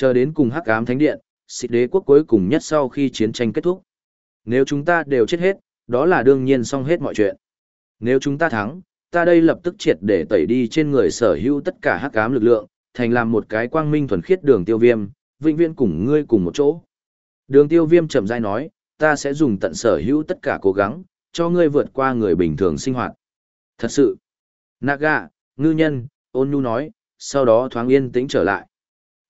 Chờ đến cùng hắc ám thánh điện, xịt đế quốc cuối cùng nhất sau khi chiến tranh kết thúc. Nếu chúng ta đều chết hết, đó là đương nhiên xong hết mọi chuyện. Nếu chúng ta thắng, ta đây lập tức triệt để tẩy đi trên người sở hữu tất cả hắc ám lực lượng, thành làm một cái quang minh thuần khiết đường tiêu viêm, vĩnh viễn cùng ngươi cùng một chỗ. Đường tiêu viêm chậm dai nói, ta sẽ dùng tận sở hữu tất cả cố gắng, cho ngươi vượt qua người bình thường sinh hoạt. Thật sự. Naga, ngư nhân, ôn nhu nói, sau đó thoáng yên tĩnh trở lại.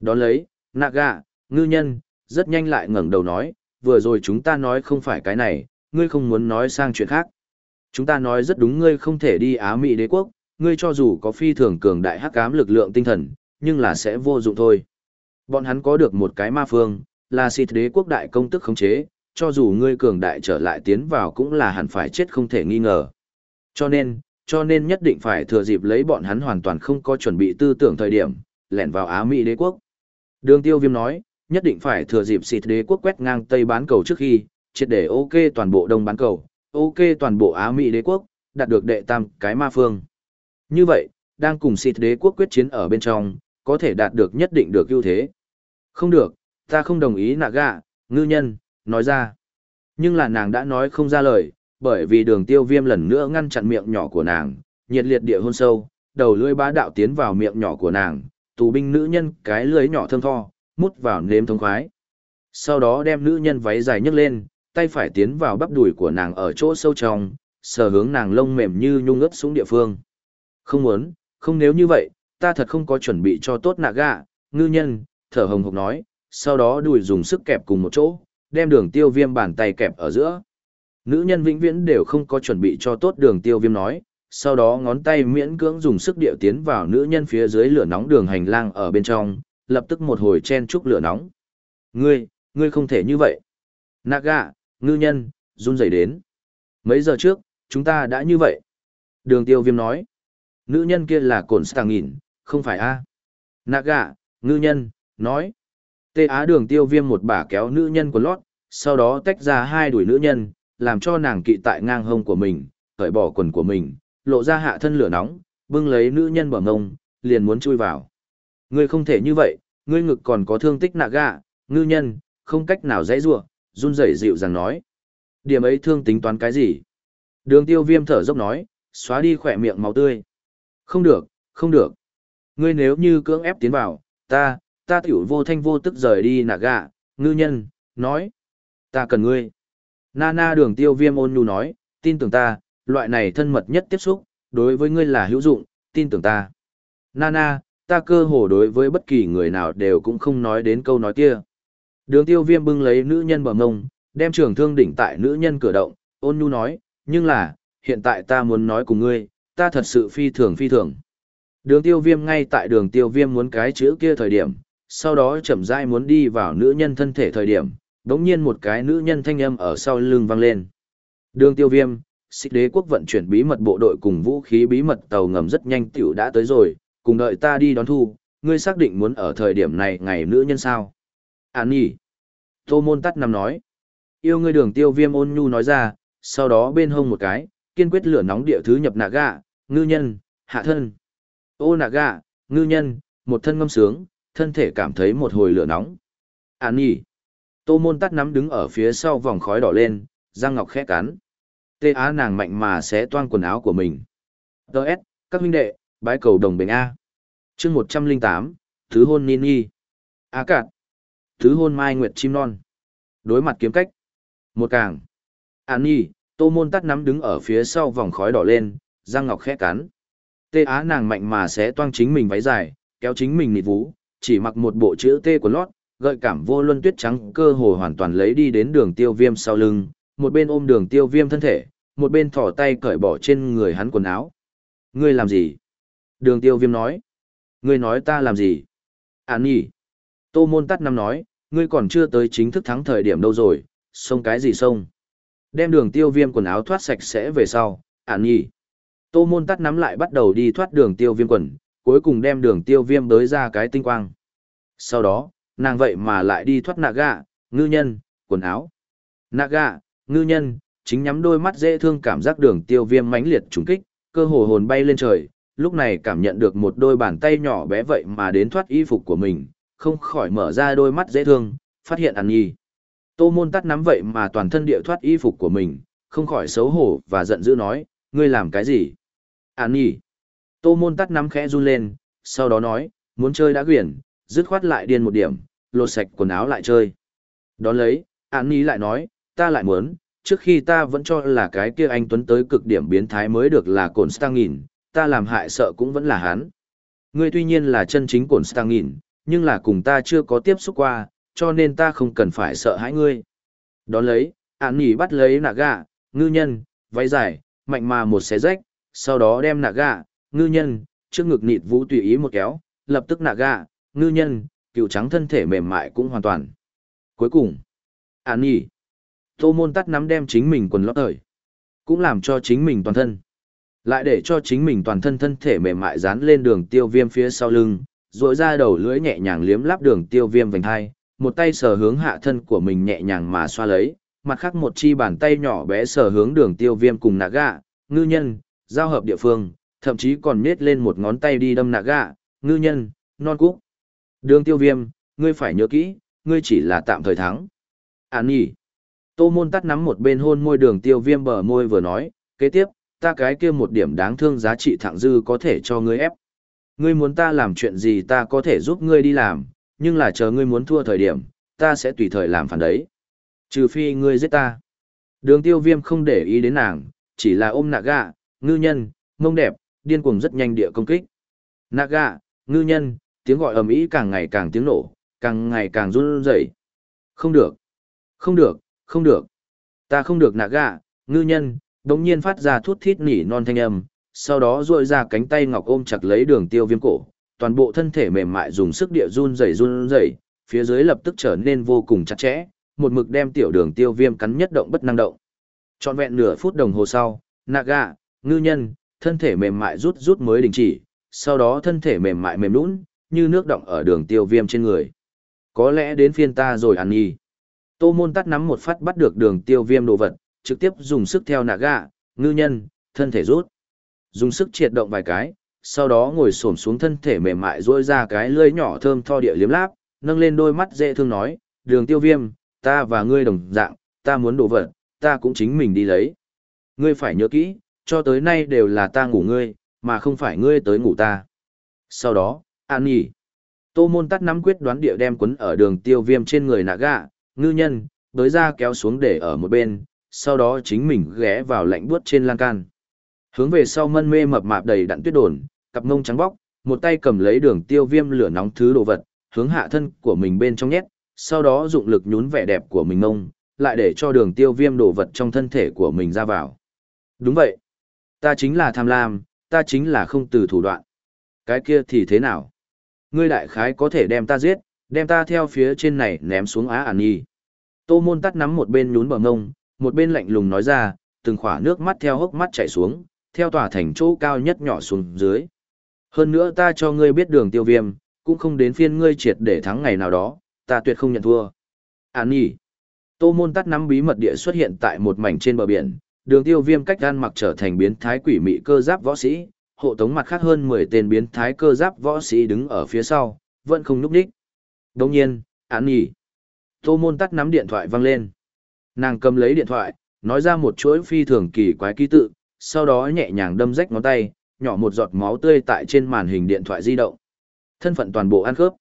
Đón lấy, Naga, ngư nhân, rất nhanh lại ngẩng đầu nói, vừa rồi chúng ta nói không phải cái này, ngươi không muốn nói sang chuyện khác. Chúng ta nói rất đúng ngươi không thể đi Á Mỹ đế quốc, ngươi cho dù có phi thường cường đại hắc ám lực lượng tinh thần, nhưng là sẽ vô dụng thôi. Bọn hắn có được một cái ma phương, là xịt đế quốc đại công tức khống chế, cho dù ngươi cường đại trở lại tiến vào cũng là hẳn phải chết không thể nghi ngờ. Cho nên, cho nên nhất định phải thừa dịp lấy bọn hắn hoàn toàn không có chuẩn bị tư tưởng thời điểm, lẻn vào Á Mỹ đế quốc. Đường tiêu viêm nói, nhất định phải thừa dịp xịt đế quốc quét ngang Tây bán cầu trước khi, triệt để ok toàn bộ Đông bán cầu, ok toàn bộ Á Mỹ đế quốc, đạt được đệ tam cái ma phương. Như vậy, đang cùng xịt đế quốc quyết chiến ở bên trong, có thể đạt được nhất định được ưu thế. Không được, ta không đồng ý nạ gạ, ngư nhân, nói ra. Nhưng là nàng đã nói không ra lời, bởi vì đường tiêu viêm lần nữa ngăn chặn miệng nhỏ của nàng, nhiệt liệt địa hôn sâu, đầu lưỡi bá đạo tiến vào miệng nhỏ của nàng, tù binh nữ nhân cái lưới nhỏ thơm tho, mút vào nếm thông khoái. Sau đó đem nữ nhân váy dài nhấc lên, tay phải tiến vào bắp đùi của nàng ở chỗ sâu trong, sờ hướng nàng lông mềm như nhung ướp xuống địa phương. Không muốn, không nếu như vậy, ta thật không có chuẩn bị cho tốt nạ gạ, ngư nhân, thở hồng hộc nói, sau đó đùi dùng sức kẹp cùng một chỗ, đem đường tiêu viêm bàn tay kẹp ở giữa. Nữ nhân vĩnh viễn đều không có chuẩn bị cho tốt đường tiêu viêm nói, sau đó ngón tay miễn cưỡng dùng sức điệu tiến vào nữ nhân phía dưới lửa nóng đường hành lang ở bên trong, lập tức một hồi chen chúc lửa nóng. Ngươi, ngươi không thể như vậy. Naga, ngư nhân, run rẩy đến. Mấy giờ trước, chúng ta đã như vậy. Đường tiêu viêm nói. Nữ nhân kia là cồn stàng nghìn, không phải a Naga, ngư nhân, nói. Tê Á đường tiêu viêm một bả kéo nữ nhân của lót, sau đó tách ra hai đuổi nữ nhân, làm cho nàng kỵ tại ngang hông của mình, cởi bỏ quần của mình, lộ ra hạ thân lửa nóng, bưng lấy nữ nhân bờ ngông, liền muốn chui vào. Ngươi không thể như vậy, ngươi ngực còn có thương tích nạ gạ, ngư nhân, không cách nào dãy rủa run rẩy dịu dàng nói. Điểm ấy thương tính toán cái gì? Đường tiêu viêm thở dốc nói, xóa đi khỏe miệng máu tươi. Không được, không được. Ngươi nếu như cưỡng ép tiến vào, ta, ta tiểu vô thanh vô tức rời đi nạ gạ, ngư nhân, nói. Ta cần ngươi. Nana đường tiêu viêm ôn nhu nói, tin tưởng ta, loại này thân mật nhất tiếp xúc, đối với ngươi là hữu dụng, tin tưởng ta. Nana, ta cơ hồ đối với bất kỳ người nào đều cũng không nói đến câu nói kia. Đường tiêu viêm bưng lấy nữ nhân bờ ngông, đem trường thương đỉnh tại nữ nhân cửa động, ôn nhu nói, nhưng là, hiện tại ta muốn nói cùng ngươi, ta thật sự phi thường phi thường. Đường tiêu viêm ngay tại đường tiêu viêm muốn cái chữ kia thời điểm, sau đó chậm rãi muốn đi vào nữ nhân thân thể thời điểm, đống nhiên một cái nữ nhân thanh âm ở sau lưng vang lên. Đường tiêu viêm, xích đế quốc vận chuyển bí mật bộ đội cùng vũ khí bí mật tàu ngầm rất nhanh tiểu đã tới rồi, cùng đợi ta đi đón thu, ngươi xác định muốn ở thời điểm này ngày nữ nhân sao? Án nhỉ? Tô môn tắt nằm nói. Yêu ngươi đường tiêu viêm ôn nhu nói ra, sau đó bên hông một cái, kiên quyết lửa nóng địa thứ nhập nạ gạ, ngư nhân, hạ thân. Ô nạ gạ, ngư nhân, một thân ngâm sướng, thân thể cảm thấy một hồi lửa nóng. Án nhỉ? Tô môn tắt nắm đứng ở phía sau vòng khói đỏ lên, răng ngọc khẽ cắn. Tê á nàng mạnh mà sẽ toang quần áo của mình. Đợt, các huynh đệ, bái cầu đồng bình A. chương một trăm linh tám Thứ hôn Ninh Nhi. A cạn. Thứ hôn Mai Nguyệt Chim Non. Đối mặt kiếm cách. Một càng. An Nhi, tô môn tắt nắm đứng ở phía sau vòng khói đỏ lên, răng ngọc khẽ cắn. Tê á nàng mạnh mà sẽ toang chính mình váy dài, kéo chính mình nịt vú, chỉ mặc một bộ chữ T của lót, gợi cảm vô luân tuyết trắng cơ hồ hoàn toàn lấy đi đến đường tiêu viêm sau lưng, một bên ôm đường tiêu viêm thân thể, một bên thỏ tay cởi bỏ trên người hắn quần áo. Ngươi làm gì? Đường tiêu viêm nói. Ngươi nói ta làm gì? Án nhỉ? Tô môn tắt năm nói, ngươi còn chưa tới chính thức thắng thời điểm đâu rồi, xông cái gì xông? Đem đường tiêu viêm quần áo thoát sạch sẽ về sau, án nhỉ? Tô môn tắt nắm lại bắt đầu đi thoát đường tiêu viêm quần, cuối cùng đem đường tiêu viêm tới ra cái tinh quang. Sau đó, nàng vậy mà lại đi thoát nạ gạ, ngư nhân, quần áo. Nạ gạ, ngư nhân, chính nhắm đôi mắt dễ thương cảm giác đường tiêu viêm mãnh liệt trùng kích, cơ hồ hồn bay lên trời, lúc này cảm nhận được một đôi bàn tay nhỏ bé vậy mà đến thoát y phục của mình, không khỏi mở ra đôi mắt dễ thương, phát hiện ăn Nhi. Tô môn tắt nắm vậy mà toàn thân địa thoát y phục của mình, không khỏi xấu hổ và giận dữ nói, ngươi làm cái gì? An Nhi. Tô môn tắt nắm khẽ run lên, sau đó nói, muốn chơi đã quyển, dứt khoát lại điên một điểm, lột sạch quần áo lại chơi. Đón lấy, An Nhi lại nói, ta lại muốn, trước khi ta vẫn cho là cái kia anh Tuấn tới cực điểm biến thái mới được là cồn stang nghìn, ta làm hại sợ cũng vẫn là hắn. Ngươi tuy nhiên là chân chính cồn stang nghìn, nhưng là cùng ta chưa có tiếp xúc qua, cho nên ta không cần phải sợ hãi ngươi. Đón lấy, án Nhi bắt lấy nạ gà, ngư nhân, váy dài, mạnh mà một xé rách, sau đó đem nạ gà, ngư nhân, trước ngực nịt vũ tùy ý một kéo, lập tức nạ gà, ngư nhân, cựu trắng thân thể mềm mại cũng hoàn toàn. Cuối cùng, án Nhi, tô môn tắt nắm đem chính mình quần lót thời, cũng làm cho chính mình toàn thân. Lại để cho chính mình toàn thân thân thể mềm mại dán lên đường tiêu viêm phía sau lưng, rội ra đầu lưỡi nhẹ nhàng liếm lắp đường tiêu viêm vành hai, một tay sờ hướng hạ thân của mình nhẹ nhàng mà xoa lấy, mặt khác một chi bàn tay nhỏ bé sờ hướng đường tiêu viêm cùng nạ gạ, ngư nhân, giao hợp địa phương, thậm chí còn nết lên một ngón tay đi đâm nạ gạ, ngư nhân, non cúc. Đường tiêu viêm, ngươi phải nhớ kỹ, ngươi chỉ là tạm thời thắng. Án nhỉ. Tô môn tắt nắm một bên hôn môi đường tiêu viêm bờ môi vừa nói, kế tiếp, ta cái kia một điểm đáng thương giá trị thẳng dư có thể cho ngươi ép. Ngươi muốn ta làm chuyện gì ta có thể giúp ngươi đi làm, nhưng là chờ ngươi muốn thua thời điểm, ta sẽ tùy thời làm phản đấy. Trừ phi ngươi giết ta. Đường tiêu viêm không để ý đến nàng, chỉ là ôm nạ gạ, ngư nhân, mông đẹp, điên cuồng rất nhanh địa công kích. Nạ gạ, ngư nhân, tiếng gọi ầm ĩ càng ngày càng tiếng nổ, càng ngày càng run rẩy. Không được, không được, không được. Ta không được nạ gạ, ngư nhân, đống nhiên phát ra thút thít nỉ non thanh âm, sau đó duỗi ra cánh tay ngọc ôm chặt lấy đường tiêu viêm cổ, toàn bộ thân thể mềm mại dùng sức địa run rẩy run rẩy, phía dưới lập tức trở nên vô cùng chặt chẽ, một mực đem tiểu đường tiêu viêm cắn nhất động bất năng động. Trọn vẹn nửa phút đồng hồ sau, Naga, ngư nhân, thân thể mềm mại rút rút mới đình chỉ, sau đó thân thể mềm mại mềm nũng, như nước động ở đường tiêu viêm trên người. Có lẽ đến phiên ta rồi ăn nhì. Tô môn tắt nắm một phát bắt được đường tiêu viêm đồ vật, trực tiếp dùng sức theo Naga, ngư nhân, thân thể rút. Dùng sức triệt động vài cái, sau đó ngồi xổm xuống thân thể mềm mại rỗi ra cái lưỡi nhỏ thơm tho địa liếm láp, nâng lên đôi mắt dễ thương nói, đường tiêu viêm, ta và ngươi đồng dạng, ta muốn đồ vật, ta cũng chính mình đi lấy. Ngươi phải nhớ kỹ, cho tới nay đều là ta ngủ ngươi, mà không phải ngươi tới ngủ ta. Sau đó, an nhỉ. Tô môn tắt nắm quyết đoán địa đem quấn ở đường tiêu viêm trên người nạ gạ, ngư nhân, tới ra kéo xuống để ở một bên, sau đó chính mình ghé vào lạnh buốt trên lan can. Hướng về sau mân mê mập mạp đầy đặn tuyết đồn, cặp mông trắng bóc, một tay cầm lấy đường tiêu viêm lửa nóng thứ đồ vật, hướng hạ thân của mình bên trong nhét, sau đó dụng lực nhún vẻ đẹp của mình ngông, lại để cho đường tiêu viêm đồ vật trong thân thể của mình ra vào. Đúng vậy. Ta chính là tham lam, ta chính là không từ thủ đoạn. Cái kia thì thế nào? Ngươi đại khái có thể đem ta giết, đem ta theo phía trên này ném xuống á ản nhi. Tô môn tắt nắm một bên nhún bờ ngông, một bên lạnh lùng nói ra, từng khỏa nước mắt theo hốc mắt chảy xuống, theo tòa thành chỗ cao nhất nhỏ xuống dưới. Hơn nữa ta cho ngươi biết đường tiêu viêm, cũng không đến phiên ngươi triệt để thắng ngày nào đó, ta tuyệt không nhận thua. Án nhỉ. Tô môn tắt nắm bí mật địa xuất hiện tại một mảnh trên bờ biển, đường tiêu viêm cách gan mặc trở thành biến thái quỷ mị cơ giáp võ sĩ, hộ tống mặt khác hơn 10 tên biến thái cơ giáp võ sĩ đứng ở phía sau, vẫn không núp đích. Đồng nhiên, án nhỉ. Tô môn tắt nắm điện thoại văng lên. Nàng cầm lấy điện thoại, nói ra một chuỗi phi thường kỳ quái ký tự, sau đó nhẹ nhàng đâm rách ngón tay, nhỏ một giọt máu tươi tại trên màn hình điện thoại di động. Thân phận toàn bộ ăn khớp.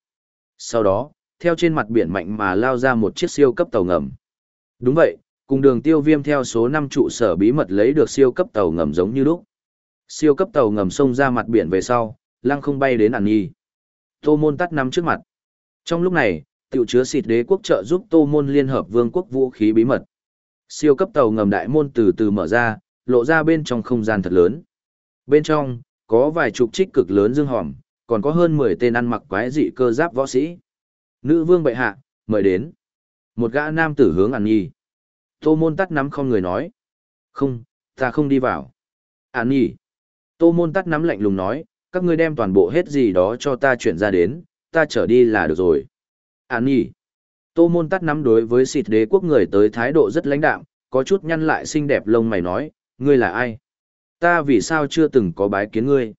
Sau đó, theo trên mặt biển mạnh mà lao ra một chiếc siêu cấp tàu ngầm. Đúng vậy, cùng đường tiêu viêm theo số 5 trụ sở bí mật lấy được siêu cấp tàu ngầm giống như lúc. Siêu cấp tàu ngầm xông ra mặt biển về sau, lăng không bay đến ản nhi. Tô môn tắt nắm trước mặt. Trong lúc này, tiểu chứa xịt đế quốc trợ giúp tô môn liên hợp vương quốc vũ khí bí mật. Siêu cấp tàu ngầm đại môn từ từ mở ra, lộ ra bên trong không gian thật lớn. Bên trong, có vài chục trích cực lớn dương hòm, còn có hơn 10 tên ăn mặc quái dị cơ giáp võ sĩ. Nữ vương bệ hạ, mời đến. Một gã nam tử hướng An Nhi. Tô môn tắt nắm không người nói. Không, ta không đi vào. An Nhi. Tô môn tắt nắm lạnh lùng nói, các ngươi đem toàn bộ hết gì đó cho ta chuyển ra đến, ta trở đi là được rồi. An nhỉ. Tô môn tắt nắm đối với xịt đế quốc người tới thái độ rất lãnh đạm, có chút nhăn lại xinh đẹp lông mày nói, ngươi là ai? Ta vì sao chưa từng có bái kiến ngươi?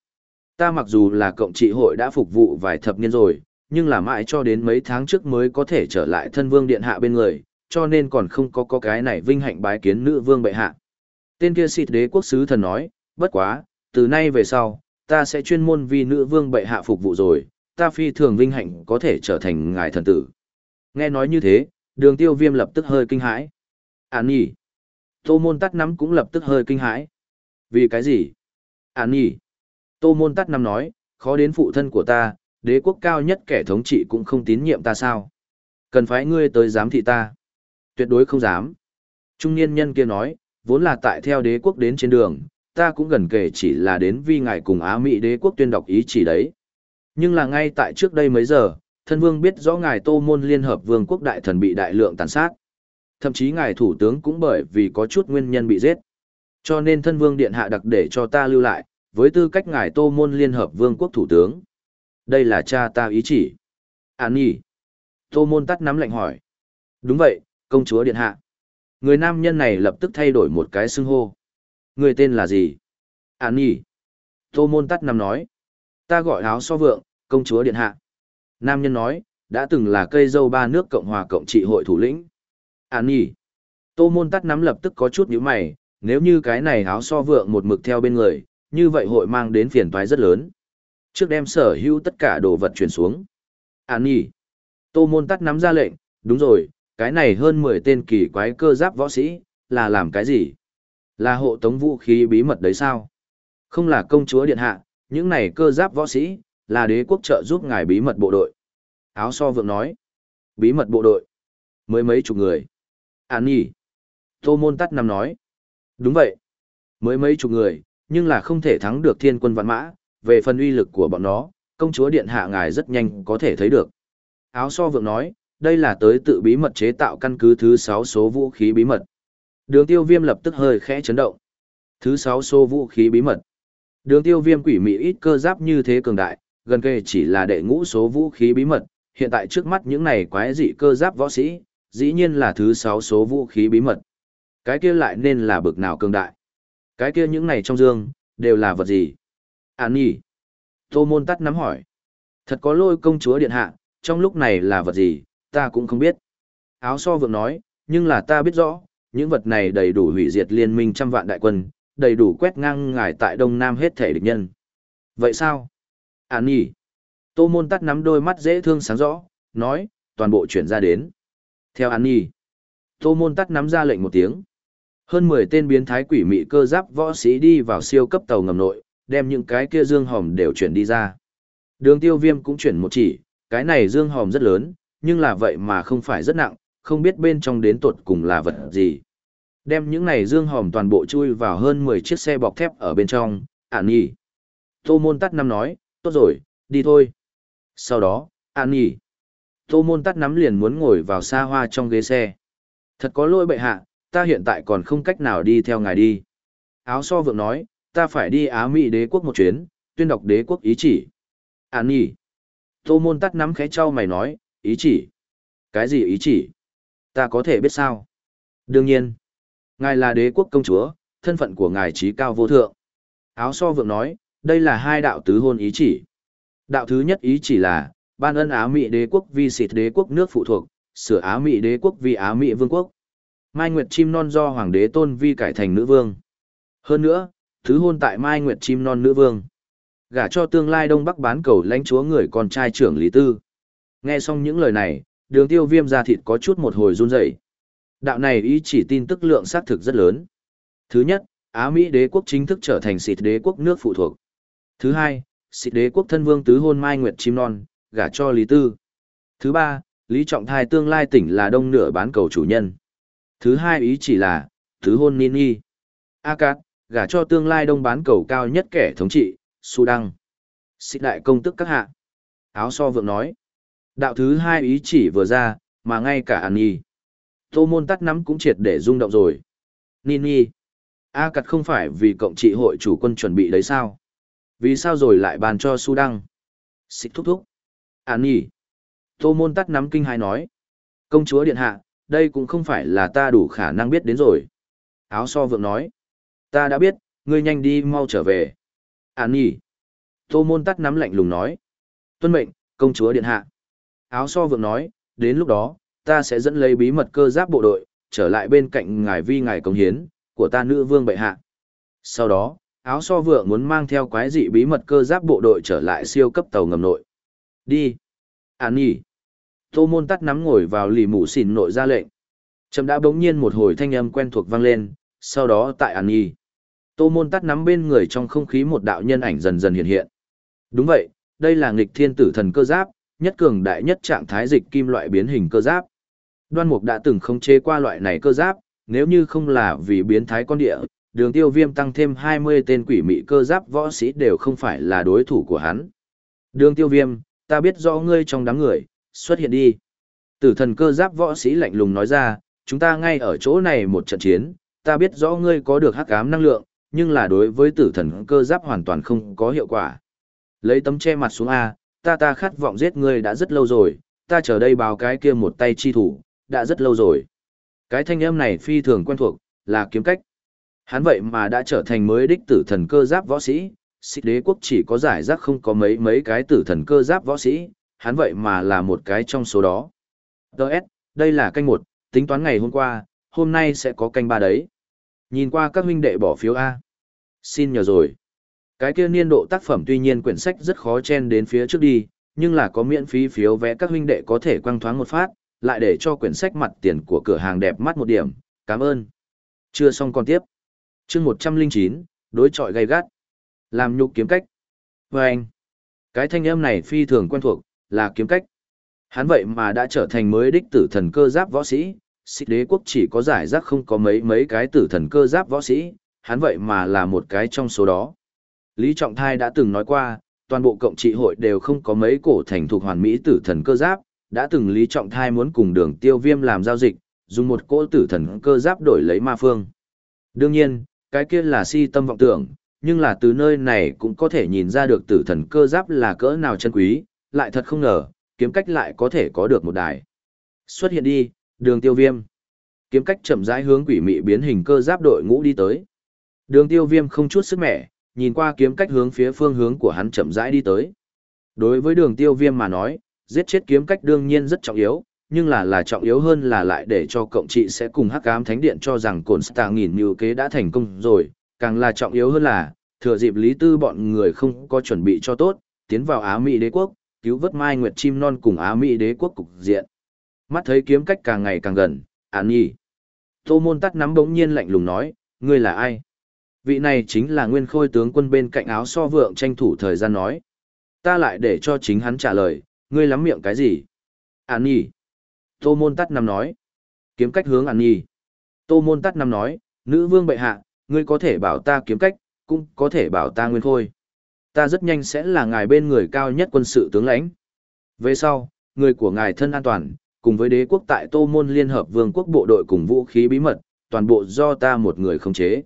Ta mặc dù là cộng trị hội đã phục vụ vài thập niên rồi, nhưng là mãi cho đến mấy tháng trước mới có thể trở lại thân vương điện hạ bên người, cho nên còn không có có cái này vinh hạnh bái kiến nữ vương bệ hạ. Tên kia xịt đế quốc sứ thần nói, bất quá, từ nay về sau, ta sẽ chuyên môn vì nữ vương bệ hạ phục vụ rồi, ta phi thường vinh hạnh có thể trở thành ngài thần tử. Nghe nói như thế, đường tiêu viêm lập tức hơi kinh hãi. Án nhỉ? Tô môn tắt nắm cũng lập tức hơi kinh hãi. Vì cái gì? Án nhỉ? Tô môn tắt nắm nói, khó đến phụ thân của ta, đế quốc cao nhất kẻ thống trị cũng không tín nhiệm ta sao? Cần phải ngươi tới giám thị ta. Tuyệt đối không dám. Trung niên nhân kia nói, vốn là tại theo đế quốc đến trên đường, ta cũng gần kể chỉ là đến vì ngài cùng Á Mỹ đế quốc tuyên đọc ý chỉ đấy. Nhưng là ngay tại trước đây mấy giờ, thân vương biết rõ ngài tô môn liên hợp vương quốc đại thần bị đại lượng tàn sát. Thậm chí ngài thủ tướng cũng bởi vì có chút nguyên nhân bị giết. Cho nên thân vương điện hạ đặc để cho ta lưu lại, với tư cách ngài tô môn liên hợp vương quốc thủ tướng. Đây là cha ta ý chỉ. Án nhỉ? Tô môn tắt nắm lạnh hỏi. Đúng vậy, công chúa điện hạ. Người nam nhân này lập tức thay đổi một cái xưng hô. Người tên là gì? Án nhỉ? Tô môn tắt nắm nói. Ta gọi áo so vượng, công chúa điện hạ. Nam nhân nói, đã từng là cây dâu ba nước Cộng hòa Cộng trị hội thủ lĩnh. Án nhỉ? Tô môn tắt nắm lập tức có chút nhíu mày, nếu như cái này áo so vượng một mực theo bên người, như vậy hội mang đến phiền toái rất lớn. Trước đem sở hữu tất cả đồ vật chuyển xuống. Án nhỉ? Tô môn tắt nắm ra lệnh, đúng rồi, cái này hơn 10 tên kỳ quái cơ giáp võ sĩ, là làm cái gì? Là hộ tống vũ khí bí mật đấy sao? Không là công chúa điện hạ, những này cơ giáp võ sĩ, là đế quốc trợ giúp ngài bí mật bộ đội. Áo so vượng nói. Bí mật bộ đội. Mới mấy chục người. Án nhỉ? Tô môn tắt năm nói. Đúng vậy. Mới mấy chục người, nhưng là không thể thắng được thiên quân vạn mã. Về phần uy lực của bọn nó, công chúa điện hạ ngài rất nhanh có thể thấy được. Áo so vượng nói, đây là tới tự bí mật chế tạo căn cứ thứ 6 số vũ khí bí mật. Đường tiêu viêm lập tức hơi khẽ chấn động. Thứ 6 số vũ khí bí mật. Đường tiêu viêm quỷ mị ít cơ giáp như thế cường đại, gần kề chỉ là đệ ngũ số vũ khí bí mật, hiện tại trước mắt những này quái dị cơ giáp võ sĩ, dĩ nhiên là thứ 6 số vũ khí bí mật. Cái kia lại nên là bực nào cường đại. Cái kia những này trong dương, đều là vật gì? Án nhỉ? Tô môn tắt nắm hỏi. Thật có lôi công chúa điện hạ, trong lúc này là vật gì, ta cũng không biết. Áo so vượng nói, nhưng là ta biết rõ, những vật này đầy đủ hủy diệt liên minh trăm vạn đại quân, đầy đủ quét ngang ngài tại Đông Nam hết thể địch nhân. Vậy sao? An nhỉ? Tô môn tắt nắm đôi mắt dễ thương sáng rõ, nói, toàn bộ chuyển ra đến. Theo An nhỉ? Tô môn tắt nắm ra lệnh một tiếng. Hơn 10 tên biến thái quỷ mị cơ giáp võ sĩ đi vào siêu cấp tàu ngầm nội, đem những cái kia dương hòm đều chuyển đi ra. Đường tiêu viêm cũng chuyển một chỉ, cái này dương hòm rất lớn, nhưng là vậy mà không phải rất nặng, không biết bên trong đến tột cùng là vật gì. Đem những này dương hòm toàn bộ chui vào hơn 10 chiếc xe bọc thép ở bên trong, ản nhỉ. Tô môn tắt năm nói, tốt rồi, đi thôi. Sau đó, ản nhỉ. Tô môn tắt nắm liền muốn ngồi vào xa hoa trong ghế xe. Thật có lỗi bệ hạ, ta hiện tại còn không cách nào đi theo ngài đi. Áo so vượng nói, ta phải đi Á Mỹ đế quốc một chuyến, tuyên đọc đế quốc ý chỉ. Ản nhỉ. Tô môn tắt nắm khẽ trao mày nói, ý chỉ. Cái gì ý chỉ? Ta có thể biết sao? Đương nhiên. Ngài là đế quốc công chúa, thân phận của ngài trí cao vô thượng. Áo so vượng nói, đây là hai đạo tứ hôn ý chỉ. Đạo thứ nhất ý chỉ là, ban ân Á Mỹ đế quốc vi xịt đế quốc nước phụ thuộc, sửa Á Mỹ đế quốc vì Á Mỹ vương quốc. Mai Nguyệt chim non do hoàng đế tôn vi cải thành nữ vương. Hơn nữa, thứ hôn tại Mai Nguyệt chim non nữ vương. Gả cho tương lai Đông Bắc bán cầu lãnh chúa người con trai trưởng Lý Tư. Nghe xong những lời này, đường tiêu viêm ra thịt có chút một hồi run rẩy Đạo này ý chỉ tin tức lượng xác thực rất lớn. Thứ nhất, Á Mỹ đế quốc chính thức trở thành xịt đế quốc nước phụ thuộc. Thứ hai, xịt đế quốc thân vương tứ hôn Mai Nguyệt chim non, gả cho Lý Tư. Thứ ba, Lý Trọng Thai tương lai tỉnh là đông nửa bán cầu chủ nhân. Thứ hai ý chỉ là, tứ hôn Nini. A Cát, gả cho tương lai đông bán cầu cao nhất kẻ thống trị, Su Đăng. Xịt đại công tức các hạ. Áo so vượng nói. Đạo thứ hai ý chỉ vừa ra, mà ngay cả An Nhi. Tô môn tắt nắm cũng triệt để rung động rồi. Nini. A cặt không phải vì cộng trị hội chủ quân chuẩn bị đấy sao? Vì sao rồi lại bàn cho su đăng? Xích thúc thúc. À An Nhi. Tô môn tắt nắm kinh hai nói. Công chúa điện hạ, đây cũng không phải là ta đủ khả năng biết đến rồi. Áo so vượng nói. Ta đã biết, ngươi nhanh đi mau trở về. À An Nhi. Tô môn tắt nắm lạnh lùng nói. Tuân mệnh, công chúa điện hạ. áo so vượng nói, đến lúc đó, ta sẽ dẫn lấy bí mật cơ giáp bộ đội, trở lại bên cạnh ngài vi ngài công hiến, của ta nữ vương bệ hạ. Sau đó, áo so vượng muốn mang theo quái dị bí mật cơ giáp bộ đội trở lại siêu cấp tàu ngầm nội. Đi. An nhỉ. Tô môn tắt nắm ngồi vào lì mũ xỉn nội ra lệnh. Trầm đã bỗng nhiên một hồi thanh âm quen thuộc vang lên, sau đó tại An Nhi. Tô môn tắt nắm bên người trong không khí một đạo nhân ảnh dần dần hiện hiện. Đúng vậy, đây là nghịch thiên tử thần cơ giáp, nhất cường đại nhất trạng thái dịch kim loại biến hình cơ giáp. Đoan Mục đã từng khống chế qua loại này cơ giáp, nếu như không là vì biến thái con địa, đường tiêu viêm tăng thêm 20 tên quỷ mị cơ giáp võ sĩ đều không phải là đối thủ của hắn. Đường tiêu viêm, ta biết rõ ngươi trong đám người, xuất hiện đi. Tử thần cơ giáp võ sĩ lạnh lùng nói ra, chúng ta ngay ở chỗ này một trận chiến, ta biết rõ ngươi có được hắc ám năng lượng, nhưng là đối với tử thần cơ giáp hoàn toàn không có hiệu quả. Lấy tấm che mặt xuống A, ta ta khát vọng giết ngươi đã rất lâu rồi, ta chờ đây báo cái kia một tay chi thủ, đã rất lâu rồi. Cái thanh âm này phi thường quen thuộc, là kiếm cách. Hắn vậy mà đã trở thành mới đích tử thần cơ giáp võ sĩ, xích đế quốc chỉ có giải rác không có mấy mấy cái tử thần cơ giáp võ sĩ, hắn vậy mà là một cái trong số đó. Đợt, đây là canh một, tính toán ngày hôm qua, hôm nay sẽ có canh ba đấy. Nhìn qua các huynh đệ bỏ phiếu A. Xin nhờ rồi. Cái kia niên độ tác phẩm tuy nhiên quyển sách rất khó chen đến phía trước đi, nhưng là có miễn phí phiếu vé các huynh đệ có thể quăng thoáng một phát, lại để cho quyển sách mặt tiền của cửa hàng đẹp mắt một điểm, cảm ơn. Chưa xong còn tiếp. chương 109, đối trọi gay gắt. Làm nhục kiếm cách. Và anh, cái thanh âm này phi thường quen thuộc, là kiếm cách. Hắn vậy mà đã trở thành mới đích tử thần cơ giáp võ sĩ, xích đế quốc chỉ có giải rác không có mấy mấy cái tử thần cơ giáp võ sĩ, hắn vậy mà là một cái trong số đó. Lý Trọng Thai đã từng nói qua, toàn bộ cộng trị hội đều không có mấy cổ thành thuộc hoàn mỹ tử thần cơ giáp, đã từng Lý Trọng Thai muốn cùng đường tiêu viêm làm giao dịch, dùng một cỗ tử thần cơ giáp đổi lấy ma phương. Đương nhiên, cái kia là si tâm vọng tưởng, nhưng là từ nơi này cũng có thể nhìn ra được tử thần cơ giáp là cỡ nào chân quý, lại thật không ngờ, kiếm cách lại có thể có được một đài. Xuất hiện đi, đường tiêu viêm. Kiếm cách chậm rãi hướng quỷ mị biến hình cơ giáp đội ngũ đi tới. Đường tiêu viêm không chút sức mẻ, nhìn qua kiếm cách hướng phía phương hướng của hắn chậm rãi đi tới. Đối với đường tiêu viêm mà nói, giết chết kiếm cách đương nhiên rất trọng yếu, nhưng là là trọng yếu hơn là lại để cho cộng trị sẽ cùng hắc ám thánh điện cho rằng cồn star nghìn như kế đã thành công rồi, càng là trọng yếu hơn là, thừa dịp lý tư bọn người không có chuẩn bị cho tốt, tiến vào Á Mỹ đế quốc, cứu vớt mai nguyệt chim non cùng Á Mỹ đế quốc cục diện. Mắt thấy kiếm cách càng ngày càng gần, án nhi. Tô môn tắt nắm bỗng nhiên lạnh lùng nói, ngươi là ai? Vị này chính là nguyên khôi tướng quân bên cạnh áo so vượng tranh thủ thời gian nói. Ta lại để cho chính hắn trả lời, ngươi lắm miệng cái gì? Án nhi. Tô môn tắt nắm nói. Kiếm cách hướng án nhi. Tô môn tắt nắm nói, nữ vương bệ hạ, ngươi có thể bảo ta kiếm cách, cũng có thể bảo ta nguyên khôi. Ta rất nhanh sẽ là ngài bên người cao nhất quân sự tướng lãnh. Về sau, người của ngài thân an toàn, cùng với đế quốc tại Tô Môn Liên Hợp Vương quốc bộ đội cùng vũ khí bí mật, toàn bộ do ta một người khống chế.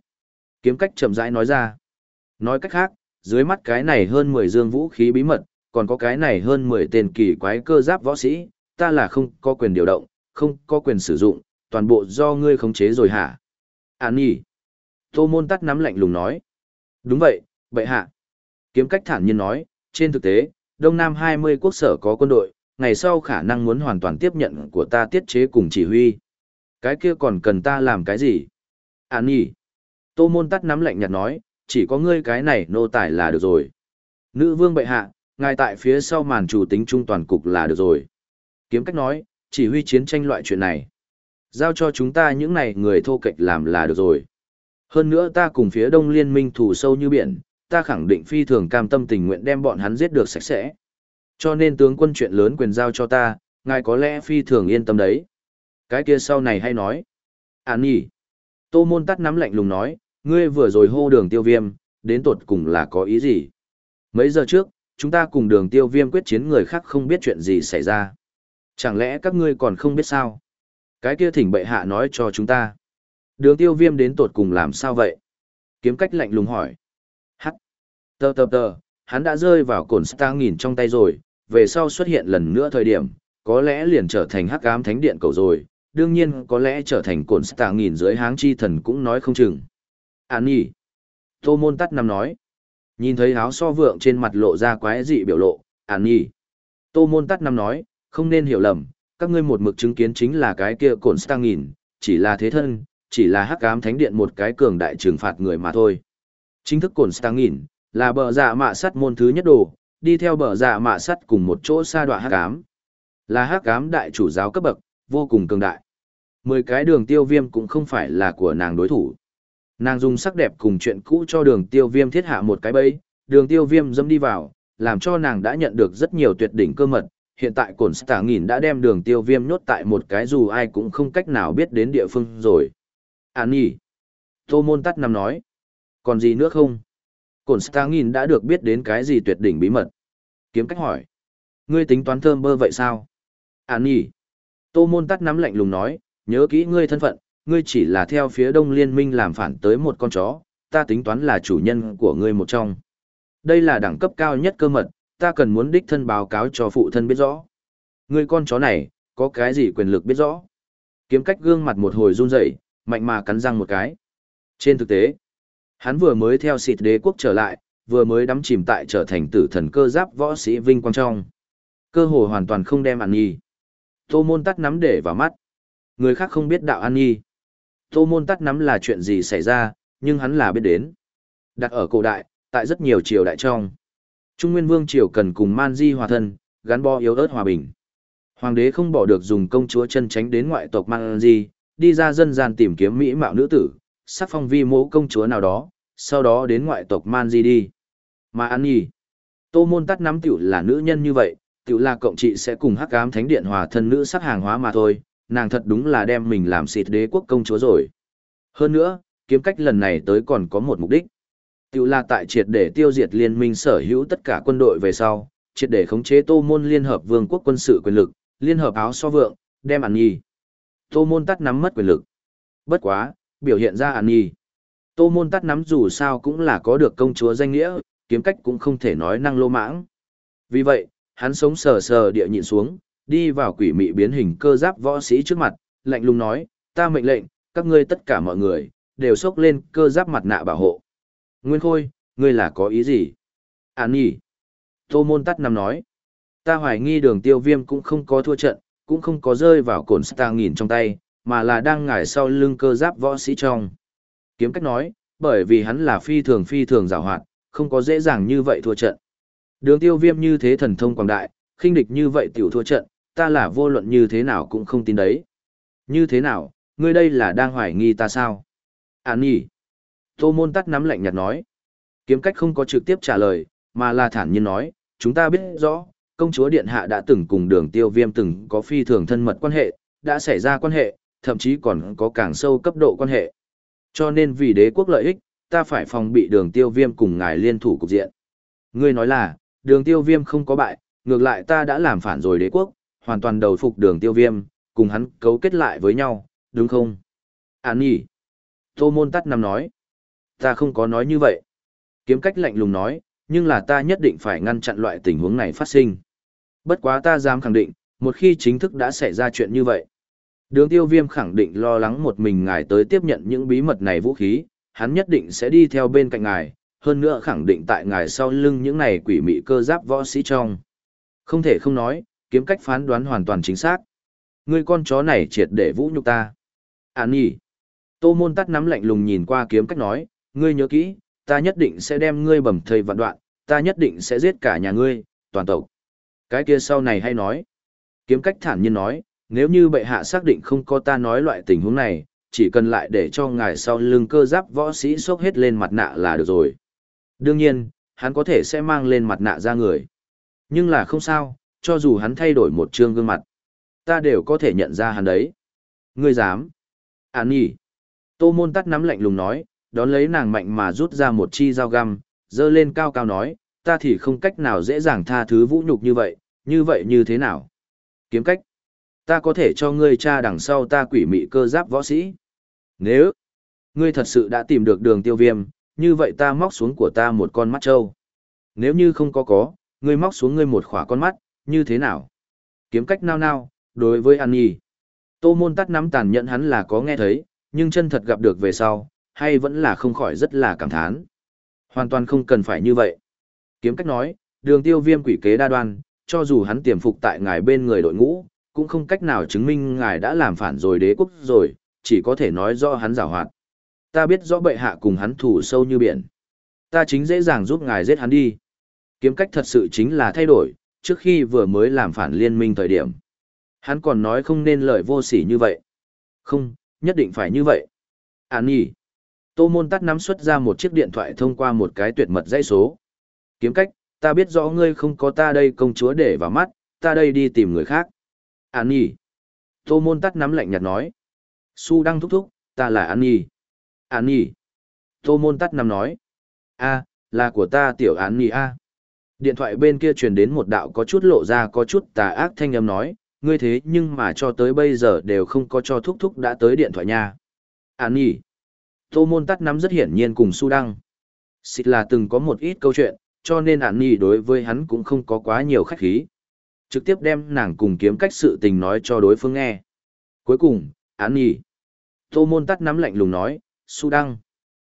Kiếm cách chậm rãi nói ra. Nói cách khác, dưới mắt cái này hơn 10 dương vũ khí bí mật, còn có cái này hơn 10 tên kỳ quái cơ giáp võ sĩ, ta là không có quyền điều động, không có quyền sử dụng, toàn bộ do ngươi khống chế rồi hả? À nhỉ? Tô Môn tắt nắm lạnh lùng nói. Đúng vậy, bệ hạ. Kiếm cách thản nhiên nói, trên thực tế, Đông Nam 20 quốc sở có quân đội, ngày sau khả năng muốn hoàn toàn tiếp nhận của ta tiết chế cùng chỉ huy. Cái kia còn cần ta làm cái gì? À nhỉ? Tô môn tắt nắm lạnh nhạt nói, chỉ có ngươi cái này nô tài là được rồi. Nữ vương bệ hạ, ngài tại phía sau màn chủ tính trung toàn cục là được rồi. Kiếm cách nói, chỉ huy chiến tranh loại chuyện này. Giao cho chúng ta những này người thô kệch làm là được rồi. Hơn nữa ta cùng phía đông liên minh thủ sâu như biển, ta khẳng định phi thường cam tâm tình nguyện đem bọn hắn giết được sạch sẽ. Cho nên tướng quân chuyện lớn quyền giao cho ta, ngài có lẽ phi thường yên tâm đấy. Cái kia sau này hay nói. Án nhỉ. Tô môn tắt nắm lạnh lùng nói, ngươi vừa rồi hô đường tiêu viêm, đến tột cùng là có ý gì? Mấy giờ trước, chúng ta cùng đường tiêu viêm quyết chiến người khác không biết chuyện gì xảy ra. Chẳng lẽ các ngươi còn không biết sao? Cái kia thỉnh bệ hạ nói cho chúng ta. Đường tiêu viêm đến tột cùng làm sao vậy? Kiếm cách lạnh lùng hỏi. Hắc. Tờ tờ tờ, hắn đã rơi vào cồn star nghìn trong tay rồi, về sau xuất hiện lần nữa thời điểm, có lẽ liền trở thành hắc ám thánh điện cầu rồi, đương nhiên có lẽ trở thành cồn star nghìn dưới háng chi thần cũng nói không chừng an nhỉ? Tô môn tắt nằm nói. Nhìn thấy áo so vượng trên mặt lộ ra quái dị biểu lộ, an nhỉ? Tô môn tắt nằm nói, Không nên hiểu lầm, các ngươi một mực chứng kiến chính là cái kia cồn stang nghìn, chỉ là thế thân, chỉ là hắc ám thánh điện một cái cường đại trừng phạt người mà thôi. Chính thức cồn stang nghìn, là bờ dạ mạ sắt môn thứ nhất đồ, đi theo bờ dạ mạ sắt cùng một chỗ sa đoạn hắc ám. Là hắc ám đại chủ giáo cấp bậc, vô cùng cường đại. Mười cái đường tiêu viêm cũng không phải là của nàng đối thủ. Nàng dùng sắc đẹp cùng chuyện cũ cho đường tiêu viêm thiết hạ một cái bẫy, đường tiêu viêm dâm đi vào, làm cho nàng đã nhận được rất nhiều tuyệt đỉnh cơ mật. Hiện tại cổn Tả nghìn đã đem đường tiêu viêm nhốt tại một cái dù ai cũng không cách nào biết đến địa phương rồi. An nhỉ? Tô môn tắt nằm nói. Còn gì nữa không? Cổn Tả nghìn đã được biết đến cái gì tuyệt đỉnh bí mật. Kiếm cách hỏi. Ngươi tính toán thơm bơ vậy sao? An nhỉ? Tô môn tắt nắm lạnh lùng nói, nhớ kỹ ngươi thân phận, ngươi chỉ là theo phía đông liên minh làm phản tới một con chó, ta tính toán là chủ nhân của ngươi một trong. Đây là đẳng cấp cao nhất cơ mật, ta cần muốn đích thân báo cáo cho phụ thân biết rõ. Ngươi con chó này, có cái gì quyền lực biết rõ? Kiếm cách gương mặt một hồi run rẩy, mạnh mà cắn răng một cái. Trên thực tế, hắn vừa mới theo xịt đế quốc trở lại, vừa mới đắm chìm tại trở thành tử thần cơ giáp võ sĩ vinh quang trong. Cơ hồ hoàn toàn không đem ăn nhi. Tô môn tắt nắm để vào mắt. Người khác không biết đạo ăn nhi. Tô môn tắt nắm là chuyện gì xảy ra, nhưng hắn là biết đến. Đặt ở cổ đại, tại rất nhiều triều đại trong. Trung Nguyên Vương triều cần cùng Man Di hòa thân, gắn bó yếu ớt hòa bình. Hoàng đế không bỏ được dùng công chúa chân tránh đến ngoại tộc Man Di, đi ra dân gian tìm kiếm mỹ mạo nữ tử, sắc phong vi mẫu công chúa nào đó, sau đó đến ngoại tộc Man Di đi. Mà An Nhi, Tô Môn Tắt nắm tiểu là nữ nhân như vậy, tiểu là cộng trị sẽ cùng hắc ám thánh điện hòa thân nữ sắc hàng hóa mà thôi, nàng thật đúng là đem mình làm xịt đế quốc công chúa rồi. Hơn nữa, kiếm cách lần này tới còn có một mục đích. Tiểu là tại triệt để tiêu diệt liên minh sở hữu tất cả quân đội về sau, triệt để khống chế tô môn liên hợp vương quốc quân sự quyền lực, liên hợp áo so vượng, đem ăn nhi. Tô môn tắt nắm mất quyền lực. Bất quá, biểu hiện ra ăn nhi. Tô môn tắt nắm dù sao cũng là có được công chúa danh nghĩa, kiếm cách cũng không thể nói năng lô mãng. Vì vậy, hắn sống sờ sờ địa nhịn xuống, đi vào quỷ mị biến hình cơ giáp võ sĩ trước mặt, lạnh lùng nói, ta mệnh lệnh, các ngươi tất cả mọi người, đều xốc lên cơ giáp mặt nạ bảo hộ. Nguyên Khôi, ngươi là có ý gì? Án nhỉ? Tô Môn Tắt nằm nói, ta hoài nghi đường tiêu viêm cũng không có thua trận, cũng không có rơi vào cồn star nghìn trong tay, mà là đang ngải sau lưng cơ giáp võ sĩ trong. Kiếm cách nói, bởi vì hắn là phi thường phi thường rào hoạt, không có dễ dàng như vậy thua trận. Đường tiêu viêm như thế thần thông quảng đại, khinh địch như vậy tiểu thua trận, ta là vô luận như thế nào cũng không tin đấy. Như thế nào, ngươi đây là đang hoài nghi ta sao? Án nhỉ? Tô môn tắt nắm lạnh nhạt nói. Kiếm cách không có trực tiếp trả lời, mà là thản nhiên nói, chúng ta biết rõ, công chúa Điện Hạ đã từng cùng đường tiêu viêm từng có phi thường thân mật quan hệ, đã xảy ra quan hệ, thậm chí còn có càng sâu cấp độ quan hệ. Cho nên vì đế quốc lợi ích, ta phải phòng bị đường tiêu viêm cùng ngài liên thủ cục diện. Ngươi nói là, đường tiêu viêm không có bại, ngược lại ta đã làm phản rồi đế quốc, hoàn toàn đầu phục đường tiêu viêm, cùng hắn cấu kết lại với nhau, đúng không? Án nhỉ? Tô môn tắt nằm nói. Ta không có nói như vậy. Kiếm cách lạnh lùng nói, nhưng là ta nhất định phải ngăn chặn loại tình huống này phát sinh. Bất quá ta dám khẳng định, một khi chính thức đã xảy ra chuyện như vậy. Đường tiêu viêm khẳng định lo lắng một mình ngài tới tiếp nhận những bí mật này vũ khí, hắn nhất định sẽ đi theo bên cạnh ngài, hơn nữa khẳng định tại ngài sau lưng những này quỷ mị cơ giáp võ sĩ trong. Không thể không nói, kiếm cách phán đoán hoàn toàn chính xác. Ngươi con chó này triệt để vũ nhục ta. Án nhỉ. Tô môn tắt nắm lạnh lùng nhìn qua kiếm cách nói, ngươi nhớ kỹ, ta nhất định sẽ đem ngươi bầm thây vạn đoạn, ta nhất định sẽ giết cả nhà ngươi, toàn tộc. Cái kia sau này hay nói. Kiếm cách thản nhiên nói, nếu như bệ hạ xác định không có ta nói loại tình huống này, chỉ cần lại để cho ngài sau lưng cơ giáp võ sĩ xốc hết lên mặt nạ là được rồi. Đương nhiên, hắn có thể sẽ mang lên mặt nạ ra người. Nhưng là không sao, cho dù hắn thay đổi một trương gương mặt, ta đều có thể nhận ra hắn đấy. Ngươi dám? Án nhỉ? Tô môn tắt nắm lạnh lùng nói, đón lấy nàng mạnh mà rút ra một chi dao găm, dơ lên cao cao nói, ta thì không cách nào dễ dàng tha thứ vũ nhục như vậy, như vậy như thế nào? Kiếm cách. Ta có thể cho ngươi cha đằng sau ta quỷ mị cơ giáp võ sĩ. Nếu, ngươi thật sự đã tìm được đường tiêu viêm, như vậy ta móc xuống của ta một con mắt trâu. Nếu như không có có, ngươi móc xuống ngươi một khỏa con mắt, như thế nào? Kiếm cách nao nao, đối với An Nhi. Tô môn tắt nắm tàn nhẫn hắn là có nghe thấy, nhưng chân thật gặp được về sau, hay vẫn là không khỏi rất là cảm thán. Hoàn toàn không cần phải như vậy. Kiếm cách nói, đường tiêu viêm quỷ kế đa đoan, cho dù hắn tiềm phục tại ngài bên người đội ngũ, cũng không cách nào chứng minh ngài đã làm phản rồi đế quốc rồi, chỉ có thể nói rõ hắn rào hoạt. Ta biết rõ bệ hạ cùng hắn thủ sâu như biển. Ta chính dễ dàng giúp ngài giết hắn đi. Kiếm cách thật sự chính là thay đổi, trước khi vừa mới làm phản liên minh thời điểm. Hắn còn nói không nên lời vô sỉ như vậy. Không, nhất định phải như vậy. Án nhỉ. Tô môn tắt nắm xuất ra một chiếc điện thoại thông qua một cái tuyệt mật dãy số. Kiếm cách, ta biết rõ ngươi không có ta đây công chúa để vào mắt, ta đây đi tìm người khác. Án nhỉ. Tô môn tắt nắm lạnh nhạt nói. Su đang thúc thúc, ta là An Nhi. An Nhi. Tô môn tắt nắm nói. a là của ta tiểu An Nhi a. Điện thoại bên kia truyền đến một đạo có chút lộ ra có chút tà ác thanh âm nói, ngươi thế nhưng mà cho tới bây giờ đều không có cho thúc thúc đã tới điện thoại nha. An Nhi. Tô môn tắt nắm rất hiển nhiên cùng Su Đăng. Xịt là từng có một ít câu chuyện, cho nên An Nhi đối với hắn cũng không có quá nhiều khách khí. Trực tiếp đem nàng cùng kiếm cách sự tình nói cho đối phương nghe. Cuối cùng, An Nhi. Tô môn tắt nắm lạnh lùng nói, Su Đăng.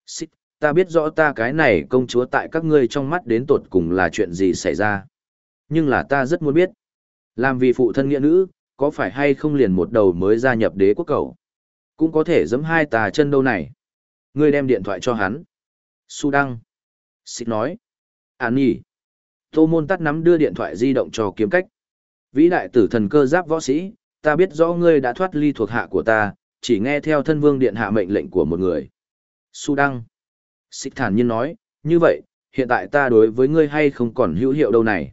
Xịt, ta biết rõ ta cái này công chúa tại các ngươi trong mắt đến tột cùng là chuyện gì xảy ra. Nhưng là ta rất muốn biết. Làm vì phụ thân nghĩa nữ, có phải hay không liền một đầu mới gia nhập đế quốc cầu? Cũng có thể giẫm hai tà chân đâu này. Ngươi đem điện thoại cho hắn. Su Đăng. Xịt nói. À nhỉ. Tô môn tắt nắm đưa điện thoại di động cho kiếm cách. Vĩ đại tử thần cơ giáp võ sĩ, ta biết rõ ngươi đã thoát ly thuộc hạ của ta, chỉ nghe theo thân vương điện hạ mệnh lệnh của một người. Su Đăng. Xích thản nhiên nói, như vậy, hiện tại ta đối với ngươi hay không còn hữu hiệu đâu này.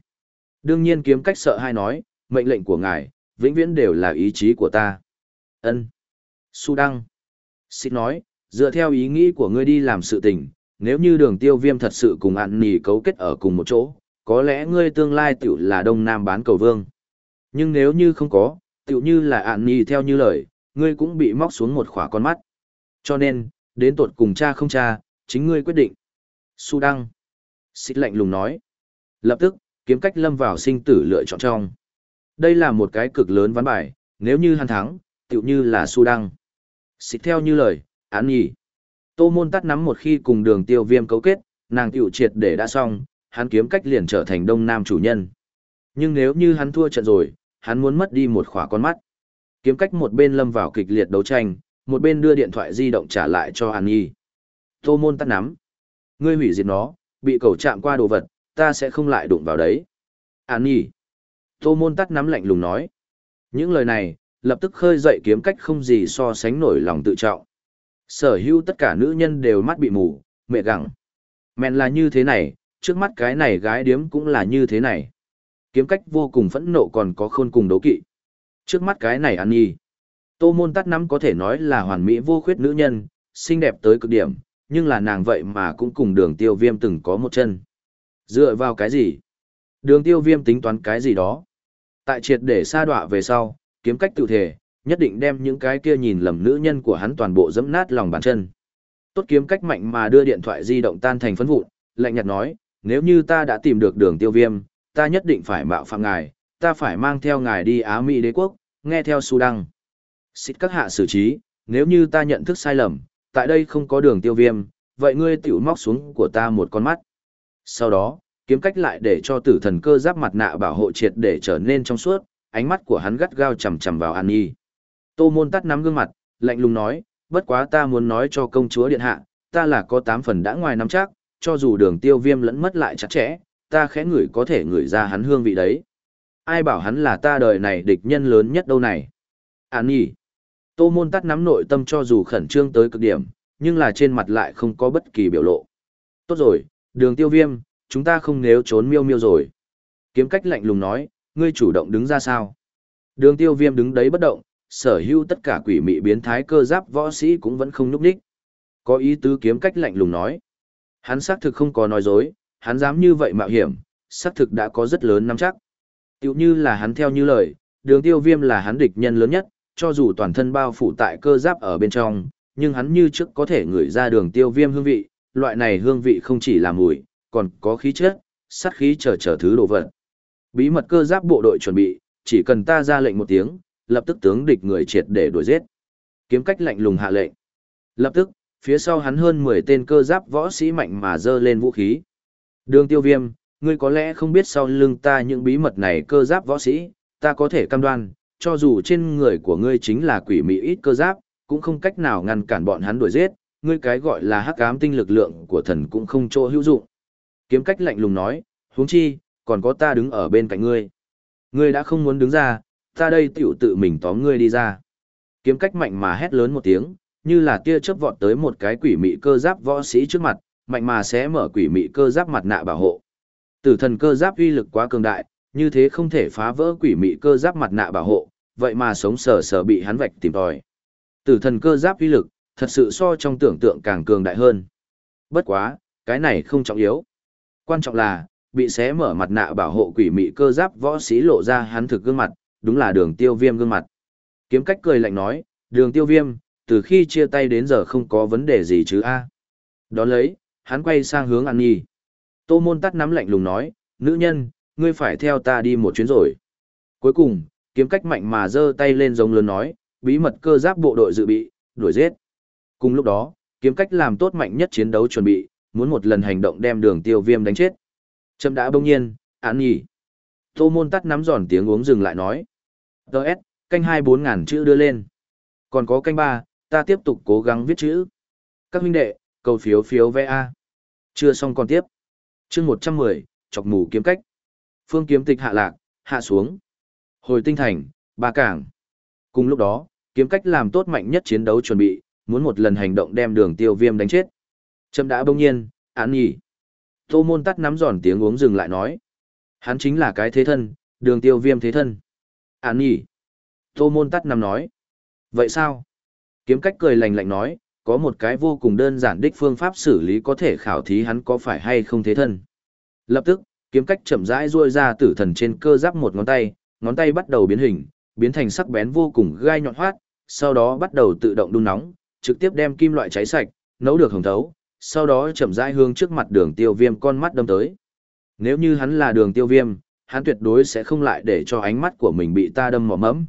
Đương nhiên kiếm cách sợ hai nói, mệnh lệnh của ngài, vĩnh viễn đều là ý chí của ta. Ân. Su Đăng. Xích nói, dựa theo ý nghĩ của ngươi đi làm sự tình, nếu như đường tiêu viêm thật sự cùng ạn nỉ cấu kết ở cùng một chỗ, có lẽ ngươi tương lai tiểu là đông nam bán cầu vương. Nhưng nếu như không có, tiểu như là ạn nỉ theo như lời, ngươi cũng bị móc xuống một khỏa con mắt. Cho nên, đến tột cùng cha không cha, chính ngươi quyết định. Su Đăng. Xích lạnh lùng nói. Lập tức, kiếm cách lâm vào sinh tử lựa chọn trong. Đây là một cái cực lớn ván bài, nếu như hắn thắng, tựu như là Su Đăng. Xích theo như lời, án nhỉ. Tô môn tắt nắm một khi cùng đường tiêu viêm cấu kết, nàng tiểu triệt để đã xong, hắn kiếm cách liền trở thành đông nam chủ nhân. Nhưng nếu như hắn thua trận rồi, hắn muốn mất đi một khỏa con mắt. Kiếm cách một bên lâm vào kịch liệt đấu tranh, một bên đưa điện thoại di động trả lại cho An Nhi. Tô môn tắt nắm. Ngươi hủy diệt nó, bị cầu chạm qua đồ vật, ta sẽ không lại đụng vào đấy. An Nhi. Tô môn tắt nắm lạnh lùng nói. Những lời này, lập tức khơi dậy kiếm cách không gì so sánh nổi lòng tự trọng. Sở hữu tất cả nữ nhân đều mắt bị mù, mẹ gặng. Mẹn là như thế này, trước mắt cái này gái điếm cũng là như thế này. Kiếm cách vô cùng phẫn nộ còn có khôn cùng đấu kỵ. Trước mắt cái này An Nhi. Tô môn tắt nắm có thể nói là hoàn mỹ vô khuyết nữ nhân, xinh đẹp tới cực điểm, nhưng là nàng vậy mà cũng cùng đường tiêu viêm từng có một chân. Dựa vào cái gì? Đường tiêu viêm tính toán cái gì đó? Tại triệt để sa đọa về sau, kiếm cách tự thể, nhất định đem những cái kia nhìn lầm nữ nhân của hắn toàn bộ dẫm nát lòng bàn chân. Tốt kiếm cách mạnh mà đưa điện thoại di động tan thành phấn vụn, lạnh nhạt nói, nếu như ta đã tìm được đường tiêu viêm, ta nhất định phải mạo phạm ngài, ta phải mang theo ngài đi Á Mỹ đế quốc, nghe theo su đăng. Xịt các hạ xử trí, nếu như ta nhận thức sai lầm, tại đây không có đường tiêu viêm, vậy ngươi tiểu móc xuống của ta một con mắt. Sau đó, kiếm cách lại để cho tử thần cơ giáp mặt nạ bảo hộ triệt để trở nên trong suốt, ánh mắt của hắn gắt gao chầm chầm vào An Nhi. Tô môn tắt nắm gương mặt, lạnh lùng nói, bất quá ta muốn nói cho công chúa điện hạ, ta là có tám phần đã ngoài nắm chắc, cho dù đường tiêu viêm lẫn mất lại chặt chẽ, ta khẽ ngửi có thể ngửi ra hắn hương vị đấy. Ai bảo hắn là ta đời này địch nhân lớn nhất đâu này. An Nhi. Tô môn tắt nắm nội tâm cho dù khẩn trương tới cực điểm, nhưng là trên mặt lại không có bất kỳ biểu lộ. Tốt rồi, đường tiêu viêm, chúng ta không nếu trốn miêu miêu rồi. Kiếm cách lạnh lùng nói, ngươi chủ động đứng ra sao? Đường tiêu viêm đứng đấy bất động, sở hữu tất cả quỷ mị biến thái cơ giáp võ sĩ cũng vẫn không núp đích. Có ý tứ kiếm cách lạnh lùng nói. Hắn xác thực không có nói dối, hắn dám như vậy mạo hiểm, xác thực đã có rất lớn nắm chắc. Tiểu như là hắn theo như lời, đường tiêu viêm là hắn địch nhân lớn nhất, cho dù toàn thân bao phủ tại cơ giáp ở bên trong, nhưng hắn như trước có thể ngửi ra đường tiêu viêm hương vị, loại này hương vị không chỉ là mùi, còn có khí chất, sát khí chờ chờ thứ đồ vật. Bí mật cơ giáp bộ đội chuẩn bị, chỉ cần ta ra lệnh một tiếng, lập tức tướng địch người triệt để đuổi giết. Kiếm cách lạnh lùng hạ lệnh. Lập tức, phía sau hắn hơn 10 tên cơ giáp võ sĩ mạnh mà dơ lên vũ khí. Đường tiêu viêm, ngươi có lẽ không biết sau lưng ta những bí mật này cơ giáp võ sĩ, ta có thể cam đoan, cho dù trên người của ngươi chính là quỷ mị ít cơ giáp, cũng không cách nào ngăn cản bọn hắn đuổi giết, ngươi cái gọi là hắc ám tinh lực lượng của thần cũng không chỗ hữu dụng. Kiếm cách lạnh lùng nói, huống chi, còn có ta đứng ở bên cạnh ngươi. Ngươi đã không muốn đứng ra, ta đây tiểu tự mình tóm ngươi đi ra. Kiếm cách mạnh mà hét lớn một tiếng, như là tia chớp vọt tới một cái quỷ mị cơ giáp võ sĩ trước mặt, mạnh mà sẽ mở quỷ mị cơ giáp mặt nạ bảo hộ. Tử thần cơ giáp uy lực quá cường đại, như thế không thể phá vỡ quỷ mị cơ giáp mặt nạ bảo hộ, vậy mà sống sờ sờ bị hắn vạch tìm tòi. Tử thần cơ giáp uy lực, thật sự so trong tưởng tượng càng cường đại hơn. Bất quá, cái này không trọng yếu. Quan trọng là, bị xé mở mặt nạ bảo hộ quỷ mị cơ giáp võ sĩ lộ ra hắn thực gương mặt, đúng là đường tiêu viêm gương mặt. Kiếm cách cười lạnh nói, đường tiêu viêm, từ khi chia tay đến giờ không có vấn đề gì chứ a Đón lấy, hắn quay sang hướng An Nhi. Tô môn tắt nắm lạnh lùng nói, nữ nhân, ngươi phải theo ta đi một chuyến rồi. Cuối cùng, kiếm cách mạnh mà giơ tay lên giống lớn nói, bí mật cơ giáp bộ đội dự bị, đuổi giết. Cùng lúc đó, kiếm cách làm tốt mạnh nhất chiến đấu chuẩn bị, muốn một lần hành động đem đường tiêu viêm đánh chết. Châm đã bỗng nhiên, án nhỉ. Tô môn tắt nắm giòn tiếng uống dừng lại nói. Đợt, canh hai bốn ngàn chữ đưa lên. Còn có canh ba, ta tiếp tục cố gắng viết chữ. Các huynh đệ, cầu phiếu phiếu VA. Chưa xong còn tiếp. chương một trăm mười chọc mù kiếm cách. Phương kiếm tịch hạ lạc, hạ xuống. Hồi tinh thành, ba cảng. Cùng lúc đó, kiếm cách làm tốt mạnh nhất chiến đấu chuẩn bị, muốn một lần hành động đem đường tiêu viêm đánh chết. Trâm đã bỗng nhiên, án nhỉ. Tô môn tắt nắm giòn tiếng uống dừng lại nói. Hắn chính là cái thế thân, đường tiêu viêm thế thân. Án nhỉ. Tô môn tắt nắm nói. Vậy sao? Kiếm cách cười lạnh lạnh nói, có một cái vô cùng đơn giản đích phương pháp xử lý có thể khảo thí hắn có phải hay không thế thân. Lập tức, kiếm cách chậm rãi ruôi ra tử thần trên cơ giáp một ngón tay, ngón tay bắt đầu biến hình, biến thành sắc bén vô cùng gai nhọn hoắt, sau đó bắt đầu tự động đun nóng, trực tiếp đem kim loại cháy sạch, nấu được hồng thấu, sau đó chậm rãi hướng trước mặt đường tiêu viêm con mắt đâm tới. Nếu như hắn là đường tiêu viêm, hắn tuyệt đối sẽ không lại để cho ánh mắt của mình bị ta đâm mỏ mẫm.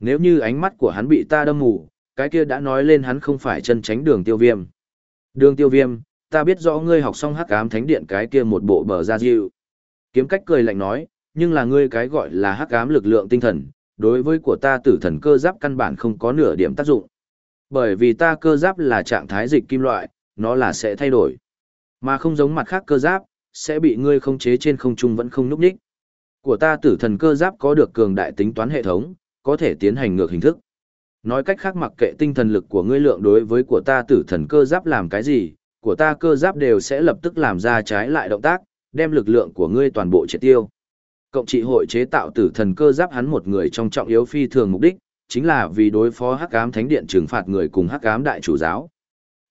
Nếu như ánh mắt của hắn bị ta đâm mù, cái kia đã nói lên hắn không phải chân tránh đường tiêu viêm. Đường tiêu viêm, ta biết rõ ngươi học xong hắc ám thánh điện cái kia một bộ bờ ra dịu. Kiếm cách cười lạnh nói, nhưng là ngươi cái gọi là hắc ám lực lượng tinh thần, đối với của ta tử thần cơ giáp căn bản không có nửa điểm tác dụng. Bởi vì ta cơ giáp là trạng thái dịch kim loại, nó là sẽ thay đổi. Mà không giống mặt khác cơ giáp, sẽ bị ngươi không chế trên không trung vẫn không núp ních. Của ta tử thần cơ giáp có được cường đại tính toán hệ thống, có thể tiến hành ngược hình thức. Nói cách khác mặc kệ tinh thần lực của ngươi lượng đối với của ta tử thần cơ giáp làm cái gì, của ta cơ giáp đều sẽ lập tức làm ra trái lại động tác, đem lực lượng của ngươi toàn bộ triệt tiêu. Cộng trị hội chế tạo tử thần cơ giáp hắn một người trong trọng yếu phi thường mục đích, chính là vì đối phó hắc ám thánh điện trừng phạt người cùng hắc ám đại chủ giáo.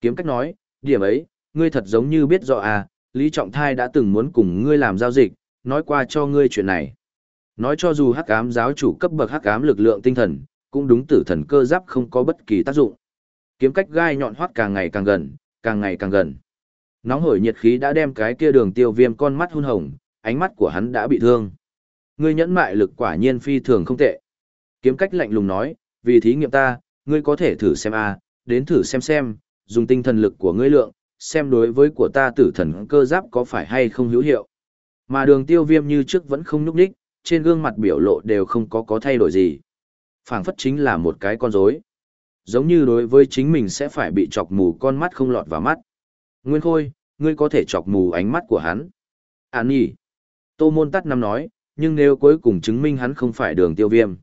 Kiếm cách nói, điểm ấy, ngươi thật giống như biết rõ à, Lý Trọng Thai đã từng muốn cùng ngươi làm giao dịch, nói qua cho ngươi chuyện này. Nói cho dù hắc ám giáo chủ cấp bậc hắc ám lực lượng tinh thần, cũng đúng tử thần cơ giáp không có bất kỳ tác dụng. Kiếm cách gai nhọn hoắt càng ngày càng gần, càng ngày càng gần. Nóng hổi nhiệt khí đã đem cái kia đường tiêu viêm con mắt hun hồng, ánh mắt của hắn đã bị thương. Ngươi nhẫn mại lực quả nhiên phi thường không tệ. Kiếm cách lạnh lùng nói, vì thí nghiệm ta, ngươi có thể thử xem a, đến thử xem xem, dùng tinh thần lực của ngươi lượng, xem đối với của ta tử thần cơ giáp có phải hay không hữu hiệu. Mà đường tiêu viêm như trước vẫn không nhúc đích, trên gương mặt biểu lộ đều không có có thay đổi gì. phảng phất chính là một cái con rối Giống như đối với chính mình sẽ phải bị chọc mù con mắt không lọt vào mắt. Nguyên Khôi, ngươi có thể chọc mù ánh mắt của hắn. Án nhỉ. Tô môn tắt năm nói, nhưng nếu cuối cùng chứng minh hắn không phải đường tiêu viêm.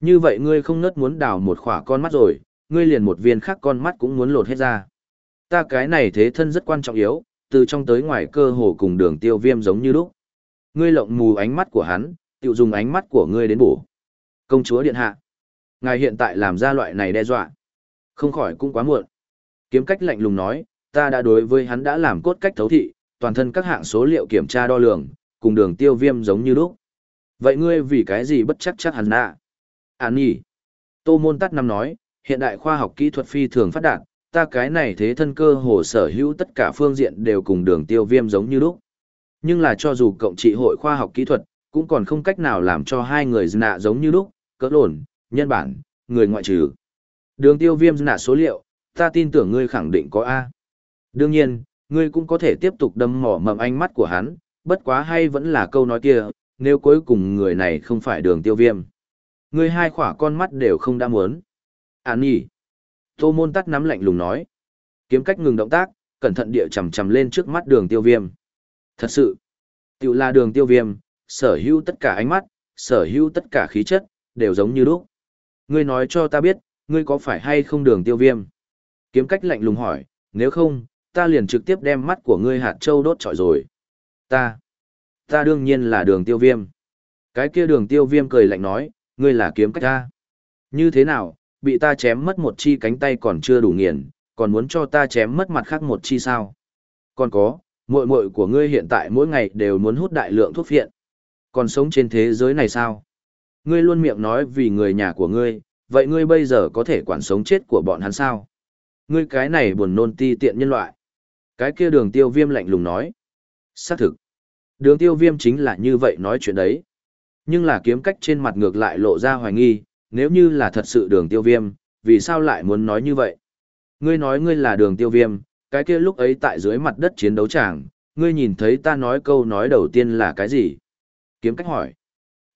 Như vậy ngươi không nớt muốn đào một khỏa con mắt rồi, ngươi liền một viên khác con mắt cũng muốn lột hết ra. Ta cái này thế thân rất quan trọng yếu, từ trong tới ngoài cơ hồ cùng đường tiêu viêm giống như lúc. Ngươi lộng mù ánh mắt của hắn, tự dùng ánh mắt của ngươi đến bổ. Công chúa điện hạ. Ngài hiện tại làm ra loại này đe dọa. Không khỏi cũng quá muộn. Kiếm cách lạnh lùng nói, ta đã đối với hắn đã làm cốt cách thấu thị, toàn thân các hạng số liệu kiểm tra đo lường, cùng đường tiêu viêm giống như lúc. Vậy ngươi vì cái gì bất chắc chắc hắn nạ? Án nhỉ. Tô môn tắt năm nói, hiện đại khoa học kỹ thuật phi thường phát đạt, ta cái này thế thân cơ hồ sở hữu tất cả phương diện đều cùng đường tiêu viêm giống như lúc. Nhưng là cho dù cộng trị hội khoa học kỹ thuật, cũng còn không cách nào làm cho hai người nạ giống như lúc, cỡ lồn, nhân bản, người ngoại trừ. Đường tiêu viêm nạ số liệu, ta tin tưởng ngươi khẳng định có A. Đương nhiên, ngươi cũng có thể tiếp tục đâm mỏ mầm ánh mắt của hắn, Bất quá hay vẫn là câu nói kia, nếu cuối cùng người này không phải đường tiêu viêm. Người hai khỏa con mắt đều không đã muốn. Án nhỉ. Tô môn tắt nắm lạnh lùng nói. Kiếm cách ngừng động tác, cẩn thận địa chầm chầm lên trước mắt đường tiêu viêm. Thật sự, tiểu là đường tiêu viêm, sở hữu tất cả ánh mắt, sở hữu tất cả khí chất, đều giống như lúc. Ngươi nói cho ta biết, ngươi có phải hay không đường tiêu viêm? Kiếm cách lạnh lùng hỏi, nếu không, ta liền trực tiếp đem mắt của ngươi hạt châu đốt trọi rồi. Ta, ta đương nhiên là đường tiêu viêm. Cái kia đường tiêu viêm cười lạnh nói, ngươi là kiếm cách ta. Như thế nào, bị ta chém mất một chi cánh tay còn chưa đủ nghiền, còn muốn cho ta chém mất mặt khác một chi sao? Còn có, muội muội của ngươi hiện tại mỗi ngày đều muốn hút đại lượng thuốc phiện. Còn sống trên thế giới này sao? Ngươi luôn miệng nói vì người nhà của ngươi, vậy ngươi bây giờ có thể quản sống chết của bọn hắn sao? Ngươi cái này buồn nôn ti tiện nhân loại. Cái kia đường tiêu viêm lạnh lùng nói. Xác thực. Đường tiêu viêm chính là như vậy nói chuyện đấy. Nhưng là kiếm cách trên mặt ngược lại lộ ra hoài nghi, nếu như là thật sự đường tiêu viêm, vì sao lại muốn nói như vậy? Ngươi nói ngươi là đường tiêu viêm, cái kia lúc ấy tại dưới mặt đất chiến đấu chẳng ngươi nhìn thấy ta nói câu nói đầu tiên là cái gì? Kiếm cách hỏi.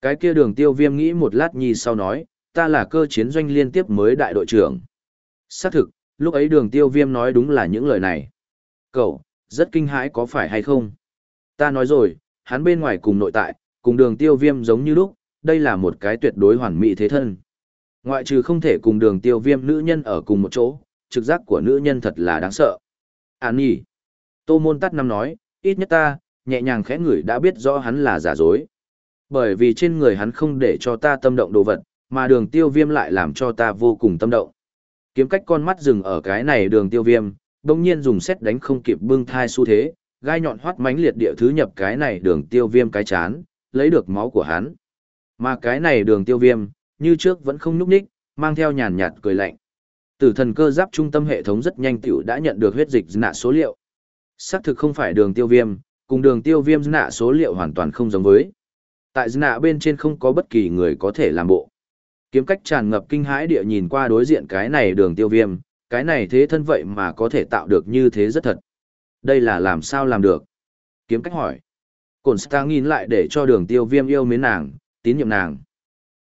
Cái kia đường tiêu viêm nghĩ một lát nhi sau nói, ta là cơ chiến doanh liên tiếp mới đại đội trưởng. Xác thực, lúc ấy đường tiêu viêm nói đúng là những lời này. Cậu, rất kinh hãi có phải hay không? Ta nói rồi, hắn bên ngoài cùng nội tại, cùng đường tiêu viêm giống như lúc, đây là một cái tuyệt đối hoàn mỹ thế thân. Ngoại trừ không thể cùng đường tiêu viêm nữ nhân ở cùng một chỗ, trực giác của nữ nhân thật là đáng sợ. Án nhỉ. Tô môn tắt năm nói, ít nhất ta, nhẹ nhàng khẽ ngửi đã biết rõ hắn là giả dối. Bởi vì trên người hắn không để cho ta tâm động đồ vật, mà đường tiêu viêm lại làm cho ta vô cùng tâm động. Kiếm cách con mắt dừng ở cái này đường tiêu viêm, đồng nhiên dùng xét đánh không kịp bưng thai xu thế, gai nhọn hoắt mánh liệt địa thứ nhập cái này đường tiêu viêm cái chán, lấy được máu của hắn. Mà cái này đường tiêu viêm, như trước vẫn không nhúc ních, mang theo nhàn nhạt cười lạnh. Tử thần cơ giáp trung tâm hệ thống rất nhanh tiểu đã nhận được huyết dịch nạ số liệu. Xác thực không phải đường tiêu viêm, cùng đường tiêu viêm nạ số liệu hoàn toàn không giống với. Tại nạ bên trên không có bất kỳ người có thể làm bộ. Kiếm cách tràn ngập kinh hãi địa nhìn qua đối diện cái này đường tiêu viêm, cái này thế thân vậy mà có thể tạo được như thế rất thật. Đây là làm sao làm được? Kiếm cách hỏi. Cổn Star nhìn lại để cho đường tiêu viêm yêu mến nàng, tín nhiệm nàng.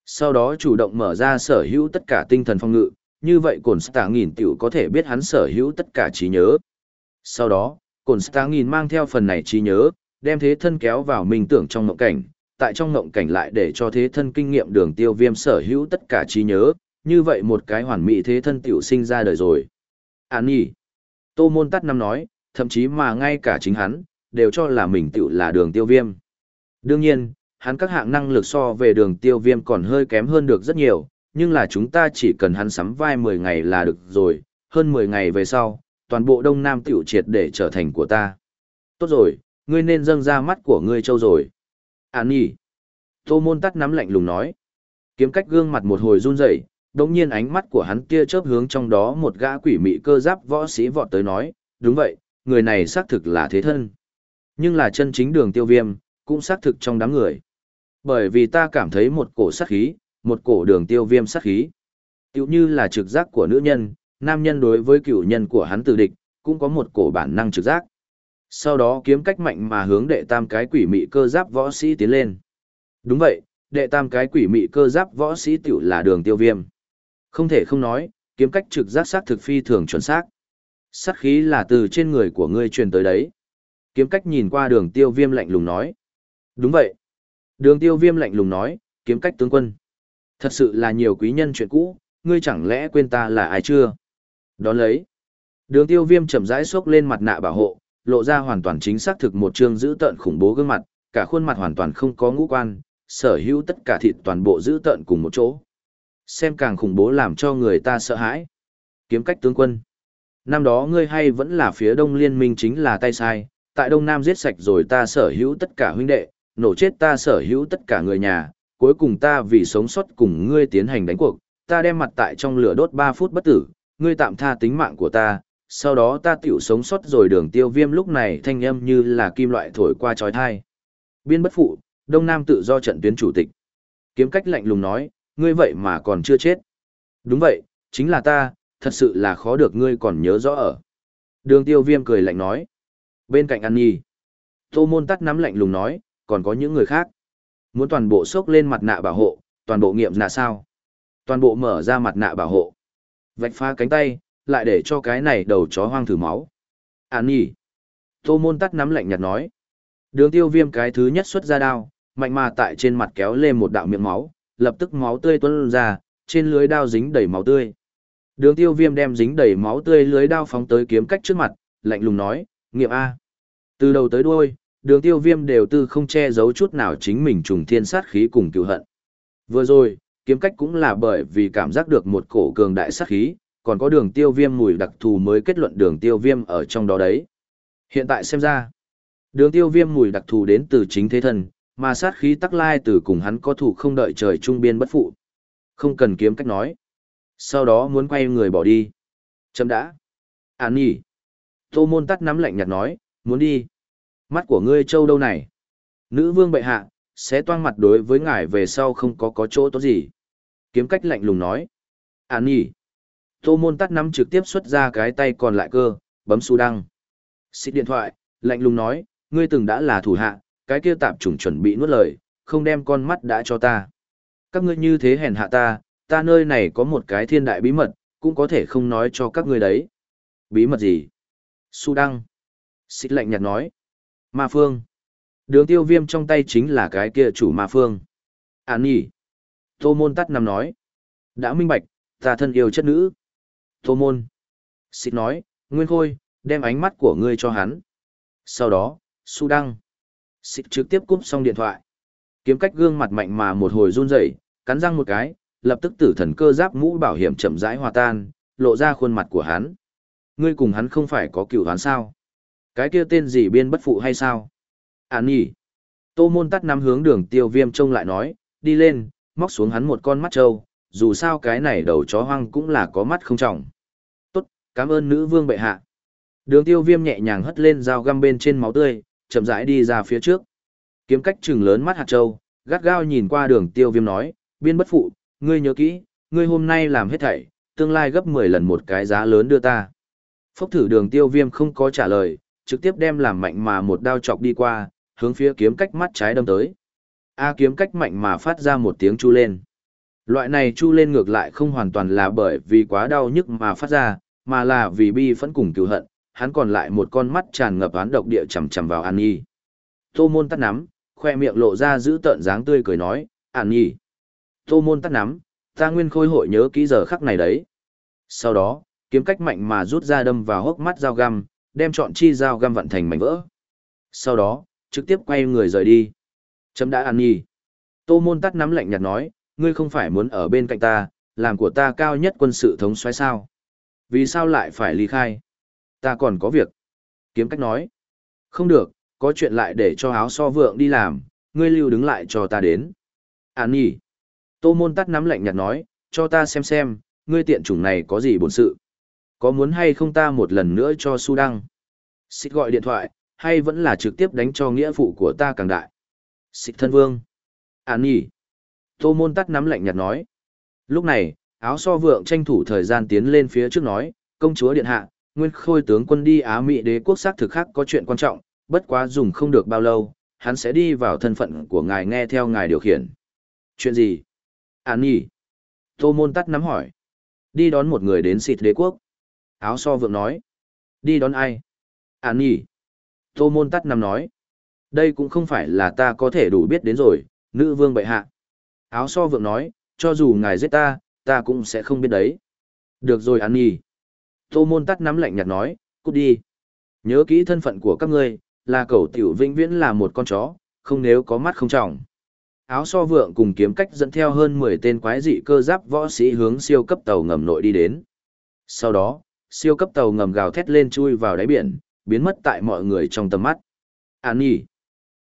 Sau đó chủ động mở ra sở hữu tất cả tinh thần phong ngự, như vậy Cổn Star nhìn tiểu có thể biết hắn sở hữu tất cả trí nhớ. Sau đó, Cổn Star nhìn mang theo phần này trí nhớ, đem thế thân kéo vào mình tưởng trong mộng cảnh, tại trong mộng cảnh lại để cho thế thân kinh nghiệm đường tiêu viêm sở hữu tất cả trí nhớ, như vậy một cái hoàn mỹ thế thân tiểu sinh ra đời rồi. Án nhỉ? Tô môn tắt năm nói, thậm chí mà ngay cả chính hắn, đều cho là mình tự là đường tiêu viêm. Đương nhiên, hắn các hạng năng lực so về đường tiêu viêm còn hơi kém hơn được rất nhiều, nhưng là chúng ta chỉ cần hắn sắm vai 10 ngày là được rồi, hơn 10 ngày về sau, toàn bộ Đông Nam tiểu triệt để trở thành của ta. Tốt rồi, ngươi nên dâng ra mắt của ngươi châu rồi. Án nhỉ? Tô môn tắt nắm lạnh lùng nói. Kiếm cách gương mặt một hồi run rẩy, đồng nhiên ánh mắt của hắn kia chớp hướng trong đó một gã quỷ mị cơ giáp võ sĩ vọt tới nói, đúng vậy, người này xác thực là thế thân. Nhưng là chân chính đường tiêu viêm, cũng xác thực trong đám người. Bởi vì ta cảm thấy một cổ sát khí, một cổ đường tiêu viêm sát khí. Tiểu như là trực giác của nữ nhân, nam nhân đối với cựu nhân của hắn tử địch, cũng có một cổ bản năng trực giác. Sau đó kiếm cách mạnh mà hướng đệ tam cái quỷ mị cơ giáp võ sĩ tiến lên. Đúng vậy, đệ tam cái quỷ mị cơ giáp võ sĩ tiểu là đường tiêu viêm. Không thể không nói, kiếm cách trực giác xác thực phi thường chuẩn xác. Sát khí là từ trên người của ngươi truyền tới đấy. Kiếm cách nhìn qua đường tiêu viêm lạnh lùng nói. Đúng vậy. Đường tiêu viêm lạnh lùng nói, kiếm cách tướng quân. Thật sự là nhiều quý nhân chuyện cũ, ngươi chẳng lẽ quên ta là ai chưa? Đón lấy. Đường tiêu viêm chậm rãi xốc lên mặt nạ bảo hộ, lộ ra hoàn toàn chính xác thực một chương giữ tợn khủng bố gương mặt, cả khuôn mặt hoàn toàn không có ngũ quan, sở hữu tất cả thịt toàn bộ giữ tợn cùng một chỗ. Xem càng khủng bố làm cho người ta sợ hãi. Kiếm cách tướng quân. Năm đó ngươi hay vẫn là phía đông liên minh chính là tay sai, tại đông nam giết sạch rồi ta sở hữu tất cả huynh đệ, nổ chết ta sở hữu tất cả người nhà, cuối cùng ta vì sống sót cùng ngươi tiến hành đánh cuộc, ta đem mặt tại trong lửa đốt 3 phút bất tử, ngươi tạm tha tính mạng của ta, sau đó ta tiểu sống sót rồi đường tiêu viêm lúc này thanh âm như là kim loại thổi qua trói thai. Biên bất phụ, Đông Nam tự do trận tuyến chủ tịch. Kiếm cách lạnh lùng nói, ngươi vậy mà còn chưa chết. Đúng vậy, chính là ta, thật sự là khó được ngươi còn nhớ rõ ở. Đường tiêu viêm cười lạnh nói. Bên cạnh An Nhi, Tô môn tắt nắm lạnh lùng nói, còn có những người khác. Muốn toàn bộ sốc lên mặt nạ bảo hộ, toàn bộ nghiệm nạ sao? Toàn bộ mở ra mặt nạ bảo hộ. Vạch phá cánh tay, lại để cho cái này đầu chó hoang thử máu. An Nhi Tô môn tắt nắm lạnh nhạt nói. Đường tiêu viêm cái thứ nhất xuất ra đao, mạnh mà tại trên mặt kéo lên một đạo miệng máu, lập tức máu tươi tuôn ra, trên lưới đao dính đầy máu tươi. Đường tiêu viêm đem dính đầy máu tươi lưới đao phóng tới kiếm cách trước mặt, lạnh lùng nói, nghiệm A. Từ đầu tới đuôi, đường tiêu viêm đều tư không che giấu chút nào chính mình trùng thiên sát khí cùng cứu hận. Vừa rồi, kiếm cách cũng là bởi vì cảm giác được một cổ cường đại sát khí, còn có đường tiêu viêm mùi đặc thù mới kết luận đường tiêu viêm ở trong đó đấy. Hiện tại xem ra, đường tiêu viêm mùi đặc thù đến từ chính thế thần mà sát khí tắc lai từ cùng hắn có thủ không đợi trời trung biên bất phụ. Không cần kiếm cách nói. Sau đó muốn quay người bỏ đi. Chấm đã. Án nhỉ. Tô môn tắt nắm lạnh nhạt nói, muốn đi. Mắt của ngươi trâu đâu này? Nữ vương bệ hạ, sẽ toan mặt đối với ngài về sau không có có chỗ tốt gì. Kiếm cách lạnh lùng nói. Án nhỉ. Tô môn tắt nắm trực tiếp xuất ra cái tay còn lại cơ, bấm su đăng. Xịt điện thoại, lạnh lùng nói, ngươi từng đã là thủ hạ, cái kia tạp chủng chuẩn bị nuốt lời, không đem con mắt đã cho ta. Các ngươi như thế hèn hạ ta, ta nơi này có một cái thiên đại bí mật, cũng có thể không nói cho các ngươi đấy. Bí mật gì? Su đăng. Xích lạnh nhạt nói. Ma phương. Đường tiêu viêm trong tay chính là cái kia chủ ma phương. Án nhỉ. Tô môn tắt nằm nói. Đã minh bạch, ta thân yêu chất nữ. Tô môn. Xích nói, Nguyên Khôi, đem ánh mắt của ngươi cho hắn. Sau đó, su đăng. Xích trực tiếp cúp xong điện thoại. Kiếm cách gương mặt mạnh mà một hồi run rẩy, cắn răng một cái, lập tức tử thần cơ giáp mũ bảo hiểm chậm rãi hòa tan, lộ ra khuôn mặt của hắn. Ngươi cùng hắn không phải có cựu hắn sao? Cái kia tên gì biên bất phụ hay sao? Án nhỉ. Tô môn tắt nắm hướng đường tiêu viêm trông lại nói, đi lên, móc xuống hắn một con mắt trâu, dù sao cái này đầu chó hoang cũng là có mắt không trọng. Tốt, cảm ơn nữ vương bệ hạ. Đường tiêu viêm nhẹ nhàng hất lên dao găm bên trên máu tươi, chậm rãi đi ra phía trước. Kiếm cách trừng lớn mắt hạt trâu, gắt gao nhìn qua đường tiêu viêm nói, biên bất phụ, ngươi nhớ kỹ, ngươi hôm nay làm hết thảy, tương lai gấp 10 lần một cái giá lớn đưa ta. Phốc thử đường tiêu viêm không có trả lời, trực tiếp đem làm mạnh mà một đao chọc đi qua, hướng phía kiếm cách mắt trái đâm tới. A kiếm cách mạnh mà phát ra một tiếng chu lên. Loại này chu lên ngược lại không hoàn toàn là bởi vì quá đau nhức mà phát ra, mà là vì bi phẫn cùng cứu hận, hắn còn lại một con mắt tràn ngập án độc địa chầm chầm vào An Nhi. Tô môn tắt nắm, khoe miệng lộ ra giữ tợn dáng tươi cười nói, An Nhi. Tô môn tắt nắm, ta nguyên khôi hội nhớ kỹ giờ khắc này đấy. Sau đó, kiếm cách mạnh mà rút ra đâm vào hốc mắt dao găm, đem chọn chi dao găm vận thành mảnh vỡ. Sau đó, trực tiếp quay người rời đi. Chấm đã ăn Nhi. Tô môn tắt nắm lạnh nhạt nói, ngươi không phải muốn ở bên cạnh ta, làm của ta cao nhất quân sự thống soái sao. Vì sao lại phải ly khai? Ta còn có việc. Kiếm cách nói. Không được, có chuyện lại để cho áo so vượng đi làm, ngươi lưu đứng lại cho ta đến. An nhỉ. Tô môn tắt nắm lạnh nhạt nói, cho ta xem xem, ngươi tiện chủng này có gì bổn sự. Có muốn hay không ta một lần nữa cho su đăng? Xịt gọi điện thoại, hay vẫn là trực tiếp đánh cho nghĩa phụ của ta càng đại? Xịt thân vương. An nhỉ. Tô môn tắt nắm lạnh nhạt nói. Lúc này, áo so vượng tranh thủ thời gian tiến lên phía trước nói, công chúa điện hạ, nguyên khôi tướng quân đi Á Mỹ đế quốc xác thực khác có chuyện quan trọng, bất quá dùng không được bao lâu, hắn sẽ đi vào thân phận của ngài nghe theo ngài điều khiển. Chuyện gì? An Nhi. Tô môn tắt nắm hỏi. Đi đón một người đến xịt đế quốc. Áo so vượng nói. Đi đón ai? An Nhi. Tô môn tắt nắm nói. Đây cũng không phải là ta có thể đủ biết đến rồi, nữ vương bệ hạ. Áo so vượng nói, cho dù ngài giết ta, ta cũng sẽ không biết đấy. Được rồi An Nhi. Tô môn tắt nắm lạnh nhạt nói, cút đi. Nhớ kỹ thân phận của các ngươi, là cầu tiểu vĩnh viễn là một con chó, không nếu có mắt không trọng. Áo so vượng cùng kiếm cách dẫn theo hơn 10 tên quái dị cơ giáp võ sĩ hướng siêu cấp tàu ngầm nội đi đến. Sau đó, siêu cấp tàu ngầm gào thét lên chui vào đáy biển, biến mất tại mọi người trong tầm mắt. An nhỉ.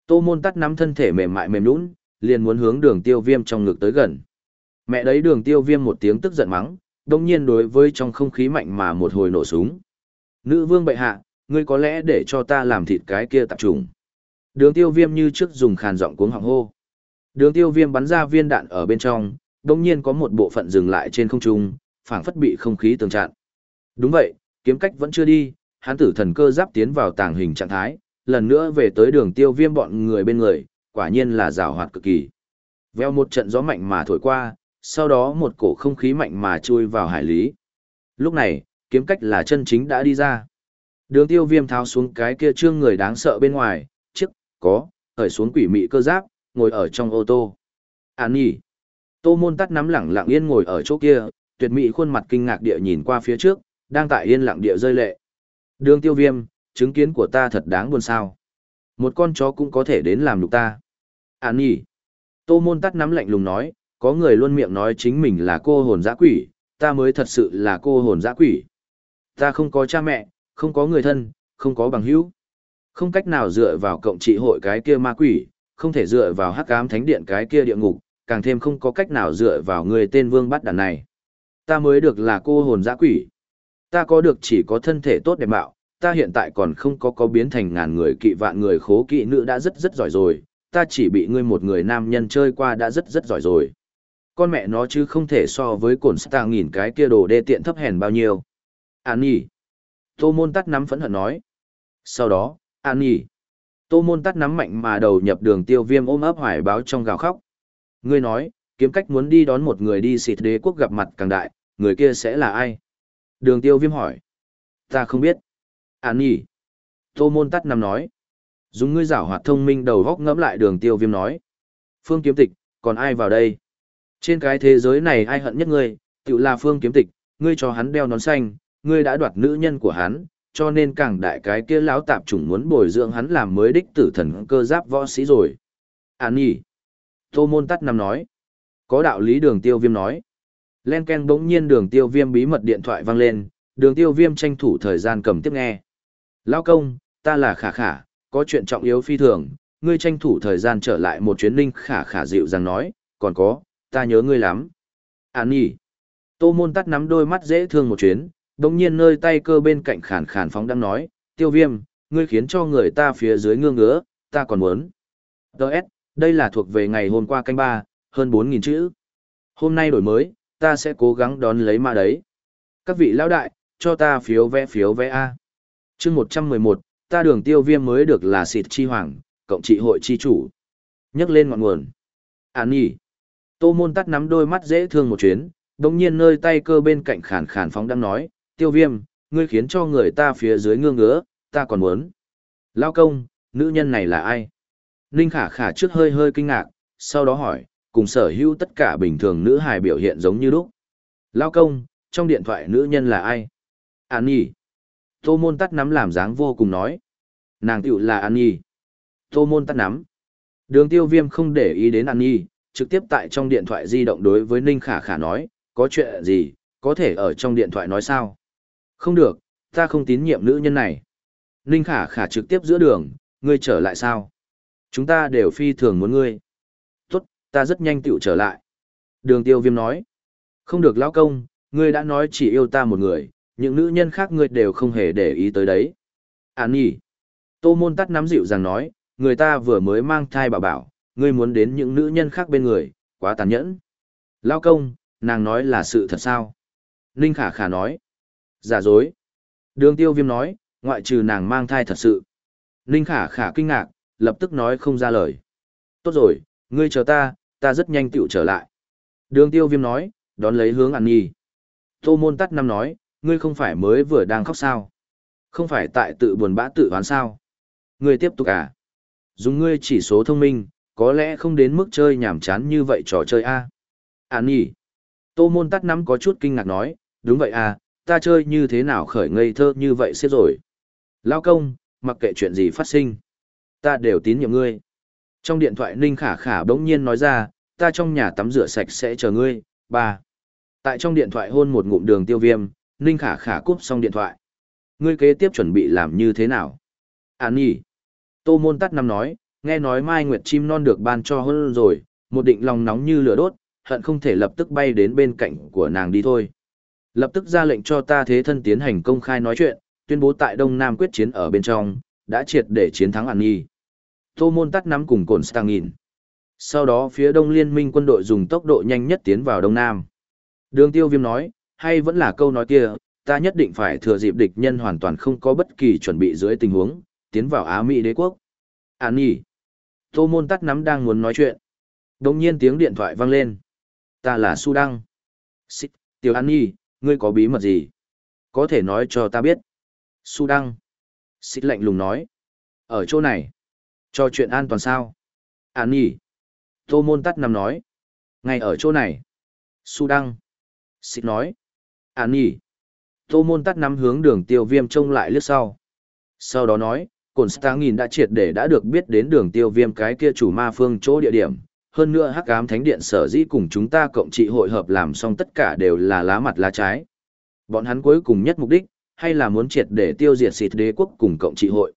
Tô môn tắt nắm thân thể mềm mại mềm nũng, liền muốn hướng đường tiêu viêm trong ngực tới gần. Mẹ đấy đường tiêu viêm một tiếng tức giận mắng, đồng nhiên đối với trong không khí mạnh mà một hồi nổ súng. Nữ vương bệ hạ, ngươi có lẽ để cho ta làm thịt cái kia tạp trùng. Đường tiêu viêm như trước dùng khàn giọng cuống họng hô. Đường tiêu viêm bắn ra viên đạn ở bên trong, đồng nhiên có một bộ phận dừng lại trên không trung, phảng phất bị không khí tường chặn. Đúng vậy, kiếm cách vẫn chưa đi, hắn tử thần cơ giáp tiến vào tàng hình trạng thái, lần nữa về tới đường tiêu viêm bọn người bên người, quả nhiên là rào hoạt cực kỳ. Veo một trận gió mạnh mà thổi qua, sau đó một cổ không khí mạnh mà chui vào hải lý. Lúc này, kiếm cách là chân chính đã đi ra. Đường tiêu viêm tháo xuống cái kia trương người đáng sợ bên ngoài, chiếc, có, hởi xuống quỷ mị cơ giáp, ngồi ở trong ô tô. Án nhỉ. Tô môn tắt nắm lẳng lặng yên ngồi ở chỗ kia, tuyệt mỹ khuôn mặt kinh ngạc địa nhìn qua phía trước, đang tại yên lặng địa rơi lệ. Đường tiêu viêm, chứng kiến của ta thật đáng buồn sao. Một con chó cũng có thể đến làm lục ta. Án nhỉ. Tô môn tắt nắm lạnh lùng nói, có người luôn miệng nói chính mình là cô hồn giã quỷ, ta mới thật sự là cô hồn giã quỷ. Ta không có cha mẹ, không có người thân, không có bằng hữu. Không cách nào dựa vào cộng trị hội cái kia ma quỷ, không thể dựa vào hắc ám thánh điện cái kia địa ngục, càng thêm không có cách nào dựa vào người tên vương bắt đàn này. Ta mới được là cô hồn dã quỷ. Ta có được chỉ có thân thể tốt đẹp bạo, ta hiện tại còn không có có biến thành ngàn người kỵ vạn người khố kỵ nữ đã rất rất giỏi rồi, ta chỉ bị ngươi một người nam nhân chơi qua đã rất rất giỏi rồi. Con mẹ nó chứ không thể so với cổn ta nghìn cái kia đồ đê tiện thấp hèn bao nhiêu. An nhỉ. Tô môn tắt nắm phẫn hận nói. Sau đó, an nhỉ. Tô môn tắt nắm mạnh mà đầu nhập đường tiêu viêm ôm ấp hoài báo trong gào khóc. Ngươi nói, kiếm cách muốn đi đón một người đi xịt đế quốc gặp mặt càng đại, người kia sẽ là ai? Đường tiêu viêm hỏi. Ta không biết. An nhỉ. Tô môn tắt nắm nói. Dùng ngươi giảo hoạt thông minh đầu góc ngẫm lại đường tiêu viêm nói. Phương kiếm tịch, còn ai vào đây? Trên cái thế giới này ai hận nhất ngươi, tự là phương kiếm tịch, ngươi cho hắn đeo nón xanh, ngươi đã đoạt nữ nhân của hắn, cho nên càng đại cái kia lão tạp chủng muốn bồi dưỡng hắn làm mới đích tử thần cơ giáp võ sĩ rồi. Án nhỉ. Tô môn tắt nằm nói. Có đạo lý đường tiêu viêm nói. Len Ken bỗng nhiên đường tiêu viêm bí mật điện thoại vang lên, đường tiêu viêm tranh thủ thời gian cầm tiếp nghe. Lao công, ta là khả khả, có chuyện trọng yếu phi thường, ngươi tranh thủ thời gian trở lại một chuyến linh khả khả dịu dàng nói, còn có, ta nhớ ngươi lắm. Án nhỉ. Tô môn tắt nắm đôi mắt dễ thương một chuyến, đồng nhiên nơi tay cơ bên cạnh khản khản phóng đang nói, tiêu viêm, ngươi khiến cho người ta phía dưới ngương ngứa, ta còn muốn. Đợt, đây là thuộc về ngày hôm qua canh ba, hơn 4.000 chữ. Hôm nay đổi mới, ta sẽ cố gắng đón lấy mà đấy. Các vị lão đại, cho ta phiếu vẽ phiếu vẽ A. chương 111, ta đường tiêu viêm mới được là xịt chi hoàng, cộng trị hội chi chủ. nhấc lên ngọn nguồn. Án nhỉ. Tô môn tắt nắm đôi mắt dễ thương một chuyến, đồng nhiên nơi tay cơ bên cạnh khản khản phóng đang nói, tiêu viêm, ngươi khiến cho người ta phía dưới ngương ngứa, ta còn muốn. Lao công, nữ nhân này là ai? Ninh khả khả trước hơi hơi kinh ngạc, sau đó hỏi, cùng sở hữu tất cả bình thường nữ hài biểu hiện giống như lúc. Lao công, trong điện thoại nữ nhân là ai? An Nhi. Tô môn tắt nắm làm dáng vô cùng nói. Nàng tiểu là An Nhi. Tô môn tắt nắm. Đường tiêu viêm không để ý đến An Nhi, trực tiếp tại trong điện thoại di động đối với Ninh khả khả nói, có chuyện gì, có thể ở trong điện thoại nói sao? Không được, ta không tín nhiệm nữ nhân này. Ninh khả khả trực tiếp giữa đường, ngươi trở lại sao? Chúng ta đều phi thường muốn ngươi. Tốt, ta rất nhanh tựu trở lại. Đường tiêu viêm nói. Không được lão công, ngươi đã nói chỉ yêu ta một người, những nữ nhân khác ngươi đều không hề để ý tới đấy. Án nhỉ. Tô môn tắt nắm dịu rằng nói, người ta vừa mới mang thai bảo bảo, ngươi muốn đến những nữ nhân khác bên người, quá tàn nhẫn. Lão công, nàng nói là sự thật sao? Ninh khả khả nói. Giả dối. Đường tiêu viêm nói, ngoại trừ nàng mang thai thật sự. Ninh khả khả kinh ngạc, lập tức nói không ra lời. Tốt rồi, ngươi chờ ta, ta rất nhanh tựu trở lại. Đường tiêu viêm nói, đón lấy hướng ăn nhi. Tô môn tắt năm nói, ngươi không phải mới vừa đang khóc sao. Không phải tại tự buồn bã tự hoán sao. Ngươi tiếp tục à. Dùng ngươi chỉ số thông minh, có lẽ không đến mức chơi nhảm chán như vậy trò chơi a. An nhi. Tô môn tắt năm có chút kinh ngạc nói, đúng vậy à, ta chơi như thế nào khởi ngây thơ như vậy xếp rồi. Lao công, mặc kệ chuyện gì phát sinh. Ta đều tín nhiệm ngươi. Trong điện thoại Ninh Khả Khả bỗng nhiên nói ra, ta trong nhà tắm rửa sạch sẽ chờ ngươi, ba. Tại trong điện thoại hôn một ngụm đường tiêu viêm, Ninh Khả Khả cúp xong điện thoại. Ngươi kế tiếp chuẩn bị làm như thế nào? Án nhỉ? Tô môn tắt năm nói, nghe nói Mai Nguyệt chim non được ban cho hơn rồi, một định lòng nóng như lửa đốt, hận không thể lập tức bay đến bên cạnh của nàng đi thôi. Lập tức ra lệnh cho ta thế thân tiến hành công khai nói chuyện, tuyên bố tại Đông Nam quyết chiến ở bên trong, đã triệt để chiến thắng An Nhi. Tô Môn tắt nắm cùng cồn Stangin. Sau đó phía Đông Liên minh quân đội dùng tốc độ nhanh nhất tiến vào Đông Nam. Đường tiêu viêm nói, hay vẫn là câu nói kia, ta nhất định phải thừa dịp địch nhân hoàn toàn không có bất kỳ chuẩn bị dưới tình huống, tiến vào Á Mỹ đế quốc. An Nhi, Tô môn tắt nắm đang muốn nói chuyện. Đồng nhiên tiếng điện thoại vang lên. Ta là Su Đăng. Xích, Tiểu An Nhi ngươi có bí mật gì? Có thể nói cho ta biết. Su Đăng. Xích lạnh lùng nói. Ở chỗ này. Cho chuyện an toàn sao? An nhỉ. Tô môn tắt nằm nói. Ngay ở chỗ này. Su Đăng. Xích nói. An nhỉ. Tô môn tắt nắm hướng đường tiêu viêm trông lại lướt sau. Sau đó nói, Cổn Star nghìn đã triệt để đã được biết đến đường tiêu viêm cái kia chủ ma phương chỗ địa điểm. Hơn nữa hắc ám thánh điện sở dĩ cùng chúng ta cộng trị hội hợp làm xong tất cả đều là lá mặt lá trái. Bọn hắn cuối cùng nhất mục đích, hay là muốn triệt để tiêu diệt xịt đế quốc cùng cộng trị hội.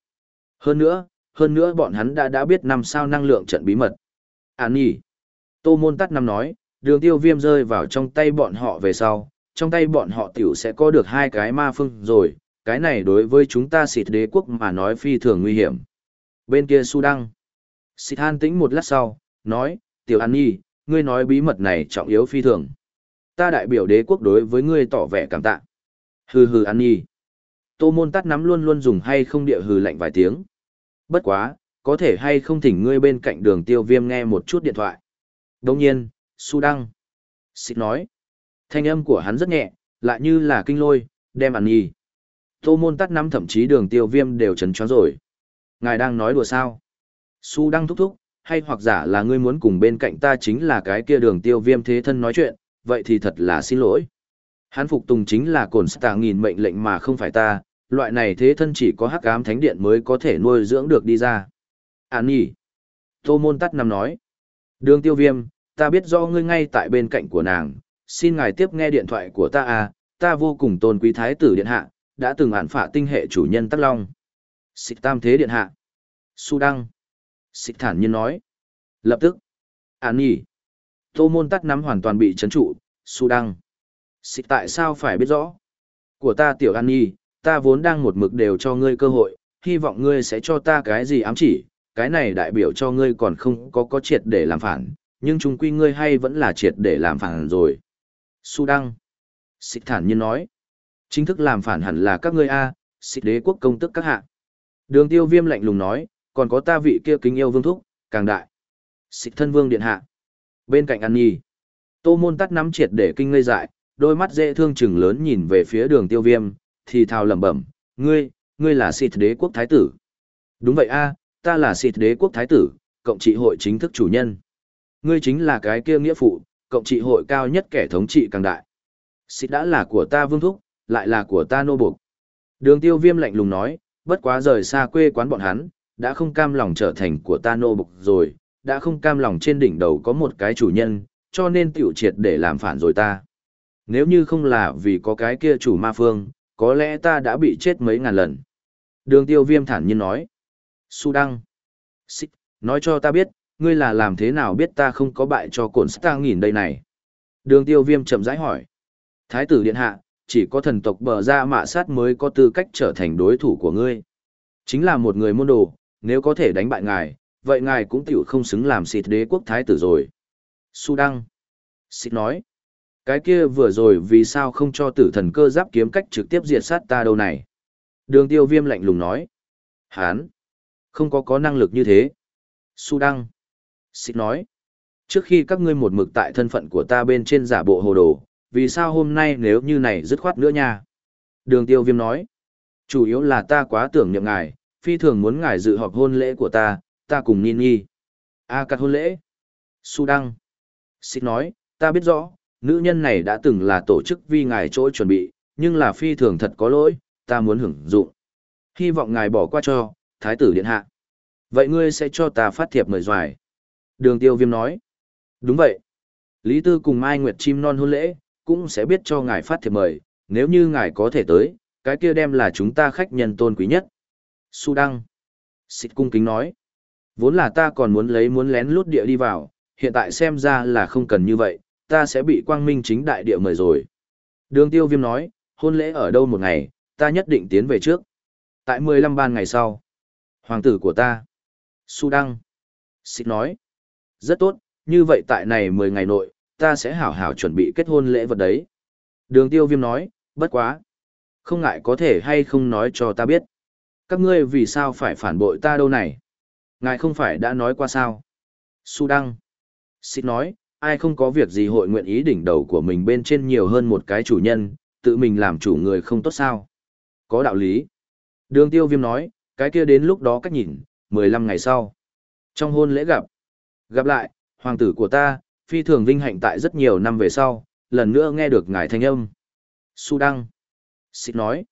Hơn nữa, hơn nữa bọn hắn đã đã biết năm sao năng lượng trận bí mật. à nhỉ. Tô môn tắt năm nói, đường tiêu viêm rơi vào trong tay bọn họ về sau, trong tay bọn họ tiểu sẽ có được hai cái ma phương rồi, cái này đối với chúng ta xịt đế quốc mà nói phi thường nguy hiểm. Bên kia su đăng. Xịt han tĩnh một lát sau, nói, tiểu an nhi, ngươi nói bí mật này trọng yếu phi thường. Ta đại biểu đế quốc đối với ngươi tỏ vẻ cảm tạ. Hừ hừ an nhi. Tô môn tắt nắm luôn luôn dùng hay không địa hừ lạnh vài tiếng. Bất quá, có thể hay không thỉnh ngươi bên cạnh đường tiêu viêm nghe một chút điện thoại. Đồng nhiên, su đăng. Xịt nói. Thanh âm của hắn rất nhẹ, lại như là kinh lôi, đem ăn nhi. Tô môn tắt nắm thậm chí đường tiêu viêm đều chấn choáng rồi. Ngài đang nói đùa sao? Su đang thúc thúc, hay hoặc giả là ngươi muốn cùng bên cạnh ta chính là cái kia đường tiêu viêm thế thân nói chuyện, vậy thì thật là xin lỗi. Hắn phục tùng chính là cồn stà nghìn mệnh lệnh mà không phải ta, loại này thế thân chỉ có hắc ám thánh điện mới có thể nuôi dưỡng được đi ra. à nhỉ? Tô môn tắt nằm nói. Đường tiêu viêm, ta biết do ngươi ngay tại bên cạnh của nàng, xin ngài tiếp nghe điện thoại của ta à, ta vô cùng tôn quý thái tử điện hạ, đã từng hạn phả tinh hệ chủ nhân Tắc Long. Xích tam thế điện hạ. Su Đăng. Xích thản nhiên nói. Lập tức. Án nhỉ. Tô môn tắt nắm hoàn toàn bị chấn trụ, Su Đăng. Xích tại sao phải biết rõ? Của ta tiểu An Nhi, ta vốn đang một mực đều cho ngươi cơ hội, hy vọng ngươi sẽ cho ta cái gì ám chỉ, cái này đại biểu cho ngươi còn không có có triệt để làm phản, nhưng chúng quy ngươi hay vẫn là triệt để làm phản rồi. Su Đăng. Xích thản nhiên nói. Chính thức làm phản hẳn là các ngươi A, xích đế quốc công tức các hạ. Đường tiêu viêm lạnh lùng nói, còn có ta vị kia kính yêu vương thúc, càng đại. Xịt thân vương điện hạ. Bên cạnh ăn nhi. Tô môn tắt nắm triệt để kinh ngây dại, đôi mắt dễ thương chừng lớn nhìn về phía đường tiêu viêm, thì thào lẩm bẩm, ngươi, ngươi là xịt đế quốc thái tử. Đúng vậy a, ta là xịt đế quốc thái tử, cộng trị hội chính thức chủ nhân. Ngươi chính là cái kia nghĩa phụ, cộng trị hội cao nhất kẻ thống trị càng đại. Xịt đã là của ta vương thúc, lại là của ta nô buộc. Đường tiêu viêm lạnh lùng nói, bất quá rời xa quê quán bọn hắn, đã không cam lòng trở thành của ta nô buộc rồi, đã không cam lòng trên đỉnh đầu có một cái chủ nhân, cho nên tiểu triệt để làm phản rồi ta. Nếu như không là vì có cái kia chủ ma phương, có lẽ ta đã bị chết mấy ngàn lần. Đường tiêu viêm thản nhiên nói. Su Đăng. Xích, nói cho ta biết, ngươi là làm thế nào biết ta không có bại cho cổn ta nghìn đây này. Đường tiêu viêm chậm rãi hỏi. Thái tử điện hạ, chỉ có thần tộc bờ ra mạ sát mới có tư cách trở thành đối thủ của ngươi. Chính là một người môn đồ, nếu có thể đánh bại ngài, vậy ngài cũng tiểu không xứng làm xịt đế quốc thái tử rồi. Su Đăng. Xịt nói. Cái kia vừa rồi vì sao không cho tử thần cơ giáp kiếm cách trực tiếp diệt sát ta đâu này? Đường tiêu viêm lạnh lùng nói. Hán. Không có có năng lực như thế. Su Đăng. Xịt nói. Trước khi các ngươi một mực tại thân phận của ta bên trên giả bộ hồ đồ, vì sao hôm nay nếu như này dứt khoát nữa nha? Đường tiêu viêm nói, chủ yếu là ta quá tưởng niệm ngài, phi thường muốn ngài dự họp hôn lễ của ta, ta cùng Ninh Nhi. A à, cắt hôn lễ. Su Đăng. Xin nói, ta biết rõ, nữ nhân này đã từng là tổ chức vì ngài chỗ chuẩn bị, nhưng là phi thường thật có lỗi, ta muốn hưởng dụng. Hy vọng ngài bỏ qua cho, thái tử điện hạ. Vậy ngươi sẽ cho ta phát thiệp mời doài. Đường tiêu viêm nói. Đúng vậy. Lý Tư cùng Mai Nguyệt chim non hôn lễ, cũng sẽ biết cho ngài phát thiệp mời, nếu như ngài có thể tới, cái kia đem là chúng ta khách nhân tôn quý nhất. Su Đăng. Xịt cung kính nói. Vốn là ta còn muốn lấy muốn lén lút địa đi vào, hiện tại xem ra là không cần như vậy, ta sẽ bị quang minh chính đại địa mời rồi. Đường tiêu viêm nói, hôn lễ ở đâu một ngày, ta nhất định tiến về trước. Tại 15 ban ngày sau. Hoàng tử của ta. Su Đăng. Xịt nói. Rất tốt, như vậy tại này 10 ngày nội, ta sẽ hảo hảo chuẩn bị kết hôn lễ vật đấy. Đường tiêu viêm nói, bất quá. Không ngại có thể hay không nói cho ta biết. Các ngươi vì sao phải phản bội ta đâu này? Ngài không phải đã nói qua sao? Su Đăng. Xịt nói, ai không có việc gì hội nguyện ý đỉnh đầu của mình bên trên nhiều hơn một cái chủ nhân, tự mình làm chủ người không tốt sao? Có đạo lý. Đường tiêu viêm nói, cái kia đến lúc đó cách nhìn, 15 ngày sau. Trong hôn lễ gặp, gặp lại, hoàng tử của ta, phi thường vinh hạnh tại rất nhiều năm về sau, lần nữa nghe được ngài thanh âm. Su Đăng. Xịt nói.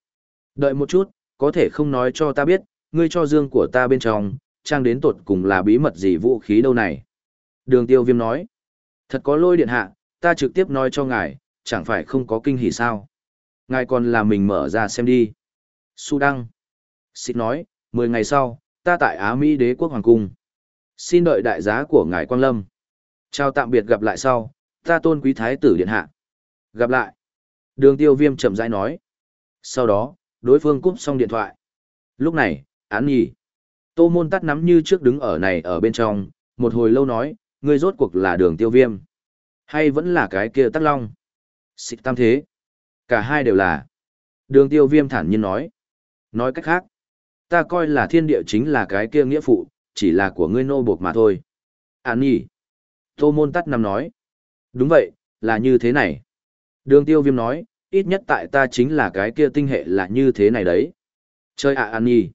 Đợi một chút, có thể không nói cho ta biết, ngươi cho dương của ta bên trong, trang đến tột cùng là bí mật gì vũ khí đâu này. Đường tiêu viêm nói. Thật có lôi điện hạ, ta trực tiếp nói cho ngài, chẳng phải không có kinh hỉ sao. Ngài còn là mình mở ra xem đi. Su Đăng. Xin nói, 10 ngày sau, ta tại Á Mỹ đế quốc hoàng cung. Xin đợi đại giá của ngài Quang Lâm. Chào tạm biệt gặp lại sau, ta tôn quý thái tử điện hạ. Gặp lại. Đường tiêu viêm chậm rãi nói. Sau đó, đối phương cúp xong điện thoại. Lúc này, án nhì. Tô môn tắt nắm như trước đứng ở này ở bên trong, một hồi lâu nói, ngươi rốt cuộc là đường tiêu viêm. Hay vẫn là cái kia Tắc long. Xịt tam thế. Cả hai đều là. Đường tiêu viêm thản nhiên nói. Nói cách khác, ta coi là thiên địa chính là cái kia nghĩa phụ, chỉ là của ngươi nô buộc mà thôi. Án nhì. Tô môn tắt nắm nói. Đúng vậy, là như thế này. Đường tiêu viêm nói, ít nhất tại ta chính là cái kia tinh hệ là như thế này đấy. Chơi ạ à an nhi.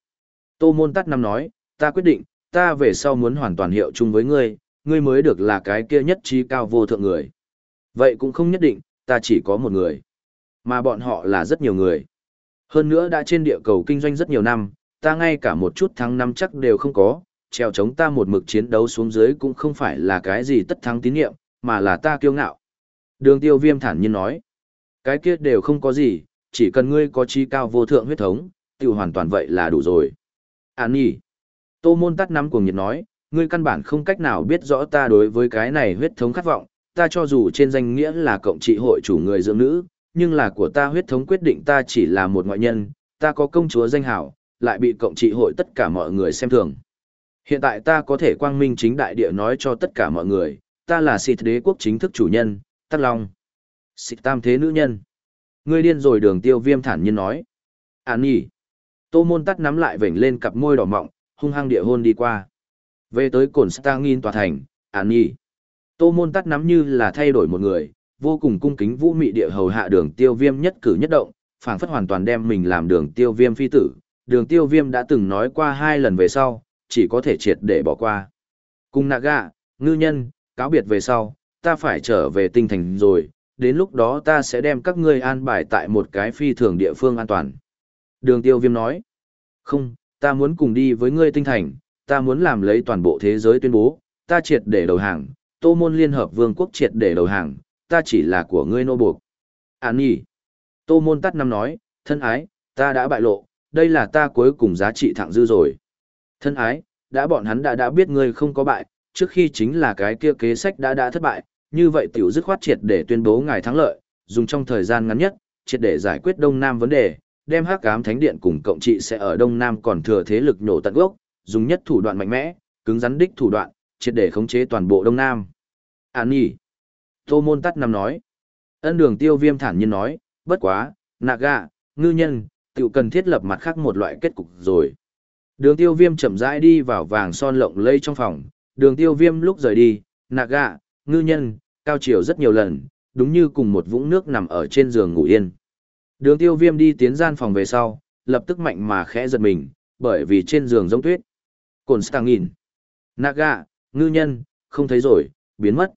Tô môn tắt năm nói, ta quyết định, ta về sau muốn hoàn toàn hiệu chung với ngươi, ngươi mới được là cái kia nhất trí cao vô thượng người. Vậy cũng không nhất định, ta chỉ có một người. Mà bọn họ là rất nhiều người. Hơn nữa đã trên địa cầu kinh doanh rất nhiều năm, ta ngay cả một chút thắng năm chắc đều không có, treo chống ta một mực chiến đấu xuống dưới cũng không phải là cái gì tất thắng tín nhiệm, mà là ta kiêu ngạo. Đường tiêu viêm thản nhiên nói. Cái kia đều không có gì, chỉ cần ngươi có chi cao vô thượng huyết thống, tiểu hoàn toàn vậy là đủ rồi. An nhỉ. Tô môn tắt nắm cuồng nhiệt nói, ngươi căn bản không cách nào biết rõ ta đối với cái này huyết thống khát vọng, ta cho dù trên danh nghĩa là cộng trị hội chủ người dưỡng nữ, nhưng là của ta huyết thống quyết định ta chỉ là một ngoại nhân, ta có công chúa danh hảo, lại bị cộng trị hội tất cả mọi người xem thường. Hiện tại ta có thể quang minh chính đại địa nói cho tất cả mọi người, ta là xịt đế quốc chính thức chủ nhân, Tắc Long. Xịt tam thế nữ nhân. Ngươi điên rồi đường tiêu viêm thản nhiên nói. Án nhỉ. Tô môn tắt nắm lại vểnh lên cặp môi đỏ mọng, hung hăng địa hôn đi qua. Về tới cồn Stangin tòa thành, án nhỉ. Tô môn tắt nắm như là thay đổi một người, vô cùng cung kính vũ mị địa hầu hạ đường tiêu viêm nhất cử nhất động, phảng phất hoàn toàn đem mình làm đường tiêu viêm phi tử. Đường tiêu viêm đã từng nói qua hai lần về sau, chỉ có thể triệt để bỏ qua. Cùng Naga, ngư nhân, cáo biệt về sau, ta phải trở về tinh thành rồi, đến lúc đó ta sẽ đem các ngươi an bài tại một cái phi thường địa phương an toàn. Đường tiêu viêm nói, không, ta muốn cùng đi với ngươi tinh thành, ta muốn làm lấy toàn bộ thế giới tuyên bố, ta triệt để đầu hàng, tô môn liên hợp vương quốc triệt để đầu hàng, ta chỉ là của ngươi nô buộc. Án nhỉ. Tô môn tắt năm nói, thân ái, ta đã bại lộ, đây là ta cuối cùng giá trị thẳng dư rồi. Thân ái, đã bọn hắn đã đã biết ngươi không có bại, trước khi chính là cái kia kế sách đã đã thất bại, như vậy tiểu dứt khoát triệt để tuyên bố ngài thắng lợi, dùng trong thời gian ngắn nhất, triệt để giải quyết Đông Nam vấn đề, đem hắc ám thánh điện cùng cộng trị sẽ ở Đông Nam còn thừa thế lực nổ tận gốc, dùng nhất thủ đoạn mạnh mẽ, cứng rắn đích thủ đoạn, triệt để khống chế toàn bộ Đông Nam. Án nhỉ. Tô Môn Tắt nam nói. Ân đường tiêu viêm thản nhiên nói, bất quá, Naga, ngư nhân, tiểu cần thiết lập mặt khác một loại kết cục rồi. Đường tiêu viêm chậm rãi đi vào vàng son lộng lây trong phòng, đường tiêu viêm lúc rời đi, Naga, ngư nhân, cao chiều rất nhiều lần, đúng như cùng một vũng nước nằm ở trên giường ngủ yên. Đường tiêu viêm đi tiến gian phòng về sau, lập tức mạnh mà khẽ giật mình, bởi vì trên giường giống tuyết. Cồn stang nhìn. Naga, ngư nhân, không thấy rồi, biến mất.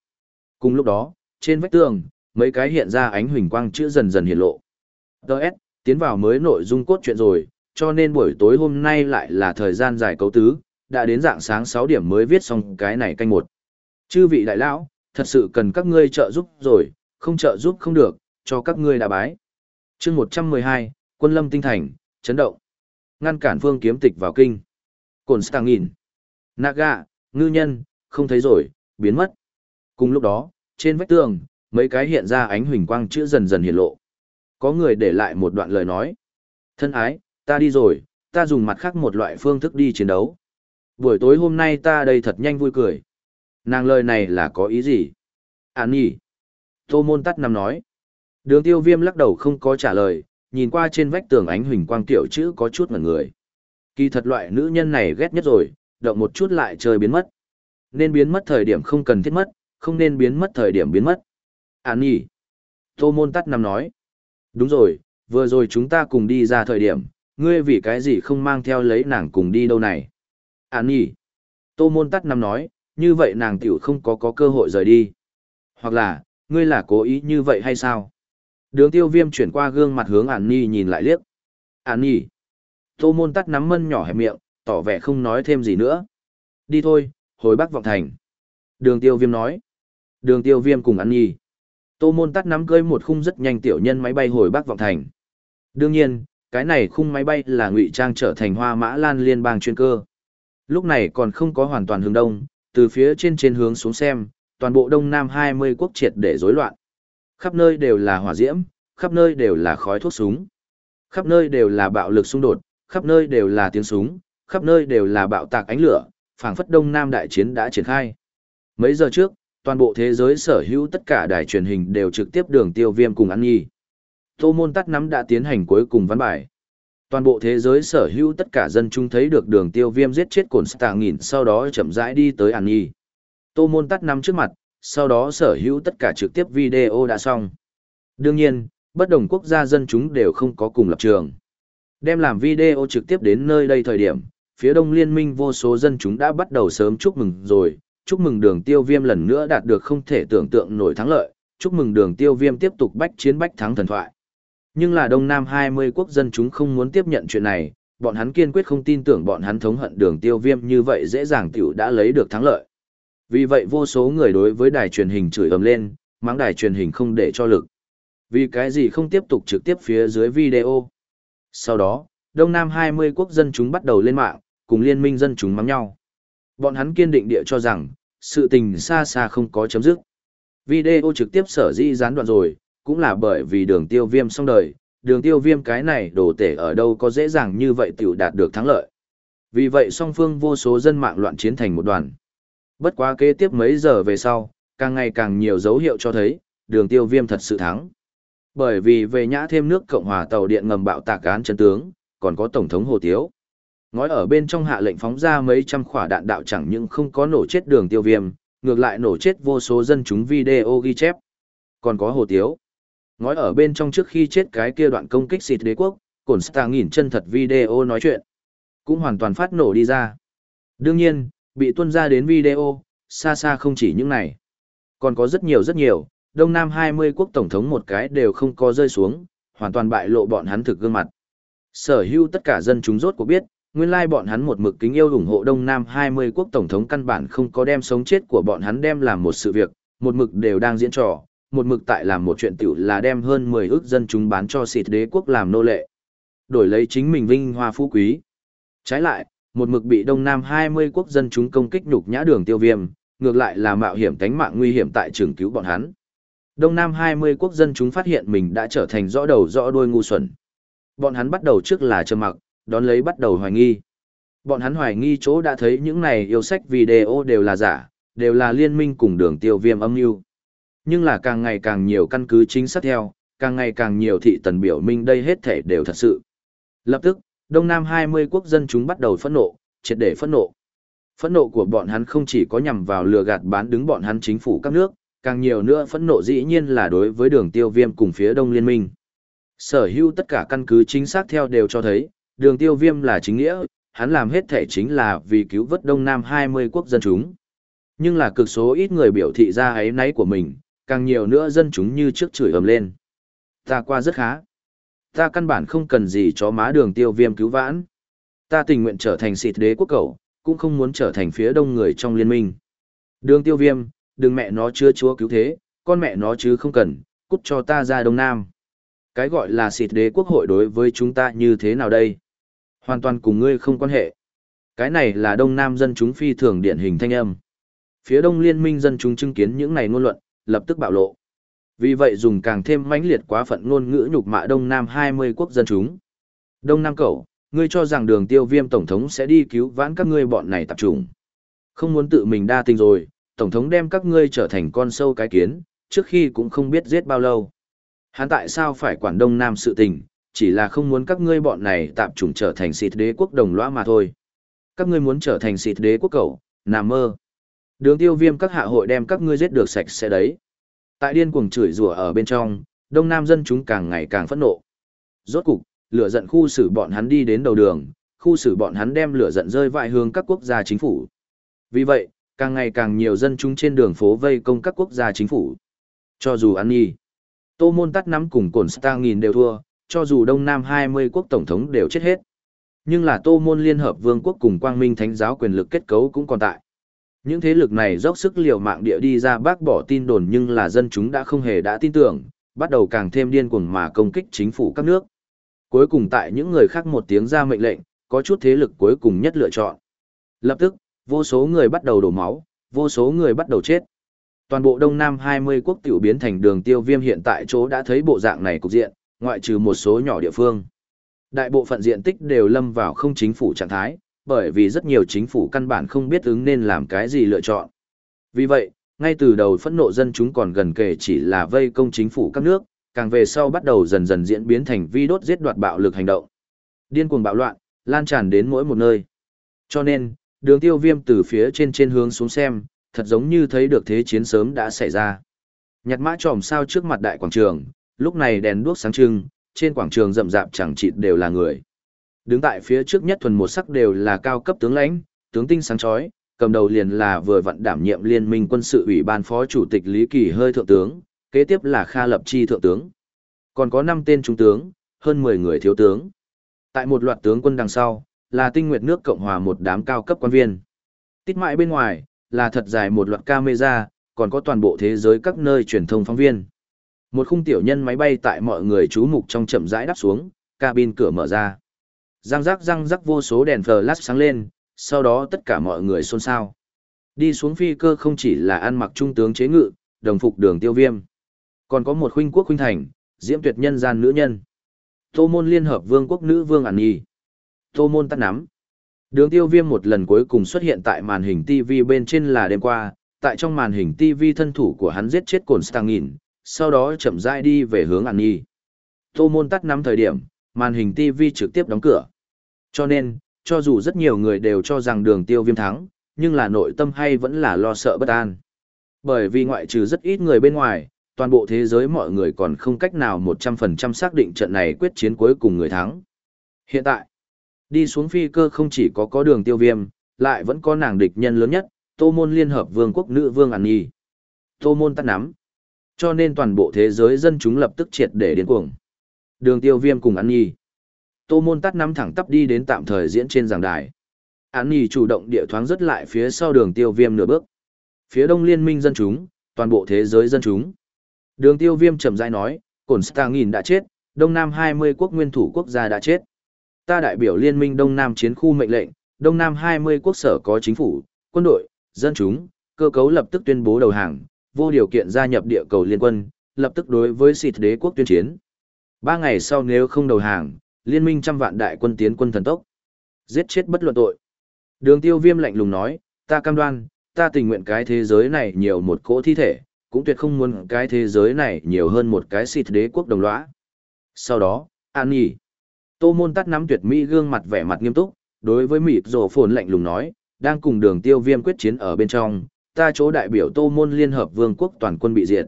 Cùng lúc đó, trên vách tường, mấy cái hiện ra ánh huỳnh quang chữ dần dần hiện lộ. Đợt, tiến vào mới nội dung cốt truyện rồi, cho nên buổi tối hôm nay lại là thời gian dài cấu tứ, đã đến dạng sáng 6 điểm mới viết xong cái này canh một. Chư vị đại lão, thật sự cần các ngươi trợ giúp rồi, không trợ giúp không được, cho các ngươi đã bái. chương 112, quân lâm tinh thành, chấn động. Ngăn cản phương kiếm tịch vào kinh. Cổn stang nghìn. Naga, ngư nhân, không thấy rồi, biến mất. Cùng lúc đó, trên vách tường, mấy cái hiện ra ánh huỳnh quang chữ dần dần hiện lộ. Có người để lại một đoạn lời nói. Thân ái, ta đi rồi, ta dùng mặt khác một loại phương thức đi chiến đấu. Buổi tối hôm nay ta đây thật nhanh vui cười. Nàng lời này là có ý gì? Án nhỉ? Tô môn tắt nằm nói. Đường tiêu viêm lắc đầu không có trả lời, nhìn qua trên vách tường ánh huỳnh quang tiểu chữ có chút ngẩn người. Kỳ thật loại nữ nhân này ghét nhất rồi, động một chút lại chơi biến mất. Nên biến mất thời điểm không cần thiết mất, không nên biến mất thời điểm biến mất. Án nhỉ? Tô môn tắt nằm nói. Đúng rồi, vừa rồi chúng ta cùng đi ra thời điểm, ngươi vì cái gì không mang theo lấy nàng cùng đi đâu này? Án nhỉ? Tô môn tắt nằm nói, như vậy nàng tiểu không có có cơ hội rời đi. Hoặc là, ngươi là cố ý như vậy hay sao? Đường tiêu viêm chuyển qua gương mặt hướng An Nhi nhìn lại liếc. An Nhi. Tô môn tắt nắm mân nhỏ hẹp miệng, tỏ vẻ không nói thêm gì nữa. Đi thôi, hồi bắc vọng thành. Đường tiêu viêm nói. Đường tiêu viêm cùng An Nhi. Tô môn tắt nắm cơi một khung rất nhanh tiểu nhân máy bay hồi bắc vọng thành. Đương nhiên, cái này khung máy bay là ngụy trang trở thành hoa mã lan liên bang chuyên cơ. Lúc này còn không có hoàn toàn hướng đông, từ phía trên trên hướng xuống xem, toàn bộ đông nam 20 quốc triệt để rối loạn. Khắp nơi đều là hỏa diễm, khắp nơi đều là khói thuốc súng. Khắp nơi đều là bạo lực xung đột, khắp nơi đều là tiếng súng, khắp nơi đều là bạo tạc ánh lửa, phảng phất đông nam đại chiến đã triển khai. Mấy giờ trước, toàn bộ thế giới sở hữu tất cả đài truyền hình đều trực tiếp đường tiêu viêm cùng ăn nhi. Tô môn tắt nắm đã tiến hành cuối cùng văn bài. Toàn bộ thế giới sở hữu tất cả dân chúng thấy được đường tiêu viêm giết chết cồn stà nghìn sau đó chậm rãi đi tới ăn nhi. Tô môn tắt nắm trước mặt, sau đó sở hữu tất cả trực tiếp video đã xong. Đương nhiên, bất đồng quốc gia dân chúng đều không có cùng lập trường. Đem làm video trực tiếp đến nơi đây thời điểm, phía đông liên minh vô số dân chúng đã bắt đầu sớm chúc mừng rồi, chúc mừng đường tiêu viêm lần nữa đạt được không thể tưởng tượng nổi thắng lợi, chúc mừng đường tiêu viêm tiếp tục bách chiến bách thắng thần thoại. Nhưng là Đông Nam 20 quốc dân chúng không muốn tiếp nhận chuyện này, bọn hắn kiên quyết không tin tưởng bọn hắn thống hận đường tiêu viêm như vậy dễ dàng tiểu đã lấy được thắng lợi. Vì vậy vô số người đối với đài truyền hình chửi ầm lên, mắng đài truyền hình không để cho lực. Vì cái gì không tiếp tục trực tiếp phía dưới video. Sau đó, Đông Nam 20 quốc dân chúng bắt đầu lên mạng, cùng liên minh dân chúng mắng nhau. Bọn hắn kiên định địa cho rằng, sự tình xa xa không có chấm dứt. Video trực tiếp sở di gián đoạn rồi, cũng là bởi vì đường tiêu viêm xong đời, đường tiêu viêm cái này đổ tể ở đâu có dễ dàng như vậy tiểu đạt được thắng lợi. Vì vậy song phương vô số dân mạng loạn chiến thành một đoàn. Bất quá kế tiếp mấy giờ về sau, càng ngày càng nhiều dấu hiệu cho thấy, đường tiêu viêm thật sự thắng. Bởi vì về nhã thêm nước Cộng hòa tàu điện ngầm bạo tạc án chân tướng, còn có Tổng thống Hồ Tiếu. Ngói ở bên trong hạ lệnh phóng ra mấy trăm khỏa đạn đạo chẳng những không có nổ chết đường tiêu viêm, ngược lại nổ chết vô số dân chúng video ghi chép. Còn có Hồ Tiếu. Ngói ở bên trong trước khi chết cái kia đoạn công kích xịt đế quốc, cổn star nghìn chân thật video nói chuyện. Cũng hoàn toàn phát nổ đi ra. Đương nhiên, bị tuân ra đến video, xa xa không chỉ những này. Còn có rất nhiều rất nhiều, Đông Nam 20 quốc tổng thống một cái đều không có rơi xuống, hoàn toàn bại lộ bọn hắn thực gương mặt. Sở hữu tất cả dân chúng rốt cuộc biết, nguyên lai bọn hắn một mực kính yêu ủng hộ Đông Nam 20 quốc tổng thống căn bản không có đem sống chết của bọn hắn đem làm một sự việc, một mực đều đang diễn trò, một mực tại làm một chuyện tiểu là đem hơn 10 ước dân chúng bán cho xịt đế quốc làm nô lệ. Đổi lấy chính mình vinh hoa phú quý. Trái lại, một mực bị Đông Nam 20 quốc dân chúng công kích nhục nhã đường tiêu viêm, ngược lại là mạo hiểm tánh mạng nguy hiểm tại trường cứu bọn hắn. Đông Nam 20 quốc dân chúng phát hiện mình đã trở thành rõ đầu rõ đuôi ngu xuẩn. Bọn hắn bắt đầu trước là trầm mặc, đón lấy bắt đầu hoài nghi. Bọn hắn hoài nghi chỗ đã thấy những này yêu sách video đều là giả, đều là liên minh cùng đường tiêu viêm âm mưu nhưng là càng ngày càng nhiều căn cứ chính xác theo, càng ngày càng nhiều thị tần biểu minh đây hết thể đều thật sự. Lập tức, Đông Nam 20 quốc dân chúng bắt đầu phẫn nộ, triệt để phẫn nộ. Phẫn nộ của bọn hắn không chỉ có nhằm vào lừa gạt bán đứng bọn hắn chính phủ các nước, càng nhiều nữa phẫn nộ dĩ nhiên là đối với đường tiêu viêm cùng phía Đông Liên minh. Sở hữu tất cả căn cứ chính xác theo đều cho thấy, đường tiêu viêm là chính nghĩa, hắn làm hết thể chính là vì cứu vớt Đông Nam 20 quốc dân chúng. Nhưng là cực số ít người biểu thị ra ấy náy của mình, càng nhiều nữa dân chúng như trước chửi ầm lên. Ta qua rất khá ta căn bản không cần gì cho má đường tiêu viêm cứu vãn. Ta tình nguyện trở thành xịt đế quốc cầu, cũng không muốn trở thành phía đông người trong liên minh. Đường tiêu viêm, đừng mẹ nó chưa chúa cứu thế, con mẹ nó chứ không cần, cút cho ta ra đông nam. Cái gọi là xịt đế quốc hội đối với chúng ta như thế nào đây? Hoàn toàn cùng ngươi không quan hệ. Cái này là đông nam dân chúng phi thường điển hình thanh âm. Phía đông liên minh dân chúng chứng kiến những này ngôn luận, lập tức bạo lộ. Vì vậy dùng càng thêm mãnh liệt quá phận ngôn ngữ nhục mạ Đông Nam 20 quốc dân chúng. Đông Nam cậu, ngươi cho rằng đường tiêu viêm Tổng thống sẽ đi cứu vãn các ngươi bọn này tập trung. Không muốn tự mình đa tình rồi, Tổng thống đem các ngươi trở thành con sâu cái kiến, trước khi cũng không biết giết bao lâu. Hắn tại sao phải quản Đông Nam sự tình, chỉ là không muốn các ngươi bọn này tạm chủng trở thành xịt đế quốc đồng lõa mà thôi. Các ngươi muốn trở thành xịt đế quốc cậu, nằm mơ. Đường tiêu viêm các hạ hội đem các ngươi giết được sạch sẽ đấy. Tại điên cuồng chửi rủa ở bên trong, đông nam dân chúng càng ngày càng phẫn nộ. Rốt cục, lửa giận khu xử bọn hắn đi đến đầu đường, khu xử bọn hắn đem lửa giận rơi vại hướng các quốc gia chính phủ. Vì vậy, càng ngày càng nhiều dân chúng trên đường phố vây công các quốc gia chính phủ. Cho dù ăn nhi, tô môn tắt nắm cùng cồn star nghìn đều thua, cho dù đông nam 20 quốc tổng thống đều chết hết. Nhưng là tô môn liên hợp vương quốc cùng quang minh thánh giáo quyền lực kết cấu cũng còn tại. Những thế lực này dốc sức liều mạng địa đi ra bác bỏ tin đồn nhưng là dân chúng đã không hề đã tin tưởng, bắt đầu càng thêm điên cuồng mà công kích chính phủ các nước. Cuối cùng tại những người khác một tiếng ra mệnh lệnh, có chút thế lực cuối cùng nhất lựa chọn. Lập tức, vô số người bắt đầu đổ máu, vô số người bắt đầu chết. Toàn bộ Đông Nam 20 quốc tiểu biến thành đường tiêu viêm hiện tại chỗ đã thấy bộ dạng này cục diện, ngoại trừ một số nhỏ địa phương. Đại bộ phận diện tích đều lâm vào không chính phủ trạng thái, bởi vì rất nhiều chính phủ căn bản không biết ứng nên làm cái gì lựa chọn. Vì vậy, ngay từ đầu phẫn nộ dân chúng còn gần kề chỉ là vây công chính phủ các nước, càng về sau bắt đầu dần dần diễn biến thành vi đốt giết đoạt bạo lực hành động. Điên cuồng bạo loạn, lan tràn đến mỗi một nơi. Cho nên, đường tiêu viêm từ phía trên trên hướng xuống xem, thật giống như thấy được thế chiến sớm đã xảy ra. Nhặt mã tròm sao trước mặt đại quảng trường, lúc này đèn đuốc sáng trưng, trên quảng trường rậm rạp chẳng chịt đều là người. Đứng tại phía trước nhất thuần một sắc đều là cao cấp tướng lãnh, tướng tinh sáng chói, cầm đầu liền là vừa vận đảm nhiệm liên minh quân sự ủy ban phó chủ tịch Lý Kỳ hơi thượng tướng, kế tiếp là Kha Lập Chi thượng tướng. Còn có 5 tên trung tướng, hơn 10 người thiếu tướng. Tại một loạt tướng quân đằng sau, là tinh nguyệt nước Cộng hòa một đám cao cấp quan viên. Tít mãi bên ngoài, là thật dài một loạt camera, còn có toàn bộ thế giới các nơi truyền thông phóng viên. Một khung tiểu nhân máy bay tại mọi người chú mục trong chậm rãi đáp xuống, cabin cửa mở ra. Răng rắc răng rắc vô số đèn flash sáng lên, sau đó tất cả mọi người xôn xao. Đi xuống phi cơ không chỉ là ăn mặc trung tướng chế ngự, đồng phục đường tiêu viêm. Còn có một khuynh quốc khuynh thành, diễm tuyệt nhân gian nữ nhân. Tô môn liên hợp vương quốc nữ vương ản nhi. Tô môn tắt nắm. Đường tiêu viêm một lần cuối cùng xuất hiện tại màn hình TV bên trên là đêm qua, tại trong màn hình TV thân thủ của hắn giết chết cồn stang nghìn, sau đó chậm rãi đi về hướng ản nhi. Tô môn tắt nắm thời điểm, màn hình TV trực tiếp đóng cửa. Cho nên, cho dù rất nhiều người đều cho rằng đường tiêu viêm thắng, nhưng là nội tâm hay vẫn là lo sợ bất an. Bởi vì ngoại trừ rất ít người bên ngoài, toàn bộ thế giới mọi người còn không cách nào 100% xác định trận này quyết chiến cuối cùng người thắng. Hiện tại, đi xuống phi cơ không chỉ có có đường tiêu viêm, lại vẫn có nàng địch nhân lớn nhất, Tô Môn Liên Hợp Vương quốc nữ vương An Nhi. Tô Môn tắt nắm. Cho nên toàn bộ thế giới dân chúng lập tức triệt để điên cuồng. Đường tiêu viêm cùng An Nhi. Tô Môn tắt nắm thẳng tắp đi đến tạm thời diễn trên giảng đài. An Nhi chủ động địa thoáng rất lại phía sau đường tiêu viêm nửa bước. Phía đông liên minh dân chúng, toàn bộ thế giới dân chúng. Đường tiêu viêm chậm rãi nói, Cổn Star nghìn đã chết, Đông Nam 20 quốc nguyên thủ quốc gia đã chết. Ta đại biểu liên minh Đông Nam chiến khu mệnh lệnh, Đông Nam 20 quốc sở có chính phủ, quân đội, dân chúng, cơ cấu lập tức tuyên bố đầu hàng, vô điều kiện gia nhập địa cầu liên quân, lập tức đối với xịt đế quốc tuyên chiến. Ba ngày sau nếu không đầu hàng, liên minh trăm vạn đại quân tiến quân thần tốc. Giết chết bất luận tội. Đường tiêu viêm lạnh lùng nói, ta cam đoan, ta tình nguyện cái thế giới này nhiều một cỗ thi thể, cũng tuyệt không muốn cái thế giới này nhiều hơn một cái xịt đế quốc đồng lõa. Sau đó, an nhỉ. Tô môn tắt nắm tuyệt mỹ gương mặt vẻ mặt nghiêm túc, đối với mịp rổ phồn lạnh lùng nói, đang cùng đường tiêu viêm quyết chiến ở bên trong, ta chỗ đại biểu tô môn liên hợp vương quốc toàn quân bị diệt.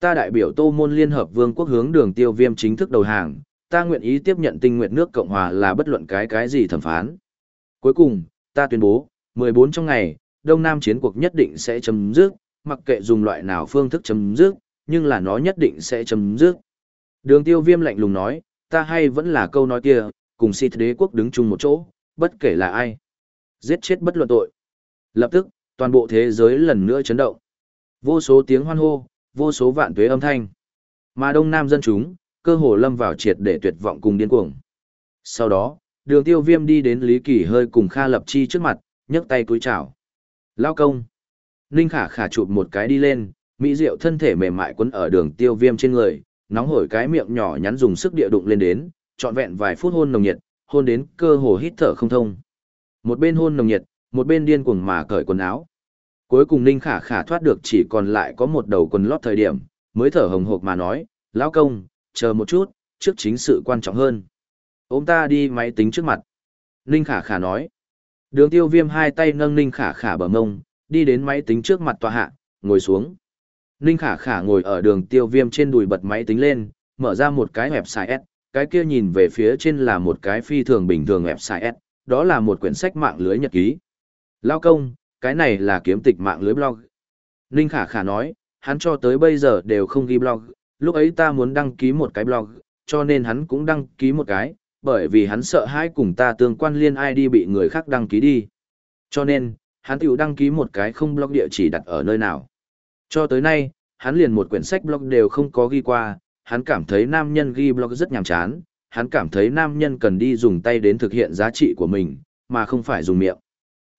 Ta đại biểu tô môn liên hợp vương quốc hướng đường tiêu viêm chính thức đầu hàng, ta nguyện ý tiếp nhận tinh nguyện nước Cộng Hòa là bất luận cái cái gì thẩm phán. Cuối cùng, ta tuyên bố, 14 trong ngày, Đông Nam chiến cuộc nhất định sẽ chấm dứt, mặc kệ dùng loại nào phương thức chấm dứt, nhưng là nó nhất định sẽ chấm dứt. Đường tiêu viêm lạnh lùng nói, ta hay vẫn là câu nói kia, cùng si đế quốc đứng chung một chỗ, bất kể là ai. Giết chết bất luận tội. Lập tức, toàn bộ thế giới lần nữa chấn động. Vô số tiếng hoan hô, vô số vạn tuế âm thanh. Mà đông nam dân chúng, cơ hồ lâm vào triệt để tuyệt vọng cùng điên cuồng. Sau đó, đường tiêu viêm đi đến Lý Kỳ hơi cùng Kha Lập Chi trước mặt, nhấc tay cúi chào. Lao công. Ninh khả khả chụp một cái đi lên, mỹ diệu thân thể mềm mại quấn ở đường tiêu viêm trên người, nóng hổi cái miệng nhỏ nhắn dùng sức địa đụng lên đến, trọn vẹn vài phút hôn nồng nhiệt, hôn đến cơ hồ hít thở không thông. Một bên hôn nồng nhiệt, một bên điên cuồng mà cởi quần áo. Cuối cùng Ninh khả khả thoát được chỉ còn lại có một đầu quần lót thời điểm, mới thở hồng hộc mà nói, lão công, chờ một chút, trước chính sự quan trọng hơn. Ôm ta đi máy tính trước mặt. Ninh Khả Khả nói. Đường tiêu viêm hai tay nâng Ninh Khả Khả bờ mông, đi đến máy tính trước mặt tòa hạ, ngồi xuống. Ninh Khả Khả ngồi ở đường tiêu viêm trên đùi bật máy tính lên, mở ra một cái website S, cái kia nhìn về phía trên là một cái phi thường bình thường website S, đó là một quyển sách mạng lưới nhật ký. Lao công, cái này là kiếm tịch mạng lưới blog. Ninh Khả Khả nói, hắn cho tới bây giờ đều không ghi blog, lúc ấy ta muốn đăng ký một cái blog, cho nên hắn cũng đăng ký một cái, bởi vì hắn sợ hãi cùng ta tương quan liên ID bị người khác đăng ký đi. Cho nên, hắn tiểu đăng ký một cái không blog địa chỉ đặt ở nơi nào. Cho tới nay, hắn liền một quyển sách blog đều không có ghi qua, hắn cảm thấy nam nhân ghi blog rất nhàm chán, hắn cảm thấy nam nhân cần đi dùng tay đến thực hiện giá trị của mình, mà không phải dùng miệng.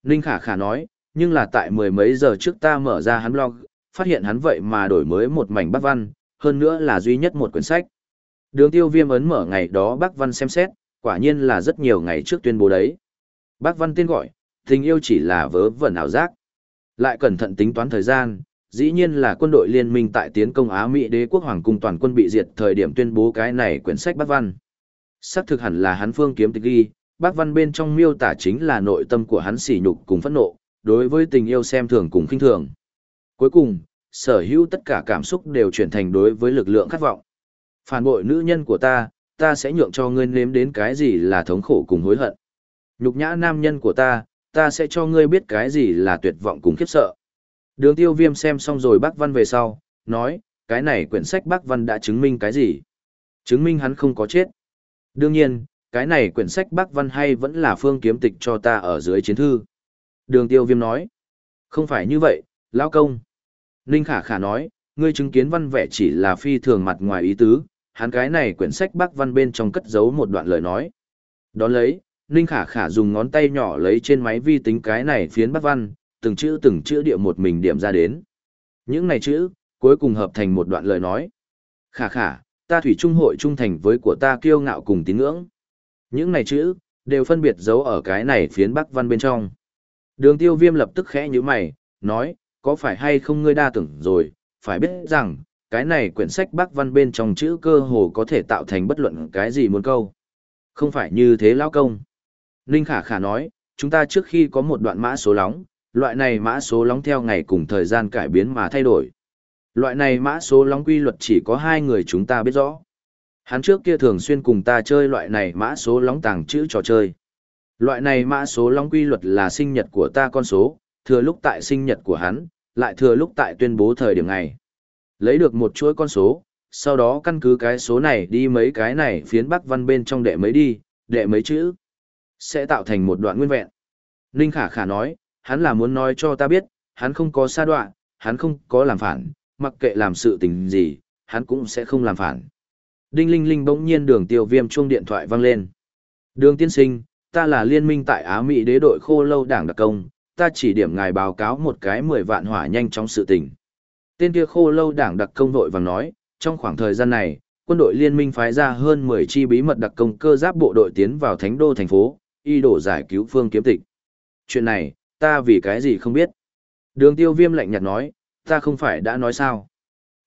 Ninh Khả Khả nói, nhưng là tại mười mấy giờ trước ta mở ra hắn blog, phát hiện hắn vậy mà đổi mới một mảnh bác văn, hơn nữa là duy nhất một quyển sách. Đường tiêu viêm ấn mở ngày đó bác văn xem xét, quả nhiên là rất nhiều ngày trước tuyên bố đấy. Bác văn tên gọi, tình yêu chỉ là vớ vẩn ảo giác. Lại cẩn thận tính toán thời gian, dĩ nhiên là quân đội liên minh tại tiến công Á Mỹ đế quốc hoàng cung toàn quân bị diệt thời điểm tuyên bố cái này quyển sách bác văn. Sắc thực hẳn là hắn phương kiếm tịch ghi, bác văn bên trong miêu tả chính là nội tâm của hắn sỉ nhục cùng phẫn nộ, đối với tình yêu xem thường cùng khinh thường. Cuối cùng, sở hữu tất cả cảm xúc đều chuyển thành đối với lực lượng khát vọng. Phản bội nữ nhân của ta, ta sẽ nhượng cho ngươi nếm đến cái gì là thống khổ cùng hối hận. Nhục nhã nam nhân của ta, ta sẽ cho ngươi biết cái gì là tuyệt vọng cùng khiếp sợ. Đường tiêu viêm xem xong rồi bác văn về sau, nói, cái này quyển sách bác văn đã chứng minh cái gì? Chứng minh hắn không có chết. Đương nhiên, cái này quyển sách bác văn hay vẫn là phương kiếm tịch cho ta ở dưới chiến thư. Đường tiêu viêm nói, không phải như vậy, lão công. Ninh Khả Khả nói, ngươi chứng kiến văn vẻ chỉ là phi thường mặt ngoài ý tứ, hắn cái này quyển sách bác văn bên trong cất giấu một đoạn lời nói. Đón lấy, Ninh Khả Khả dùng ngón tay nhỏ lấy trên máy vi tính cái này phiến bác văn, từng chữ từng chữ địa một mình điểm ra đến. Những này chữ, cuối cùng hợp thành một đoạn lời nói. Khả khả, ta thủy trung hội trung thành với của ta kiêu ngạo cùng tín ngưỡng. Những này chữ, đều phân biệt giấu ở cái này phiến bắc văn bên trong. Đường tiêu viêm lập tức khẽ như mày, nói, có phải hay không ngươi đa tưởng rồi, phải biết rằng, cái này quyển sách bác văn bên trong chữ cơ hồ có thể tạo thành bất luận cái gì muốn câu. Không phải như thế lão công. Ninh Khả Khả nói, chúng ta trước khi có một đoạn mã số lóng, loại này mã số lóng theo ngày cùng thời gian cải biến mà thay đổi. Loại này mã số lóng quy luật chỉ có hai người chúng ta biết rõ. Hắn trước kia thường xuyên cùng ta chơi loại này mã số lóng tàng chữ trò chơi. Loại này mã số lóng quy luật là sinh nhật của ta con số, thừa lúc tại sinh nhật của hắn, lại thừa lúc tại tuyên bố thời điểm này, Lấy được một chuỗi con số, sau đó căn cứ cái số này đi mấy cái này phiến bắc văn bên trong đệ mấy đi, đệ mấy chữ. Sẽ tạo thành một đoạn nguyên vẹn. Ninh Khả Khả nói, hắn là muốn nói cho ta biết, hắn không có xa đoạn, hắn không có làm phản, mặc kệ làm sự tình gì, hắn cũng sẽ không làm phản. Đinh linh linh bỗng nhiên đường tiêu viêm chuông điện thoại vang lên. Đường tiên sinh, ta là liên minh tại Á Mỹ đế đội khô lâu đảng đặc công, ta chỉ điểm ngài báo cáo một cái 10 vạn hỏa nhanh trong sự tình. Tên kia khô lâu đảng đặc công vội vàng nói, trong khoảng thời gian này, quân đội liên minh phái ra hơn 10 chi bí mật đặc công cơ giáp bộ đội tiến vào thánh đô thành phố, y đổ giải cứu phương kiếm tịch. Chuyện này, ta vì cái gì không biết. Đường tiêu viêm lạnh nhạt nói, ta không phải đã nói sao.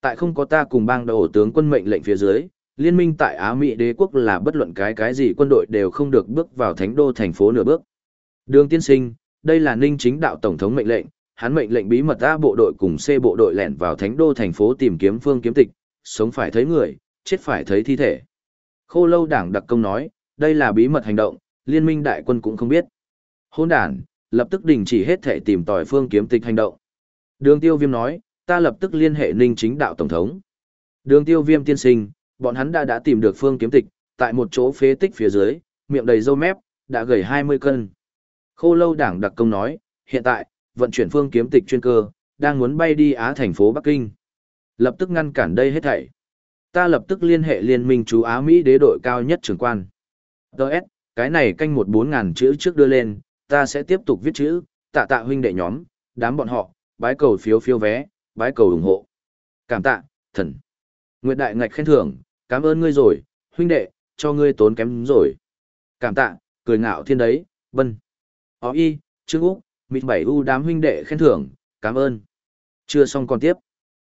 Tại không có ta cùng bang đầu tướng quân mệnh lệnh phía dưới, liên minh tại Á Mỹ đế quốc là bất luận cái cái gì quân đội đều không được bước vào thánh đô thành phố nửa bước. Đường tiên sinh, đây là ninh chính đạo tổng thống mệnh lệnh, hắn mệnh lệnh bí mật A bộ đội cùng C bộ đội lẻn vào thánh đô thành phố tìm kiếm phương kiếm tịch, sống phải thấy người, chết phải thấy thi thể. Khô lâu đảng đặc công nói, đây là bí mật hành động, liên minh đại quân cũng không biết. Hôn đàn, lập tức đình chỉ hết thể tìm tòi phương kiếm tịch hành động. Đường tiêu viêm nói, ta lập tức liên hệ ninh chính đạo tổng thống. Đường tiêu viêm tiên sinh, bọn hắn đã đã tìm được phương kiếm tịch, tại một chỗ phế tích phía dưới, miệng đầy râu mép, đã gầy 20 cân. Khô lâu đảng đặc công nói, hiện tại, vận chuyển phương kiếm tịch chuyên cơ, đang muốn bay đi Á thành phố Bắc Kinh. Lập tức ngăn cản đây hết thảy. Ta lập tức liên hệ liên minh chú Á Mỹ đế đội cao nhất trưởng quan. Đợt, cái này canh một bốn ngàn chữ trước đưa lên, ta sẽ tiếp tục viết chữ, tạ tạ huynh đệ nhóm, đám bọn họ, bái cầu phiếu phiếu vé, bái cầu ủng hộ. Cảm tạ, thần. Nguyệt đại ngạch khen thưởng, cảm ơn ngươi rồi, huynh đệ, cho ngươi tốn kém rồi. Cảm tạ, cười ngạo thiên đấy, vân. Ó y, Trương Úc, mịt bảy u đám huynh đệ khen thưởng, cảm ơn. Chưa xong còn tiếp.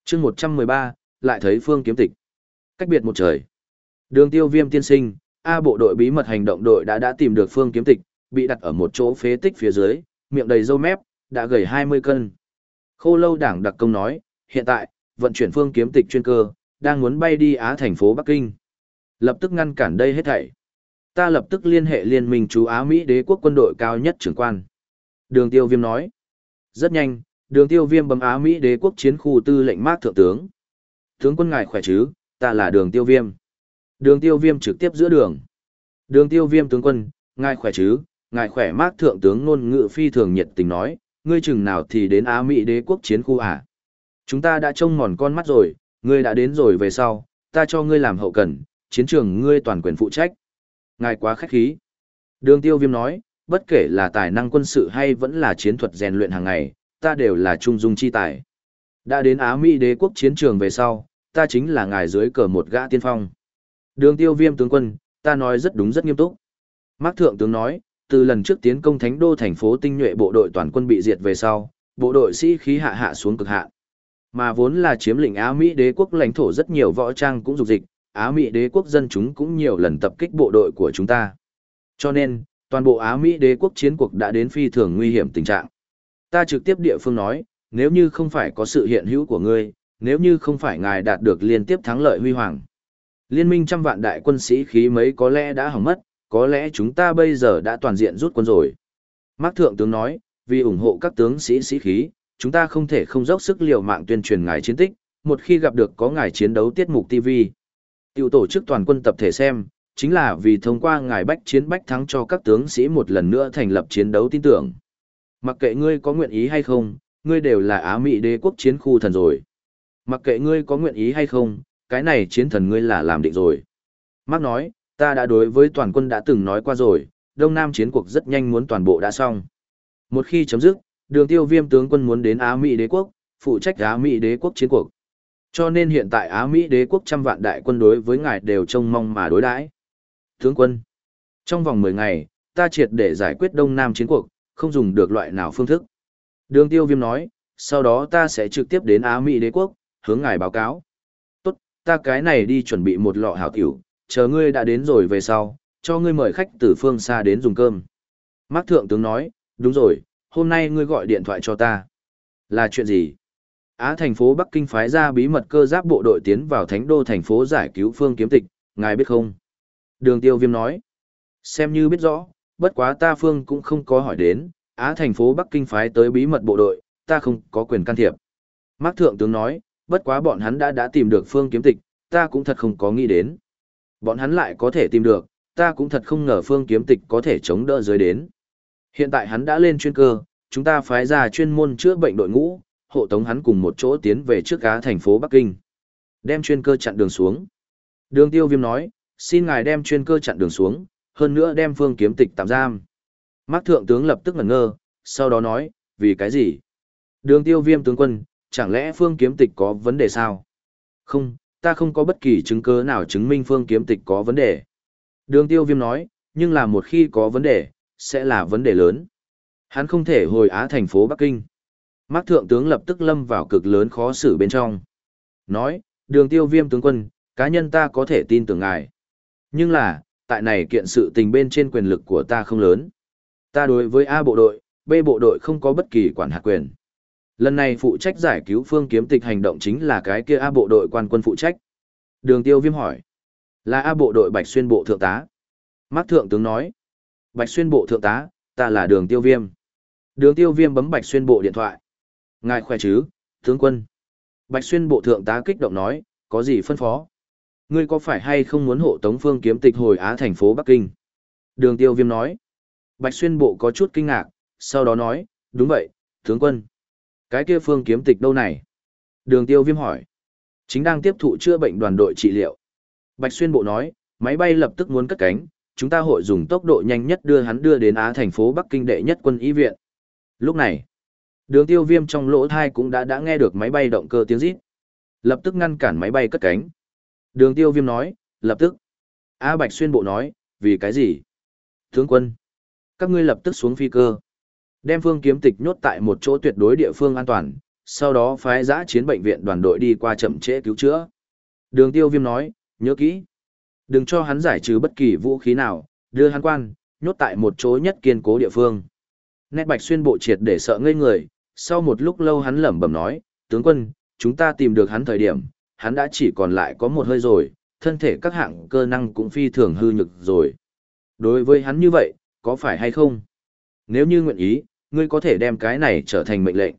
Chương một trăm mười ba lại thấy phương kiếm tịch. Cách biệt một trời. Đường tiêu viêm tiên sinh, A bộ đội bí mật hành động đội đã đã tìm được phương kiếm tịch, bị đặt ở một chỗ phế tích phía dưới, miệng đầy râu mép, đã gầy 20 cân. Khô lâu đảng đặc công nói, hiện tại, vận chuyển phương kiếm tịch chuyên cơ, đang muốn bay đi Á thành phố Bắc Kinh. Lập tức ngăn cản đây hết thảy. Ta lập tức liên hệ liên minh chú Á Mỹ đế quốc quân đội cao nhất trưởng quan. Đường tiêu viêm nói. Rất nhanh, đường tiêu viêm bấm Á Mỹ đế quốc chiến khu tư lệnh mát thượng tướng. Tướng quân ngài khỏe chứ, ta là đường tiêu viêm. Đường tiêu viêm trực tiếp giữa đường. Đường tiêu viêm tướng quân, ngài khỏe chứ, ngài khỏe mát thượng tướng ngôn ngữ phi thường nhiệt tình nói, ngươi chừng nào thì đến Á Mỹ đế quốc chiến khu à? Chúng ta đã trông mòn con mắt rồi, ngươi đã đến rồi về sau, ta cho ngươi làm hậu cần, chiến trường ngươi toàn quyền phụ trách. Ngài quá khách khí. Đường tiêu viêm nói, bất kể là tài năng quân sự hay vẫn là chiến thuật rèn luyện hàng ngày, ta đều là trung dung chi tài. Đã đến Á Mỹ đế quốc chiến trường về sau, ta chính là ngài dưới cờ một gã tiên phong. Đường tiêu viêm tướng quân, ta nói rất đúng rất nghiêm túc. Mác thượng tướng nói, từ lần trước tiến công thánh đô thành phố tinh nhuệ bộ đội toàn quân bị diệt về sau, bộ đội sĩ khí hạ hạ xuống cực hạ. Mà vốn là chiếm lĩnh Á Mỹ đế quốc lãnh thổ rất nhiều võ trang cũng dục dịch, Á Mỹ đế quốc dân chúng cũng nhiều lần tập kích bộ đội của chúng ta. Cho nên, toàn bộ Á Mỹ đế quốc chiến cuộc đã đến phi thường nguy hiểm tình trạng. Ta trực tiếp địa phương nói, nếu như không phải có sự hiện hữu của ngươi, nếu như không phải ngài đạt được liên tiếp thắng lợi huy hoàng. Liên minh trăm vạn đại quân sĩ khí mấy có lẽ đã hỏng mất, có lẽ chúng ta bây giờ đã toàn diện rút quân rồi. Mác Thượng tướng nói, vì ủng hộ các tướng sĩ sĩ khí, chúng ta không thể không dốc sức liều mạng tuyên truyền ngài chiến tích, một khi gặp được có ngài chiến đấu tiết mục TV. Tiểu tổ chức toàn quân tập thể xem, chính là vì thông qua ngài bách chiến bách thắng cho các tướng sĩ một lần nữa thành lập chiến đấu tin tưởng. Mặc kệ ngươi có nguyện ý hay không, ngươi đều là Á Mỹ đế quốc chiến khu thần rồi. Mặc kệ ngươi có nguyện ý hay không, cái này chiến thần ngươi là làm định rồi. Mark nói, ta đã đối với toàn quân đã từng nói qua rồi, Đông Nam chiến cuộc rất nhanh muốn toàn bộ đã xong. Một khi chấm dứt, đường tiêu viêm tướng quân muốn đến Á Mỹ đế quốc, phụ trách Á Mỹ đế quốc chiến cuộc. Cho nên hiện tại Á Mỹ đế quốc trăm vạn đại quân đối với ngài đều trông mong mà đối đãi. Tướng quân, trong vòng 10 ngày, ta triệt để giải quyết Đông Nam chiến cuộc, không dùng được loại nào phương thức. Đường tiêu viêm nói, sau đó ta sẽ trực tiếp đến Á Mỹ đế quốc, hướng ngài báo cáo. Tốt, ta cái này đi chuẩn bị một lọ hảo tiểu, chờ ngươi đã đến rồi về sau, cho ngươi mời khách từ phương xa đến dùng cơm. Mác thượng tướng nói, đúng rồi, hôm nay ngươi gọi điện thoại cho ta. Là chuyện gì? Á thành phố Bắc Kinh phái ra bí mật cơ giáp bộ đội tiến vào thánh đô thành phố giải cứu phương kiếm tịch, ngài biết không? Đường tiêu viêm nói. Xem như biết rõ, bất quá ta phương cũng không có hỏi đến, Á thành phố Bắc Kinh phái tới bí mật bộ đội, ta không có quyền can thiệp. Mác thượng tướng nói, bất quá bọn hắn đã đã tìm được phương kiếm tịch, ta cũng thật không có nghĩ đến. Bọn hắn lại có thể tìm được, ta cũng thật không ngờ phương kiếm tịch có thể chống đỡ dưới đến. Hiện tại hắn đã lên chuyên cơ, chúng ta phái ra chuyên môn chữa bệnh đội ngũ, hộ tống hắn cùng một chỗ tiến về trước cá thành phố Bắc Kinh. Đem chuyên cơ chặn đường xuống. Đường tiêu viêm nói, xin ngài đem chuyên cơ chặn đường xuống, hơn nữa đem phương kiếm tịch tạm giam. Mác thượng tướng lập tức ngẩn ngơ, sau đó nói, vì cái gì? Đường tiêu viêm tướng quân, chẳng lẽ phương kiếm tịch có vấn đề sao? Không, ta không có bất kỳ chứng cứ nào chứng minh phương kiếm tịch có vấn đề. Đường tiêu viêm nói, nhưng là một khi có vấn đề, sẽ là vấn đề lớn. Hắn không thể hồi Á thành phố Bắc Kinh. Mác thượng tướng lập tức lâm vào cực lớn khó xử bên trong. Nói, đường tiêu viêm tướng quân, cá nhân ta có thể tin tưởng ngài. Nhưng là, tại này kiện sự tình bên trên quyền lực của ta không lớn. Ta đối với A bộ đội, B bộ đội không có bất kỳ quản hạt quyền. Lần này phụ trách giải cứu phương kiếm tịch hành động chính là cái kia A bộ đội quan quân phụ trách. Đường tiêu viêm hỏi. Là A bộ đội Bạch Xuyên bộ thượng tá. Mác thượng tướng nói. Bạch Xuyên bộ thượng tá, ta là đường tiêu viêm. Đường tiêu viêm bấm Bạch Xuyên bộ điện thoại. Ngài khỏe chứ, tướng quân. Bạch Xuyên bộ thượng tá kích động nói, có gì phân phó? Ngươi có phải hay không muốn hộ tống phương kiếm tịch hồi Á thành phố Bắc Kinh? Đường tiêu viêm nói. Bạch Xuyên bộ có chút kinh ngạc, sau đó nói, đúng vậy, tướng quân. Cái kia phương kiếm tịch đâu này? Đường tiêu viêm hỏi. Chính đang tiếp thụ chữa bệnh đoàn đội trị liệu. Bạch Xuyên bộ nói, máy bay lập tức muốn cất cánh, chúng ta hội dùng tốc độ nhanh nhất đưa hắn đưa đến Á thành phố Bắc Kinh đệ nhất quân y viện. Lúc này, đường tiêu viêm trong lỗ thai cũng đã đã nghe được máy bay động cơ tiếng rít Lập tức ngăn cản máy bay cất cánh. Đường tiêu viêm nói, lập tức. A Bạch Xuyên bộ nói, vì cái gì? Tướng quân, các ngươi lập tức xuống phi cơ. Đem phương kiếm tịch nhốt tại một chỗ tuyệt đối địa phương an toàn, sau đó phái giã chiến bệnh viện đoàn đội đi qua chậm trễ cứu chữa. Đường tiêu viêm nói, nhớ kỹ. Đừng cho hắn giải trừ bất kỳ vũ khí nào, đưa hắn quan, nhốt tại một chỗ nhất kiên cố địa phương. Nét bạch xuyên bộ triệt để sợ ngây người, sau một lúc lâu hắn lẩm bẩm nói, tướng quân, chúng ta tìm được hắn thời điểm, hắn đã chỉ còn lại có một hơi rồi, thân thể các hạng cơ năng cũng phi thường hư nhực rồi. Đối với hắn như vậy, có phải hay không? Nếu như nguyện ý, ngươi có thể đem cái này trở thành mệnh lệnh.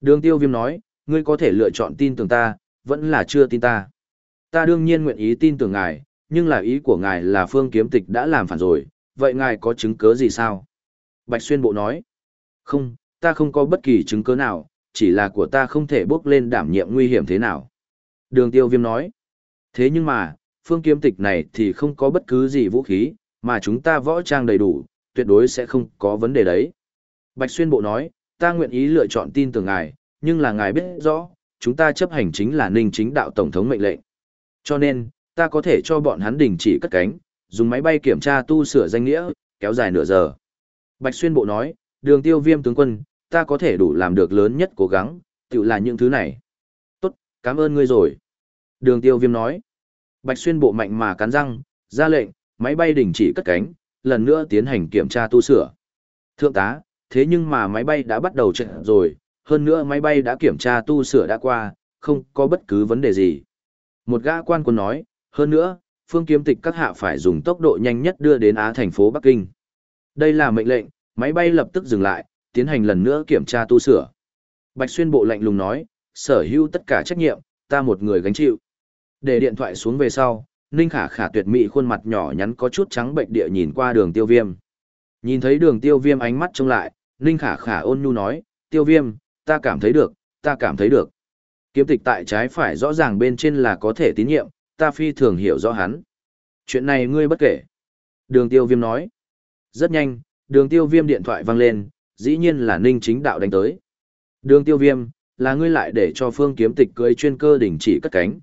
Đường tiêu viêm nói, ngươi có thể lựa chọn tin tưởng ta, vẫn là chưa tin ta. Ta đương nhiên nguyện ý tin tưởng ngài, nhưng là ý của ngài là phương kiếm tịch đã làm phản rồi, vậy ngài có chứng cứ gì sao? Bạch Xuyên Bộ nói, không, ta không có bất kỳ chứng cứ nào, chỉ là của ta không thể bước lên đảm nhiệm nguy hiểm thế nào. Đường tiêu viêm nói, thế nhưng mà, phương kiếm tịch này thì không có bất cứ gì vũ khí, mà chúng ta võ trang đầy đủ, tuyệt đối sẽ không có vấn đề đấy. Bạch Xuyên Bộ nói, ta nguyện ý lựa chọn tin tưởng ngài, nhưng là ngài biết rõ, chúng ta chấp hành chính là ninh chính đạo Tổng thống mệnh lệnh. Cho nên, ta có thể cho bọn hắn đình chỉ cất cánh, dùng máy bay kiểm tra tu sửa danh nghĩa, kéo dài nửa giờ. Bạch Xuyên Bộ nói, đường tiêu viêm tướng quân, ta có thể đủ làm được lớn nhất cố gắng, tự là những thứ này. Tốt, cảm ơn ngươi rồi. Đường tiêu viêm nói. Bạch Xuyên Bộ mạnh mà cắn răng, ra lệnh, máy bay đình chỉ cất cánh, lần nữa tiến hành kiểm tra tu sửa. Thượng tá, thế nhưng mà máy bay đã bắt đầu chạy rồi, hơn nữa máy bay đã kiểm tra tu sửa đã qua, không có bất cứ vấn đề gì. Một gã quan quân nói, hơn nữa, phương kiếm tịch các hạ phải dùng tốc độ nhanh nhất đưa đến Á thành phố Bắc Kinh. Đây là mệnh lệnh, máy bay lập tức dừng lại, tiến hành lần nữa kiểm tra tu sửa. Bạch Xuyên bộ lạnh lùng nói, sở hữu tất cả trách nhiệm, ta một người gánh chịu. Để điện thoại xuống về sau, Ninh Khả Khả tuyệt mỹ khuôn mặt nhỏ nhắn có chút trắng bệnh địa nhìn qua đường tiêu viêm. Nhìn thấy đường tiêu viêm ánh mắt trông lại, Ninh Khả Khả ôn nhu nói, tiêu viêm, ta cảm thấy được, ta cảm thấy được. Kiếm tịch tại trái phải rõ ràng bên trên là có thể tín nhiệm, ta phi thường hiểu rõ hắn. Chuyện này ngươi bất kể. Đường tiêu viêm nói. Rất nhanh, đường tiêu viêm điện thoại vang lên, dĩ nhiên là ninh chính đạo đánh tới. Đường tiêu viêm, là ngươi lại để cho phương kiếm tịch cưới chuyên cơ đỉnh chỉ cất cánh.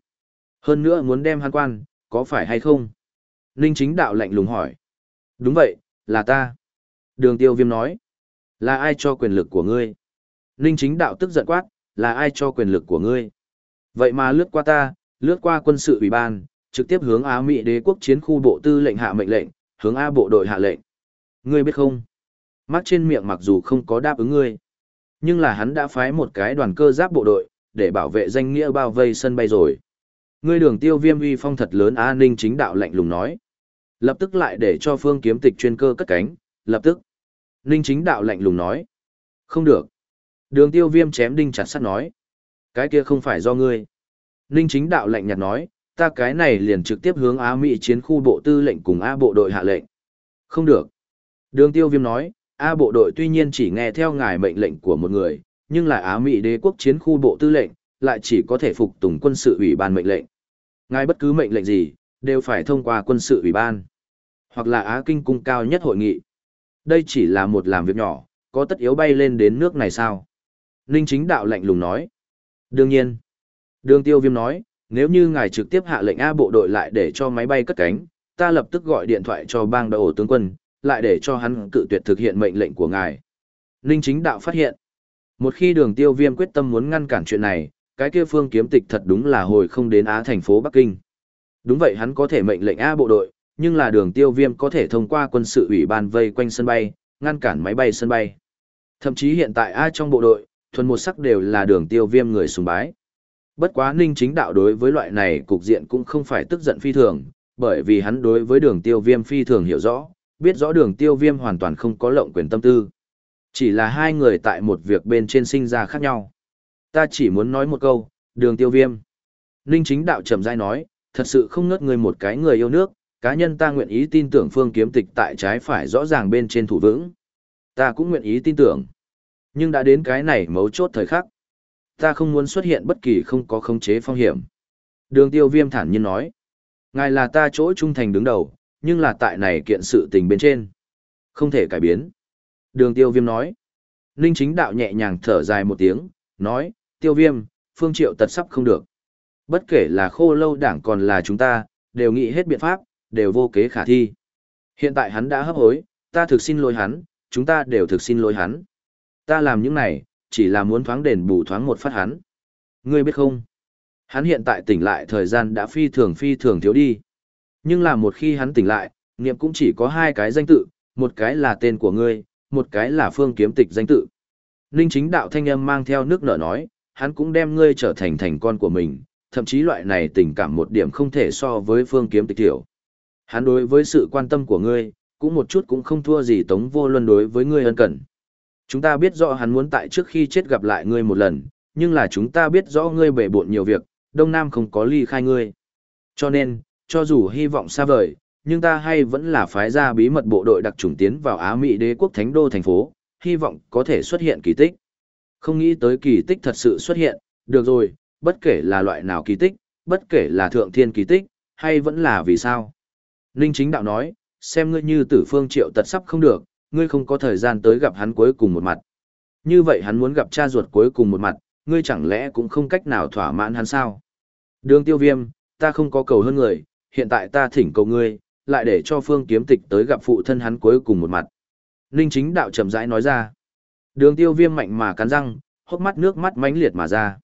Hơn nữa muốn đem hắn quan, có phải hay không? Ninh chính đạo lạnh lùng hỏi. Đúng vậy, là ta. Đường tiêu viêm nói. Là ai cho quyền lực của ngươi? Ninh chính đạo tức giận quát, là ai cho quyền lực của ngươi? Vậy mà lướt qua ta, lướt qua quân sự ủy ban, trực tiếp hướng Á Mỹ đế quốc chiến khu bộ tư lệnh hạ mệnh lệnh, hướng A bộ đội hạ lệnh. Ngươi biết không? Mắt trên miệng mặc dù không có đáp ứng ngươi, nhưng là hắn đã phái một cái đoàn cơ giáp bộ đội, để bảo vệ danh nghĩa bao vây sân bay rồi. Ngươi đường tiêu viêm uy phong thật lớn an ninh chính đạo lạnh lùng nói. Lập tức lại để cho phương kiếm tịch chuyên cơ cất cánh, lập tức. Ninh chính đạo lạnh lùng nói. Không được. Đường tiêu viêm chém đinh chặt sắt nói. Cái kia không phải do ngươi. Ninh chính đạo lạnh nhạt nói, ta cái này liền trực tiếp hướng Á Mỹ chiến khu bộ tư lệnh cùng A bộ đội hạ lệnh. Không được. Đường tiêu viêm nói, A bộ đội tuy nhiên chỉ nghe theo ngài mệnh lệnh của một người, nhưng là Á Mỹ đế quốc chiến khu bộ tư lệnh, lại chỉ có thể phục tùng quân sự ủy ban mệnh lệnh. Ngài bất cứ mệnh lệnh gì, đều phải thông qua quân sự ủy ban, hoặc là Á Kinh cung cao nhất hội nghị. Đây chỉ là một làm việc nhỏ, có tất yếu bay lên đến nước này sao? Ninh chính đạo lạnh lùng nói. Đương nhiên. Đường tiêu viêm nói, nếu như ngài trực tiếp hạ lệnh A bộ đội lại để cho máy bay cất cánh, ta lập tức gọi điện thoại cho bang đội tướng quân, lại để cho hắn cự tuyệt thực hiện mệnh lệnh của ngài. Ninh chính đạo phát hiện, một khi đường tiêu viêm quyết tâm muốn ngăn cản chuyện này, cái kia phương kiếm tịch thật đúng là hồi không đến Á thành phố Bắc Kinh. Đúng vậy hắn có thể mệnh lệnh A bộ đội, nhưng là đường tiêu viêm có thể thông qua quân sự ủy ban vây quanh sân bay, ngăn cản máy bay sân bay. Thậm chí hiện tại A trong bộ đội, thuần một sắc đều là đường tiêu viêm người sùng bái. Bất quá ninh chính đạo đối với loại này cục diện cũng không phải tức giận phi thường, bởi vì hắn đối với đường tiêu viêm phi thường hiểu rõ, biết rõ đường tiêu viêm hoàn toàn không có lộng quyền tâm tư. Chỉ là hai người tại một việc bên trên sinh ra khác nhau. Ta chỉ muốn nói một câu, đường tiêu viêm. Ninh chính đạo trầm dai nói, thật sự không ngớt người một cái người yêu nước, cá nhân ta nguyện ý tin tưởng phương kiếm tịch tại trái phải rõ ràng bên trên thủ vững. Ta cũng nguyện ý tin tưởng. Nhưng đã đến cái này mấu chốt thời khắc. Ta không muốn xuất hiện bất kỳ không có khống chế phong hiểm. Đường tiêu viêm thản nhiên nói. Ngài là ta chỗ trung thành đứng đầu, nhưng là tại này kiện sự tình bên trên. Không thể cải biến. Đường tiêu viêm nói. Ninh chính đạo nhẹ nhàng thở dài một tiếng, nói, tiêu viêm, phương triệu tật sắp không được. Bất kể là khô lâu đảng còn là chúng ta, đều nghĩ hết biện pháp, đều vô kế khả thi. Hiện tại hắn đã hấp hối, ta thực xin lỗi hắn, chúng ta đều thực xin lỗi hắn. Ta làm những này, chỉ là muốn thoáng đền bù thoáng một phát hắn. Ngươi biết không? Hắn hiện tại tỉnh lại thời gian đã phi thường phi thường thiếu đi. Nhưng là một khi hắn tỉnh lại, niệm cũng chỉ có hai cái danh tự, một cái là tên của ngươi, một cái là phương kiếm tịch danh tự. Ninh chính đạo thanh âm mang theo nước nở nói, hắn cũng đem ngươi trở thành thành con của mình, thậm chí loại này tình cảm một điểm không thể so với phương kiếm tịch tiểu Hắn đối với sự quan tâm của ngươi, cũng một chút cũng không thua gì tống vô luân đối với ngươi ân cần. Chúng ta biết rõ hắn muốn tại trước khi chết gặp lại ngươi một lần, nhưng là chúng ta biết rõ ngươi bể bộn nhiều việc, Đông Nam không có ly khai ngươi. Cho nên, cho dù hy vọng xa vời, nhưng ta hay vẫn là phái ra bí mật bộ đội đặc trùng tiến vào Á Mỹ đế quốc thánh đô thành phố, hy vọng có thể xuất hiện kỳ tích. Không nghĩ tới kỳ tích thật sự xuất hiện, được rồi, bất kể là loại nào kỳ tích, bất kể là thượng thiên kỳ tích, hay vẫn là vì sao. Ninh chính đạo nói, xem ngươi như tử phương triệu tật sắp không được, ngươi không có thời gian tới gặp hắn cuối cùng một mặt. Như vậy hắn muốn gặp cha ruột cuối cùng một mặt, ngươi chẳng lẽ cũng không cách nào thỏa mãn hắn sao? Đường tiêu viêm, ta không có cầu hơn người, hiện tại ta thỉnh cầu ngươi, lại để cho phương kiếm tịch tới gặp phụ thân hắn cuối cùng một mặt. Ninh chính đạo chậm rãi nói ra. Đường tiêu viêm mạnh mà cắn răng, hốc mắt nước mắt mãnh liệt mà ra.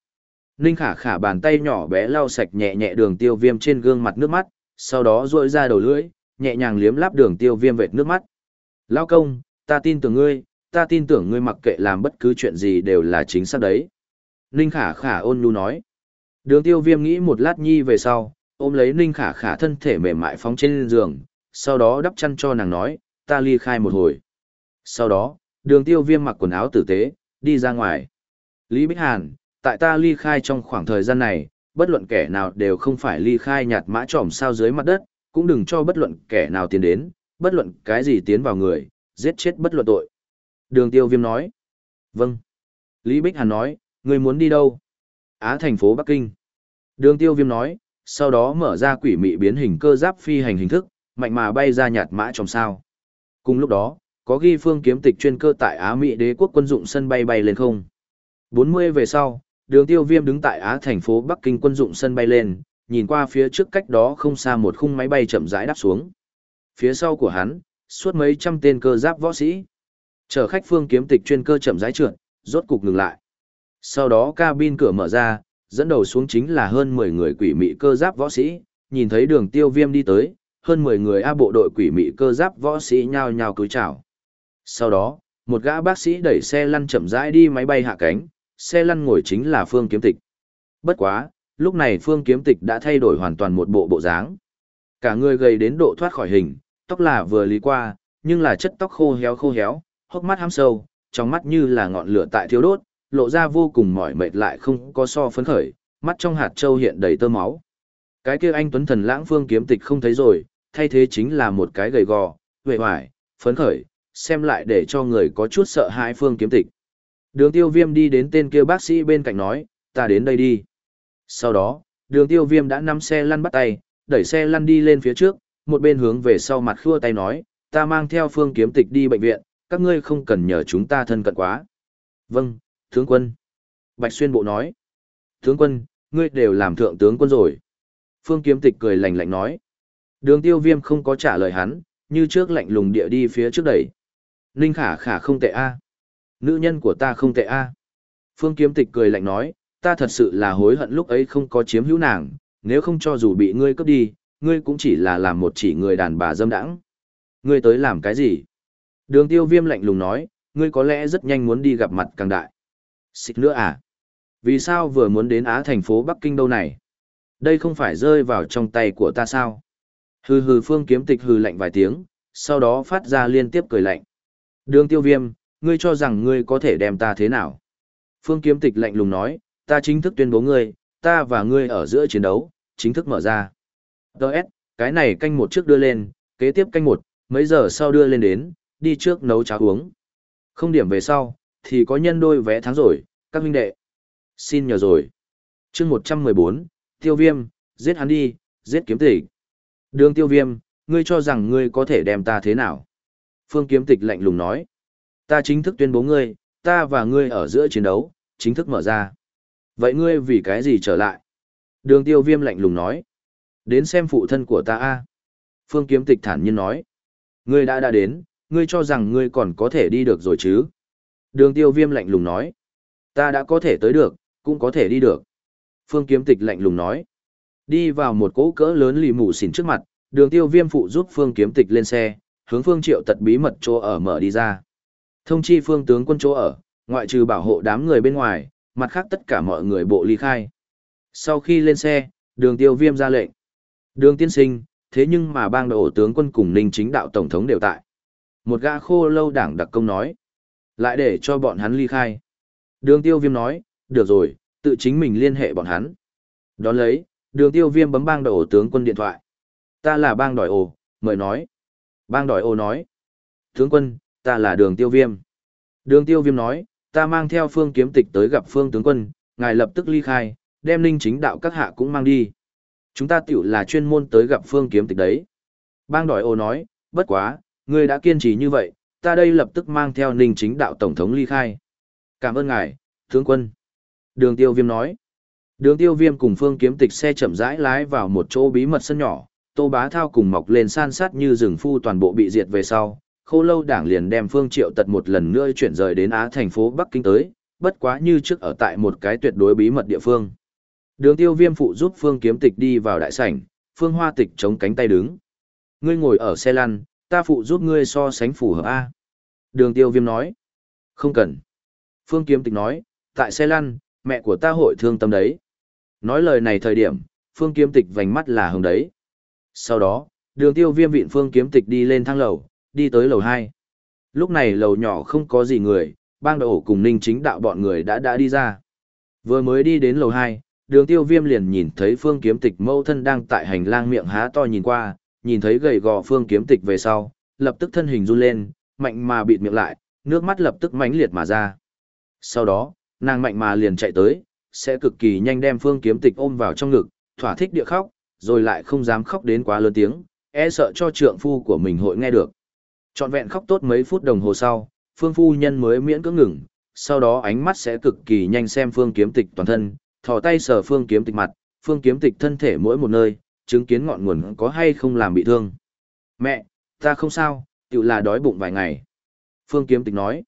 Ninh khả khả bàn tay nhỏ bé lau sạch nhẹ nhẹ đường tiêu viêm trên gương mặt nước mắt, sau đó rôi ra đầu lưỡi, nhẹ nhàng liếm láp đường tiêu viêm vệt nước mắt. Lao công, ta tin tưởng ngươi, ta tin tưởng ngươi mặc kệ làm bất cứ chuyện gì đều là chính xác đấy. Ninh khả khả ôn nhu nói. Đường tiêu viêm nghĩ một lát nhi về sau, ôm lấy Ninh khả khả thân thể mềm mại phóng trên giường, sau đó đắp chăn cho nàng nói, ta ly khai một hồi. Sau đó, đường tiêu viêm mặc quần áo tử tế, đi ra ngoài. Lý Bích Hàn, tại ta ly khai trong khoảng thời gian này, bất luận kẻ nào đều không phải ly khai nhạt mã trỏm sao dưới mặt đất, cũng đừng cho bất luận kẻ nào tiến đến, bất luận cái gì tiến vào người, giết chết bất luận tội. Đường tiêu viêm nói. Vâng. Lý Bích Hàn nói, người muốn đi đâu? Á thành phố Bắc Kinh. Đường tiêu viêm nói, sau đó mở ra quỷ mị biến hình cơ giáp phi hành hình thức, mạnh mà bay ra nhạt mã trong sao. Cùng lúc đó, có ghi phương kiếm tịch chuyên cơ tại Á Mỹ đế quốc quân dụng sân bay bay lên không. 40 về sau, đường tiêu viêm đứng tại Á thành phố Bắc Kinh quân dụng sân bay lên, nhìn qua phía trước cách đó không xa một khung máy bay chậm rãi đáp xuống. Phía sau của hắn, suốt mấy trăm tên cơ giáp võ sĩ. Chở khách phương kiếm tịch chuyên cơ chậm rãi trượt, rốt cục ngừng lại. Sau đó cabin cửa mở ra, dẫn đầu xuống chính là hơn 10 người quỷ mị cơ giáp võ sĩ, nhìn thấy đường tiêu viêm đi tới, hơn 10 người A bộ đội quỷ mị cơ giáp võ sĩ nhao nhao cúi chào. Sau đó, một gã bác sĩ đẩy xe lăn chậm rãi đi máy bay hạ cánh, xe lăn ngồi chính là Phương Kiếm Tịch. Bất quá, lúc này Phương Kiếm Tịch đã thay đổi hoàn toàn một bộ bộ dáng. Cả người gầy đến độ thoát khỏi hình, tóc là vừa lý qua, nhưng là chất tóc khô héo khô héo, hốc mắt hăm sâu, trong mắt như là ngọn lửa tại thiêu đốt, lộ ra vô cùng mỏi mệt lại không có so phấn khởi, mắt trong hạt châu hiện đầy tơ máu. Cái kia anh Tuấn Thần Lãng Phương kiếm tịch không thấy rồi, thay thế chính là một cái gầy gò, huệ hoài, phấn khởi, xem lại để cho người có chút sợ hãi Phương kiếm tịch. Đường tiêu viêm đi đến tên kia bác sĩ bên cạnh nói, ta đến đây đi. Sau đó, đường tiêu viêm đã nắm xe lăn bắt tay, đẩy xe lăn đi lên phía trước, một bên hướng về sau mặt khua tay nói, ta mang theo phương kiếm tịch đi bệnh viện, các ngươi không cần nhờ chúng ta thân cận quá. Vâng, tướng quân. Bạch Xuyên Bộ nói. Tướng quân, ngươi đều làm thượng tướng quân rồi. Phương kiếm tịch cười lạnh lạnh nói. Đường tiêu viêm không có trả lời hắn, như trước lạnh lùng địa đi phía trước đẩy. Ninh khả khả không tệ a Nữ nhân của ta không tệ a Phương kiếm tịch cười lạnh nói, ta thật sự là hối hận lúc ấy không có chiếm hữu nàng, nếu không cho dù bị ngươi cướp đi, ngươi cũng chỉ là làm một chỉ người đàn bà dâm đãng. Ngươi tới làm cái gì? Đường tiêu viêm lạnh lùng nói, ngươi có lẽ rất nhanh muốn đi gặp mặt càng đại. Xịt nữa à? Vì sao vừa muốn đến Á thành phố Bắc Kinh đâu này? Đây không phải rơi vào trong tay của ta sao? Hừ hừ phương kiếm tịch hừ lạnh vài tiếng, sau đó phát ra liên tiếp cười lạnh. Đường tiêu viêm, ngươi cho rằng ngươi có thể đem ta thế nào? Phương kiếm tịch lạnh lùng nói, ta chính thức tuyên bố ngươi, ta và ngươi ở giữa chiến đấu, chính thức mở ra. Đợt, cái này canh một trước đưa lên, kế tiếp canh một, mấy giờ sau đưa lên đến, đi trước nấu cháo uống. Không điểm về sau, thì có nhân đôi vé tháng rồi, các huynh đệ. Xin nhờ rồi. chương 114, tiêu viêm, giết hắn đi, giết kiếm tịch. Đường tiêu viêm, ngươi cho rằng ngươi có thể đem ta thế nào? Phương kiếm tịch lạnh lùng nói. Ta chính thức tuyên bố ngươi, ta và ngươi ở giữa chiến đấu, chính thức mở ra. Vậy ngươi vì cái gì trở lại? Đường tiêu viêm lạnh lùng nói. Đến xem phụ thân của ta a Phương kiếm tịch thản nhiên nói. Ngươi đã đã đến, ngươi cho rằng ngươi còn có thể đi được rồi chứ? Đường tiêu viêm lạnh lùng nói. Ta đã có thể tới được, cũng có thể đi được. Phương kiếm tịch lạnh lùng nói. Đi vào một cỗ cỡ lớn lì mù xỉn trước mặt, Đường tiêu viêm phụ giúp phương kiếm tịch lên xe, hướng phương triệu tật bí mật chỗ ở mở đi ra. Thông chi phương tướng quân chỗ ở, ngoại trừ bảo hộ đám người bên ngoài, mặt khác tất cả mọi người bộ ly khai. Sau khi lên xe, đường tiêu viêm ra lệnh. Đường tiên sinh, thế nhưng mà bang đội tướng quân cùng ninh chính đạo tổng thống đều tại. Một gã khô lâu đảng đặc công nói. Lại để cho bọn hắn ly khai. Đường tiêu viêm nói, được rồi, tự chính mình liên hệ bọn hắn. Đón lấy, đường tiêu viêm bấm bang đội tướng quân điện thoại. Ta là bang đòi ồ, mời nói. Bang đòi ồ nói. Tướng quân, ta là đường tiêu viêm. Đường tiêu viêm nói, ta mang theo phương kiếm tịch tới gặp phương tướng quân, ngài lập tức ly khai, đem ninh chính đạo các hạ cũng mang đi. Chúng ta tiểu là chuyên môn tới gặp phương kiếm tịch đấy. Bang đòi ồ nói, bất quá, ngươi đã kiên trì như vậy, ta đây lập tức mang theo ninh chính đạo tổng thống ly khai. Cảm ơn ngài, tướng quân. Đường tiêu viêm nói. Đường tiêu viêm cùng phương kiếm tịch xe chậm rãi lái vào một chỗ bí mật sân nhỏ, tô bá thao cùng mọc lên san sát như rừng phu toàn bộ bị diệt về sau. Khô lâu đảng liền đem phương triệu tật một lần nữa chuyển rời đến Á thành phố Bắc Kinh tới, bất quá như trước ở tại một cái tuyệt đối bí mật địa phương. Đường tiêu viêm phụ giúp phương kiếm tịch đi vào đại sảnh, phương hoa tịch chống cánh tay đứng. Ngươi ngồi ở xe lăn, ta phụ giúp ngươi so sánh phù hợp A. Đường tiêu viêm nói. Không cần. Phương kiếm tịch nói, tại xe lăn, mẹ của ta hội thương tâm đấy. Nói lời này thời điểm, phương kiếm tịch vành mắt là hồng đấy. Sau đó, đường tiêu viêm vịn phương kiếm tịch đi lên thang lầu, đi tới lầu 2. Lúc này lầu nhỏ không có gì người, bang đội cùng ninh chính đạo bọn người đã đã đi ra. Vừa mới đi đến lầu 2, đường tiêu viêm liền nhìn thấy phương kiếm tịch mâu thân đang tại hành lang miệng há to nhìn qua, nhìn thấy gầy gò phương kiếm tịch về sau, lập tức thân hình run lên, mạnh mà bịt miệng lại, nước mắt lập tức mãnh liệt mà ra. Sau đó, nàng mạnh mà liền chạy tới, sẽ cực kỳ nhanh đem phương kiếm tịch ôm vào trong ngực, thỏa thích địa khóc, rồi lại không dám khóc đến quá lớn tiếng, e sợ cho trượng phu của mình hội nghe được. Trọn vẹn khóc tốt mấy phút đồng hồ sau, phương phu nhân mới miễn cưỡng ngừng, sau đó ánh mắt sẽ cực kỳ nhanh xem phương kiếm tịch toàn thân, thò tay sờ phương kiếm tịch mặt, phương kiếm tịch thân thể mỗi một nơi, chứng kiến ngọn nguồn có hay không làm bị thương. Mẹ, ta không sao, tự là đói bụng vài ngày. Phương kiếm tịch nói.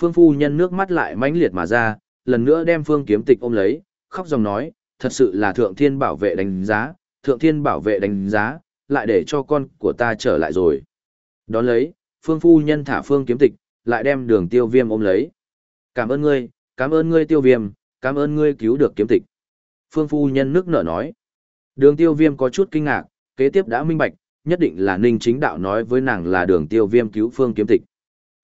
Phương phu nhân nước mắt lại mãnh liệt mà ra, lần nữa đem phương kiếm tịch ôm lấy, khóc dòng nói, thật sự là thượng thiên bảo vệ đánh giá, thượng thiên bảo vệ đánh giá, lại để cho con của ta trở lại rồi. Đón lấy, phương phu nhân thả phương kiếm tịch, lại đem đường tiêu viêm ôm lấy. Cảm ơn ngươi, cảm ơn ngươi tiêu viêm, cảm ơn ngươi cứu được kiếm tịch. Phương phu nhân nước nở nói. Đường tiêu viêm có chút kinh ngạc, kế tiếp đã minh bạch, nhất định là ninh chính đạo nói với nàng là đường tiêu viêm cứu phương kiếm tịch.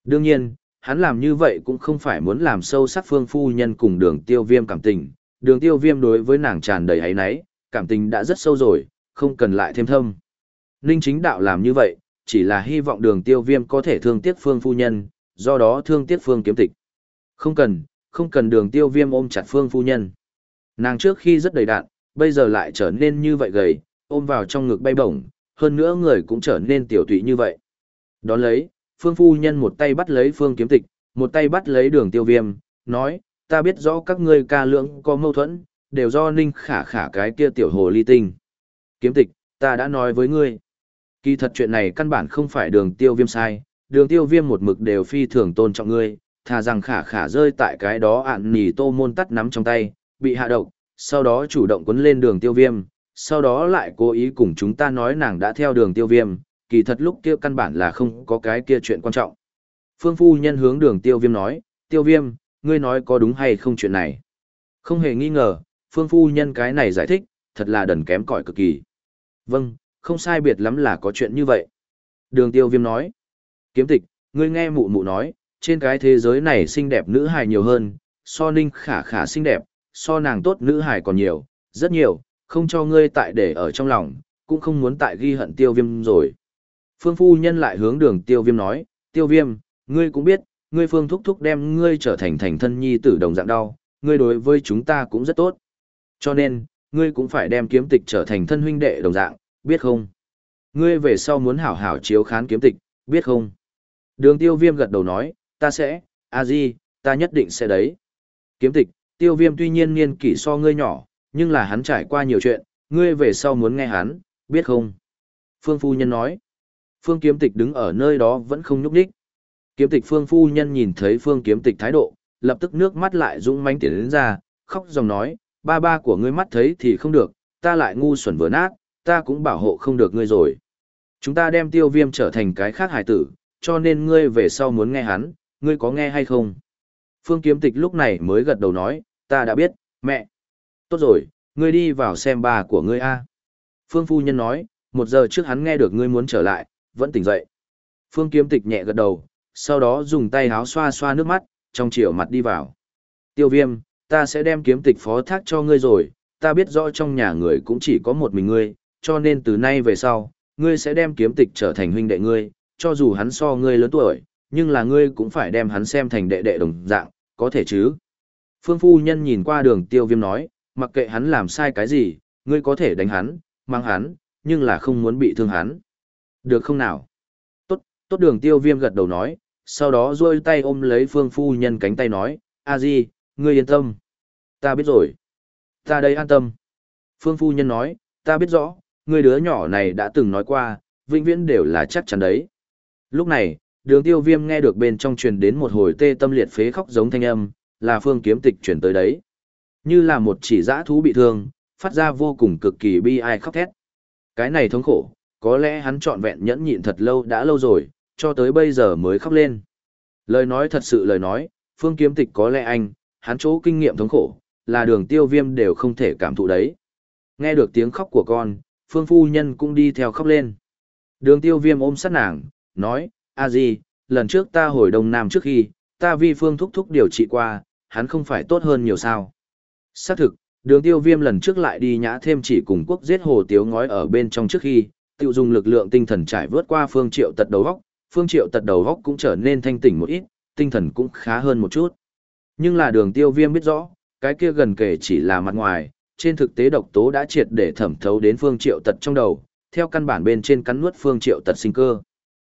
Đương nhiên, hắn làm như vậy cũng không phải muốn làm sâu sắc phương phu nhân cùng đường tiêu viêm cảm tình. Đường tiêu viêm đối với nàng tràn đầy ấy náy, cảm tình đã rất sâu rồi, không cần lại thêm thâm. Ninh chính đạo làm như vậy, chỉ là hy vọng đường tiêu viêm có thể thương tiếc phương phu nhân, do đó thương tiếc phương kiếm tịch. Không cần, không cần đường tiêu viêm ôm chặt phương phu nhân. Nàng trước khi rất đầy đạn, bây giờ lại trở nên như vậy gầy, ôm vào trong ngực bay bổng, hơn nữa người cũng trở nên tiểu tụy như vậy. Đón lấy, phương phu nhân một tay bắt lấy phương kiếm tịch, một tay bắt lấy đường tiêu viêm, nói, ta biết rõ các ngươi ca lưỡng có mâu thuẫn, đều do ninh khả khả cái kia tiểu hồ ly tinh. Kiếm tịch, ta đã nói với ngươi. Kỳ thật chuyện này căn bản không phải đường tiêu viêm sai, đường tiêu viêm một mực đều phi thường tôn trọng ngươi, thà rằng khả khả rơi tại cái đó ạn nỉ tô môn tắt nắm trong tay, bị hạ độc, sau đó chủ động quấn lên đường tiêu viêm, sau đó lại cố ý cùng chúng ta nói nàng đã theo đường tiêu viêm, kỳ thật lúc kia căn bản là không có cái kia chuyện quan trọng. Phương phu nhân hướng đường tiêu viêm nói, tiêu viêm, ngươi nói có đúng hay không chuyện này. Không hề nghi ngờ, phương phu nhân cái này giải thích, thật là đần kém cỏi cực kỳ. Vâng, không sai biệt lắm là có chuyện như vậy. Đường tiêu viêm nói, kiếm tịch, ngươi nghe mụ mụ nói, trên cái thế giới này xinh đẹp nữ hài nhiều hơn, so ninh khả khả xinh đẹp, so nàng tốt nữ hài còn nhiều, rất nhiều, không cho ngươi tại để ở trong lòng, cũng không muốn tại ghi hận tiêu viêm rồi. Phương phu nhân lại hướng đường tiêu viêm nói, tiêu viêm, ngươi cũng biết, ngươi phương thúc thúc đem ngươi trở thành thành thân nhi tử đồng dạng đau, ngươi đối với chúng ta cũng rất tốt. Cho nên, ngươi cũng phải đem kiếm tịch trở thành thân huynh đệ đồng dạng, biết không? Ngươi về sau muốn hảo hảo chiếu khán kiếm tịch, biết không? Đường tiêu viêm gật đầu nói, ta sẽ, a di, ta nhất định sẽ đấy. Kiếm tịch, tiêu viêm tuy nhiên niên kỷ so ngươi nhỏ, nhưng là hắn trải qua nhiều chuyện, ngươi về sau muốn nghe hắn, biết không? Phương phu nhân nói, phương kiếm tịch đứng ở nơi đó vẫn không nhúc nhích. Kiếm tịch phương phu nhân nhìn thấy phương kiếm tịch thái độ, lập tức nước mắt lại rung manh tiến đến ra, khóc dòng nói, ba ba của ngươi mắt thấy thì không được, ta lại ngu xuẩn vừa nát, ta cũng bảo hộ không được ngươi rồi. Chúng ta đem tiêu viêm trở thành cái khác hải tử, cho nên ngươi về sau muốn nghe hắn, ngươi có nghe hay không? Phương Kiếm Tịch lúc này mới gật đầu nói, ta đã biết, mẹ. Tốt rồi, ngươi đi vào xem bà của ngươi a. Phương Phu Nhân nói, một giờ trước hắn nghe được ngươi muốn trở lại, vẫn tỉnh dậy. Phương Kiếm Tịch nhẹ gật đầu, sau đó dùng tay háo xoa xoa nước mắt, trong chiều mặt đi vào. Tiêu viêm, ta sẽ đem kiếm tịch phó thác cho ngươi rồi, ta biết rõ trong nhà người cũng chỉ có một mình ngươi, cho nên từ nay về sau, ngươi sẽ đem kiếm tịch trở thành huynh đệ ngươi, cho dù hắn so ngươi lớn tuổi, nhưng là ngươi cũng phải đem hắn xem thành đệ đệ đồng dạng, có thể chứ. Phương Phu Nhân nhìn qua đường tiêu viêm nói, mặc kệ hắn làm sai cái gì, ngươi có thể đánh hắn, mang hắn, nhưng là không muốn bị thương hắn. Được không nào? Tốt, tốt đường tiêu viêm gật đầu nói, sau đó duỗi tay ôm lấy Phương Phu Nhân cánh tay nói, a di, ngươi yên tâm. Ta biết rồi. Ta đây an tâm. Phương Phu Nhân nói, ta biết rõ, người đứa nhỏ này đã từng nói qua, vĩnh viễn đều là chắc chắn đấy. Lúc này, đường tiêu viêm nghe được bên trong truyền đến một hồi tê tâm liệt phế khóc giống thanh âm, là phương kiếm tịch chuyển tới đấy. Như là một chỉ dã thú bị thương, phát ra vô cùng cực kỳ bi ai khóc thét. Cái này thống khổ, có lẽ hắn trọn vẹn nhẫn nhịn thật lâu đã lâu rồi, cho tới bây giờ mới khóc lên. Lời nói thật sự lời nói, phương kiếm tịch có lẽ anh, hắn chỗ kinh nghiệm thống khổ, là đường tiêu viêm đều không thể cảm thụ đấy. Nghe được tiếng khóc của con, phương phu nhân cũng đi theo khóc lên. Đường tiêu viêm ôm sát nàng, nói, a di, lần trước ta hồi Đông Nam trước khi, ta vi phương thúc thúc điều trị qua, hắn không phải tốt hơn nhiều sao. Xác thực, đường tiêu viêm lần trước lại đi nhã thêm chỉ cùng quốc giết hồ tiếu ngói ở bên trong trước khi, tiêu dùng lực lượng tinh thần trải vớt qua phương triệu tật đầu góc, phương triệu tật đầu góc cũng trở nên thanh tỉnh một ít, tinh thần cũng khá hơn một chút. Nhưng là đường tiêu viêm biết rõ, cái kia gần kể chỉ là mặt ngoài, trên thực tế độc tố đã triệt để thẩm thấu đến phương triệu tật trong đầu, theo căn bản bên trên cắn nuốt phương triệu tật sinh cơ.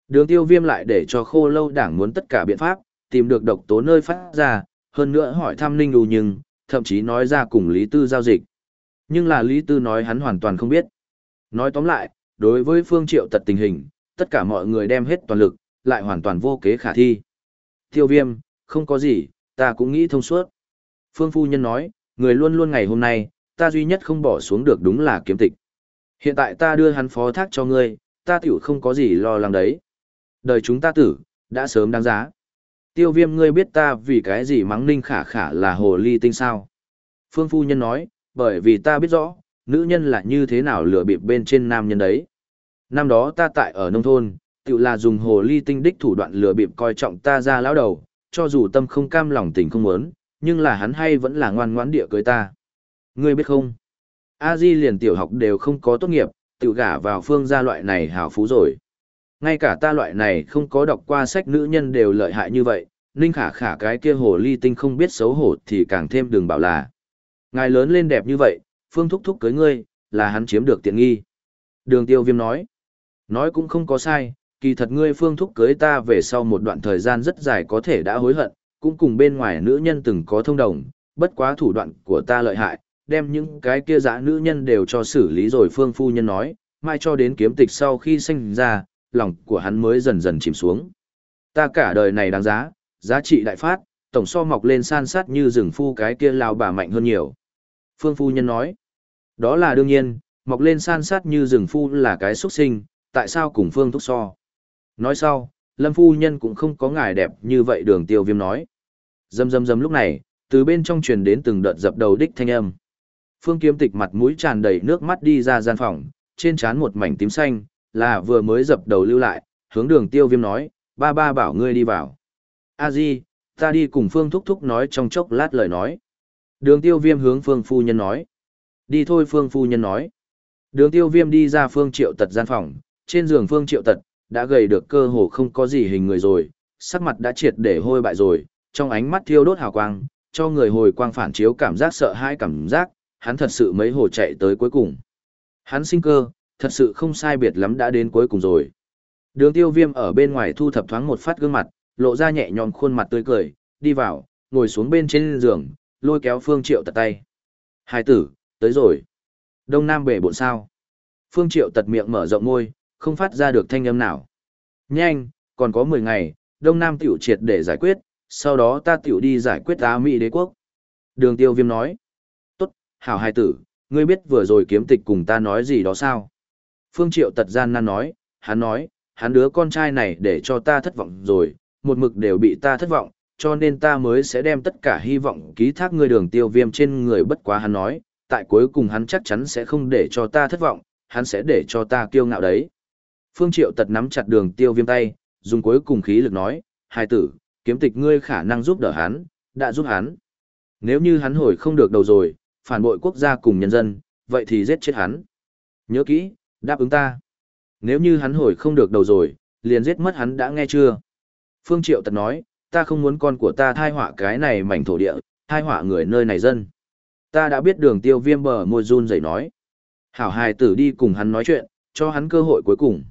Đường tiêu viêm lại để cho khô lâu đảng muốn tất cả biện pháp, tìm được độc tố nơi phát ra, hơn nữa hỏi thăm Ninh Đù nhưng, thậm chí nói ra cùng Lý Tư giao dịch. Nhưng là Lý Tư nói hắn hoàn toàn không biết. Nói tóm lại, đối với phương triệu tật tình hình, tất cả mọi người đem hết toàn lực, lại hoàn toàn vô kế khả thi. Tiêu viêm, không có gì, ta cũng nghĩ thông suốt. Phương Phu Nhân nói, người luôn luôn ngày hôm nay, ta duy nhất không bỏ xuống được đúng là kiếm tịch. Hiện tại ta đưa hắn phó thác cho ngươi, ta tiểu không có gì lo lắng đấy. Đời chúng ta tử, đã sớm đáng giá. Tiêu viêm ngươi biết ta vì cái gì mắng ninh khả khả là hồ ly tinh sao. Phương Phu Nhân nói, bởi vì ta biết rõ, nữ nhân là như thế nào lừa bịp bên trên nam nhân đấy. Năm đó ta tại ở nông thôn, tự là dùng hồ ly tinh đích thủ đoạn lừa bịp coi trọng ta ra lão đầu, cho dù tâm không cam lòng tình không muốn, nhưng là hắn hay vẫn là ngoan ngoãn địa cưới ta. Ngươi biết không? A Di liền tiểu học đều không có tốt nghiệp, tự gả vào phương gia loại này hào phú rồi. Ngay cả ta loại này không có đọc qua sách nữ nhân đều lợi hại như vậy, Ninh khả khả cái kia hồ ly tinh không biết xấu hổ thì càng thêm đừng bảo là. Ngài lớn lên đẹp như vậy, phương thúc thúc cưới ngươi, là hắn chiếm được tiện nghi. Đường tiêu viêm nói. Nói cũng không có sai, kỳ thật ngươi phương thúc cưới ta về sau một đoạn thời gian rất dài có thể đã hối hận, cũng cùng bên ngoài nữ nhân từng có thông đồng, bất quá thủ đoạn của ta lợi hại, đem những cái kia dã nữ nhân đều cho xử lý rồi phương phu nhân nói, mai cho đến kiếm tịch sau khi sinh ra, lòng của hắn mới dần dần chìm xuống. Ta cả đời này đáng giá, giá trị đại phát, tổng so mọc lên san sát như rừng phu cái kia lao bà mạnh hơn nhiều. Phương phu nhân nói, đó là đương nhiên, mọc lên san sát như rừng phu là cái xuất sinh, tại sao cùng phương thúc so. Nói sau, lâm phu nhân cũng không có ngài đẹp như vậy đường tiêu viêm nói. Dầm dầm dầm lúc này, từ bên trong truyền đến từng đợt dập đầu đích thanh âm. Phương kiếm tịch mặt mũi tràn đầy nước mắt đi ra gian phòng, trên trán một mảnh tím xanh, là vừa mới dập đầu lưu lại, hướng đường tiêu viêm nói, ba ba bảo ngươi đi vào. a di, ta đi cùng Phương thúc thúc nói trong chốc lát lời nói. Đường tiêu viêm hướng Phương phu nhân nói. Đi thôi Phương phu nhân nói. Đường tiêu viêm đi ra Phương triệu tật gian phòng, trên giường Phương triệu tật, đã gầy được cơ hồ không có gì hình người rồi, sắc mặt đã triệt để hôi bại rồi, trong ánh mắt thiêu đốt hào quang, cho người hồi quang phản chiếu cảm giác sợ hãi cảm giác, hắn thật sự mấy hồ chạy tới cuối cùng. Hắn sinh cơ, thật sự không sai biệt lắm đã đến cuối cùng rồi. Đường tiêu viêm ở bên ngoài thu thập thoáng một phát gương mặt, lộ ra nhẹ nhõm khuôn mặt tươi cười, đi vào, ngồi xuống bên trên giường, lôi kéo Phương Triệu tật tay. Hai tử, tới rồi. Đông Nam bể bộn sao. Phương Triệu tật miệng mở rộng môi, không phát ra được thanh âm nào. Nhanh, còn có 10 ngày, Đông Nam tiểu triệt để giải quyết, sau đó ta tiểu đi giải quyết Á Mỹ đế quốc. Đường tiêu viêm nói. Tốt, hảo hai tử, ngươi biết vừa rồi kiếm tịch cùng ta nói gì đó sao? Phương Triệu tật gian nan nói, hắn nói, hắn đứa con trai này để cho ta thất vọng rồi, một mực đều bị ta thất vọng, cho nên ta mới sẽ đem tất cả hy vọng ký thác ngươi đường tiêu viêm trên người bất quá hắn nói, tại cuối cùng hắn chắc chắn sẽ không để cho ta thất vọng, hắn sẽ để cho ta kiêu ngạo đấy. Phương Triệu tật nắm chặt đường tiêu viêm tay, dùng cuối cùng khí lực nói, hai tử, kiếm tịch ngươi khả năng giúp đỡ hắn, đã giúp hắn. Nếu như hắn hồi không được đầu rồi, phản bội quốc gia cùng nhân dân, vậy thì giết chết hắn. Nhớ kỹ, đáp ứng ta. Nếu như hắn hồi không được đầu rồi, liền giết mất hắn đã nghe chưa? Phương Triệu tật nói, ta không muốn con của ta thai họa cái này mảnh thổ địa, thai họa người nơi này dân. Ta đã biết đường tiêu viêm bờ môi run rẩy nói. Hảo hài tử đi cùng hắn nói chuyện, cho hắn cơ hội cuối cùng.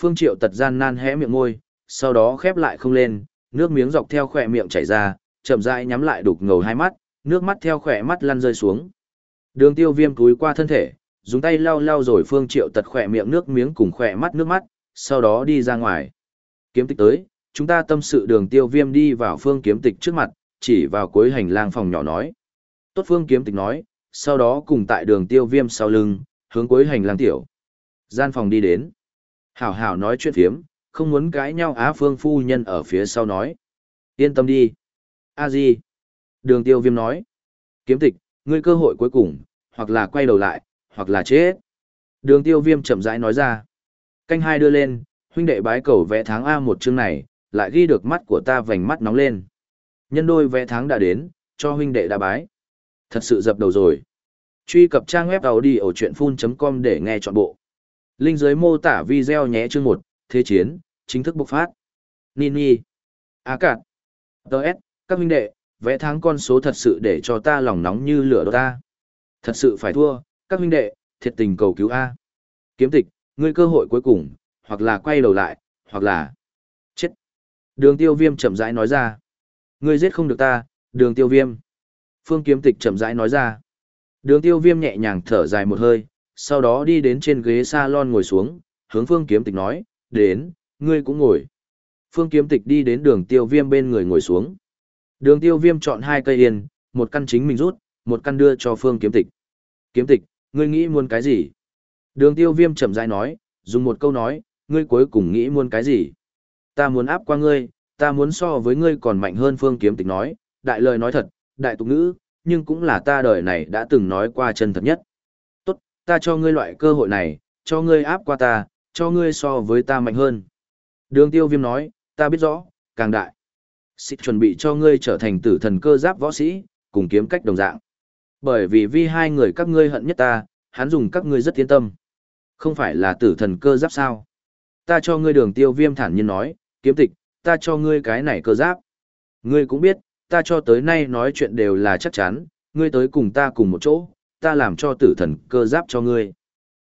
Phương Triệu tật gian nan hé miệng môi, sau đó khép lại không lên, nước miếng dọc theo khỏe miệng chảy ra, chậm rãi nhắm lại đục ngầu hai mắt, nước mắt theo khỏe mắt lăn rơi xuống. Đường tiêu viêm túi qua thân thể, dùng tay lau lau rồi Phương Triệu tật khỏe miệng nước miếng cùng khỏe mắt nước mắt, sau đó đi ra ngoài. Kiếm tịch tới, chúng ta tâm sự đường tiêu viêm đi vào Phương kiếm tịch trước mặt, chỉ vào cuối hành lang phòng nhỏ nói. Tốt Phương kiếm tịch nói, sau đó cùng tại đường tiêu viêm sau lưng, hướng cuối hành lang tiểu. Gian phòng đi đến. Hảo hảo nói chuyện phiếm, không muốn cãi nhau Á Phương phu nhân ở phía sau nói. Yên tâm đi. A Di. Đường tiêu viêm nói. Kiếm tịch, ngươi cơ hội cuối cùng, hoặc là quay đầu lại, hoặc là chết. Đường tiêu viêm chậm rãi nói ra. Canh hai đưa lên, huynh đệ bái cầu vẽ tháng A một chương này, lại ghi được mắt của ta vành mắt nóng lên. Nhân đôi vẽ tháng đã đến, cho huynh đệ đã bái. Thật sự dập đầu rồi. Truy cập trang web đầu đi ở chuyệnfun.com để nghe trọn bộ. Linh dưới mô tả video nhé chương một Thế chiến, chính thức bộc phát. Nini. Á cạn. Đợt, các huynh đệ, vẽ tháng con số thật sự để cho ta lòng nóng như lửa đốt ta. Thật sự phải thua, các huynh đệ, thiệt tình cầu cứu A. Kiếm tịch, ngươi cơ hội cuối cùng, hoặc là quay đầu lại, hoặc là chết. Đường tiêu viêm chậm rãi nói ra. Ngươi giết không được ta, đường tiêu viêm. Phương kiếm tịch chậm rãi nói ra. Đường tiêu viêm nhẹ nhàng thở dài một hơi, sau đó đi đến trên ghế salon ngồi xuống, hướng phương kiếm tịch nói, đến, ngươi cũng ngồi. Phương kiếm tịch đi đến đường tiêu viêm bên người ngồi xuống. Đường tiêu viêm chọn hai cây yên, một căn chính mình rút, một căn đưa cho phương kiếm tịch. Kiếm tịch, ngươi nghĩ muốn cái gì? Đường tiêu viêm chậm rãi nói, dùng một câu nói, ngươi cuối cùng nghĩ muốn cái gì? Ta muốn áp qua ngươi, ta muốn so với ngươi còn mạnh hơn phương kiếm tịch nói, đại lời nói thật, đại tục ngữ, nhưng cũng là ta đời này đã từng nói qua chân thật nhất. Tốt, ta cho ngươi loại cơ hội này, cho ngươi áp qua ta, cho ngươi so với ta mạnh hơn. Đường tiêu viêm nói, ta biết rõ, càng đại. Xích chuẩn bị cho ngươi trở thành tử thần cơ giáp võ sĩ, cùng kiếm cách đồng dạng. Bởi vì vì hai người các ngươi hận nhất ta, hắn dùng các ngươi rất yên tâm. Không phải là tử thần cơ giáp sao? Ta cho ngươi đường tiêu viêm thản nhiên nói, kiếm tịch, ta cho ngươi cái này cơ giáp. Ngươi cũng biết, ta cho tới nay nói chuyện đều là chắc chắn, ngươi tới cùng ta cùng một chỗ, ta làm cho tử thần cơ giáp cho ngươi.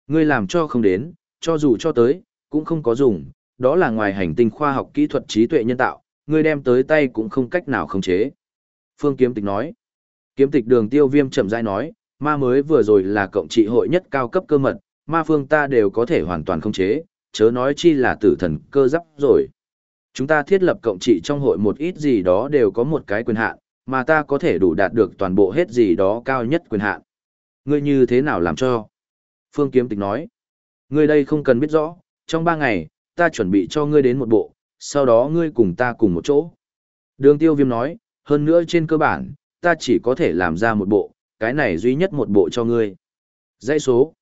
Ngươi làm cho không đến, cho dù cho tới, cũng không có dùng, đó là ngoài hành tinh khoa học kỹ thuật trí tuệ nhân tạo, ngươi đem tới tay cũng không cách nào khống chế. Phương Kiếm Tịch nói. Kiếm Tịch Đường Tiêu Viêm chậm rãi nói, ma mới vừa rồi là cộng trị hội nhất cao cấp cơ mật, ma phương ta đều có thể hoàn toàn khống chế, chớ nói chi là tử thần cơ giáp rồi. Chúng ta thiết lập cộng trị trong hội một ít gì đó đều có một cái quyền hạn, mà ta có thể đủ đạt được toàn bộ hết gì đó cao nhất quyền hạn. Ngươi như thế nào làm cho? Phương Kiếm Tịch nói. Ngươi đây không cần biết rõ, trong ba ngày, ta chuẩn bị cho ngươi đến một bộ, sau đó ngươi cùng ta cùng một chỗ. Đường tiêu viêm nói, hơn nữa trên cơ bản, ta chỉ có thể làm ra một bộ, cái này duy nhất một bộ cho ngươi. Dãy số.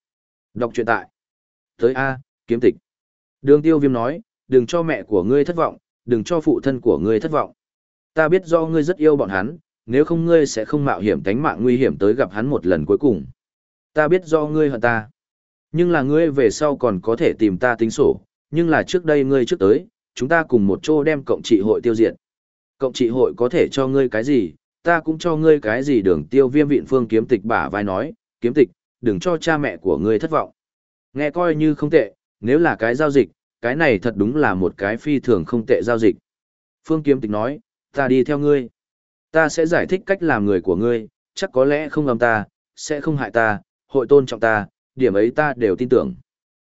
Đọc truyện tại. Tới A, kiếm tịch. Đường tiêu viêm nói, đừng cho mẹ của ngươi thất vọng, đừng cho phụ thân của ngươi thất vọng. Ta biết do ngươi rất yêu bọn hắn, nếu không ngươi sẽ không mạo hiểm tánh mạng nguy hiểm tới gặp hắn một lần cuối cùng. Ta biết do ngươi hận ta. Nhưng là ngươi về sau còn có thể tìm ta tính sổ, nhưng là trước đây ngươi trước tới, chúng ta cùng một chỗ đem cộng trị hội tiêu diệt. Cộng trị hội có thể cho ngươi cái gì, ta cũng cho ngươi cái gì đường tiêu viêm viện phương kiếm tịch bả vai nói, kiếm tịch, đừng cho cha mẹ của ngươi thất vọng. Nghe coi như không tệ, nếu là cái giao dịch, cái này thật đúng là một cái phi thường không tệ giao dịch. Phương kiếm tịch nói, ta đi theo ngươi. Ta sẽ giải thích cách làm người của ngươi, chắc có lẽ không làm ta, sẽ không hại ta, hội tôn trọng ta, điểm ấy ta đều tin tưởng.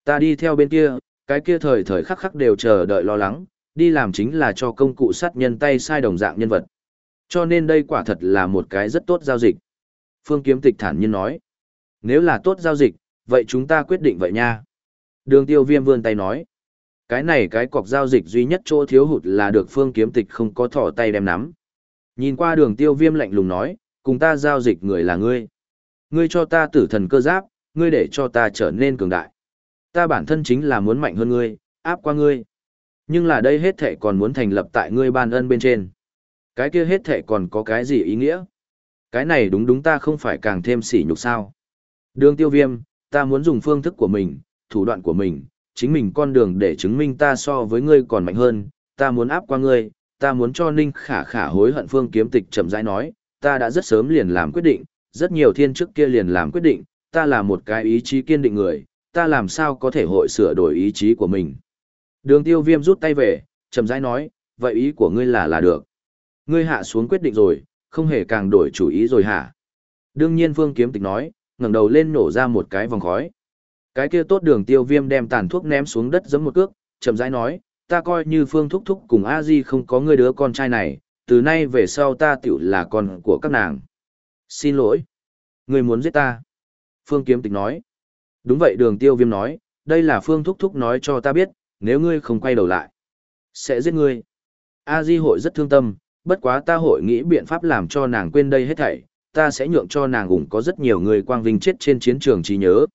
Ta đi theo bên kia, cái kia thời thời khắc khắc đều chờ đợi lo lắng, đi làm chính là cho công cụ sát nhân tay sai đồng dạng nhân vật. Cho nên đây quả thật là một cái rất tốt giao dịch. Phương Kiếm Tịch thản nhiên nói, nếu là tốt giao dịch, vậy chúng ta quyết định vậy nha. Đường tiêu viêm vươn tay nói, Cái này cái cọc giao dịch duy nhất chỗ thiếu hụt là được phương kiếm tịch không có thỏ tay đem nắm. Nhìn qua đường tiêu viêm lạnh lùng nói, cùng ta giao dịch người là ngươi. Ngươi cho ta tử thần cơ giáp, ngươi để cho ta trở nên cường đại. Ta bản thân chính là muốn mạnh hơn ngươi, áp qua ngươi. Nhưng là đây hết thể còn muốn thành lập tại ngươi ban ân bên trên. Cái kia hết thệ còn có cái gì ý nghĩa? Cái này đúng đúng ta không phải càng thêm sỉ nhục sao. Đường tiêu viêm, ta muốn dùng phương thức của mình, thủ đoạn của mình, chính mình con đường để chứng minh ta so với ngươi còn mạnh hơn, ta muốn áp qua ngươi, ta muốn cho Ninh khả khả hối hận phương kiếm tịch chậm rãi nói, ta đã rất sớm liền làm quyết định, rất nhiều thiên trước kia liền làm quyết định, ta là một cái ý chí kiên định người, ta làm sao có thể hội sửa đổi ý chí của mình. Đường tiêu viêm rút tay về, chậm rãi nói, vậy ý của ngươi là là được. Ngươi hạ xuống quyết định rồi, không hề càng đổi chủ ý rồi hả? Đương nhiên phương kiếm tịch nói, ngẩng đầu lên nổ ra một cái vòng khói. Cái kia tốt đường tiêu viêm đem tàn thuốc ném xuống đất giẫm một cước, chậm rãi nói, ta coi như phương thúc thúc cùng a di không có người đứa con trai này, từ nay về sau ta tiểu là con của các nàng. Xin lỗi. Người muốn giết ta. Phương kiếm tịch nói. Đúng vậy đường tiêu viêm nói, đây là phương thúc thúc nói cho ta biết, nếu ngươi không quay đầu lại, sẽ giết ngươi. A di hội rất thương tâm, bất quá ta hội nghĩ biện pháp làm cho nàng quên đây hết thảy, ta sẽ nhượng cho nàng ủng có rất nhiều người quang vinh chết trên chiến trường trí nhớ.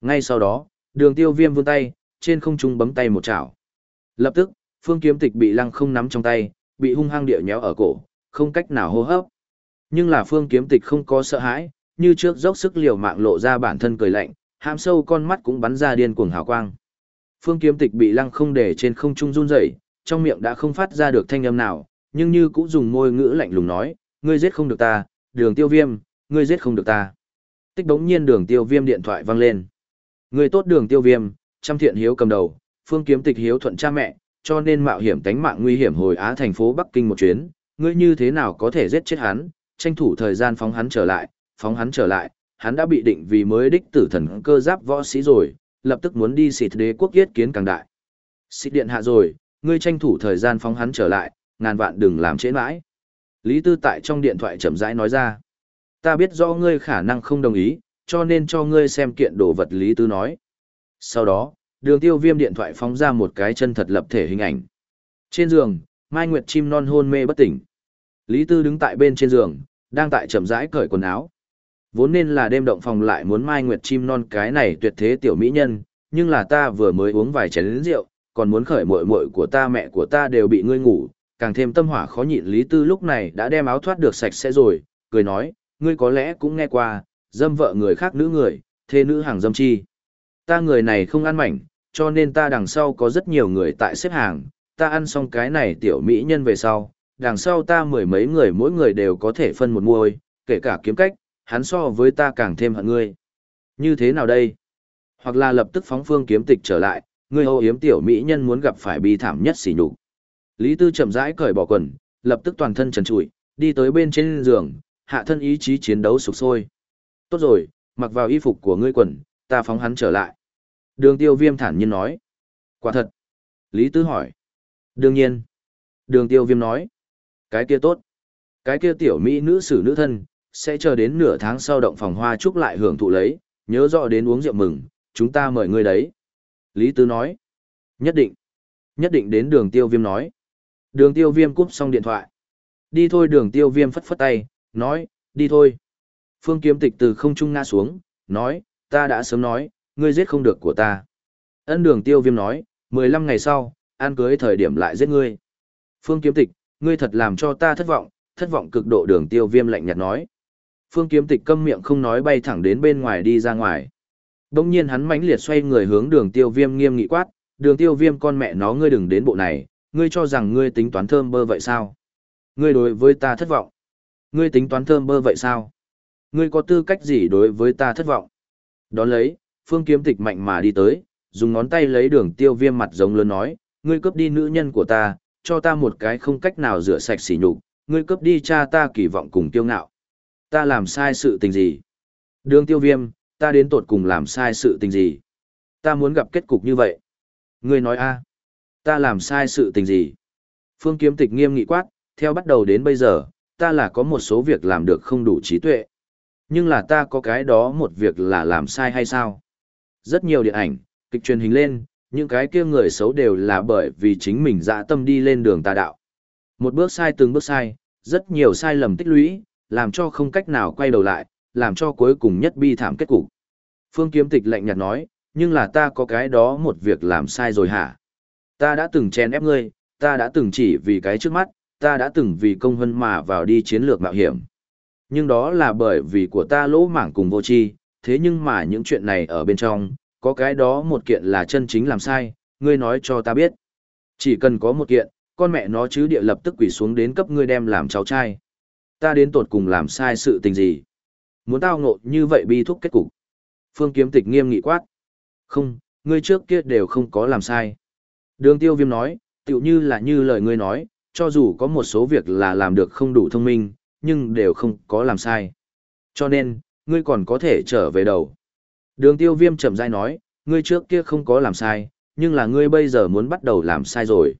Ngay sau đó, đường tiêu viêm vươn tay, trên không trung bấm tay một chảo. Lập tức, phương kiếm tịch bị lăng không nắm trong tay, bị hung hăng địa nhéo ở cổ, không cách nào hô hấp. Nhưng là phương kiếm tịch không có sợ hãi, như trước dốc sức liều mạng lộ ra bản thân cười lạnh, hàm sâu con mắt cũng bắn ra điên cuồng hào quang. Phương kiếm tịch bị lăng không để trên không trung run rẩy, trong miệng đã không phát ra được thanh âm nào, nhưng như cũng dùng môi ngữ lạnh lùng nói, ngươi giết không được ta, đường tiêu viêm, ngươi giết không được ta. Tích đống nhiên đường tiêu viêm điện thoại vang lên. Ngươi tốt đường tiêu viêm, trăm thiện hiếu cầm đầu, phương kiếm tịch hiếu thuận cha mẹ, cho nên mạo hiểm tánh mạng nguy hiểm hồi Á thành phố Bắc Kinh một chuyến, ngươi như thế nào có thể giết chết hắn, tranh thủ thời gian phóng hắn trở lại, phóng hắn trở lại, hắn đã bị định vì mới đích tử thần cơ giáp võ sĩ rồi, lập tức muốn đi xịt đế quốc yết kiến càng đại. Xịt điện hạ rồi, ngươi tranh thủ thời gian phóng hắn trở lại, ngàn vạn đừng làm trễ mãi. Lý Tư tại trong điện thoại chậm rãi nói ra. Ta biết rõ ngươi khả năng không đồng ý, cho nên cho ngươi xem kiện đồ vật Lý Tư nói. Sau đó, đường tiêu viêm điện thoại phóng ra một cái chân thật lập thể hình ảnh. Trên giường, Mai Nguyệt chim non hôn mê bất tỉnh. Lý Tư đứng tại bên trên giường, đang tại chậm rãi cởi quần áo. Vốn nên là đêm động phòng lại muốn Mai Nguyệt chim non cái này tuyệt thế tiểu mỹ nhân, nhưng là ta vừa mới uống vài chén rượu, còn muốn khởi muội muội của ta mẹ của ta đều bị ngươi ngủ, càng thêm tâm hỏa khó nhịn Lý Tư lúc này đã đem áo thoát được sạch sẽ rồi, cười nói, ngươi có lẽ cũng nghe qua, dâm vợ người khác nữ người, thê nữ hàng dâm chi. Ta người này không ăn mảnh, cho nên ta đằng sau có rất nhiều người tại xếp hàng, ta ăn xong cái này tiểu mỹ nhân về sau, đằng sau ta mười mấy người mỗi người đều có thể phân một muôi, kể cả kiếm cách, hắn so với ta càng thêm hận ngươi. Như thế nào đây? Hoặc là lập tức phóng phương kiếm tịch trở lại, ngươi hô yếm tiểu mỹ nhân muốn gặp phải bi thảm nhất xỉ nhục. Lý Tư chậm rãi cởi bỏ quần, lập tức toàn thân trần trụi, đi tới bên trên giường, hạ thân ý chí chiến đấu sục sôi. Tốt rồi, mặc vào y phục của ngươi quần, ta phóng hắn trở lại. Đường tiêu viêm thản nhiên nói. Quả thật. Lý Tư hỏi. Đương nhiên. Đường tiêu viêm nói. Cái kia tốt. Cái kia tiểu mỹ nữ sử nữ thân, sẽ chờ đến nửa tháng sau động phòng hoa chúc lại hưởng thụ lấy, nhớ rõ đến uống rượu mừng, chúng ta mời ngươi đấy. Lý Tư nói. Nhất định. Nhất định đến đường tiêu viêm nói. Đường tiêu viêm cúp xong điện thoại. Đi thôi đường tiêu viêm phất phất tay, nói, đi thôi. Phương kiếm tịch từ không trung ngã xuống, nói, ta đã sớm nói, ngươi giết không được của ta. Ân đường tiêu viêm nói, 15 ngày sau, an cưới thời điểm lại giết ngươi. Phương kiếm tịch, ngươi thật làm cho ta thất vọng, thất vọng cực độ đường tiêu viêm lạnh nhạt nói. Phương kiếm tịch câm miệng không nói bay thẳng đến bên ngoài đi ra ngoài. Đông nhiên hắn mãnh liệt xoay người hướng đường tiêu viêm nghiêm nghị quát, đường tiêu viêm con mẹ nó ngươi đừng đến bộ này, ngươi cho rằng ngươi tính toán thơm bơ vậy sao? Ngươi đối với ta thất vọng. Ngươi tính toán thơm bơ vậy sao? Ngươi có tư cách gì đối với ta thất vọng? Đón lấy, phương kiếm tịch mạnh mà đi tới, dùng ngón tay lấy đường tiêu viêm mặt giống lớn nói, ngươi cướp đi nữ nhân của ta, cho ta một cái không cách nào rửa sạch sỉ nhục, ngươi cướp đi cha ta kỳ vọng cùng tiêu ngạo. Ta làm sai sự tình gì? Đường tiêu viêm, ta đến tột cùng làm sai sự tình gì? Ta muốn gặp kết cục như vậy. Ngươi nói a Ta làm sai sự tình gì? Phương kiếm tịch nghiêm nghị quát, theo bắt đầu đến bây giờ, ta là có một số việc làm được không đủ trí tuệ. Nhưng là ta có cái đó một việc là làm sai hay sao? Rất nhiều điện ảnh, kịch truyền hình lên, những cái kia người xấu đều là bởi vì chính mình dạ tâm đi lên đường tà đạo. Một bước sai từng bước sai, rất nhiều sai lầm tích lũy, làm cho không cách nào quay đầu lại, làm cho cuối cùng nhất bi thảm kết cục. Phương Kiếm Tịch lạnh nhạt nói, nhưng là ta có cái đó một việc làm sai rồi hả? Ta đã từng chen ép ngươi, ta đã từng chỉ vì cái trước mắt, ta đã từng vì công hân mà vào đi chiến lược mạo hiểm. Nhưng đó là bởi vì của ta lỗ mảng cùng vô tri, thế nhưng mà những chuyện này ở bên trong, có cái đó một kiện là chân chính làm sai, ngươi nói cho ta biết. Chỉ cần có một kiện, con mẹ nó chứ địa lập tức quỷ xuống đến cấp ngươi đem làm cháu trai. Ta đến tột cùng làm sai sự tình gì? Muốn tao ngộ như vậy bi thúc kết cục. Phương kiếm tịch nghiêm nghị quát. Không, ngươi trước kia đều không có làm sai. Đường tiêu viêm nói, tựu như là như lời ngươi nói, cho dù có một số việc là làm được không đủ thông minh, nhưng đều không có làm sai. Cho nên, ngươi còn có thể trở về đầu. Đường tiêu viêm chậm rãi nói, ngươi trước kia không có làm sai, nhưng là ngươi bây giờ muốn bắt đầu làm sai rồi.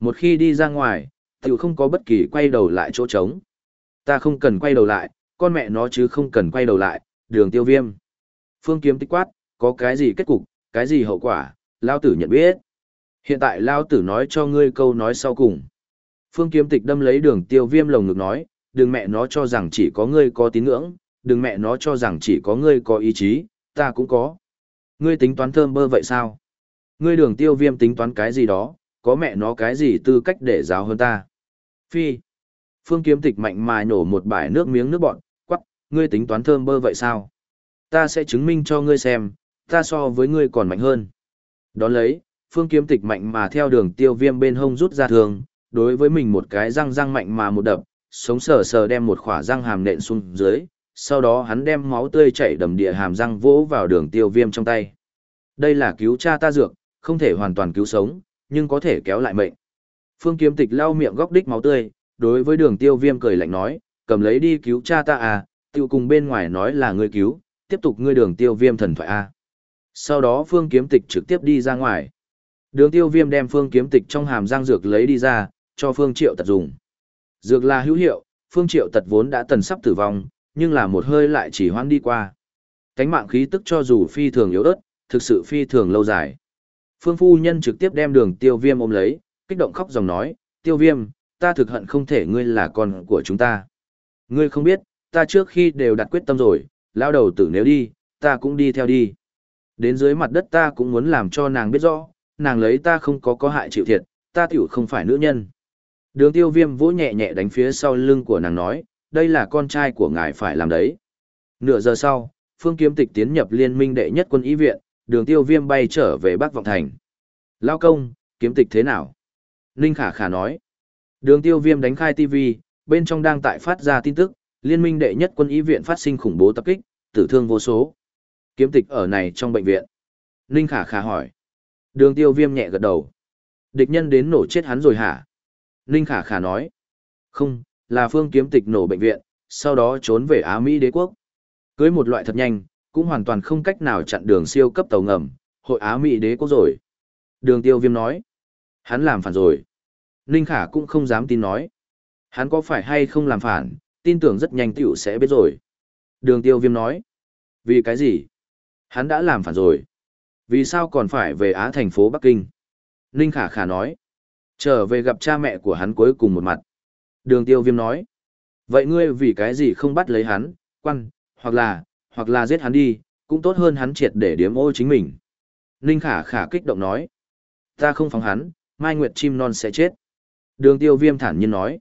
Một khi đi ra ngoài, tiểu không có bất kỳ quay đầu lại chỗ trống. Ta không cần quay đầu lại, con mẹ nó chứ không cần quay đầu lại, đường tiêu viêm. Phương kiếm tích quát, có cái gì kết cục, cái gì hậu quả, lao tử nhận biết. Hiện tại lao tử nói cho ngươi câu nói sau cùng. Phương kiếm tịch đâm lấy đường tiêu viêm lồng ngực nói, đừng mẹ nó cho rằng chỉ có ngươi có tín ngưỡng, đừng mẹ nó cho rằng chỉ có ngươi có ý chí, ta cũng có. Ngươi tính toán thơm bơ vậy sao? Ngươi đường tiêu viêm tính toán cái gì đó, có mẹ nó cái gì tư cách để giáo hơn ta? Phi. Phương kiếm tịch mạnh mà nổ một bãi nước miếng nước bọn, quắc, ngươi tính toán thơm bơ vậy sao? Ta sẽ chứng minh cho ngươi xem, ta so với ngươi còn mạnh hơn. Đón lấy, phương kiếm tịch mạnh mà theo đường tiêu viêm bên hông rút ra thường, đối với mình một cái răng răng mạnh mà một đập, sống sờ sờ đem một khỏa răng hàm nện xuống dưới, sau đó hắn đem máu tươi chảy đầm địa hàm răng vỗ vào đường tiêu viêm trong tay. Đây là cứu cha ta dược, không thể hoàn toàn cứu sống, nhưng có thể kéo lại mệnh. Phương kiếm tịch lau miệng góc đích máu tươi, đối với đường tiêu viêm cười lạnh nói, cầm lấy đi cứu cha ta à, tiêu cùng bên ngoài nói là ngươi cứu, tiếp tục ngươi đường tiêu viêm thần thoại a à. Sau đó phương kiếm tịch trực tiếp đi ra ngoài. Đường tiêu viêm đem phương kiếm tịch trong hàm răng dược lấy đi ra, cho phương triệu tật dùng. Dược là hữu hiệu, phương triệu tật vốn đã tần sắp tử vong, nhưng là một hơi lại chỉ hoãn đi qua. Cánh mạng khí tức cho dù phi thường yếu ớt, thực sự phi thường lâu dài. Phương phu nhân trực tiếp đem đường tiêu viêm ôm lấy, kích động khóc dòng nói, tiêu viêm, ta thực hận không thể ngươi là con của chúng ta. Ngươi không biết, ta trước khi đều đặt quyết tâm rồi, lao đầu tử nếu đi, ta cũng đi theo đi. Đến dưới mặt đất ta cũng muốn làm cho nàng biết rõ, nàng lấy ta không có có hại chịu thiệt, ta tiểu không phải nữ nhân. Đường tiêu viêm vỗ nhẹ nhẹ đánh phía sau lưng của nàng nói, đây là con trai của ngài phải làm đấy. Nửa giờ sau, phương kiếm tịch tiến nhập liên minh đệ nhất quân ý viện, đường tiêu viêm bay trở về Bắc Vọng Thành. Lao công, kiếm tịch thế nào? Ninh Khả Khả nói. Đường tiêu viêm đánh khai TV, bên trong đang tại phát ra tin tức, liên minh đệ nhất quân ý viện phát sinh khủng bố tập kích, tử thương vô số. Kiếm tịch ở này trong bệnh viện. Ninh Khả Khả hỏi. Đường tiêu viêm nhẹ gật đầu. Địch nhân đến nổ chết hắn rồi hả? Ninh Khả Khả nói. Không, là phương kiếm tịch nổ bệnh viện, sau đó trốn về Á Mỹ đế quốc. Cưới một loại thật nhanh, cũng hoàn toàn không cách nào chặn đường siêu cấp tàu ngầm, hội Á Mỹ đế quốc rồi. Đường tiêu viêm nói. Hắn làm phản rồi. Ninh Khả cũng không dám tin nói. Hắn có phải hay không làm phản, tin tưởng rất nhanh tiểu sẽ biết rồi. Đường tiêu viêm nói. Vì cái gì? Hắn đã làm phản rồi. Vì sao còn phải về Á thành phố Bắc Kinh? Ninh Khả Khả nói. Trở về gặp cha mẹ của hắn cuối cùng một mặt. Đường tiêu viêm nói. Vậy ngươi vì cái gì không bắt lấy hắn, quan, hoặc là, hoặc là giết hắn đi, cũng tốt hơn hắn triệt để điếm ô chính mình. Ninh Khả Khả kích động nói. Ta không phóng hắn, Mai Nguyệt chim non sẽ chết. Đường tiêu viêm thản nhiên nói.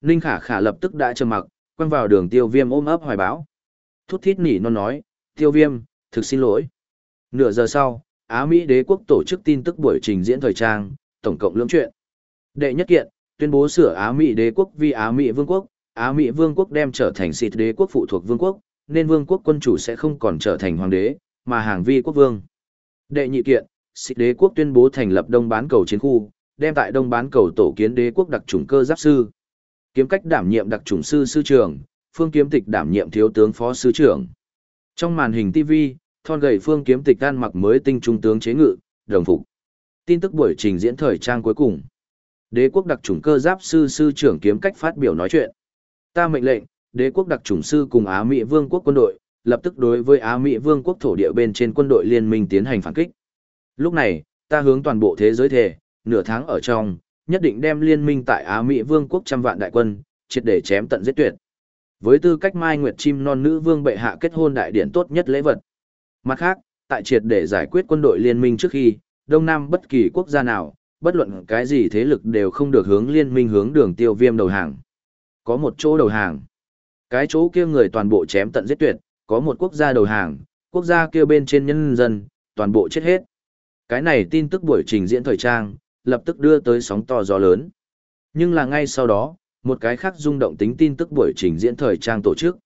Ninh Khả Khả lập tức đã trầm mặc, quăng vào đường tiêu viêm ôm ấp hoài báo. Thút thít nỉ non nói, tiêu viêm, thực xin lỗi. Nửa giờ sau, Á Mỹ đế quốc tổ chức tin tức buổi trình diễn thời trang, tổng cộng lưỡng chuyện. Đệ nhất kiện, tuyên bố sửa Á Mỹ đế quốc vì Á Mỹ vương quốc, Á Mỹ vương quốc đem trở thành xịt đế quốc phụ thuộc vương quốc, nên vương quốc quân chủ sẽ không còn trở thành hoàng đế, mà hàng vi quốc vương. Đệ nhị kiện, xịt đế quốc tuyên bố thành lập đông bán cầu chiến khu, đem tại đông bán cầu tổ kiến đế quốc đặc chủng cơ giáp sư. Kiếm cách đảm nhiệm đặc chủng sư sư trưởng, phương kiếm tịch đảm nhiệm thiếu tướng phó sư trưởng. Trong màn hình TV, thon gầy phương kiếm tịch ăn mặc mới tinh trung tướng chế ngự, đồng phục. Tin tức buổi trình diễn thời trang cuối cùng. Đế quốc đặc chủng cơ giáp sư sư trưởng kiếm cách phát biểu nói chuyện. Ta mệnh lệnh, đế quốc đặc chủng sư cùng Á Mỹ Vương quốc quân đội, lập tức đối với Á Mỹ Vương quốc thổ địa bên trên quân đội liên minh tiến hành phản kích. Lúc này, Ta hướng toàn bộ thế giới thể, nửa tháng ở trong, nhất định đem liên minh tại Á Mỹ Vương quốc trăm vạn đại quân, triệt để chém tận giết tuyệt. Với tư cách Mai Nguyệt chim non nữ vương bệ hạ kết hôn đại điển tốt nhất lễ vật. Mặt khác, tại triệt để giải quyết quân đội liên minh trước khi, Đông Nam bất kỳ quốc gia nào, bất luận cái gì thế lực đều không được hướng liên minh hướng đường tiêu viêm đầu hàng. Có một chỗ đầu hàng. Cái chỗ kia người toàn bộ chém tận giết tuyệt, có một quốc gia đầu hàng, quốc gia kia bên trên nhân dân, toàn bộ chết hết. Cái này tin tức buổi trình diễn thời trang, lập tức đưa tới sóng to gió lớn. Nhưng là ngay sau đó, một cái khác rung động tính tin tức buổi trình diễn thời trang tổ chức.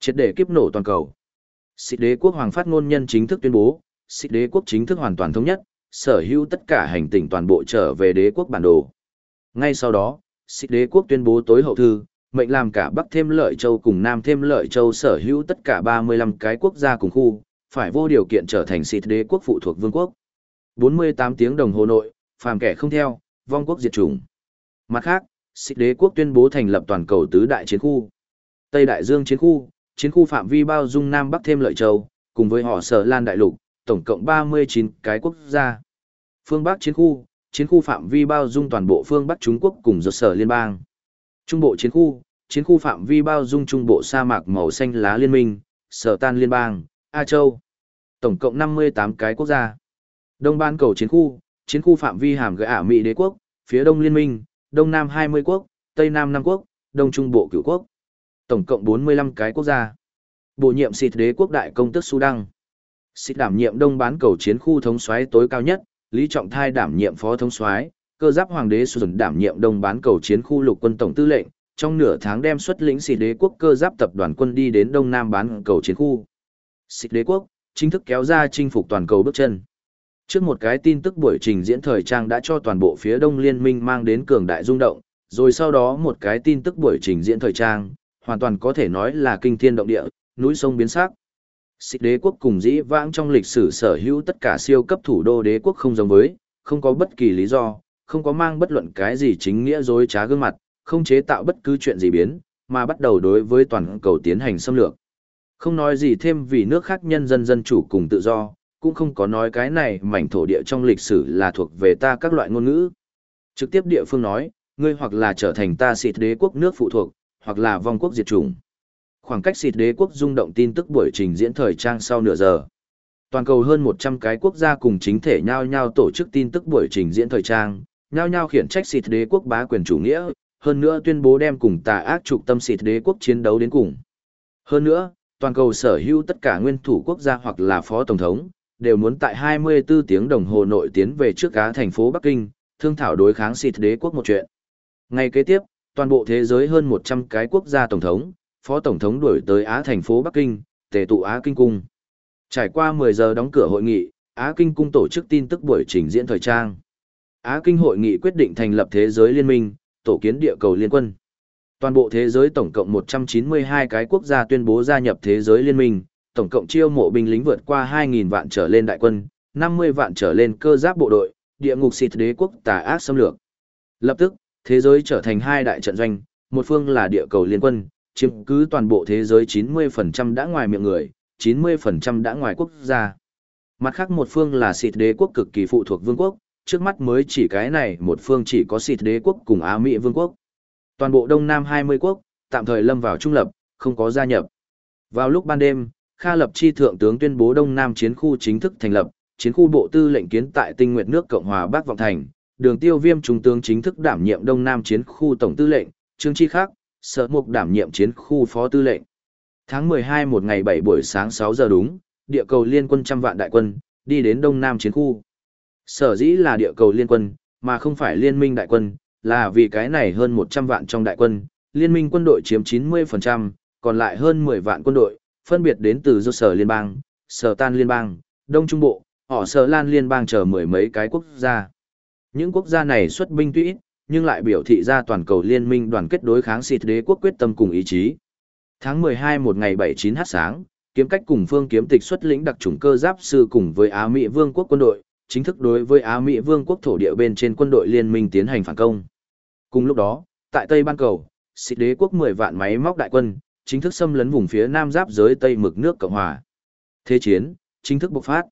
Triệt để kiếp nổ toàn cầu. Xích đế quốc hoàng phát ngôn nhân chính thức tuyên bố, xích đế quốc chính thức hoàn toàn thống nhất, sở hữu tất cả hành tinh toàn bộ trở về đế quốc bản đồ. Ngay sau đó, xích đế quốc tuyên bố tối hậu thư, mệnh làm cả Bắc thêm lợi châu cùng Nam thêm lợi châu sở hữu tất cả 35 cái quốc gia cùng khu, phải vô điều kiện trở thành xích đế quốc phụ thuộc vương quốc. 48 tiếng đồng hồ nội, phàm kẻ không theo, vong quốc diệt chủng. Mặt khác, xích đế quốc tuyên bố thành lập toàn cầu tứ đại chiến khu. Tây Đại Dương chiến khu, chiến khu phạm vi bao dung Nam Bắc thêm lợi châu, cùng với họ sở Lan Đại Lục, tổng cộng 39 cái quốc gia. Phương Bắc chiến khu, chiến khu phạm vi bao dung toàn bộ phương Bắc Trung Quốc cùng giật sở liên bang. Trung bộ chiến khu, chiến khu phạm vi bao dung trung bộ sa mạc màu xanh lá liên minh, sở tan liên bang, A Châu. Tổng cộng 58 cái quốc gia. Đông ban cầu chiến khu, chiến khu phạm vi hàm gợi ả Mỹ đế quốc, phía đông liên minh, đông nam 20 quốc, tây nam 5 quốc, đông trung bộ cửu quốc. Tổng cộng 45 cái quốc gia. Bổ nhiệm xịt đế quốc đại công tức Sudan. Xịt đảm nhiệm đông bán cầu chiến khu thống soái tối cao nhất, Lý Trọng Thai đảm nhiệm phó thống soái, cơ giáp hoàng đế Xuân đảm nhiệm đông bán cầu chiến khu lục quân tổng tư lệnh, trong nửa tháng đem xuất lĩnh xịt đế quốc cơ giáp tập đoàn quân đi đến đông nam bán cầu chiến khu. Xịt đế quốc, chính thức kéo ra chinh phục toàn cầu bước chân. Trước một cái tin tức buổi trình diễn thời trang đã cho toàn bộ phía đông liên minh mang đến cường đại rung động, rồi sau đó một cái tin tức buổi trình diễn thời trang, hoàn toàn có thể nói là kinh thiên động địa, núi sông biến sắc. Xích đế quốc cùng dĩ vãng trong lịch sử sở hữu tất cả siêu cấp thủ đô đế quốc không giống với, không có bất kỳ lý do, không có mang bất luận cái gì chính nghĩa dối trá gương mặt, không chế tạo bất cứ chuyện gì biến, mà bắt đầu đối với toàn cầu tiến hành xâm lược. Không nói gì thêm vì nước khác nhân dân dân chủ cùng tự do, cũng không có nói cái này mảnh thổ địa trong lịch sử là thuộc về ta các loại ngôn ngữ. Trực tiếp địa phương nói, ngươi hoặc là trở thành ta xịt đế quốc nước phụ thuộc, hoặc là vong quốc diệt chủng. Khoảng cách xịt đế quốc rung động tin tức buổi trình diễn thời trang sau nửa giờ. Toàn cầu hơn 100 cái quốc gia cùng chính thể nhau nhau tổ chức tin tức buổi trình diễn thời trang, nhau nhau khiển trách xịt đế quốc bá quyền chủ nghĩa, hơn nữa tuyên bố đem cùng tà ác trục tâm xịt đế quốc chiến đấu đến cùng. Hơn nữa, toàn cầu sở hữu tất cả nguyên thủ quốc gia hoặc là phó tổng thống, đều muốn tại 24 tiếng đồng hồ nội tiến về trước cá thành phố Bắc Kinh, thương thảo đối kháng xịt đế quốc một chuyện. Ngày kế tiếp, toàn bộ thế giới hơn 100 cái quốc gia tổng thống, phó tổng thống đuổi tới Á thành phố Bắc Kinh, tề tụ Á Kinh Cung. Trải qua 10 giờ đóng cửa hội nghị, Á Kinh Cung tổ chức tin tức buổi trình diễn thời trang. Á Kinh hội nghị quyết định thành lập thế giới liên minh, tổ kiến địa cầu liên quân. Toàn bộ thế giới tổng cộng 192 cái quốc gia tuyên bố gia nhập thế giới liên minh, tổng cộng chiêu mộ binh lính vượt qua 2.000 vạn trở lên đại quân, 50 vạn trở lên cơ giáp bộ đội, địa ngục xịt đế quốc tà ác xâm lược. Lập tức, thế giới trở thành hai đại trận doanh, một phương là địa cầu liên quân, chiếm cứ toàn bộ thế giới 90% đã ngoài miệng người, 90% đã ngoài quốc gia. Mặt khác một phương là xịt đế quốc cực kỳ phụ thuộc vương quốc, trước mắt mới chỉ cái này một phương chỉ có xịt đế quốc cùng Á Mỹ vương quốc. Toàn bộ Đông Nam 20 quốc, tạm thời lâm vào trung lập, không có gia nhập. Vào lúc ban đêm, Kha Lập Chi Thượng tướng tuyên bố Đông Nam chiến khu chính thức thành lập, chiến khu bộ tư lệnh kiến tại tinh nguyện nước Cộng hòa Bắc Vọng Thành, đường tiêu viêm trung tướng chính thức đảm nhiệm Đông Nam chiến khu tổng tư lệnh, Trương Chi Khác, sở mục đảm nhiệm chiến khu phó tư lệnh. Tháng 12 một ngày 7 buổi sáng 6 giờ đúng, địa cầu liên quân trăm vạn đại quân, đi đến Đông Nam chiến khu. Sở dĩ là địa cầu liên quân, mà không phải liên minh đại quân, là vì cái này hơn 100 vạn trong đại quân, liên minh quân đội chiếm 90%, còn lại hơn 10 vạn quân đội, phân biệt đến từ do sở liên bang, sở tan liên bang, Đông Trung Bộ, họ sở lan liên bang chờ mười mấy cái quốc gia. Những quốc gia này xuất binh tuy ít, nhưng lại biểu thị ra toàn cầu liên minh đoàn kết đối kháng xịt đế quốc quyết tâm cùng ý chí. Tháng 12 một ngày 79 h sáng, kiếm cách cùng phương kiếm tịch xuất lĩnh đặc chủng cơ giáp sư cùng với Á Mỹ Vương quốc quân đội, chính thức đối với Á Mỹ Vương quốc thổ địa bên trên quân đội liên minh tiến hành phản công. Cùng lúc đó, tại Tây Ban Cầu, xịt đế quốc 10 vạn máy móc đại quân, chính thức xâm lấn vùng phía nam giáp giới Tây mực nước Cộng Hòa. Thế chiến, chính thức bộc phát.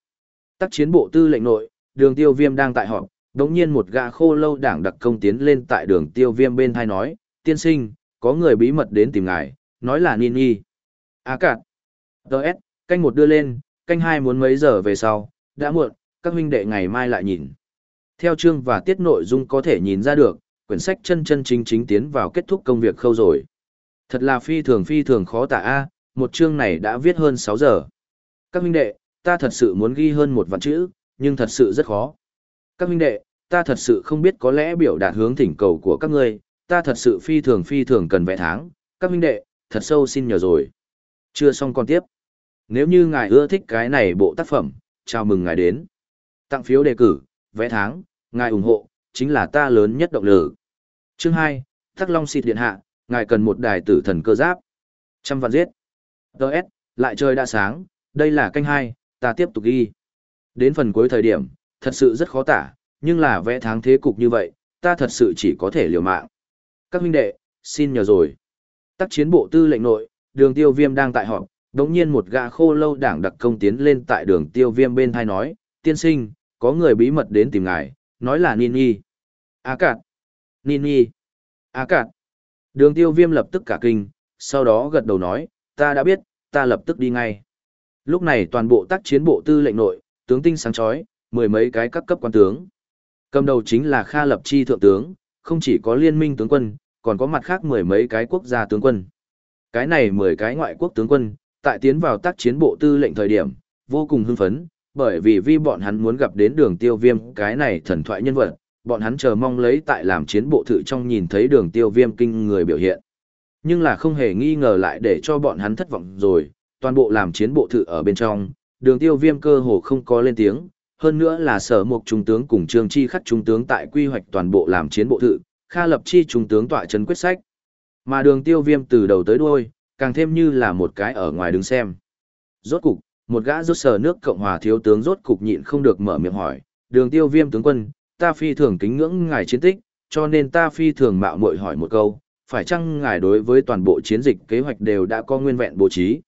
Tác chiến bộ tư lệnh nội, đường tiêu viêm đang tại họp, đống nhiên một gã khô lâu đảng đặc công tiến lên tại đường tiêu viêm bên thai nói, tiên sinh, có người bí mật đến tìm ngài, nói là Nini. À cạn. Đợt, canh một đưa lên, canh hai muốn mấy giờ về sau, đã muộn, các huynh đệ ngày mai lại nhìn. Theo chương và tiết nội dung có thể nhìn ra được, quyển sách chân chân chính chính tiến vào kết thúc công việc khâu rồi. Thật là phi thường phi thường khó tả a, một chương này đã viết hơn 6 giờ. Các huynh đệ, ta thật sự muốn ghi hơn một vạn chữ, nhưng thật sự rất khó. Các huynh đệ, ta thật sự không biết có lẽ biểu đạt hướng thỉnh cầu của các ngươi, ta thật sự phi thường phi thường cần vẽ tháng, các huynh đệ, thật sâu xin nhờ rồi. Chưa xong còn tiếp. Nếu như ngài ưa thích cái này bộ tác phẩm, chào mừng ngài đến. Tặng phiếu đề cử, vẽ tháng, ngài ủng hộ, chính là ta lớn nhất động lực. Chương 2, Thác Long xịt điện hạ, ngài cần một đài tử thần cơ giáp. Trăm vạn giết. Đợt, lại trời đã sáng, đây là canh 2, ta tiếp tục ghi. Đến phần cuối thời điểm, thật sự rất khó tả, nhưng là vẽ tháng thế cục như vậy, ta thật sự chỉ có thể liều mạng. Các huynh đệ, xin nhờ rồi. Tác chiến bộ tư lệnh nội, đường tiêu viêm đang tại họp, đống nhiên một gã khô lâu đảng đặc công tiến lên tại đường tiêu viêm bên thai nói, tiên sinh, có người bí mật đến tìm ngài, nói là Nini. Á cạn. Nini. Á cạn. Đường tiêu viêm lập tức cả kinh, sau đó gật đầu nói, ta đã biết, ta lập tức đi ngay. Lúc này toàn bộ tác chiến bộ tư lệnh nội, tướng tinh sáng chói, mười mấy cái các cấp quan tướng. Cầm đầu chính là Kha Lập Chi thượng tướng, không chỉ có liên minh tướng quân, còn có mặt khác mười mấy cái quốc gia tướng quân. Cái này mười cái ngoại quốc tướng quân, tại tiến vào tác chiến bộ tư lệnh thời điểm, vô cùng hưng phấn, bởi vì vì bọn hắn muốn gặp đến đường tiêu viêm cái này thần thoại nhân vật, bọn hắn chờ mong lấy tại làm chiến bộ thự trong nhìn thấy đường tiêu viêm kinh người biểu hiện. Nhưng là không hề nghi ngờ lại để cho bọn hắn thất vọng rồi, toàn bộ làm chiến bộ thự ở bên trong, đường tiêu viêm cơ hồ không có lên tiếng, hơn nữa là sở mục trung tướng cùng trương chi khắc trung tướng tại quy hoạch toàn bộ làm chiến bộ thự, kha lập chi trung tướng tọa trấn quyết sách. Mà đường tiêu viêm từ đầu tới đuôi, càng thêm như là một cái ở ngoài đứng xem. Rốt cục, một gã rốt sở nước Cộng hòa thiếu tướng rốt cục nhịn không được mở miệng hỏi, đường tiêu viêm tướng quân, ta phi thường kính ngưỡng ngài chiến tích, cho nên ta phi thường mạo muội hỏi một câu, phải chăng ngài đối với toàn bộ chiến dịch kế hoạch đều đã có nguyên vẹn bố trí?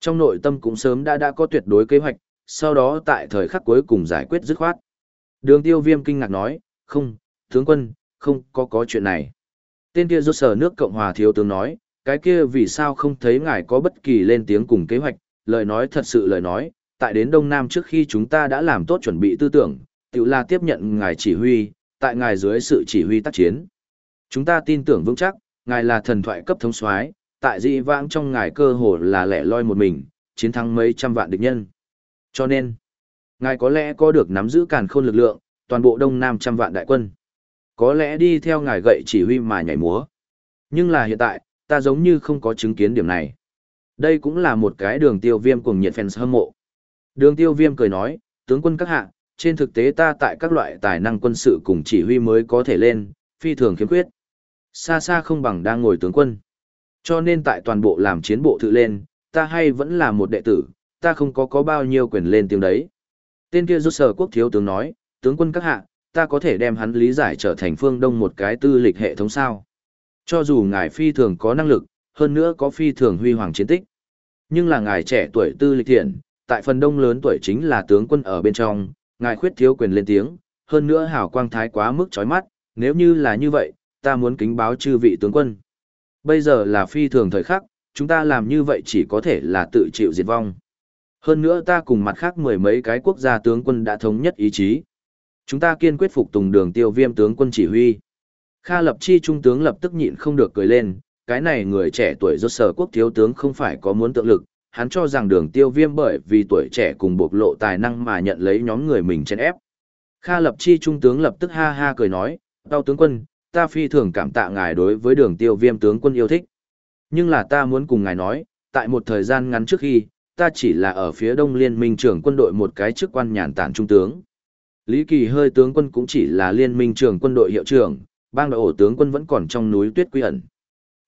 Trong nội tâm cũng sớm đã đã có tuyệt đối kế hoạch, sau đó tại thời khắc cuối cùng giải quyết dứt khoát. Đường tiêu viêm kinh ngạc nói, không, tướng quân, không có có chuyện này. Tên kia rốt sở nước Cộng hòa thiếu tướng nói, cái kia vì sao không thấy ngài có bất kỳ lên tiếng cùng kế hoạch, lời nói thật sự lời nói, tại đến Đông Nam trước khi chúng ta đã làm tốt chuẩn bị tư tưởng, tự là tiếp nhận ngài chỉ huy, tại ngài dưới sự chỉ huy tác chiến. Chúng ta tin tưởng vững chắc, ngài là thần thoại cấp thống soái, tại dị vãng trong ngài cơ hồ là lẻ loi một mình, chiến thắng mấy trăm vạn địch nhân. Cho nên, ngài có lẽ có được nắm giữ càn khôn lực lượng, toàn bộ Đông Nam trăm vạn đại quân. Có lẽ đi theo ngài gậy chỉ huy mà nhảy múa. Nhưng là hiện tại, ta giống như không có chứng kiến điểm này. Đây cũng là một cái đường tiêu viêm cùng nhiệt fans hâm mộ. Đường tiêu viêm cười nói, tướng quân các hạ, trên thực tế ta tại các loại tài năng quân sự cùng chỉ huy mới có thể lên, phi thường khiếm khuyết. Xa xa không bằng đang ngồi tướng quân. Cho nên tại toàn bộ làm chiến bộ thự lên, ta hay vẫn là một đệ tử, ta không có có bao nhiêu quyền lên tiếng đấy. Tên kia rút sở quốc thiếu tướng nói, tướng quân các hạ, ta có thể đem hắn lý giải trở thành phương đông một cái tư lịch hệ thống sao. Cho dù ngài phi thường có năng lực, hơn nữa có phi thường huy hoàng chiến tích. Nhưng là ngài trẻ tuổi tư lịch thiện, tại phần đông lớn tuổi chính là tướng quân ở bên trong, ngài khuyết thiếu quyền lên tiếng, hơn nữa hào quang thái quá mức chói mắt, nếu như là như vậy, ta muốn kính báo chư vị tướng quân. Bây giờ là phi thường thời khắc, chúng ta làm như vậy chỉ có thể là tự chịu diệt vong. Hơn nữa ta cùng mặt khác mười mấy cái quốc gia tướng quân đã thống nhất ý chí. Chúng ta kiên quyết phục tùng đường tiêu viêm tướng quân chỉ huy. Kha lập chi trung tướng lập tức nhịn không được cười lên, cái này người trẻ tuổi rốt sở quốc thiếu tướng không phải có muốn tượng lực, hắn cho rằng đường tiêu viêm bởi vì tuổi trẻ cùng bộc lộ tài năng mà nhận lấy nhóm người mình chen ép. Kha lập chi trung tướng lập tức ha ha cười nói, đau tướng quân, ta phi thường cảm tạ ngài đối với đường tiêu viêm tướng quân yêu thích. Nhưng là ta muốn cùng ngài nói, tại một thời gian ngắn trước khi, ta chỉ là ở phía đông liên minh trưởng quân đội một cái chức quan nhàn tản trung tướng. Lý Kỳ hơi tướng quân cũng chỉ là liên minh trưởng quân đội hiệu trưởng, bang đội ổ tướng quân vẫn còn trong núi tuyết quy ẩn.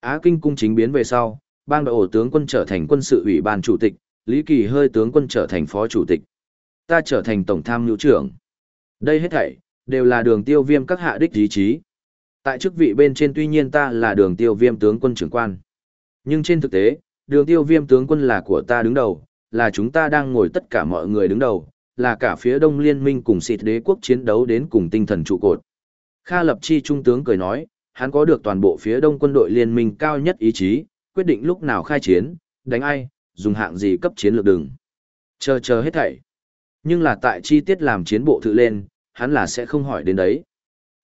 Á Kinh cung chính biến về sau, bang đội ổ tướng quân trở thành quân sự ủy ban chủ tịch, Lý Kỳ hơi tướng quân trở thành phó chủ tịch. Ta trở thành tổng tham nhu trưởng. Đây hết thảy, đều là đường tiêu viêm các hạ đích ý chí. Tại chức vị bên trên tuy nhiên ta là đường tiêu viêm tướng quân trưởng quan. Nhưng trên thực tế, đường tiêu viêm tướng quân là của ta đứng đầu, là chúng ta đang ngồi tất cả mọi người đứng đầu, là cả phía đông liên minh cùng xịt đế quốc chiến đấu đến cùng tinh thần trụ cột. Kha Lập Chi trung tướng cười nói, hắn có được toàn bộ phía đông quân đội liên minh cao nhất ý chí, quyết định lúc nào khai chiến, đánh ai, dùng hạng gì cấp chiến lược đừng. Chờ chờ hết thảy. Nhưng là tại chi tiết làm chiến bộ thự lên, hắn là sẽ không hỏi đến đấy.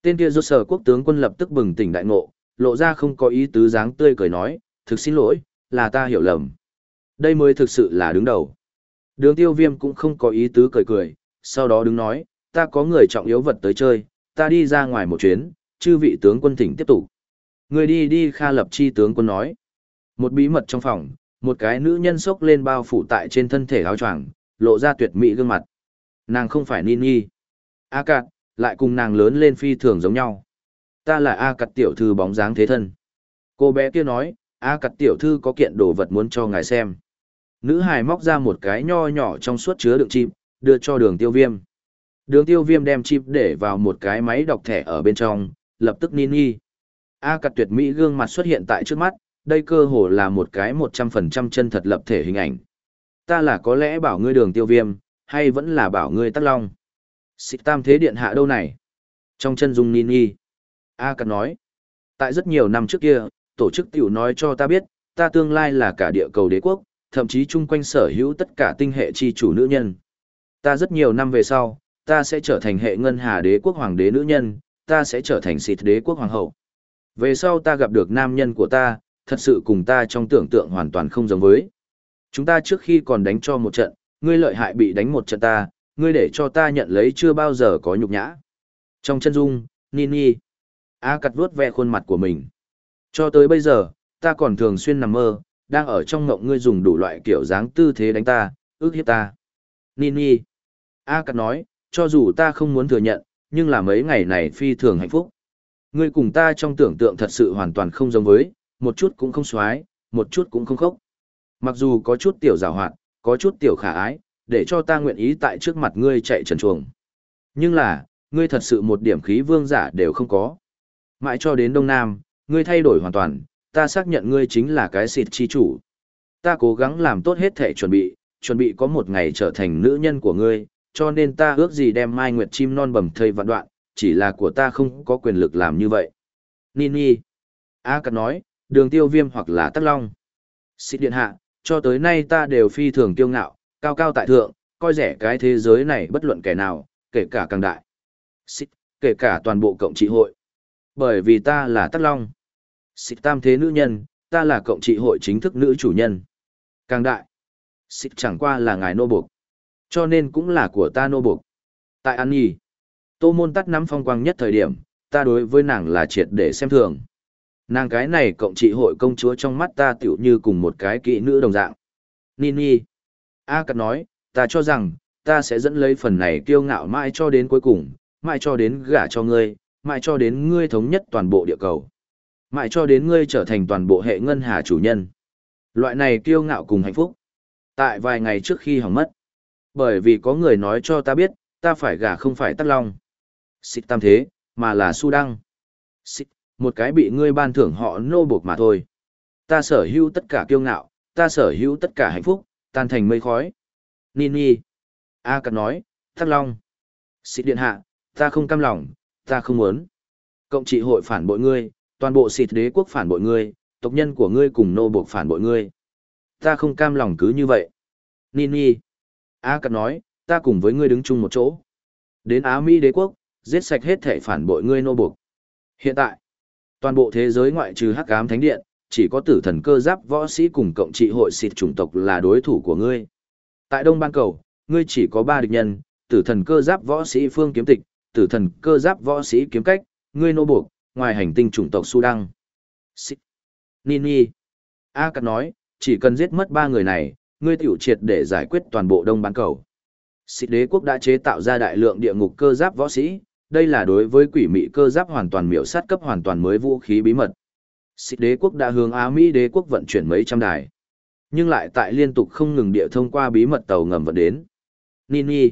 Tên kia rốt sở quốc tướng quân lập tức bừng tỉnh đại ngộ, lộ ra không có ý tứ dáng tươi cười nói, thực xin lỗi, là ta hiểu lầm. Đây mới thực sự là đứng đầu. Đường tiêu viêm cũng không có ý tứ cười cười, sau đó đứng nói, ta có người trọng yếu vật tới chơi, ta đi ra ngoài một chuyến, chư vị tướng quân thỉnh tiếp tục. Người đi đi Kha Lập Chi tướng quân nói. Một bí mật trong phòng, một cái nữ nhân sốc lên bao phủ tại trên thân thể áo choàng, lộ ra tuyệt mỹ gương mặt. Nàng không phải Nini. A Cạt, lại cùng nàng lớn lên phi thường giống nhau. Ta là A Cạt tiểu thư bóng dáng thế thân. Cô bé kia nói, A cặt tiểu thư có kiện đồ vật muốn cho ngài xem. Nữ hài móc ra một cái nho nhỏ trong suốt chứa đựng chip, đưa cho đường tiêu viêm. Đường tiêu viêm đem chip để vào một cái máy đọc thẻ ở bên trong, lập tức Nini. A cặt tuyệt mỹ gương mặt xuất hiện tại trước mắt, đây cơ hồ là một cái 100% chân thật lập thể hình ảnh. Ta là có lẽ bảo ngươi đường tiêu viêm, hay vẫn là bảo ngươi tắc long. Xịt tam thế điện hạ đâu này? Trong chân dung Nini. A cặt nói. Tại rất nhiều năm trước kia, tổ chức tiểu nói cho ta biết, ta tương lai là cả địa cầu đế quốc, thậm chí chung quanh sở hữu tất cả tinh hệ chi chủ nữ nhân. Ta rất nhiều năm về sau, ta sẽ trở thành hệ ngân hà đế quốc hoàng đế nữ nhân, ta sẽ trở thành xịt đế quốc hoàng hậu. Về sau ta gặp được nam nhân của ta, thật sự cùng ta trong tưởng tượng hoàn toàn không giống với. Chúng ta trước khi còn đánh cho một trận, ngươi lợi hại bị đánh một trận ta, ngươi để cho ta nhận lấy chưa bao giờ có nhục nhã. Trong chân dung, Nini, A cặt vuốt ve khuôn mặt của mình. Cho tới bây giờ, ta còn thường xuyên nằm mơ, đang ở trong ngộng ngươi dùng đủ loại kiểu dáng tư thế đánh ta, ước hiếp ta. Nini, A Cát nói, cho dù ta không muốn thừa nhận, nhưng là mấy ngày này phi thường hạnh phúc. Ngươi cùng ta trong tưởng tượng thật sự hoàn toàn không giống với, một chút cũng không xoái, một chút cũng không khốc. Mặc dù có chút tiểu rào hoạt, có chút tiểu khả ái, để cho ta nguyện ý tại trước mặt ngươi chạy trần chuồng. Nhưng là, ngươi thật sự một điểm khí vương giả đều không có. Mãi cho đến Đông Nam, ngươi thay đổi hoàn toàn, ta xác nhận ngươi chính là cái xịt chi chủ. Ta cố gắng làm tốt hết thể chuẩn bị, chuẩn bị có một ngày trở thành nữ nhân của ngươi, cho nên ta ước gì đem mai nguyệt chim non bầm thây vạn đoạn, chỉ là của ta không có quyền lực làm như vậy. Nini. A Cát nói, đường tiêu viêm hoặc là tắc long. Xịt điện hạ, cho tới nay ta đều phi thường kiêu ngạo, cao cao tại thượng, coi rẻ cái thế giới này bất luận kẻ nào, kể cả càng đại. Xịt, kể cả toàn bộ cộng trị hội. Bởi vì ta là tắc long. Xịt tam thế nữ nhân, ta là cộng trị hội chính thức nữ chủ nhân. Càng đại. Xịt chẳng qua là ngài nô buộc. Cho nên cũng là của ta nô buộc. Tại An Nhi, tô môn tắt nắm phong quang nhất thời điểm, ta đối với nàng là triệt để xem thường. Nàng cái này cộng trị hội công chúa trong mắt ta tiểu như cùng một cái kỹ nữ đồng dạng. Nini. A Cát nói, ta cho rằng, ta sẽ dẫn lấy phần này kiêu ngạo mãi cho đến cuối cùng, mãi cho đến gả cho ngươi, mãi cho đến ngươi thống nhất toàn bộ địa cầu. Mãi cho đến ngươi trở thành toàn bộ hệ ngân hà chủ nhân. Loại này kiêu ngạo cùng hạnh phúc. Tại vài ngày trước khi hỏng mất. Bởi vì có người nói cho ta biết, ta phải gả không phải tắc long. Xích tam thế, mà là su đăng. Xích, một cái bị ngươi ban thưởng họ nô buộc mà thôi. Ta sở hữu tất cả kiêu ngạo, ta sở hữu tất cả hạnh phúc, tan thành mây khói. Nini. A Cát nói, Thác Long. Sĩ điện hạ, ta không cam lòng, ta không muốn. Cộng trị hội phản bội ngươi, toàn bộ xịt đế quốc phản bội ngươi, tộc nhân của ngươi cùng nô buộc phản bội ngươi. Ta không cam lòng cứ như vậy. Nini. A cật nói, ta cùng với ngươi đứng chung một chỗ. Đến Á Mỹ đế quốc, giết sạch hết thể phản bội ngươi nô buộc. Hiện tại, Toàn bộ thế giới ngoại trừ hắc ám thánh điện, chỉ có tử thần cơ giáp võ sĩ cùng cộng trị hội xịt chủng tộc là đối thủ của ngươi. Tại Đông Ban Cầu, ngươi chỉ có ba địch nhân, tử thần cơ giáp võ sĩ phương kiếm tịch, tử thần cơ giáp võ sĩ kiếm cách, ngươi nô buộc, ngoài hành tinh chủng tộc Su Đăng. Nini. A Cát nói, chỉ cần giết mất ba người này, ngươi tiểu triệt để giải quyết toàn bộ Đông bán Cầu. Xịt đế quốc đã chế tạo ra đại lượng địa ngục cơ giáp võ sĩ, đây là đối với quỷ mị cơ giáp hoàn toàn miểu sát cấp hoàn toàn mới vũ khí bí mật. Xích đế quốc đã hướng Á Mỹ đế quốc vận chuyển mấy trăm đài. Nhưng lại tại liên tục không ngừng địa thông qua bí mật tàu ngầm vận đến. Nini.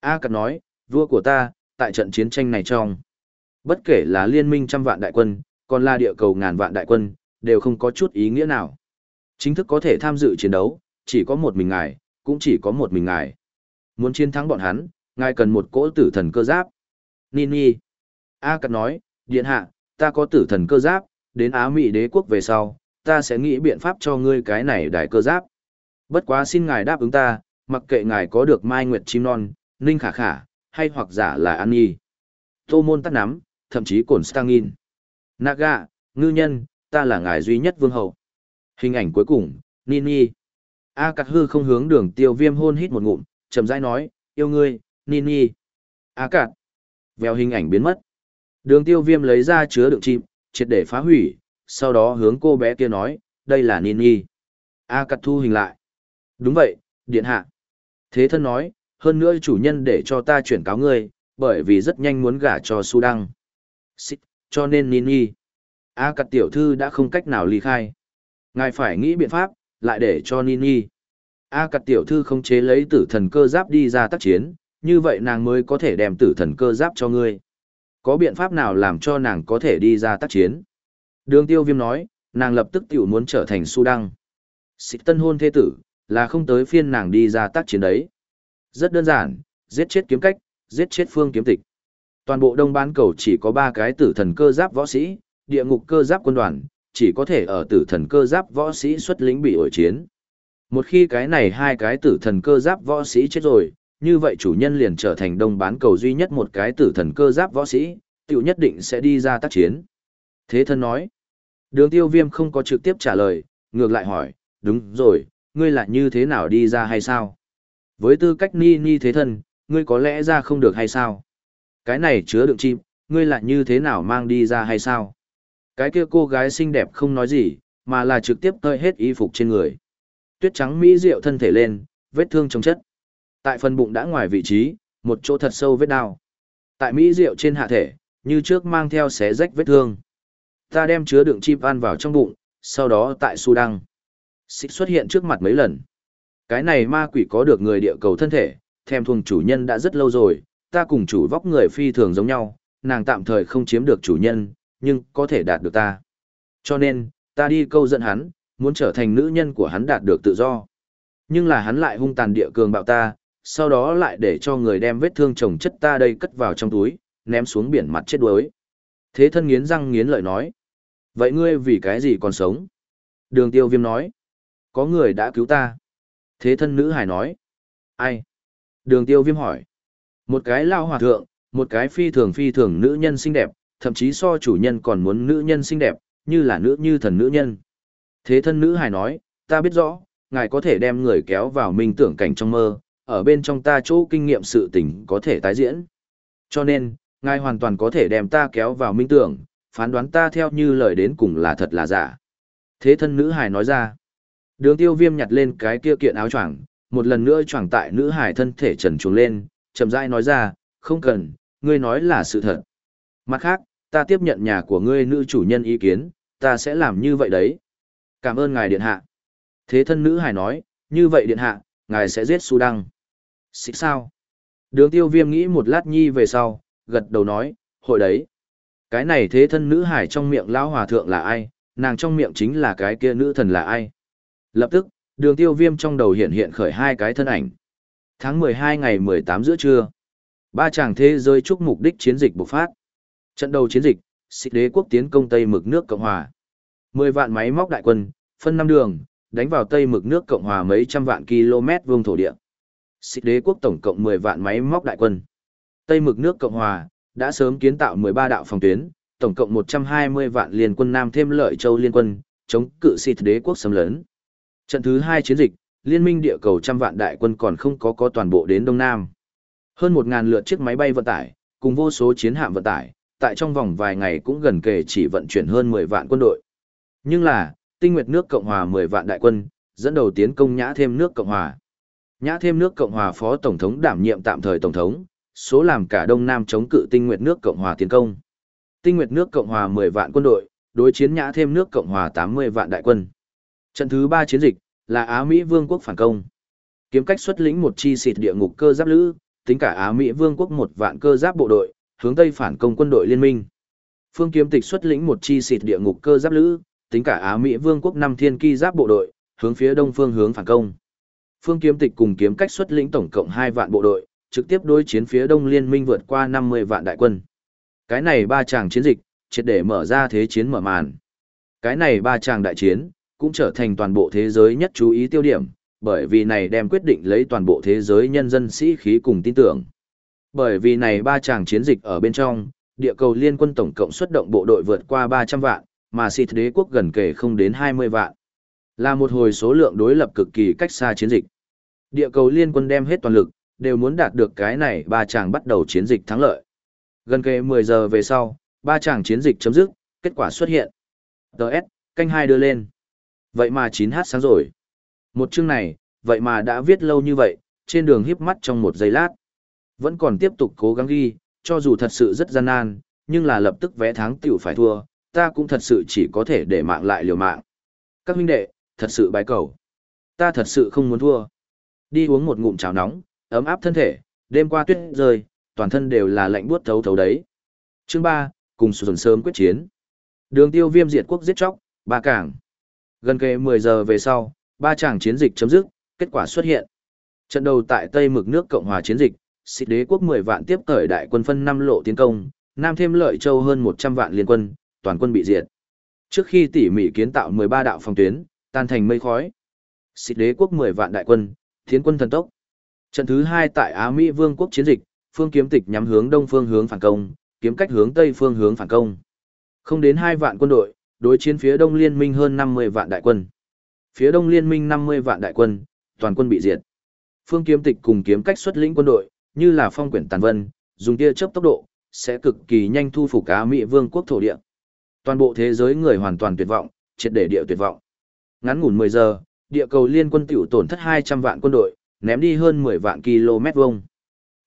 A Cát nói, vua của ta, tại trận chiến tranh này trong. Bất kể là liên minh trăm vạn đại quân, còn là địa cầu ngàn vạn đại quân, đều không có chút ý nghĩa nào. Chính thức có thể tham dự chiến đấu, chỉ có một mình ngài, cũng chỉ có một mình ngài. Muốn chiến thắng bọn hắn, ngài cần một cỗ tử thần cơ giáp. Nini. A Cật nói, điện hạ, ta có tử thần cơ giáp, đến Á Mỹ đế quốc về sau, ta sẽ nghĩ biện pháp cho ngươi cái này đại cơ giáp. Bất quá xin ngài đáp ứng ta, mặc kệ ngài có được Mai Nguyệt Chim Non, Ninh Khả Khả, hay hoặc giả là An Nhi. Tô Môn tắt nắm, thậm chí cồn Stangin. Naga, ngư nhân, ta là ngài duy nhất vương hậu. Hình ảnh cuối cùng, Nini. A cắt Hư không hướng đường tiêu viêm hôn hít một ngụm, chậm rãi nói, yêu ngươi, Nini. A cắt Vèo hình ảnh biến mất. Đường tiêu viêm lấy ra chứa đựng chim, triệt để phá hủy, sau đó hướng cô bé kia nói, đây là Nini. A cắt thu hình lại. Đúng vậy, điện hạ. Thế thân nói, hơn nữa chủ nhân để cho ta chuyển cáo ngươi, bởi vì rất nhanh muốn gả cho Su Đăng. Xích, cho nên Nini. A cặt tiểu thư đã không cách nào ly khai. Ngài phải nghĩ biện pháp, lại để cho Nini. A cặt tiểu thư không chế lấy tử thần cơ giáp đi ra tác chiến, như vậy nàng mới có thể đem tử thần cơ giáp cho ngươi. Có biện pháp nào làm cho nàng có thể đi ra tác chiến? Đường tiêu viêm nói, nàng lập tức tiểu muốn trở thành su đăng. Xích tân hôn thế tử, là không tới phiên nàng đi ra tác chiến đấy. Rất đơn giản, giết chết kiếm cách, giết chết phương kiếm tịch. Toàn bộ đông bán cầu chỉ có 3 cái tử thần cơ giáp võ sĩ, địa ngục cơ giáp quân đoàn, chỉ có thể ở tử thần cơ giáp võ sĩ xuất lính bị ổi chiến. Một khi cái này hai cái tử thần cơ giáp võ sĩ chết rồi, như vậy chủ nhân liền trở thành đông bán cầu duy nhất một cái tử thần cơ giáp võ sĩ, tiểu nhất định sẽ đi ra tác chiến. Thế thân nói, đường tiêu viêm không có trực tiếp trả lời, ngược lại hỏi, đúng rồi, ngươi lại như thế nào đi ra hay sao? Với tư cách ni ni thế thân, ngươi có lẽ ra không được hay sao? Cái này chứa đựng chim, ngươi lại như thế nào mang đi ra hay sao? Cái kia cô gái xinh đẹp không nói gì, mà là trực tiếp tơi hết y phục trên người. Tuyết trắng mỹ diệu thân thể lên, vết thương trong chất. Tại phần bụng đã ngoài vị trí, một chỗ thật sâu vết đau. Tại mỹ diệu trên hạ thể, như trước mang theo xé rách vết thương. Ta đem chứa đựng chim ăn vào trong bụng, sau đó tại su đăng. Xích xuất hiện trước mặt mấy lần. Cái này ma quỷ có được người địa cầu thân thể, thèm thuồng chủ nhân đã rất lâu rồi, ta cùng chủ vóc người phi thường giống nhau, nàng tạm thời không chiếm được chủ nhân, nhưng có thể đạt được ta. Cho nên, ta đi câu dẫn hắn, muốn trở thành nữ nhân của hắn đạt được tự do. Nhưng là hắn lại hung tàn địa cường bạo ta, sau đó lại để cho người đem vết thương chồng chất ta đây cất vào trong túi, ném xuống biển mặt chết đuối. Thế thân nghiến răng nghiến lợi nói. Vậy ngươi vì cái gì còn sống? Đường tiêu viêm nói. Có người đã cứu ta. Thế thân nữ hải nói. Ai? Đường tiêu viêm hỏi. Một cái lao hòa thượng, một cái phi thường phi thường nữ nhân xinh đẹp, thậm chí so chủ nhân còn muốn nữ nhân xinh đẹp, như là nữ như thần nữ nhân. Thế thân nữ hải nói, ta biết rõ, ngài có thể đem người kéo vào minh tưởng cảnh trong mơ, ở bên trong ta chỗ kinh nghiệm sự tình có thể tái diễn. Cho nên, ngài hoàn toàn có thể đem ta kéo vào minh tưởng, phán đoán ta theo như lời đến cùng là thật là giả. Thế thân nữ hải nói ra, đường tiêu viêm nhặt lên cái kia kiện áo choàng một lần nữa choàng tại nữ hải thân thể trần chuồng lên, chậm rãi nói ra, không cần, ngươi nói là sự thật. Mặt khác, ta tiếp nhận nhà của ngươi nữ chủ nhân ý kiến, ta sẽ làm như vậy đấy. Cảm ơn ngài điện hạ. Thế thân nữ hải nói, như vậy điện hạ, ngài sẽ giết su đăng. Xích sao? Đường tiêu viêm nghĩ một lát nhi về sau, gật đầu nói, hội đấy. Cái này thế thân nữ hải trong miệng lão hòa thượng là ai, nàng trong miệng chính là cái kia nữ thần là ai. Lập tức, đường tiêu viêm trong đầu hiện hiện khởi hai cái thân ảnh. Tháng 12 ngày 18 giữa trưa, ba chàng thế giới chúc mục đích chiến dịch bộc phát. Trận đầu chiến dịch, xích đế quốc tiến công Tây mực nước Cộng Hòa. 10 vạn máy móc đại quân, phân năm đường, đánh vào Tây mực nước Cộng Hòa mấy trăm vạn km vuông thổ địa. Xích đế quốc tổng cộng 10 vạn máy móc đại quân. Tây mực nước Cộng Hòa đã sớm kiến tạo 13 đạo phòng tuyến, tổng cộng 120 vạn liên quân Nam thêm lợi châu liên quân, chống cự xịt đế quốc xâm lấn. Trận thứ hai chiến dịch, liên minh địa cầu trăm vạn đại quân còn không có có toàn bộ đến Đông Nam. Hơn 1.000 lượt chiếc máy bay vận tải, cùng vô số chiến hạm vận tải, tại trong vòng vài ngày cũng gần kề chỉ vận chuyển hơn 10 vạn quân đội. Nhưng là, tinh nguyệt nước Cộng hòa 10 vạn đại quân, dẫn đầu tiến công nhã thêm nước Cộng hòa. Nhã thêm nước Cộng hòa phó tổng thống đảm nhiệm tạm thời tổng thống, số làm cả Đông Nam chống cự tinh nguyệt nước Cộng hòa tiến công. Tinh nguyệt nước Cộng hòa 10 vạn quân đội, đối chiến nhã thêm nước Cộng hòa 80 vạn đại quân. Trận thứ 3 chiến dịch là Á Mỹ Vương quốc phản công. Kiếm cách xuất lĩnh một chi xịt địa ngục cơ giáp lữ, tính cả Á Mỹ Vương quốc một vạn cơ giáp bộ đội, hướng Tây phản công quân đội liên minh. Phương Kiếm Tịch xuất lĩnh một chi xịt địa ngục cơ giáp lữ, tính cả Á Mỹ Vương quốc năm thiên kỳ giáp bộ đội, hướng phía đông phương hướng phản công. Phương Kiếm Tịch cùng kiếm cách xuất lĩnh tổng cộng 2 vạn bộ đội, trực tiếp đối chiến phía Đông Liên minh vượt qua 50 vạn đại quân. Cái này ba chàng chiến dịch, triệt để mở ra thế chiến mở màn. Cái này ba chàng đại chiến, cũng trở thành toàn bộ thế giới nhất chú ý tiêu điểm, bởi vì này đem quyết định lấy toàn bộ thế giới nhân dân sĩ khí cùng tin tưởng. Bởi vì này ba chàng chiến dịch ở bên trong, địa cầu liên quân tổng cộng xuất động bộ đội vượt qua 300 vạn, mà xịt đế quốc gần kể không đến 20 vạn. Là một hồi số lượng đối lập cực kỳ cách xa chiến dịch. Địa cầu liên quân đem hết toàn lực, đều muốn đạt được cái này ba chàng bắt đầu chiến dịch thắng lợi. Gần kề 10 giờ về sau, ba chàng chiến dịch chấm dứt, kết quả xuất hiện. Đợt, canh hai đưa lên. Vậy mà 9h sáng rồi. Một chương này, vậy mà đã viết lâu như vậy, trên đường híp mắt trong một giây lát. Vẫn còn tiếp tục cố gắng ghi, cho dù thật sự rất gian nan, nhưng là lập tức vẽ thắng tiểu phải thua, ta cũng thật sự chỉ có thể để mạng lại liều mạng. Các huynh đệ, thật sự bái cầu. Ta thật sự không muốn thua. Đi uống một ngụm cháo nóng, ấm áp thân thể, đêm qua tuyết rơi, toàn thân đều là lạnh buốt thấu thấu đấy. Chương 3, cùng sườn sớm quyết chiến. Đường tiêu viêm diệt quốc giết chóc, ba cảng. Gần kề 10 giờ về sau, ba chàng chiến dịch chấm dứt, kết quả xuất hiện. Trận đầu tại Tây Mực nước Cộng hòa chiến dịch, xịt đế quốc 10 vạn tiếp cởi đại quân phân 5 lộ tiến công, Nam thêm lợi châu hơn 100 vạn liên quân, toàn quân bị diệt. Trước khi tỉ mỉ kiến tạo 13 đạo phòng tuyến, tan thành mây khói. Xịt đế quốc 10 vạn đại quân, thiến quân thần tốc. Trận thứ 2 tại Á Mỹ Vương quốc chiến dịch, phương kiếm tịch nhắm hướng đông phương hướng phản công, kiếm cách hướng tây phương hướng phản công. Không đến 2 vạn quân đội, đối chiến phía đông liên minh hơn 50 vạn đại quân. Phía đông liên minh 50 vạn đại quân, toàn quân bị diệt. Phương kiếm tịch cùng kiếm cách xuất lĩnh quân đội, như là phong quyển tàn vân, dùng tia chớp tốc độ, sẽ cực kỳ nhanh thu phục Á Mỹ Vương quốc thổ địa. Toàn bộ thế giới người hoàn toàn tuyệt vọng, triệt để địa tuyệt vọng. Ngắn ngủn 10 giờ, địa cầu liên quân tiểu tổn thất 200 vạn quân đội, ném đi hơn 10 vạn km vuông.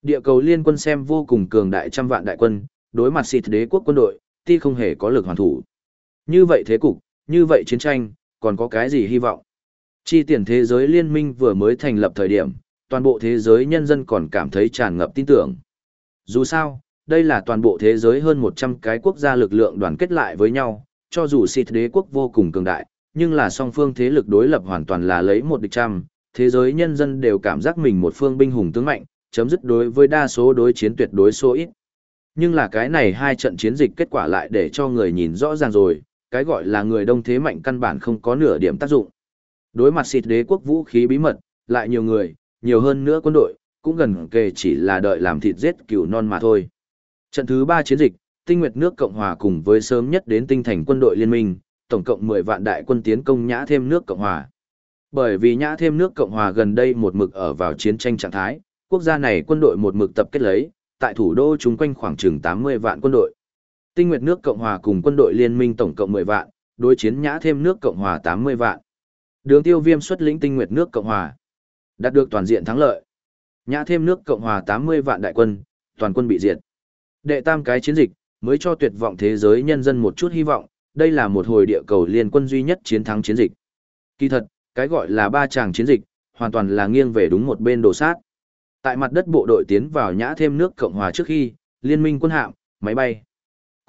Địa cầu liên quân xem vô cùng cường đại trăm vạn đại quân, đối mặt xịt đế quốc quân đội, ti không hề có lực hoàn thủ. Như vậy thế cục, như vậy chiến tranh, còn có cái gì hy vọng? Chi tiền thế giới liên minh vừa mới thành lập thời điểm, toàn bộ thế giới nhân dân còn cảm thấy tràn ngập tin tưởng. Dù sao, đây là toàn bộ thế giới hơn 100 cái quốc gia lực lượng đoàn kết lại với nhau, cho dù xịt đế quốc vô cùng cường đại, nhưng là song phương thế lực đối lập hoàn toàn là lấy một địch trăm, thế giới nhân dân đều cảm giác mình một phương binh hùng tướng mạnh, chấm dứt đối với đa số đối chiến tuyệt đối số ít. Nhưng là cái này hai trận chiến dịch kết quả lại để cho người nhìn rõ ràng rồi, cái gọi là người đông thế mạnh căn bản không có nửa điểm tác dụng. Đối mặt xịt đế quốc vũ khí bí mật, lại nhiều người, nhiều hơn nữa quân đội, cũng gần kề chỉ là đợi làm thịt giết cừu non mà thôi. Trận thứ ba chiến dịch, tinh nguyệt nước Cộng Hòa cùng với sớm nhất đến tinh thành quân đội liên minh, tổng cộng 10 vạn đại quân tiến công nhã thêm nước Cộng Hòa. Bởi vì nhã thêm nước Cộng Hòa gần đây một mực ở vào chiến tranh trạng thái, quốc gia này quân đội một mực tập kết lấy, tại thủ đô chúng quanh khoảng chừng 80 vạn quân đội. Tinh Nguyệt nước Cộng Hòa cùng quân đội liên minh tổng cộng 10 vạn, đối chiến nhã thêm nước Cộng Hòa 80 vạn. Đường Tiêu Viêm xuất lĩnh Tinh Nguyệt nước Cộng Hòa, đạt được toàn diện thắng lợi. Nhã thêm nước Cộng Hòa 80 vạn đại quân, toàn quân bị diệt. Đệ tam cái chiến dịch, mới cho tuyệt vọng thế giới nhân dân một chút hy vọng, đây là một hồi địa cầu liên quân duy nhất chiến thắng chiến dịch. Kỳ thật, cái gọi là ba chàng chiến dịch, hoàn toàn là nghiêng về đúng một bên đồ sát. Tại mặt đất bộ đội tiến vào nhã thêm nước Cộng hòa trước khi, liên minh quân hạm, máy bay.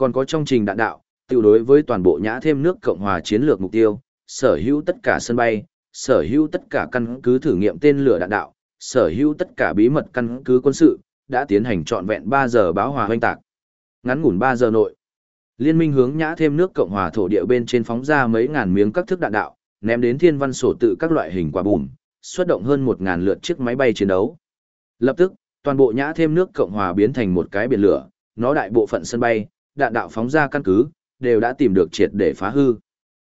Còn có trong trình đạn đạo, tiêu đối với toàn bộ nhã thêm nước Cộng hòa chiến lược mục tiêu, sở hữu tất cả sân bay, sở hữu tất cả căn cứ thử nghiệm tên lửa đạn đạo, sở hữu tất cả bí mật căn cứ quân sự, đã tiến hành trọn vẹn 3 giờ báo hòa hoanh tạc. Ngắn ngủn 3 giờ nội. Liên minh hướng nhã thêm nước Cộng hòa thổ địa bên trên phóng ra mấy ngàn miếng các thức đạn đạo, ném đến thiên văn sổ tự các loại hình quả bùm, xuất động hơn 1000 lượt chiếc máy bay chiến đấu. Lập tức, toàn bộ nhã thêm nước Cộng hòa biến thành một cái biển lửa, nó đại bộ phận sân bay, đạn đạo phóng ra căn cứ, đều đã tìm được triệt để phá hư.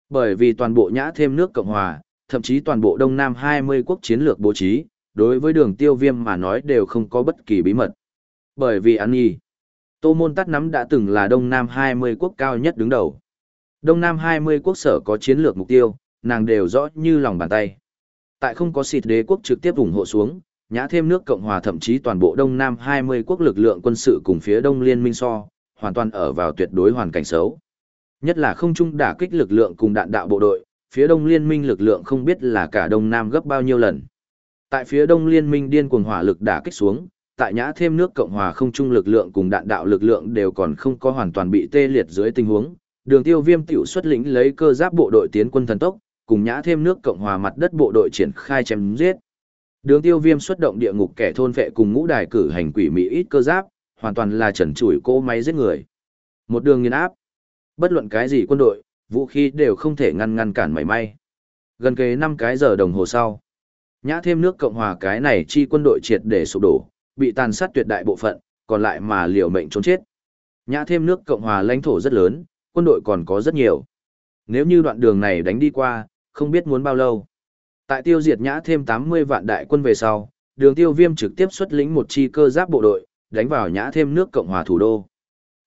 Bởi vì toàn bộ nhã thêm nước Cộng hòa, thậm chí toàn bộ Đông Nam 20 quốc chiến lược bố trí, đối với đường tiêu viêm mà nói đều không có bất kỳ bí mật. Bởi vì ăn nhi, Tô Môn Tắt nắm đã từng là Đông Nam 20 quốc cao nhất đứng đầu. Đông Nam 20 quốc sở có chiến lược mục tiêu, nàng đều rõ như lòng bàn tay. Tại không có xịt đế quốc trực tiếp ủng hộ xuống, nhã thêm nước Cộng hòa thậm chí toàn bộ Đông Nam 20 quốc lực lượng quân sự cùng phía Đông Liên minh so, hoàn toàn ở vào tuyệt đối hoàn cảnh xấu. Nhất là không chung đả kích lực lượng cùng đạn đạo bộ đội, phía Đông Liên minh lực lượng không biết là cả Đông Nam gấp bao nhiêu lần. Tại phía Đông Liên minh điên cuồng hỏa lực đả kích xuống, tại nhã thêm nước Cộng hòa không chung lực lượng cùng đạn đạo lực lượng đều còn không có hoàn toàn bị tê liệt dưới tình huống. Đường tiêu viêm tiểu xuất lĩnh lấy cơ giáp bộ đội tiến quân thần tốc, cùng nhã thêm nước Cộng hòa mặt đất bộ đội triển khai chém giết. Đường tiêu viêm xuất động địa ngục kẻ thôn vệ cùng ngũ đài cử hành quỷ mỹ ít cơ giáp, hoàn toàn là trần trụi cỗ máy giết người. Một đường nghiền áp. Bất luận cái gì quân đội, vũ khí đều không thể ngăn ngăn cản mảy may. Gần kề 5 cái giờ đồng hồ sau. Nhã thêm nước Cộng hòa cái này chi quân đội triệt để sụp đổ, bị tàn sát tuyệt đại bộ phận, còn lại mà liều mệnh trốn chết. Nhã thêm nước Cộng hòa lãnh thổ rất lớn, quân đội còn có rất nhiều. Nếu như đoạn đường này đánh đi qua, không biết muốn bao lâu. Tại tiêu diệt nhã thêm 80 vạn đại quân về sau, đường tiêu viêm trực tiếp xuất lĩnh một chi cơ giáp bộ đội, đánh vào nhã thêm nước Cộng hòa thủ đô.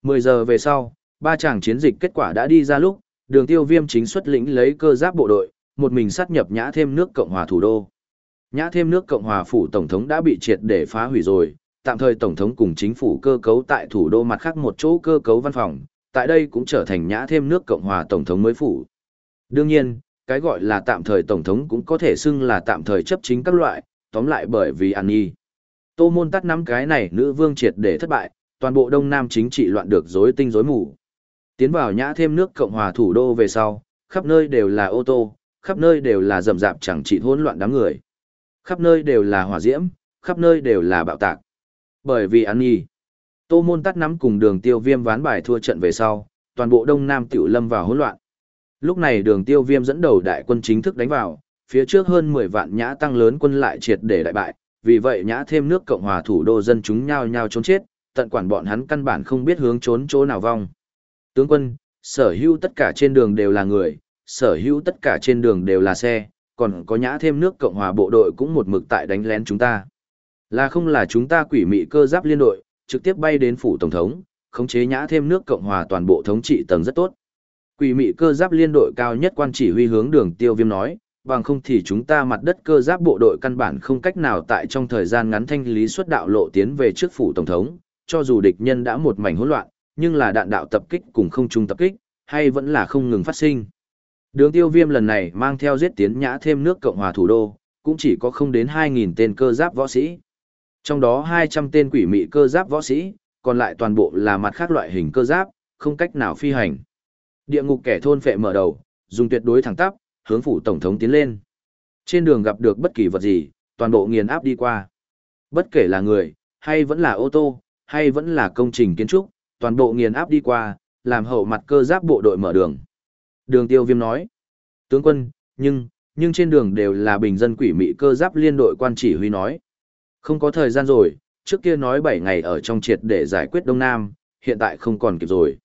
10 giờ về sau, ba chàng chiến dịch kết quả đã đi ra lúc, đường tiêu viêm chính xuất lĩnh lấy cơ giáp bộ đội, một mình sát nhập nhã thêm nước Cộng hòa thủ đô. Nhã thêm nước Cộng hòa phủ Tổng thống đã bị triệt để phá hủy rồi, tạm thời Tổng thống cùng chính phủ cơ cấu tại thủ đô mặt khác một chỗ cơ cấu văn phòng, tại đây cũng trở thành nhã thêm nước Cộng hòa Tổng thống mới phủ. Đương nhiên, cái gọi là tạm thời Tổng thống cũng có thể xưng là tạm thời chấp chính các loại, tóm lại bởi vì an nhi. Tô môn tắt nắm cái này nữ vương triệt để thất bại, toàn bộ Đông Nam chính trị loạn được rối tinh rối mù. Tiến vào nhã thêm nước Cộng hòa thủ đô về sau, khắp nơi đều là ô tô, khắp nơi đều là rầm rạp chẳng trị hỗn loạn đám người. Khắp nơi đều là hỏa diễm, khắp nơi đều là bạo tạc. Bởi vì ăn nhi, tô môn tắt nắm cùng đường tiêu viêm ván bài thua trận về sau, toàn bộ Đông Nam tiểu lâm vào hỗn loạn. Lúc này đường tiêu viêm dẫn đầu đại quân chính thức đánh vào, phía trước hơn 10 vạn nhã tăng lớn quân lại triệt để đại bại, vì vậy nhã thêm nước Cộng hòa thủ đô dân chúng nhao nhao trốn chết, tận quản bọn hắn căn bản không biết hướng trốn chỗ nào vong. Tướng quân, sở hữu tất cả trên đường đều là người, sở hữu tất cả trên đường đều là xe, còn có nhã thêm nước Cộng hòa bộ đội cũng một mực tại đánh lén chúng ta. Là không là chúng ta quỷ mị cơ giáp liên đội, trực tiếp bay đến phủ tổng thống, khống chế nhã thêm nước Cộng hòa toàn bộ thống trị tầng rất tốt. Quỷ mị cơ giáp liên đội cao nhất quan chỉ huy hướng đường tiêu viêm nói, bằng không thì chúng ta mặt đất cơ giáp bộ đội căn bản không cách nào tại trong thời gian ngắn thanh lý xuất đạo lộ tiến về trước phủ tổng thống, cho dù địch nhân đã một mảnh hỗn loạn, nhưng là đạn đạo tập kích cùng không trung tập kích, hay vẫn là không ngừng phát sinh. Đường tiêu viêm lần này mang theo giết tiến nhã thêm nước Cộng hòa thủ đô, cũng chỉ có không đến 2.000 tên cơ giáp võ sĩ. Trong đó 200 tên quỷ mị cơ giáp võ sĩ, còn lại toàn bộ là mặt khác loại hình cơ giáp, không cách nào phi hành. Địa ngục kẻ thôn phệ mở đầu, dùng tuyệt đối thẳng tắp, hướng phủ tổng thống tiến lên. Trên đường gặp được bất kỳ vật gì, toàn bộ nghiền áp đi qua. Bất kể là người, hay vẫn là ô tô, hay vẫn là công trình kiến trúc, toàn bộ nghiền áp đi qua, làm hậu mặt cơ giáp bộ đội mở đường. Đường tiêu viêm nói, tướng quân, nhưng, nhưng trên đường đều là bình dân quỷ mị cơ giáp liên đội quan chỉ huy nói. Không có thời gian rồi, trước kia nói 7 ngày ở trong triệt để giải quyết Đông Nam, hiện tại không còn kịp rồi.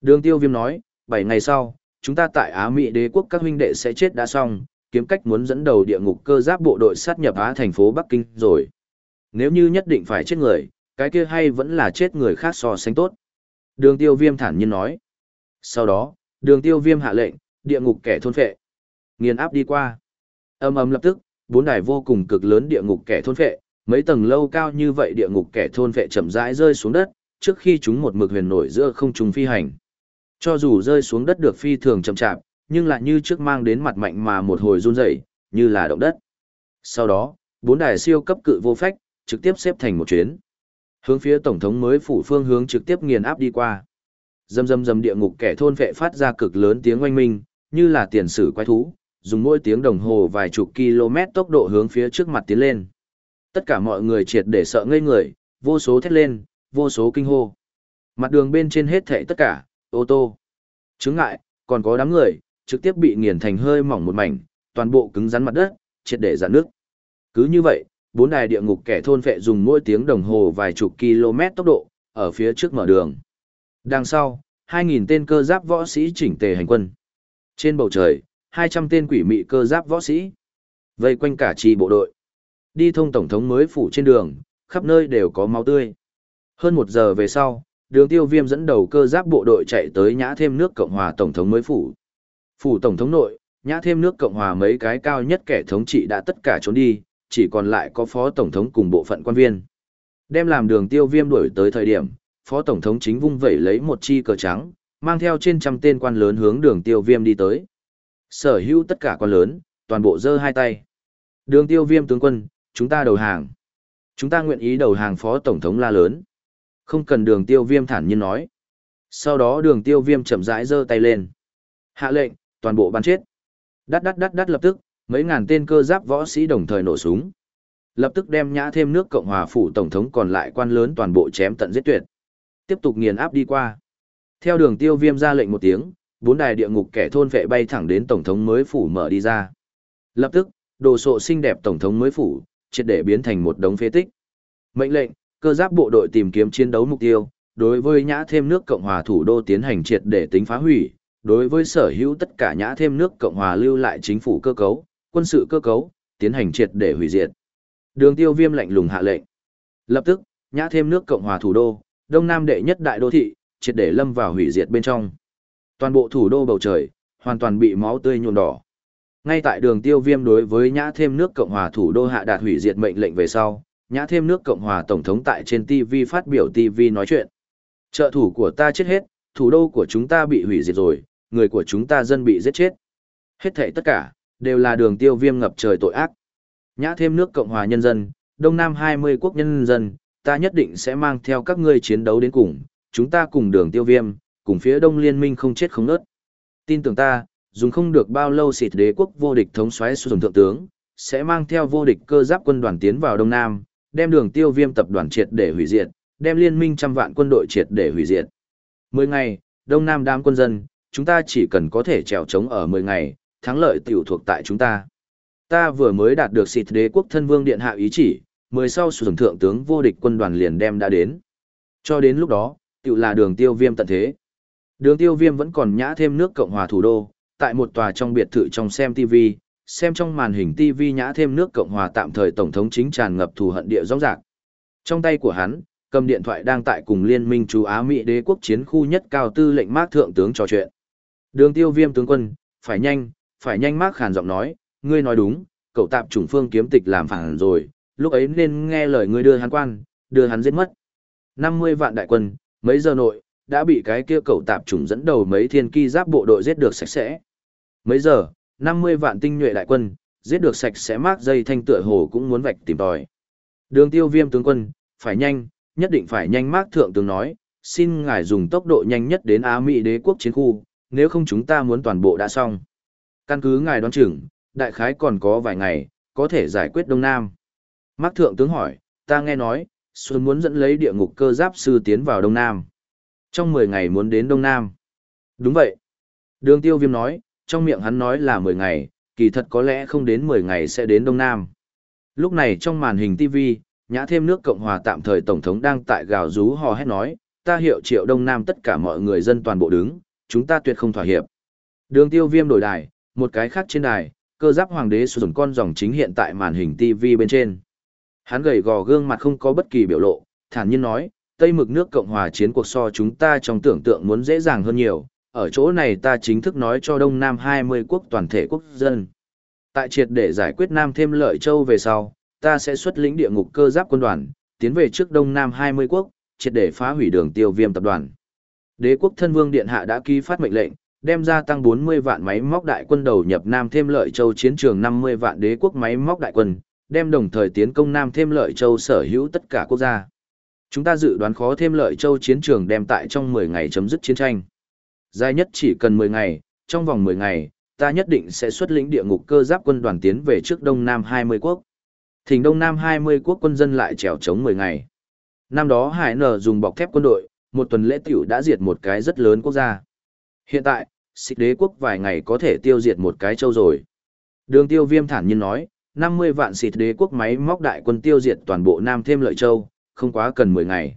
Đường tiêu viêm nói, 7 ngày sau, chúng ta tại Á Mỹ đế quốc các huynh đệ sẽ chết đã xong, kiếm cách muốn dẫn đầu địa ngục cơ giáp bộ đội sát nhập Á thành phố Bắc Kinh rồi. Nếu như nhất định phải chết người, cái kia hay vẫn là chết người khác so sánh tốt. Đường tiêu viêm thản nhiên nói. Sau đó, đường tiêu viêm hạ lệnh, địa ngục kẻ thôn phệ. Nghiền áp đi qua. Âm âm lập tức, bốn đài vô cùng cực lớn địa ngục kẻ thôn phệ, mấy tầng lâu cao như vậy địa ngục kẻ thôn phệ chậm rãi rơi xuống đất, trước khi chúng một mực huyền nổi giữa không trung phi hành. Cho dù rơi xuống đất được phi thường chậm chạp, nhưng lại như trước mang đến mặt mạnh mà một hồi run rẩy, như là động đất. Sau đó, bốn đài siêu cấp cự vô phách, trực tiếp xếp thành một chuyến. Hướng phía tổng thống mới phủ phương hướng trực tiếp nghiền áp đi qua. Dầm dầm dầm địa ngục kẻ thôn vệ phát ra cực lớn tiếng oanh minh, như là tiền sử quái thú, dùng mỗi tiếng đồng hồ vài chục km tốc độ hướng phía trước mặt tiến lên. Tất cả mọi người triệt để sợ ngây người, vô số thét lên, vô số kinh hô. Mặt đường bên trên hết thảy tất cả, ô tô, chứng ngại, còn có đám người, trực tiếp bị nghiền thành hơi mỏng một mảnh, toàn bộ cứng rắn mặt đất, triệt để giãn nước. Cứ như vậy, bốn đài địa ngục kẻ thôn phệ dùng mỗi tiếng đồng hồ vài chục km tốc độ, ở phía trước mở đường. Đằng sau, 2.000 tên cơ giáp võ sĩ chỉnh tề hành quân. Trên bầu trời, 200 tên quỷ mị cơ giáp võ sĩ. Vây quanh cả trì bộ đội. Đi thông tổng thống mới phủ trên đường, khắp nơi đều có máu tươi. Hơn một giờ về sau, đường tiêu viêm dẫn đầu cơ giáp bộ đội chạy tới nhã thêm nước Cộng hòa Tổng thống mới phủ. Phủ Tổng thống nội, nhã thêm nước Cộng hòa mấy cái cao nhất kẻ thống trị đã tất cả trốn đi, chỉ còn lại có phó tổng thống cùng bộ phận quan viên. Đem làm đường tiêu viêm đuổi tới thời điểm, phó tổng thống chính vung vẩy lấy một chi cờ trắng, mang theo trên trăm tên quan lớn hướng đường tiêu viêm đi tới. Sở hữu tất cả quan lớn, toàn bộ giơ hai tay. Đường tiêu viêm tướng quân, chúng ta đầu hàng. Chúng ta nguyện ý đầu hàng phó tổng thống la lớn. Không cần đường tiêu viêm thản nhiên nói. Sau đó đường tiêu viêm chậm rãi giơ tay lên. Hạ lệnh, toàn bộ bắn chết. Đắt đắt đắt đắt lập tức, mấy ngàn tên cơ giáp võ sĩ đồng thời nổ súng. Lập tức đem nhã thêm nước Cộng hòa phủ tổng thống còn lại quan lớn toàn bộ chém tận giết tuyệt. Tiếp tục nghiền áp đi qua. Theo đường tiêu viêm ra lệnh một tiếng, bốn đài địa ngục kẻ thôn vệ bay thẳng đến tổng thống mới phủ mở đi ra. Lập tức, đồ sộ xinh đẹp tổng thống mới phủ, triệt để biến thành một đống phế tích. Mệnh lệnh, cơ giáp bộ đội tìm kiếm chiến đấu mục tiêu, đối với nhã thêm nước Cộng hòa thủ đô tiến hành triệt để tính phá hủy, đối với sở hữu tất cả nhã thêm nước Cộng hòa lưu lại chính phủ cơ cấu, quân sự cơ cấu, tiến hành triệt để hủy diệt. Đường tiêu viêm lạnh lùng hạ lệnh. Lập tức, nhã thêm nước Cộng hòa thủ đô, đông nam đệ nhất đại đô thị, triệt để lâm vào hủy diệt bên trong. Toàn bộ thủ đô bầu trời, hoàn toàn bị máu tươi nhuộm đỏ. Ngay tại đường tiêu viêm đối với nhã thêm nước Cộng hòa thủ đô hạ đạt hủy diệt mệnh lệnh về sau, nhã thêm nước Cộng hòa Tổng thống tại trên TV phát biểu TV nói chuyện. Trợ thủ của ta chết hết, thủ đô của chúng ta bị hủy diệt rồi, người của chúng ta dân bị giết chết. Hết thảy tất cả, đều là đường tiêu viêm ngập trời tội ác. Nhã thêm nước Cộng hòa nhân dân, Đông Nam 20 quốc nhân dân, ta nhất định sẽ mang theo các ngươi chiến đấu đến cùng, chúng ta cùng đường tiêu viêm, cùng phía Đông Liên minh không chết không nớt. Tin tưởng ta, dùng không được bao lâu xịt đế quốc vô địch thống xoáy xuống thượng tướng, sẽ mang theo vô địch cơ giáp quân đoàn tiến vào Đông Nam, đem đường tiêu viêm tập đoàn triệt để hủy diệt, đem liên minh trăm vạn quân đội triệt để hủy diệt. Mười ngày, Đông Nam đám quân dân, chúng ta chỉ cần có thể trèo trống ở mười ngày, thắng lợi tiểu thuộc tại chúng ta. Ta vừa mới đạt được xịt đế quốc thân vương điện hạ ý chỉ, mười sau sử thượng tướng vô địch quân đoàn liền đem đã đến. Cho đến lúc đó, tiểu là đường tiêu viêm tận thế. Đường tiêu viêm vẫn còn nhã thêm nước Cộng hòa thủ đô, tại một tòa trong biệt thự trong xem TV, xem trong màn hình TV nhã thêm nước Cộng hòa tạm thời Tổng thống chính tràn ngập thù hận địa rõ rạc. Trong tay của hắn, cầm điện thoại đang tại cùng liên minh chú Á Mỹ đế quốc chiến khu nhất cao tư lệnh Mark thượng tướng trò chuyện. Đường tiêu viêm tướng quân, phải nhanh, phải nhanh Mark khàn giọng nói, ngươi nói đúng, cậu tạp chủng phương kiếm tịch làm phản rồi, lúc ấy nên nghe lời ngươi đưa hắn quan, đưa hắn giết mất. 50 vạn đại quân, mấy giờ nội, đã bị cái kia cậu tạp chủng dẫn đầu mấy thiên ki giáp bộ đội giết được sạch sẽ. Mấy giờ, 50 vạn tinh nhuệ đại quân, giết được sạch sẽ mác dây thanh tựa hồ cũng muốn vạch tìm tòi. Đường tiêu viêm tướng quân, phải nhanh, nhất định phải nhanh mác thượng tướng nói, xin ngài dùng tốc độ nhanh nhất đến Á Mỹ đế quốc chiến khu, nếu không chúng ta muốn toàn bộ đã xong. Căn cứ ngài đoán chừng, đại khái còn có vài ngày, có thể giải quyết Đông Nam. Mác thượng tướng hỏi, ta nghe nói, Xuân muốn dẫn lấy địa ngục cơ giáp sư tiến vào Đông Nam. Trong 10 ngày muốn đến Đông Nam. Đúng vậy. Đường tiêu viêm nói, trong miệng hắn nói là 10 ngày, kỳ thật có lẽ không đến 10 ngày sẽ đến Đông Nam. Lúc này trong màn hình TV, nhã thêm nước Cộng hòa tạm thời Tổng thống đang tại gào rú hò hét nói, ta hiệu triệu Đông Nam tất cả mọi người dân toàn bộ đứng, chúng ta tuyệt không thỏa hiệp. Đường tiêu viêm đổi đài, một cái khác trên đài, cơ giáp hoàng đế sử dụng con dòng chính hiện tại màn hình TV bên trên. Hắn gầy gò gương mặt không có bất kỳ biểu lộ, thản nhiên nói, Tây mực nước Cộng hòa chiến cuộc so chúng ta trong tưởng tượng muốn dễ dàng hơn nhiều, ở chỗ này ta chính thức nói cho Đông Nam 20 quốc toàn thể quốc dân. Tại triệt để giải quyết Nam thêm lợi châu về sau, ta sẽ xuất lĩnh địa ngục cơ giáp quân đoàn, tiến về trước Đông Nam 20 quốc, triệt để phá hủy đường tiêu viêm tập đoàn. Đế quốc thân vương điện hạ đã ký phát mệnh lệnh, đem ra tăng 40 vạn máy móc đại quân đầu nhập Nam thêm lợi châu chiến trường 50 vạn đế quốc máy móc đại quân, đem đồng thời tiến công Nam thêm lợi châu sở hữu tất cả quốc gia. Chúng ta dự đoán khó thêm lợi châu chiến trường đem tại trong 10 ngày chấm dứt chiến tranh. Dài nhất chỉ cần 10 ngày, trong vòng 10 ngày, ta nhất định sẽ xuất lĩnh địa ngục cơ giáp quân đoàn tiến về trước Đông Nam 20 quốc. Thỉnh Đông Nam 20 quốc quân dân lại trèo chống 10 ngày. Năm đó Hải Nở dùng bọc thép quân đội, một tuần lễ tiểu đã diệt một cái rất lớn quốc gia. Hiện tại, xích đế quốc vài ngày có thể tiêu diệt một cái châu rồi. Đường tiêu viêm thản nhiên nói, 50 vạn xịt đế quốc máy móc đại quân tiêu diệt toàn bộ Nam thêm lợi châu, không quá cần 10 ngày.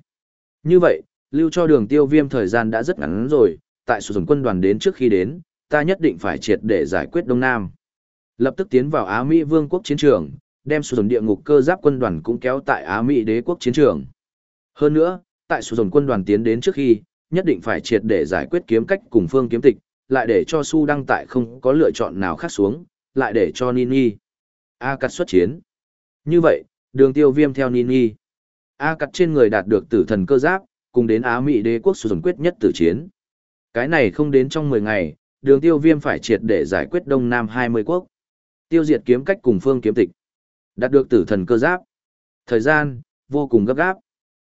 Như vậy, lưu cho đường tiêu viêm thời gian đã rất ngắn rồi, tại sử dụng quân đoàn đến trước khi đến, ta nhất định phải triệt để giải quyết Đông Nam. Lập tức tiến vào Á Mỹ Vương quốc chiến trường, đem sử dụng địa ngục cơ giáp quân đoàn cũng kéo tại Á Mỹ đế quốc chiến trường. Hơn nữa, tại sử dụng quân đoàn tiến đến trước khi, nhất định phải triệt để giải quyết kiếm cách cùng phương kiếm tịch, lại để cho Su đăng tại không có lựa chọn nào khác xuống, lại để cho Nini. A cắt xuất chiến. Như vậy, đường tiêu viêm theo Nini. A cắt trên người đạt được tử thần cơ giáp, cùng đến Á Mỹ đế quốc sử dụng quyết nhất tử chiến. Cái này không đến trong 10 ngày, đường tiêu viêm phải triệt để giải quyết Đông Nam 20 quốc. Tiêu diệt kiếm cách cùng phương kiếm tịch. Đạt được tử thần cơ giáp. Thời gian, vô cùng gấp gáp.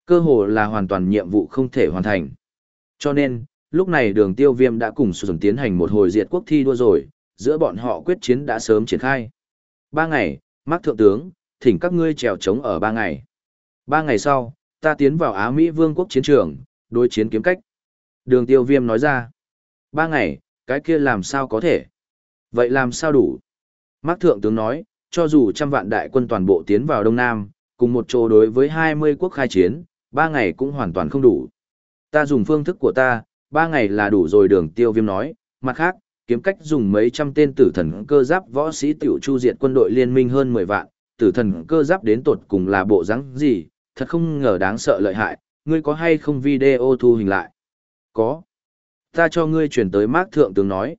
Cơ hồ là hoàn toàn nhiệm vụ không thể hoàn thành. Cho nên, lúc này đường tiêu viêm đã cùng sử dụng tiến hành một hồi diệt quốc thi đua rồi, giữa bọn họ quyết chiến đã sớm triển khai. Ba ngày, mắc Thượng tướng, thỉnh các ngươi trèo trống ở ba ngày. Ba ngày sau, ta tiến vào Á Mỹ Vương quốc chiến trường, đối chiến kiếm cách. Đường tiêu viêm nói ra. Ba ngày, cái kia làm sao có thể? Vậy làm sao đủ? Mác Thượng tướng nói, cho dù trăm vạn đại quân toàn bộ tiến vào Đông Nam, cùng một chỗ đối với 20 quốc khai chiến, ba ngày cũng hoàn toàn không đủ. Ta dùng phương thức của ta, ba ngày là đủ rồi đường tiêu viêm nói, mặt khác, kiếm cách dùng mấy trăm tên tử thần cơ giáp võ sĩ tiểu chu diệt quân đội liên minh hơn 10 vạn, tử thần cơ giáp đến tột cùng là bộ rắn gì, thật không ngờ đáng sợ lợi hại, ngươi có hay không video thu hình lại? Có. Ta cho ngươi chuyển tới Mác Thượng tướng nói.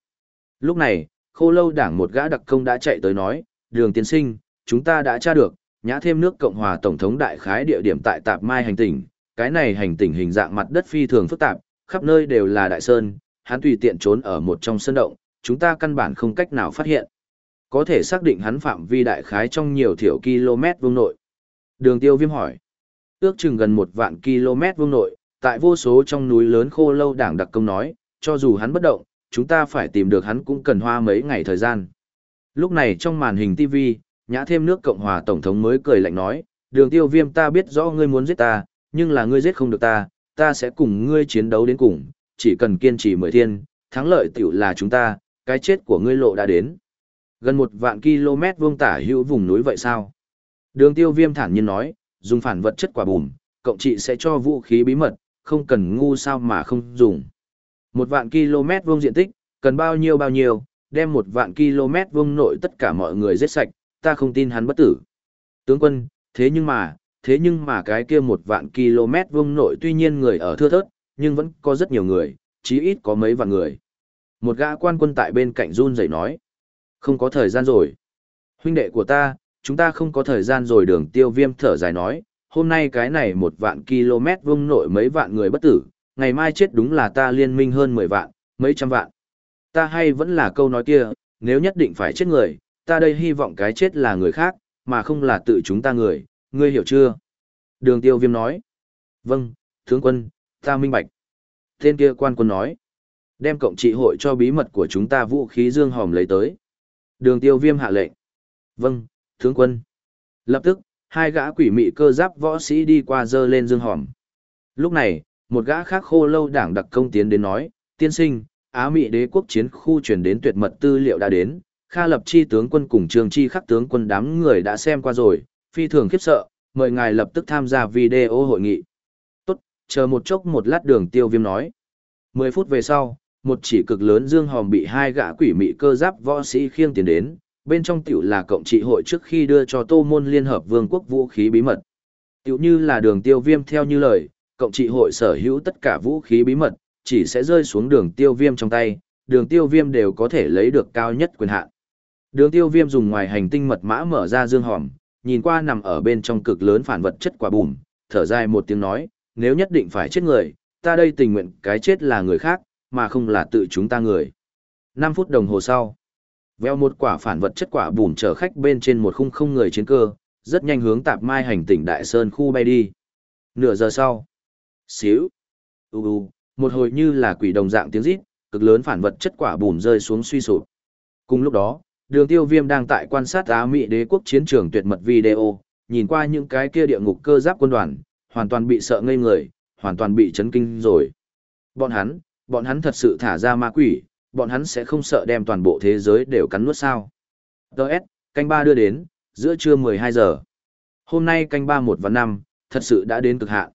Lúc này, khô lâu đảng một gã đặc công đã chạy tới nói, đường tiến sinh, chúng ta đã tra được, nhã thêm nước Cộng hòa Tổng thống đại khái địa điểm tại Tạp Mai hành tỉnh, cái này hành tỉnh hình dạng mặt đất phi thường phức tạp, khắp nơi đều là đại sơn, hắn tùy tiện trốn ở một trong sân động, chúng ta căn bản không cách nào phát hiện. Có thể xác định hắn phạm vi đại khái trong nhiều thiểu km vuông nội. Đường tiêu viêm hỏi. Ước chừng gần một vạn km vuông nội, tại vô số trong núi lớn khô lâu đảng đặc công nói, cho dù hắn bất động, chúng ta phải tìm được hắn cũng cần hoa mấy ngày thời gian. Lúc này trong màn hình TV, nhã thêm nước Cộng hòa Tổng thống mới cười lạnh nói, đường tiêu viêm ta biết rõ ngươi muốn giết ta, nhưng là ngươi giết không được ta, ta sẽ cùng ngươi chiến đấu đến cùng, chỉ cần kiên trì mười thiên, thắng lợi tiểu là chúng ta, cái chết của ngươi lộ đã đến. Gần một vạn km vuông tả hữu vùng núi vậy sao? Đường tiêu viêm thản nhiên nói, dùng phản vật chất quả bùm, cộng trị sẽ cho vũ khí bí mật, không cần ngu sao mà không dùng. Một vạn km vuông diện tích, cần bao nhiêu bao nhiêu, đem một vạn km vuông nội tất cả mọi người giết sạch, ta không tin hắn bất tử. Tướng quân, thế nhưng mà, thế nhưng mà cái kia một vạn km vuông nội tuy nhiên người ở thưa thớt, nhưng vẫn có rất nhiều người, chí ít có mấy vạn người. Một gã quan quân tại bên cạnh run rẩy nói, không có thời gian rồi. Huynh đệ của ta, chúng ta không có thời gian rồi đường tiêu viêm thở dài nói, hôm nay cái này một vạn km vương nội mấy vạn người bất tử, ngày mai chết đúng là ta liên minh hơn 10 vạn, mấy trăm vạn. Ta hay vẫn là câu nói kia, nếu nhất định phải chết người, ta đây hy vọng cái chết là người khác, mà không là tự chúng ta người, ngươi hiểu chưa? Đường tiêu viêm nói. Vâng, tướng quân, ta minh bạch. Tên kia quan quân nói. Đem cộng trị hội cho bí mật của chúng ta vũ khí dương hòm lấy tới. Đường tiêu viêm hạ lệnh. Vâng, tướng quân. Lập tức, hai gã quỷ mị cơ giáp võ sĩ đi qua dơ lên dương hòm. Lúc này, một gã khác khô lâu đảng đặc công tiến đến nói, tiên sinh, Á Mỹ đế quốc chiến khu chuyển đến tuyệt mật tư liệu đã đến, Kha lập chi tướng quân cùng trường chi khắc tướng quân đám người đã xem qua rồi, phi thường khiếp sợ, mời ngài lập tức tham gia video hội nghị. Tốt, chờ một chốc một lát đường tiêu viêm nói. Mười phút về sau, một chỉ cực lớn dương hòm bị hai gã quỷ mị cơ giáp võ sĩ khiêng tiến đến, bên trong tiểu là cộng trị hội trước khi đưa cho tô môn liên hợp vương quốc vũ khí bí mật. Tiểu như là đường tiêu viêm theo như lời, cộng trị hội sở hữu tất cả vũ khí bí mật, chỉ sẽ rơi xuống đường tiêu viêm trong tay, đường tiêu viêm đều có thể lấy được cao nhất quyền hạn. Đường tiêu viêm dùng ngoài hành tinh mật mã mở ra dương hòm, nhìn qua nằm ở bên trong cực lớn phản vật chất quả bùm, thở dài một tiếng nói, nếu nhất định phải chết người, ta đây tình nguyện cái chết là người khác, mà không là tự chúng ta người. 5 phút đồng hồ sau, veo một quả phản vật chất quả bùn chở khách bên trên một khung không người chiến cơ, rất nhanh hướng tạp mai hành tỉnh Đại Sơn khu bay đi. Nửa giờ sau, xíu, u u, một hồi như là quỷ đồng dạng tiếng rít, cực lớn phản vật chất quả bùn rơi xuống suy sụp. Cùng lúc đó, đường tiêu viêm đang tại quan sát Á Mỹ đế quốc chiến trường tuyệt mật video, nhìn qua những cái kia địa ngục cơ giáp quân đoàn, hoàn toàn bị sợ ngây người, hoàn toàn bị chấn kinh rồi. Bọn hắn, bọn hắn thật sự thả ra ma quỷ, bọn hắn sẽ không sợ đem toàn bộ thế giới đều cắn nuốt sao. Đợt, canh ba đưa đến, giữa trưa 12 giờ. Hôm nay canh ba một và năm, thật sự đã đến cực hạn.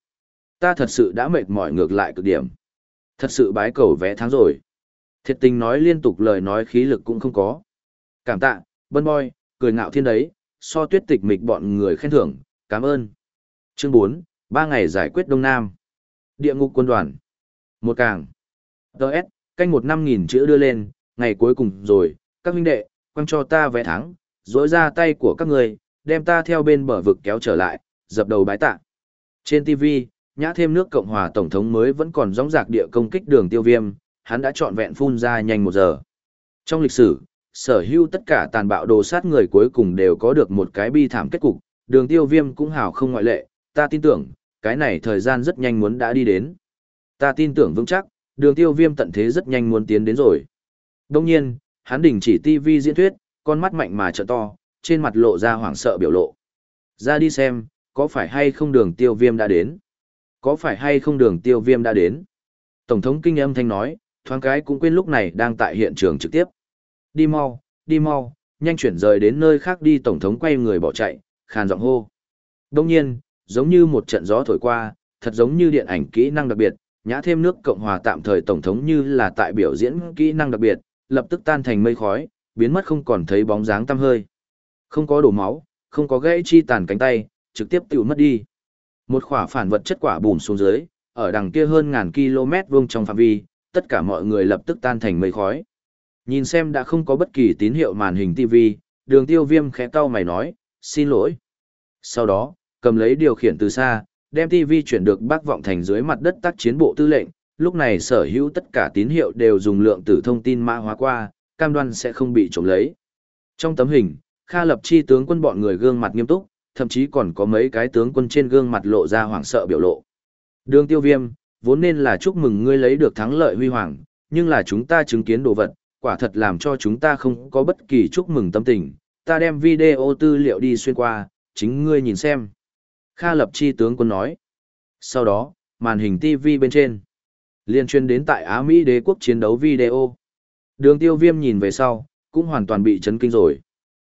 Ta thật sự đã mệt mỏi ngược lại cực điểm. Thật sự bái cầu vẽ tháng rồi. Thiệt tình nói liên tục lời nói khí lực cũng không có. Cảm tạ, bân boy, cười ngạo thiên đấy, so tuyết tịch mịch bọn người khen thưởng, cảm ơn. Chương 4, 3 ngày giải quyết Đông Nam. Địa ngục quân đoàn. Một càng. Đợt, canh một năm nghìn chữ đưa lên, ngày cuối cùng rồi, các huynh đệ, quăng cho ta vé thắng, dối ra tay của các người, đem ta theo bên bờ vực kéo trở lại, dập đầu bái tạ. Trên TV, nhã thêm nước Cộng hòa Tổng thống mới vẫn còn rõng rạc địa công kích đường tiêu viêm, hắn đã trọn vẹn phun ra nhanh một giờ. Trong lịch sử, sở hữu tất cả tàn bạo đồ sát người cuối cùng đều có được một cái bi thảm kết cục, đường tiêu viêm cũng hào không ngoại lệ, ta tin tưởng, cái này thời gian rất nhanh muốn đã đi đến. Ta tin tưởng vững chắc, đường tiêu viêm tận thế rất nhanh muốn tiến đến rồi. Đông nhiên, hắn đình chỉ TV diễn thuyết, con mắt mạnh mà trợ to, trên mặt lộ ra hoảng sợ biểu lộ. Ra đi xem, có phải hay không đường tiêu viêm đã đến? Có phải hay không đường tiêu viêm đã đến? Tổng thống kinh âm thanh nói, thoáng cái cũng quên lúc này đang tại hiện trường trực tiếp. Đi mau, đi mau, nhanh chuyển rời đến nơi khác đi tổng thống quay người bỏ chạy, khàn giọng hô. Đông nhiên, giống như một trận gió thổi qua, thật giống như điện ảnh kỹ năng đặc biệt, nhã thêm nước Cộng hòa tạm thời tổng thống như là tại biểu diễn kỹ năng đặc biệt, lập tức tan thành mây khói, biến mất không còn thấy bóng dáng tăm hơi. Không có đổ máu, không có gãy chi tàn cánh tay, trực tiếp tiêu mất đi. Một khỏa phản vật chất quả bùm xuống dưới, ở đằng kia hơn ngàn km vuông trong phạm vi, tất cả mọi người lập tức tan thành mây khói. Nhìn xem đã không có bất kỳ tín hiệu màn hình TV, đường tiêu viêm khẽ cau mày nói, xin lỗi. Sau đó, cầm lấy điều khiển từ xa, đem TV chuyển được bác vọng thành dưới mặt đất tác chiến bộ tư lệnh, lúc này sở hữu tất cả tín hiệu đều dùng lượng tử thông tin mã hóa qua, cam đoan sẽ không bị trộm lấy. Trong tấm hình, Kha Lập Chi tướng quân bọn người gương mặt nghiêm túc, thậm chí còn có mấy cái tướng quân trên gương mặt lộ ra hoảng sợ biểu lộ. Đường tiêu viêm, vốn nên là chúc mừng ngươi lấy được thắng lợi huy hoàng, nhưng là chúng ta chứng kiến đồ vật, quả thật làm cho chúng ta không có bất kỳ chúc mừng tâm tình. Ta đem video tư liệu đi xuyên qua, chính ngươi nhìn xem. Kha Lập Chi tướng quân nói. Sau đó, màn hình TV bên trên. Liên chuyên đến tại Á Mỹ đế quốc chiến đấu video. Đường tiêu viêm nhìn về sau, cũng hoàn toàn bị chấn kinh rồi.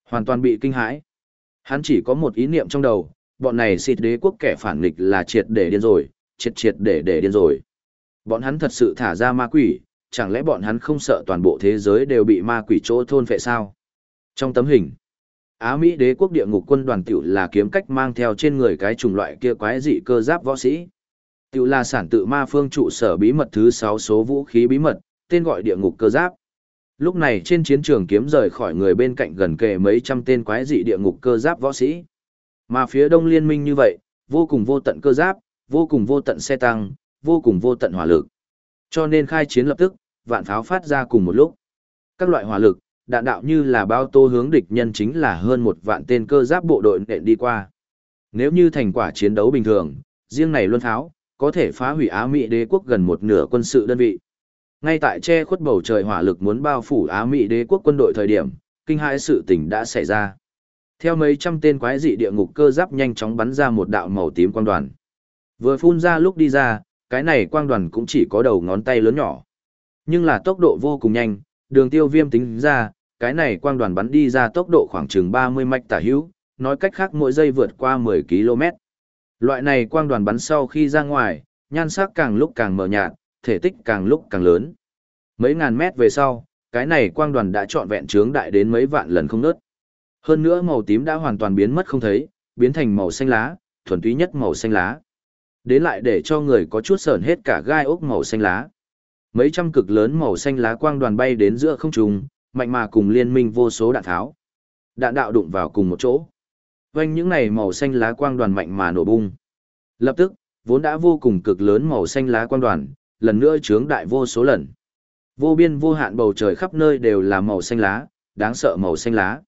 Hoàn toàn bị kinh hãi. Hắn chỉ có một ý niệm trong đầu, bọn này xịt đế quốc kẻ phản nghịch là triệt để điên rồi, triệt triệt để để điên rồi. Bọn hắn thật sự thả ra ma quỷ, chẳng lẽ bọn hắn không sợ toàn bộ thế giới đều bị ma quỷ chỗ thôn phệ sao? Trong tấm hình, Á Mỹ đế quốc địa ngục quân đoàn tiểu là kiếm cách mang theo trên người cái chủng loại kia quái dị cơ giáp võ sĩ. Tiểu là sản tự ma phương trụ sở bí mật thứ 6 số vũ khí bí mật, tên gọi địa ngục cơ giáp. Lúc này trên chiến trường kiếm rời khỏi người bên cạnh gần kề mấy trăm tên quái dị địa ngục cơ giáp võ sĩ. Mà phía đông liên minh như vậy, vô cùng vô tận cơ giáp, vô cùng vô tận xe tăng, vô cùng vô tận hỏa lực. Cho nên khai chiến lập tức, vạn pháo phát ra cùng một lúc. Các loại hỏa lực, đạn đạo như là bao tô hướng địch nhân chính là hơn một vạn tên cơ giáp bộ đội nện đi qua. Nếu như thành quả chiến đấu bình thường, riêng này luân tháo có thể phá hủy Á Mỹ đế quốc gần một nửa quân sự đơn vị. Ngay tại che khuất bầu trời hỏa lực muốn bao phủ Á Mỹ đế quốc quân đội thời điểm, kinh hãi sự tình đã xảy ra. Theo mấy trăm tên quái dị địa ngục cơ giáp nhanh chóng bắn ra một đạo màu tím quang đoàn. Vừa phun ra lúc đi ra, cái này quang đoàn cũng chỉ có đầu ngón tay lớn nhỏ. Nhưng là tốc độ vô cùng nhanh, đường tiêu viêm tính ra, cái này quang đoàn bắn đi ra tốc độ khoảng chừng 30 mạch tả hữu, nói cách khác mỗi giây vượt qua 10 km. Loại này quang đoàn bắn sau khi ra ngoài, nhan sắc càng lúc càng mờ nhạt, thể tích càng lúc càng lớn. Mấy ngàn mét về sau, cái này quang đoàn đã trọn vẹn trướng đại đến mấy vạn lần không nớt. Hơn nữa màu tím đã hoàn toàn biến mất không thấy, biến thành màu xanh lá, thuần túy nhất màu xanh lá. Đến lại để cho người có chút sờn hết cả gai ốc màu xanh lá. Mấy trăm cực lớn màu xanh lá quang đoàn bay đến giữa không trung, mạnh mà cùng liên minh vô số đạn tháo. Đạn đạo đụng vào cùng một chỗ. Vành những này màu xanh lá quang đoàn mạnh mà nổ bung. Lập tức, vốn đã vô cùng cực lớn màu xanh lá quang đoàn, lần nữa trướng đại vô số lần. Vô biên vô hạn bầu trời khắp nơi đều là màu xanh lá, đáng sợ màu xanh lá.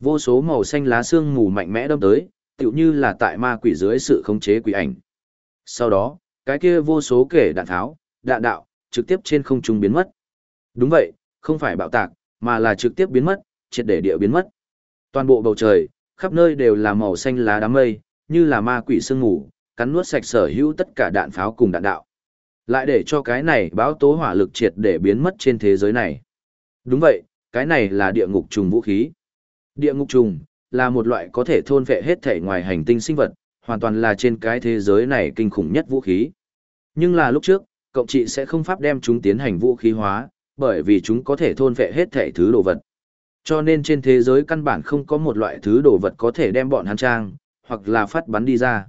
Vô số màu xanh lá sương mù mạnh mẽ đâm tới, tựu như là tại ma quỷ dưới sự khống chế quỷ ảnh. Sau đó, cái kia vô số kể đạn tháo, đạn đạo, trực tiếp trên không trung biến mất. Đúng vậy, không phải bạo tạc, mà là trực tiếp biến mất, triệt để địa biến mất. Toàn bộ bầu trời, khắp nơi đều là màu xanh lá đám mây, như là ma quỷ sương mù, cắn nuốt sạch sở hữu tất cả đạn pháo cùng đạn đạo. Lại để cho cái này báo tố hỏa lực triệt để biến mất trên thế giới này. Đúng vậy, cái này là địa ngục trùng vũ khí. Địa ngục trùng là một loại có thể thôn vệ hết thể ngoài hành tinh sinh vật, hoàn toàn là trên cái thế giới này kinh khủng nhất vũ khí. Nhưng là lúc trước, cộng trị sẽ không pháp đem chúng tiến hành vũ khí hóa, bởi vì chúng có thể thôn vệ hết thể thứ đồ vật. Cho nên trên thế giới căn bản không có một loại thứ đồ vật có thể đem bọn hắn trang, hoặc là phát bắn đi ra.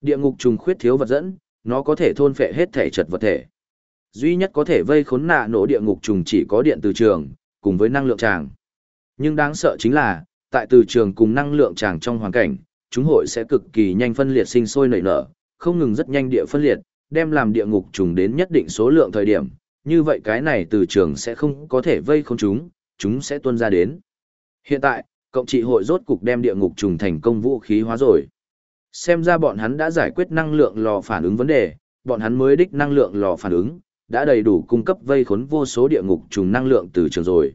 Địa ngục trùng khuyết thiếu vật dẫn, nó có thể thôn phệ hết thể chật vật thể. Duy nhất có thể vây khốn nạ nổ địa ngục trùng chỉ có điện từ trường, cùng với năng lượng tràng. Nhưng đáng sợ chính là, tại từ trường cùng năng lượng tràng trong hoàn cảnh, chúng hội sẽ cực kỳ nhanh phân liệt sinh sôi nảy nở, không ngừng rất nhanh địa phân liệt, đem làm địa ngục trùng đến nhất định số lượng thời điểm, như vậy cái này từ trường sẽ không có thể vây không chúng, chúng sẽ tuôn ra đến. Hiện tại, cộng trị hội rốt cục đem địa ngục trùng thành công vũ khí hóa rồi. Xem ra bọn hắn đã giải quyết năng lượng lò phản ứng vấn đề, bọn hắn mới đích năng lượng lò phản ứng, đã đầy đủ cung cấp vây khốn vô số địa ngục trùng năng lượng từ trường rồi.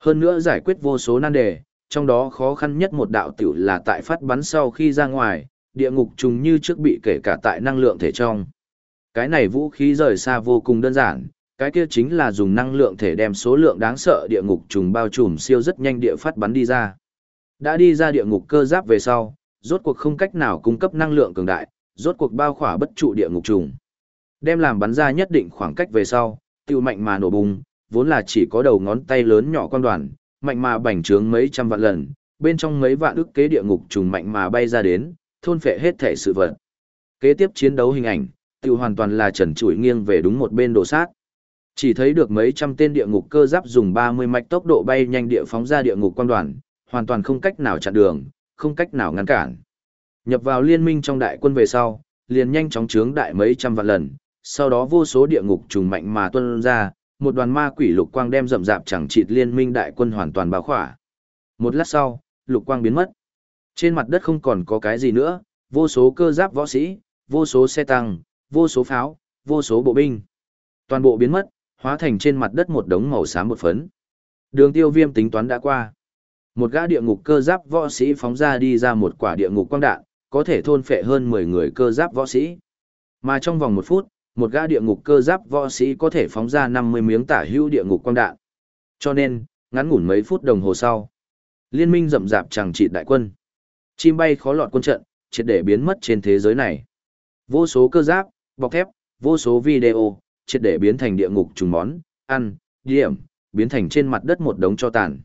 Hơn nữa giải quyết vô số nan đề, trong đó khó khăn nhất một đạo tiểu là tại phát bắn sau khi ra ngoài, địa ngục trùng như trước bị kể cả tại năng lượng thể trong. Cái này vũ khí rời xa vô cùng đơn giản, cái kia chính là dùng năng lượng thể đem số lượng đáng sợ địa ngục trùng bao trùm siêu rất nhanh địa phát bắn đi ra. Đã đi ra địa ngục cơ giáp về sau, rốt cuộc không cách nào cung cấp năng lượng cường đại, rốt cuộc bao khỏa bất trụ địa ngục trùng. Đem làm bắn ra nhất định khoảng cách về sau, tiêu mạnh mà nổ bùng, vốn là chỉ có đầu ngón tay lớn nhỏ quan đoàn, mạnh mà bành trướng mấy trăm vạn lần, bên trong mấy vạn ức kế địa ngục trùng mạnh mà bay ra đến, thôn phệ hết thể sự vật. Kế tiếp chiến đấu hình ảnh, tự hoàn toàn là trần trụi nghiêng về đúng một bên đồ sát. Chỉ thấy được mấy trăm tên địa ngục cơ giáp dùng 30 mạch tốc độ bay nhanh địa phóng ra địa ngục quan đoàn, hoàn toàn không cách nào chặn đường, không cách nào ngăn cản. Nhập vào liên minh trong đại quân về sau, liền nhanh chóng trướng đại mấy trăm vạn lần, sau đó vô số địa ngục trùng mạnh mà tuôn ra, một đoàn ma quỷ lục quang đem rậm rạp chẳng chịt liên minh đại quân hoàn toàn bao khỏa. Một lát sau, lục quang biến mất. Trên mặt đất không còn có cái gì nữa, vô số cơ giáp võ sĩ, vô số xe tăng, vô số pháo, vô số bộ binh. Toàn bộ biến mất, hóa thành trên mặt đất một đống màu xám một phấn. Đường tiêu viêm tính toán đã qua. Một gã địa ngục cơ giáp võ sĩ phóng ra đi ra một quả địa ngục quang đạn, có thể thôn phệ hơn 10 người cơ giáp võ sĩ. Mà trong vòng một phút, một gã địa ngục cơ giáp võ sĩ có thể phóng ra 50 miếng tả hữu địa ngục quang đạn. Cho nên, ngắn ngủn mấy phút đồng hồ sau, liên minh rậm rạp chẳng trị đại quân. Chim bay khó lọt quân trận, triệt để biến mất trên thế giới này. Vô số cơ giáp, bọc thép, vô số video, triệt để biến thành địa ngục trùng món, ăn, điểm, biến thành trên mặt đất một đống cho tàn.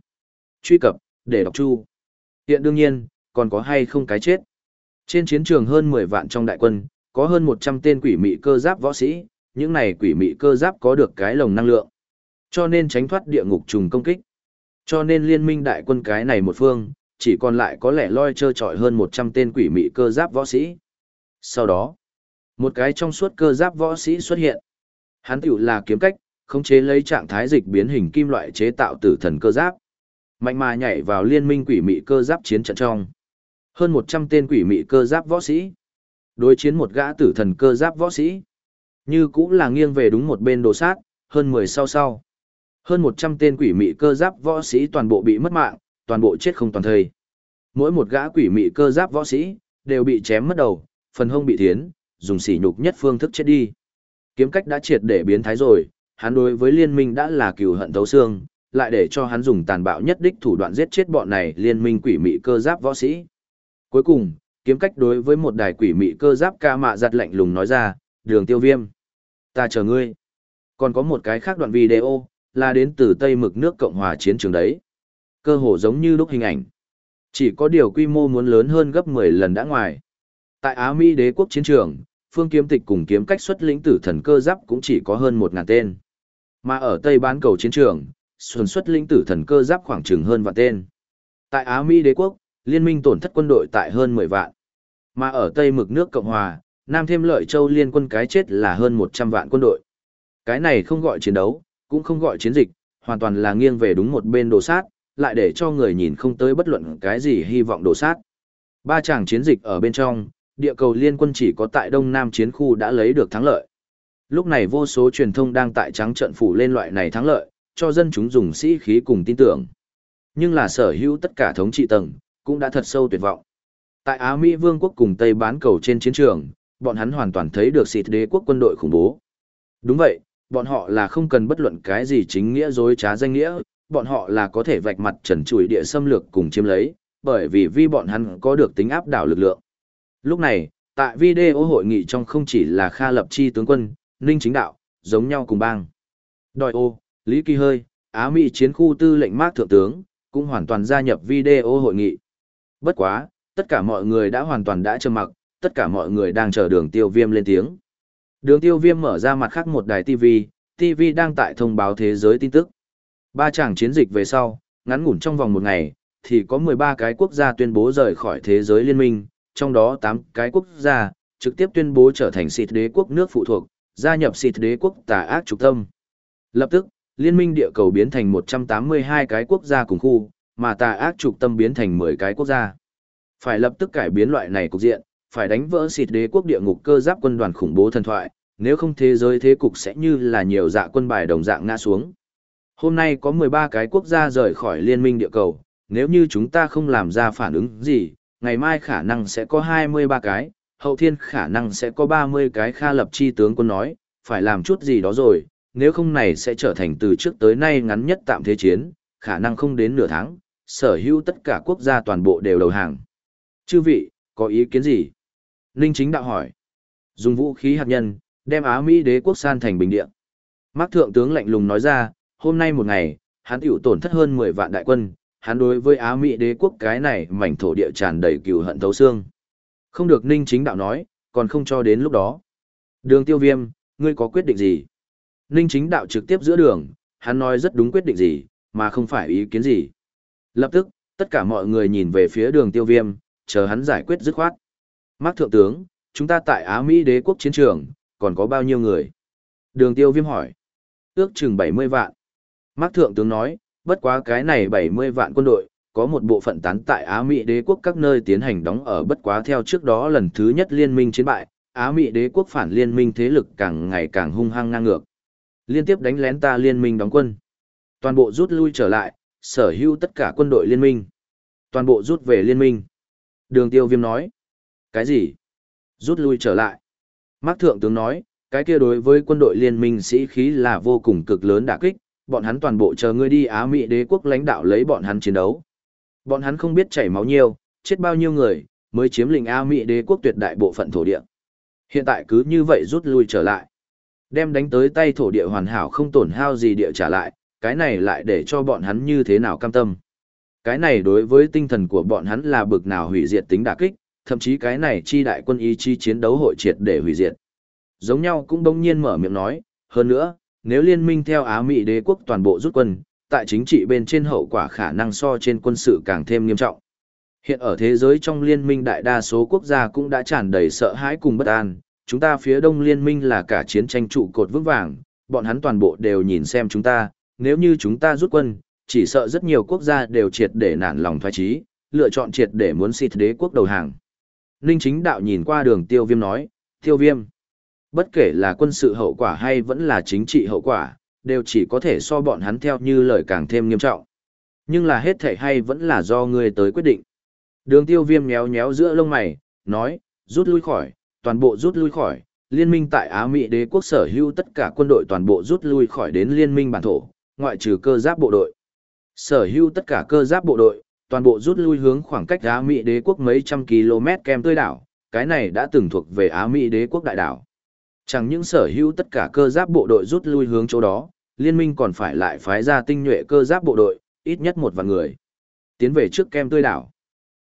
Truy cập, để đọc chu. Hiện đương nhiên, còn có hay không cái chết. Trên chiến trường hơn 10 vạn trong đại quân, có hơn 100 tên quỷ mị cơ giáp võ sĩ, những này quỷ mị cơ giáp có được cái lồng năng lượng. Cho nên tránh thoát địa ngục trùng công kích. Cho nên liên minh đại quân cái này một phương, chỉ còn lại có lẽ loi trơ trọi hơn 100 tên quỷ mị cơ giáp võ sĩ. Sau đó, một cái trong suốt cơ giáp võ sĩ xuất hiện. Hắn tiểu là kiếm cách, khống chế lấy trạng thái dịch biến hình kim loại chế tạo tử thần cơ giáp. Mạnh mà nhảy vào liên minh quỷ mị cơ giáp chiến trận trong. Hơn 100 tên quỷ mị cơ giáp võ sĩ. Đối chiến một gã tử thần cơ giáp võ sĩ. Như cũng là nghiêng về đúng một bên đồ sát, hơn 10 sau sau. Hơn 100 tên quỷ mị cơ giáp võ sĩ toàn bộ bị mất mạng, toàn bộ chết không toàn thây. Mỗi một gã quỷ mị cơ giáp võ sĩ, đều bị chém mất đầu, phần hông bị thiến, dùng sỉ nhục nhất phương thức chết đi. Kiếm cách đã triệt để biến thái rồi, hắn đối với liên minh đã là cừu hận thấu xương, lại để cho hắn dùng tàn bạo nhất đích thủ đoạn giết chết bọn này liên minh quỷ mị cơ giáp võ sĩ. Cuối cùng, kiếm cách đối với một đài quỷ mị cơ giáp ca mạ giặt lạnh lùng nói ra, đường tiêu viêm. Ta chờ ngươi. Còn có một cái khác đoạn video, là đến từ Tây Mực nước Cộng hòa chiến trường đấy. Cơ hồ giống như lúc hình ảnh. Chỉ có điều quy mô muốn lớn hơn gấp 10 lần đã ngoài. Tại Á Mỹ đế quốc chiến trường, phương kiếm tịch cùng kiếm cách xuất lĩnh tử thần cơ giáp cũng chỉ có hơn một ngàn tên. Mà ở Tây bán cầu chiến trường, xuân xuất lĩnh tử thần cơ giáp khoảng chừng hơn vạn tên. Tại Á Mỹ đế quốc, liên minh tổn thất quân đội tại hơn 10 vạn. Mà ở Tây mực nước Cộng Hòa, Nam thêm lợi châu liên quân cái chết là hơn 100 vạn quân đội. Cái này không gọi chiến đấu, cũng không gọi chiến dịch, hoàn toàn là nghiêng về đúng một bên đồ sát, lại để cho người nhìn không tới bất luận cái gì hy vọng đồ sát. Ba chàng chiến dịch ở bên trong, địa cầu liên quân chỉ có tại Đông Nam chiến khu đã lấy được thắng lợi. Lúc này vô số truyền thông đang tại trắng trận phủ lên loại này thắng lợi, cho dân chúng dùng sĩ khí cùng tin tưởng. Nhưng là sở hữu tất cả thống trị tầng, cũng đã thật sâu tuyệt vọng. Tại Á Mỹ Vương quốc cùng Tây bán cầu trên chiến trường, bọn hắn hoàn toàn thấy được xịt đế quốc quân đội khủng bố. Đúng vậy, bọn họ là không cần bất luận cái gì chính nghĩa dối trá danh nghĩa, bọn họ là có thể vạch mặt trần trụi địa xâm lược cùng chiếm lấy, bởi vì vì bọn hắn có được tính áp đảo lực lượng. Lúc này, tại video hội nghị trong không chỉ là Kha Lập Chi tướng quân, Ninh Chính Đạo, giống nhau cùng bang. Đòi ô, Lý Kỳ Hơi, Á Mỹ chiến khu tư lệnh mát thượng tướng, cũng hoàn toàn gia nhập video hội nghị. Bất quá, tất cả mọi người đã hoàn toàn đã trầm mặc, tất cả mọi người đang chờ đường tiêu viêm lên tiếng. Đường tiêu viêm mở ra mặt khác một đài TV, TV đang tại thông báo thế giới tin tức. Ba chàng chiến dịch về sau, ngắn ngủn trong vòng một ngày, thì có 13 cái quốc gia tuyên bố rời khỏi thế giới liên minh, trong đó 8 cái quốc gia trực tiếp tuyên bố trở thành xịt đế quốc nước phụ thuộc, gia nhập xịt đế quốc tà ác trục tâm. Lập tức, liên minh địa cầu biến thành 182 cái quốc gia cùng khu, mà tà ác trục tâm biến thành 10 cái quốc gia. Phải lập tức cải biến loại này cục diện, phải đánh vỡ xịt đế quốc địa ngục cơ giáp quân đoàn khủng bố thần thoại, nếu không thế giới thế cục sẽ như là nhiều dạ quân bài đồng dạng ngã xuống. Hôm nay có 13 cái quốc gia rời khỏi liên minh địa cầu, nếu như chúng ta không làm ra phản ứng gì, ngày mai khả năng sẽ có 23 cái, hậu thiên khả năng sẽ có 30 cái Kha lập chi tướng quân nói, phải làm chút gì đó rồi, nếu không này sẽ trở thành từ trước tới nay ngắn nhất tạm thế chiến, khả năng không đến nửa tháng, sở hữu tất cả quốc gia toàn bộ đều đầu hàng. Chư vị, có ý kiến gì? Ninh chính đạo hỏi. Dùng vũ khí hạt nhân, đem Á Mỹ đế quốc san thành bình địa. Mác thượng tướng lạnh lùng nói ra, hôm nay một ngày, hắn tiểu tổn thất hơn 10 vạn đại quân, hắn đối với Á Mỹ đế quốc cái này mảnh thổ địa tràn đầy cừu hận thấu xương. Không được ninh chính đạo nói, còn không cho đến lúc đó. Đường tiêu viêm, ngươi có quyết định gì? Ninh chính đạo trực tiếp giữa đường, hắn nói rất đúng quyết định gì, mà không phải ý kiến gì. Lập tức, tất cả mọi người nhìn về phía đường tiêu viêm, chờ hắn giải quyết dứt khoát. Mác thượng tướng, chúng ta tại Á Mỹ đế quốc chiến trường, còn có bao nhiêu người? Đường tiêu viêm hỏi. Ước chừng 70 vạn. Mác thượng tướng nói, bất quá cái này 70 vạn quân đội, có một bộ phận tán tại Á Mỹ đế quốc các nơi tiến hành đóng ở bất quá theo trước đó lần thứ nhất liên minh chiến bại, Á Mỹ đế quốc phản liên minh thế lực càng ngày càng hung hăng ngang ngược. Liên tiếp đánh lén ta liên minh đóng quân. Toàn bộ rút lui trở lại, sở hữu tất cả quân đội liên minh. Toàn bộ rút về liên minh. Đường tiêu viêm nói. Cái gì? Rút lui trở lại. Mác thượng tướng nói, cái kia đối với quân đội liên minh sĩ khí là vô cùng cực lớn đả kích, bọn hắn toàn bộ chờ ngươi đi Á Mỹ đế quốc lãnh đạo lấy bọn hắn chiến đấu. Bọn hắn không biết chảy máu nhiêu, chết bao nhiêu người, mới chiếm lĩnh Á Mỹ đế quốc tuyệt đại bộ phận thổ địa. Hiện tại cứ như vậy rút lui trở lại. Đem đánh tới tay thổ địa hoàn hảo không tổn hao gì địa trả lại, cái này lại để cho bọn hắn như thế nào cam tâm. Cái này đối với tinh thần của bọn hắn là bực nào hủy diệt tính đả kích, thậm chí cái này chi đại quân ý chi chiến đấu hội triệt để hủy diệt. Giống nhau cũng đông nhiên mở miệng nói, hơn nữa, nếu liên minh theo Á Mỹ đế quốc toàn bộ rút quân, tại chính trị bên trên hậu quả khả năng so trên quân sự càng thêm nghiêm trọng. Hiện ở thế giới trong liên minh đại đa số quốc gia cũng đã tràn đầy sợ hãi cùng bất an, chúng ta phía đông liên minh là cả chiến tranh trụ cột vững vàng, bọn hắn toàn bộ đều nhìn xem chúng ta, nếu như chúng ta rút quân, chỉ sợ rất nhiều quốc gia đều triệt để nản lòng thoái trí, lựa chọn triệt để muốn xịt đế quốc đầu hàng. Ninh chính đạo nhìn qua đường tiêu viêm nói, tiêu viêm, bất kể là quân sự hậu quả hay vẫn là chính trị hậu quả, đều chỉ có thể so bọn hắn theo như lời càng thêm nghiêm trọng. Nhưng là hết thể hay vẫn là do ngươi tới quyết định. Đường tiêu viêm nhéo nhéo giữa lông mày, nói, rút lui khỏi, toàn bộ rút lui khỏi, liên minh tại Á Mỹ đế quốc sở hữu tất cả quân đội toàn bộ rút lui khỏi đến liên minh bản thổ, ngoại trừ cơ giáp bộ đội. Sở hữu tất cả cơ giáp bộ đội, toàn bộ rút lui hướng khoảng cách Á Mỹ đế quốc mấy trăm km kem tươi đảo, cái này đã từng thuộc về Á Mỹ đế quốc đại đảo. Chẳng những sở hữu tất cả cơ giáp bộ đội rút lui hướng chỗ đó, liên minh còn phải lại phái ra tinh nhuệ cơ giáp bộ đội, ít nhất một vạn người. Tiến về trước kem tươi đảo.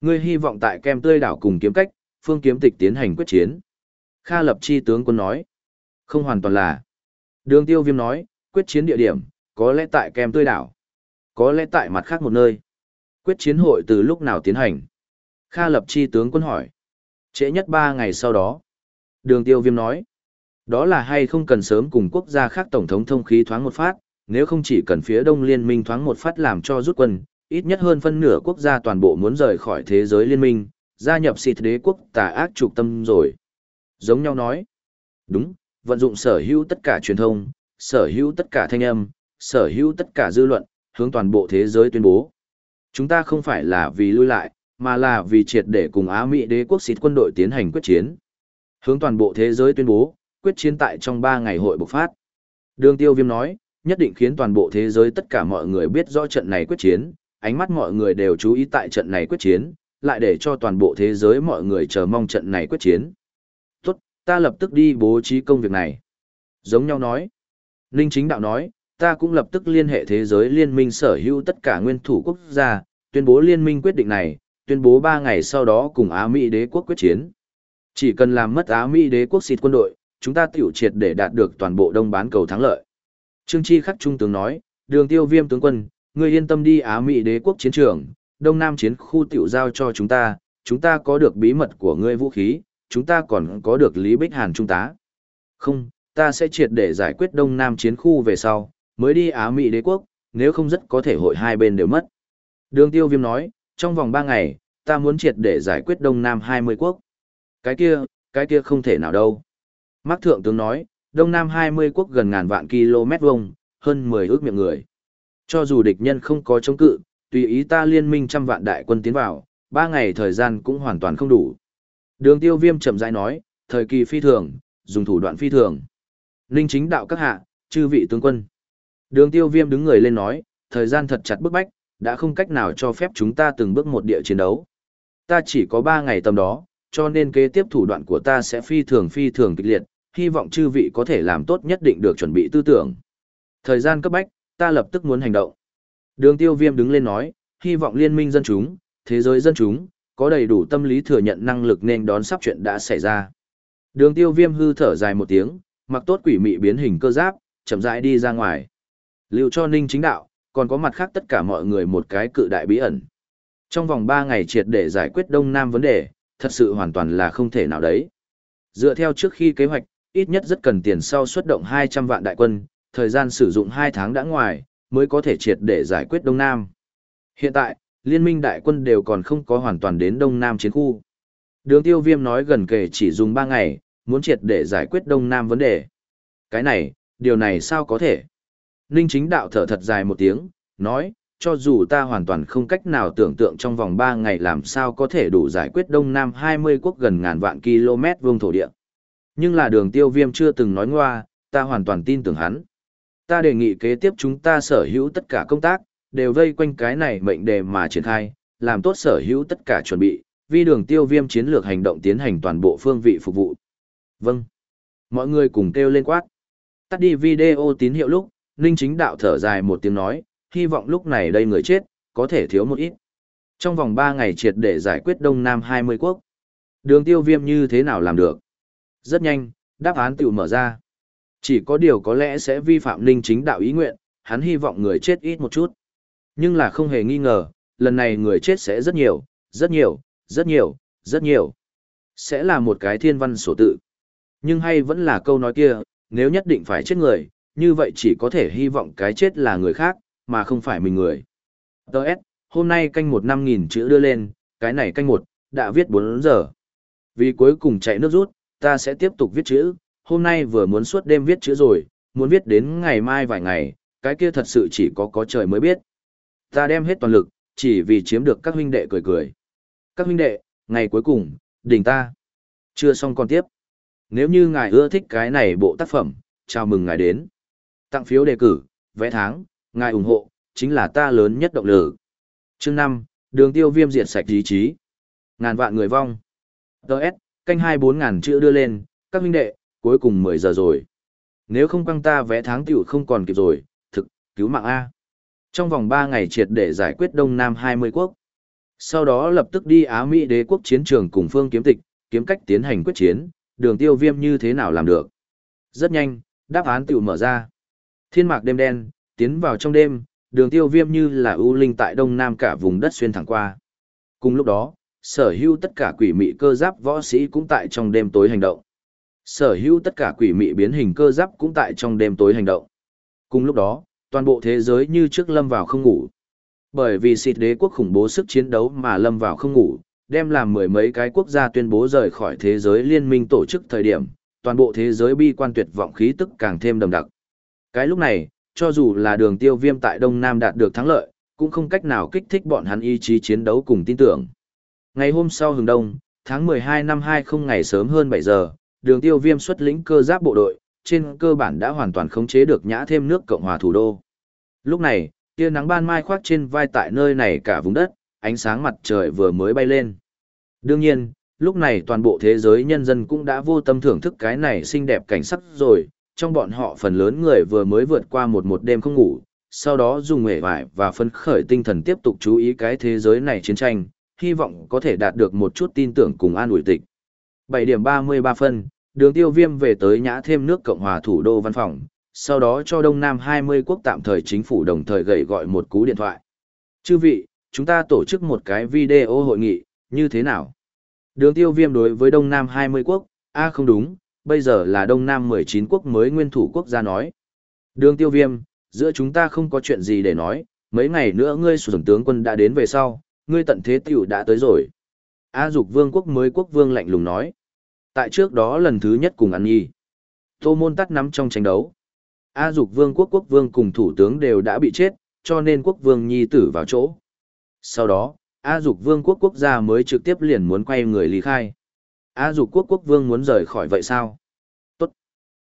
Ngươi hy vọng tại kem tươi đảo cùng kiếm cách, phương kiếm tịch tiến hành quyết chiến. Kha lập chi tướng quân nói. Không hoàn toàn là. Đường tiêu viêm nói, quyết chiến địa điểm, có lẽ tại kem tươi đảo. Có lẽ tại mặt khác một nơi. Quyết chiến hội từ lúc nào tiến hành? Kha lập chi tướng quân hỏi. Trễ nhất ba ngày sau đó. Đường tiêu viêm nói. Đó là hay không cần sớm cùng quốc gia khác tổng thống thông khí thoáng một phát, nếu không chỉ cần phía đông liên minh thoáng một phát làm cho rút quân, ít nhất hơn phân nửa quốc gia toàn bộ muốn rời khỏi thế giới liên minh, gia nhập xịt đế quốc tà ác trục tâm rồi. Giống nhau nói. Đúng, vận dụng sở hữu tất cả truyền thông, sở hữu tất cả thanh âm, sở hữu tất cả dư luận, hướng toàn bộ thế giới tuyên bố. Chúng ta không phải là vì lui lại, mà là vì triệt để cùng Á Mỹ đế quốc xịt quân đội tiến hành quyết chiến. Hướng toàn bộ thế giới tuyên bố, quyết chiến tại trong 3 ngày hội bộc phát. Đường tiêu viêm nói, nhất định khiến toàn bộ thế giới tất cả mọi người biết rõ trận này quyết chiến, ánh mắt mọi người đều chú ý tại trận này quyết chiến, lại để cho toàn bộ thế giới mọi người chờ mong trận này quyết chiến. Tốt, ta lập tức đi bố trí công việc này. Giống nhau nói. Ninh chính đạo nói, ta cũng lập tức liên hệ thế giới liên minh sở hữu tất cả nguyên thủ quốc gia, tuyên bố liên minh quyết định này, tuyên bố 3 ngày sau đó cùng Á Mỹ đế quốc quyết chiến. Chỉ cần làm mất Á Mỹ đế quốc xịt quân đội, chúng ta tiểu triệt để đạt được toàn bộ đông bán cầu thắng lợi. Trương Chi khắc trung tướng nói, đường tiêu viêm tướng quân, người yên tâm đi Á Mỹ đế quốc chiến trường, đông nam chiến khu tiểu giao cho chúng ta, chúng ta có được bí mật của ngươi vũ khí, chúng ta còn có được Lý Bích Hàn trung tá. Không, ta sẽ triệt để giải quyết đông nam chiến khu về sau, mới đi Á Mỹ đế quốc, nếu không rất có thể hội hai bên đều mất. Đường tiêu viêm nói, trong vòng 3 ngày, ta muốn triệt để giải quyết đông nam 20 quốc. Cái kia, cái kia không thể nào đâu. Mác thượng tướng nói, Đông Nam 20 quốc gần ngàn vạn km vuông, hơn 10 ước miệng người. Cho dù địch nhân không có chống cự, tùy ý ta liên minh trăm vạn đại quân tiến vào, ba ngày thời gian cũng hoàn toàn không đủ. Đường tiêu viêm chậm rãi nói, thời kỳ phi thường, dùng thủ đoạn phi thường. Linh chính đạo các hạ, chư vị tướng quân. Đường tiêu viêm đứng người lên nói, thời gian thật chặt bức bách, đã không cách nào cho phép chúng ta từng bước một địa chiến đấu. Ta chỉ có 3 ngày tầm đó, cho nên kế tiếp thủ đoạn của ta sẽ phi thường phi thường kịch liệt, hy vọng chư vị có thể làm tốt nhất định được chuẩn bị tư tưởng. Thời gian cấp bách, ta lập tức muốn hành động. Đường tiêu viêm đứng lên nói, hy vọng liên minh dân chúng, thế giới dân chúng, có đầy đủ tâm lý thừa nhận năng lực nên đón sắp chuyện đã xảy ra. Đường tiêu viêm hư thở dài một tiếng, mặc tốt quỷ mị biến hình cơ giáp, chậm rãi đi ra ngoài. Lưu cho ninh chính đạo, còn có mặt khác tất cả mọi người một cái cự đại bí ẩn. Trong vòng 3 ngày triệt để giải quyết Đông Nam vấn đề, thật sự hoàn toàn là không thể nào đấy. Dựa theo trước khi kế hoạch, ít nhất rất cần tiền sau xuất động 200 vạn đại quân, thời gian sử dụng 2 tháng đã ngoài, mới có thể triệt để giải quyết Đông Nam. Hiện tại, liên minh đại quân đều còn không có hoàn toàn đến Đông Nam chiến khu. Đường tiêu viêm nói gần kể chỉ dùng 3 ngày, muốn triệt để giải quyết Đông Nam vấn đề. Cái này, điều này sao có thể? Ninh chính đạo thở thật dài một tiếng, nói, cho dù ta hoàn toàn không cách nào tưởng tượng trong vòng 3 ngày làm sao có thể đủ giải quyết Đông Nam 20 quốc gần ngàn vạn km vuông thổ địa. Nhưng là đường tiêu viêm chưa từng nói ngoa, ta hoàn toàn tin tưởng hắn. Ta đề nghị kế tiếp chúng ta sở hữu tất cả công tác, đều vây quanh cái này mệnh đề mà triển khai, làm tốt sở hữu tất cả chuẩn bị, vì đường tiêu viêm chiến lược hành động tiến hành toàn bộ phương vị phục vụ. Vâng. Mọi người cùng kêu lên quát. Tắt đi video tín hiệu lúc, Ninh chính đạo thở dài một tiếng nói, hy vọng lúc này đây người chết, có thể thiếu một ít. Trong vòng 3 ngày triệt để giải quyết Đông Nam 20 quốc. Đường tiêu viêm như thế nào làm được? Rất nhanh, đáp án tự mở ra. Chỉ có điều có lẽ sẽ vi phạm ninh chính đạo ý nguyện, hắn hy vọng người chết ít một chút. Nhưng là không hề nghi ngờ, lần này người chết sẽ rất nhiều, rất nhiều, rất nhiều, rất nhiều. Sẽ là một cái thiên văn sổ tự. Nhưng hay vẫn là câu nói kia, nếu nhất định phải chết người, như vậy chỉ có thể hy vọng cái chết là người khác, mà không phải mình người. Đợt, hôm nay canh một năm nghìn chữ đưa lên, cái này canh một, đã viết 4 giờ. Vì cuối cùng chạy nước rút, ta sẽ tiếp tục viết chữ, hôm nay vừa muốn suốt đêm viết chữ rồi, muốn viết đến ngày mai vài ngày, cái kia thật sự chỉ có có trời mới biết. Ta đem hết toàn lực, chỉ vì chiếm được các huynh đệ cười cười. Các huynh đệ, ngày cuối cùng, đỉnh ta. Chưa xong còn tiếp. Nếu như ngài ưa thích cái này bộ tác phẩm, chào mừng ngài đến. Tặng phiếu đề cử, vẽ tháng, ngài ủng hộ, chính là ta lớn nhất động lực. Chương 5, đường tiêu viêm diệt sạch ý chí. Ngàn vạn người vong. Đợt, canh 24 ngàn chữ đưa lên, các huynh đệ, cuối cùng 10 giờ rồi. Nếu không căng ta vẽ tháng tiểu không còn kịp rồi, thực, cứu mạng A. Trong vòng 3 ngày triệt để giải quyết Đông Nam 20 quốc. Sau đó lập tức đi Á Mỹ đế quốc chiến trường cùng phương kiếm tịch, kiếm cách tiến hành quyết chiến, đường tiêu viêm như thế nào làm được. Rất nhanh, đáp án tiểu mở ra. Thiên mạc đêm đen, tiến vào trong đêm, đường tiêu viêm như là ưu linh tại đông nam cả vùng đất xuyên thẳng qua. Cùng lúc đó, sở hữu tất cả quỷ mị cơ giáp võ sĩ cũng tại trong đêm tối hành động. Sở hữu tất cả quỷ mị biến hình cơ giáp cũng tại trong đêm tối hành động. Cùng lúc đó, toàn bộ thế giới như trước lâm vào không ngủ. Bởi vì xịt đế quốc khủng bố sức chiến đấu mà lâm vào không ngủ, đem làm mười mấy cái quốc gia tuyên bố rời khỏi thế giới liên minh tổ chức thời điểm, toàn bộ thế giới bi quan tuyệt vọng khí tức càng thêm đậm đặc. Cái lúc này, cho dù là đường tiêu viêm tại Đông Nam đạt được thắng lợi, cũng không cách nào kích thích bọn hắn ý chí chiến đấu cùng tin tưởng. Ngày hôm sau hừng đông, tháng 12 năm 20 ngày sớm hơn 7 giờ, đường tiêu viêm xuất lĩnh cơ giáp bộ đội, trên cơ bản đã hoàn toàn khống chế được nhã thêm nước Cộng hòa thủ đô. Lúc này, tia nắng ban mai khoác trên vai tại nơi này cả vùng đất, ánh sáng mặt trời vừa mới bay lên. Đương nhiên, lúc này toàn bộ thế giới nhân dân cũng đã vô tâm thưởng thức cái này xinh đẹp cảnh sắc rồi, trong bọn họ phần lớn người vừa mới vượt qua một một đêm không ngủ, sau đó dùng nghề vải và phấn khởi tinh thần tiếp tục chú ý cái thế giới này chiến tranh, hy vọng có thể đạt được một chút tin tưởng cùng an ủi tịch. 7 điểm 33 phân, đường tiêu viêm về tới nhã thêm nước Cộng hòa thủ đô văn phòng, sau đó cho Đông Nam 20 quốc tạm thời chính phủ đồng thời gậy gọi một cú điện thoại. Chư vị, chúng ta tổ chức một cái video hội nghị, như thế nào? Đường tiêu viêm đối với Đông Nam 20 quốc, a không đúng, bây giờ là Đông Nam 19 quốc mới nguyên thủ quốc gia nói. Đường tiêu viêm, giữa chúng ta không có chuyện gì để nói, mấy ngày nữa ngươi sủ tướng quân đã đến về sau, ngươi tận thế tiểu đã tới rồi. A dục vương quốc mới quốc vương lạnh lùng nói. Tại trước đó lần thứ nhất cùng ăn nhi. Tô môn tắt nắm trong tranh đấu. A dục vương quốc quốc vương cùng thủ tướng đều đã bị chết, cho nên quốc vương nhi tử vào chỗ. Sau đó, A Dục Vương quốc quốc gia mới trực tiếp liền muốn quay người lý khai. A Dục quốc quốc vương muốn rời khỏi vậy sao? Tốt.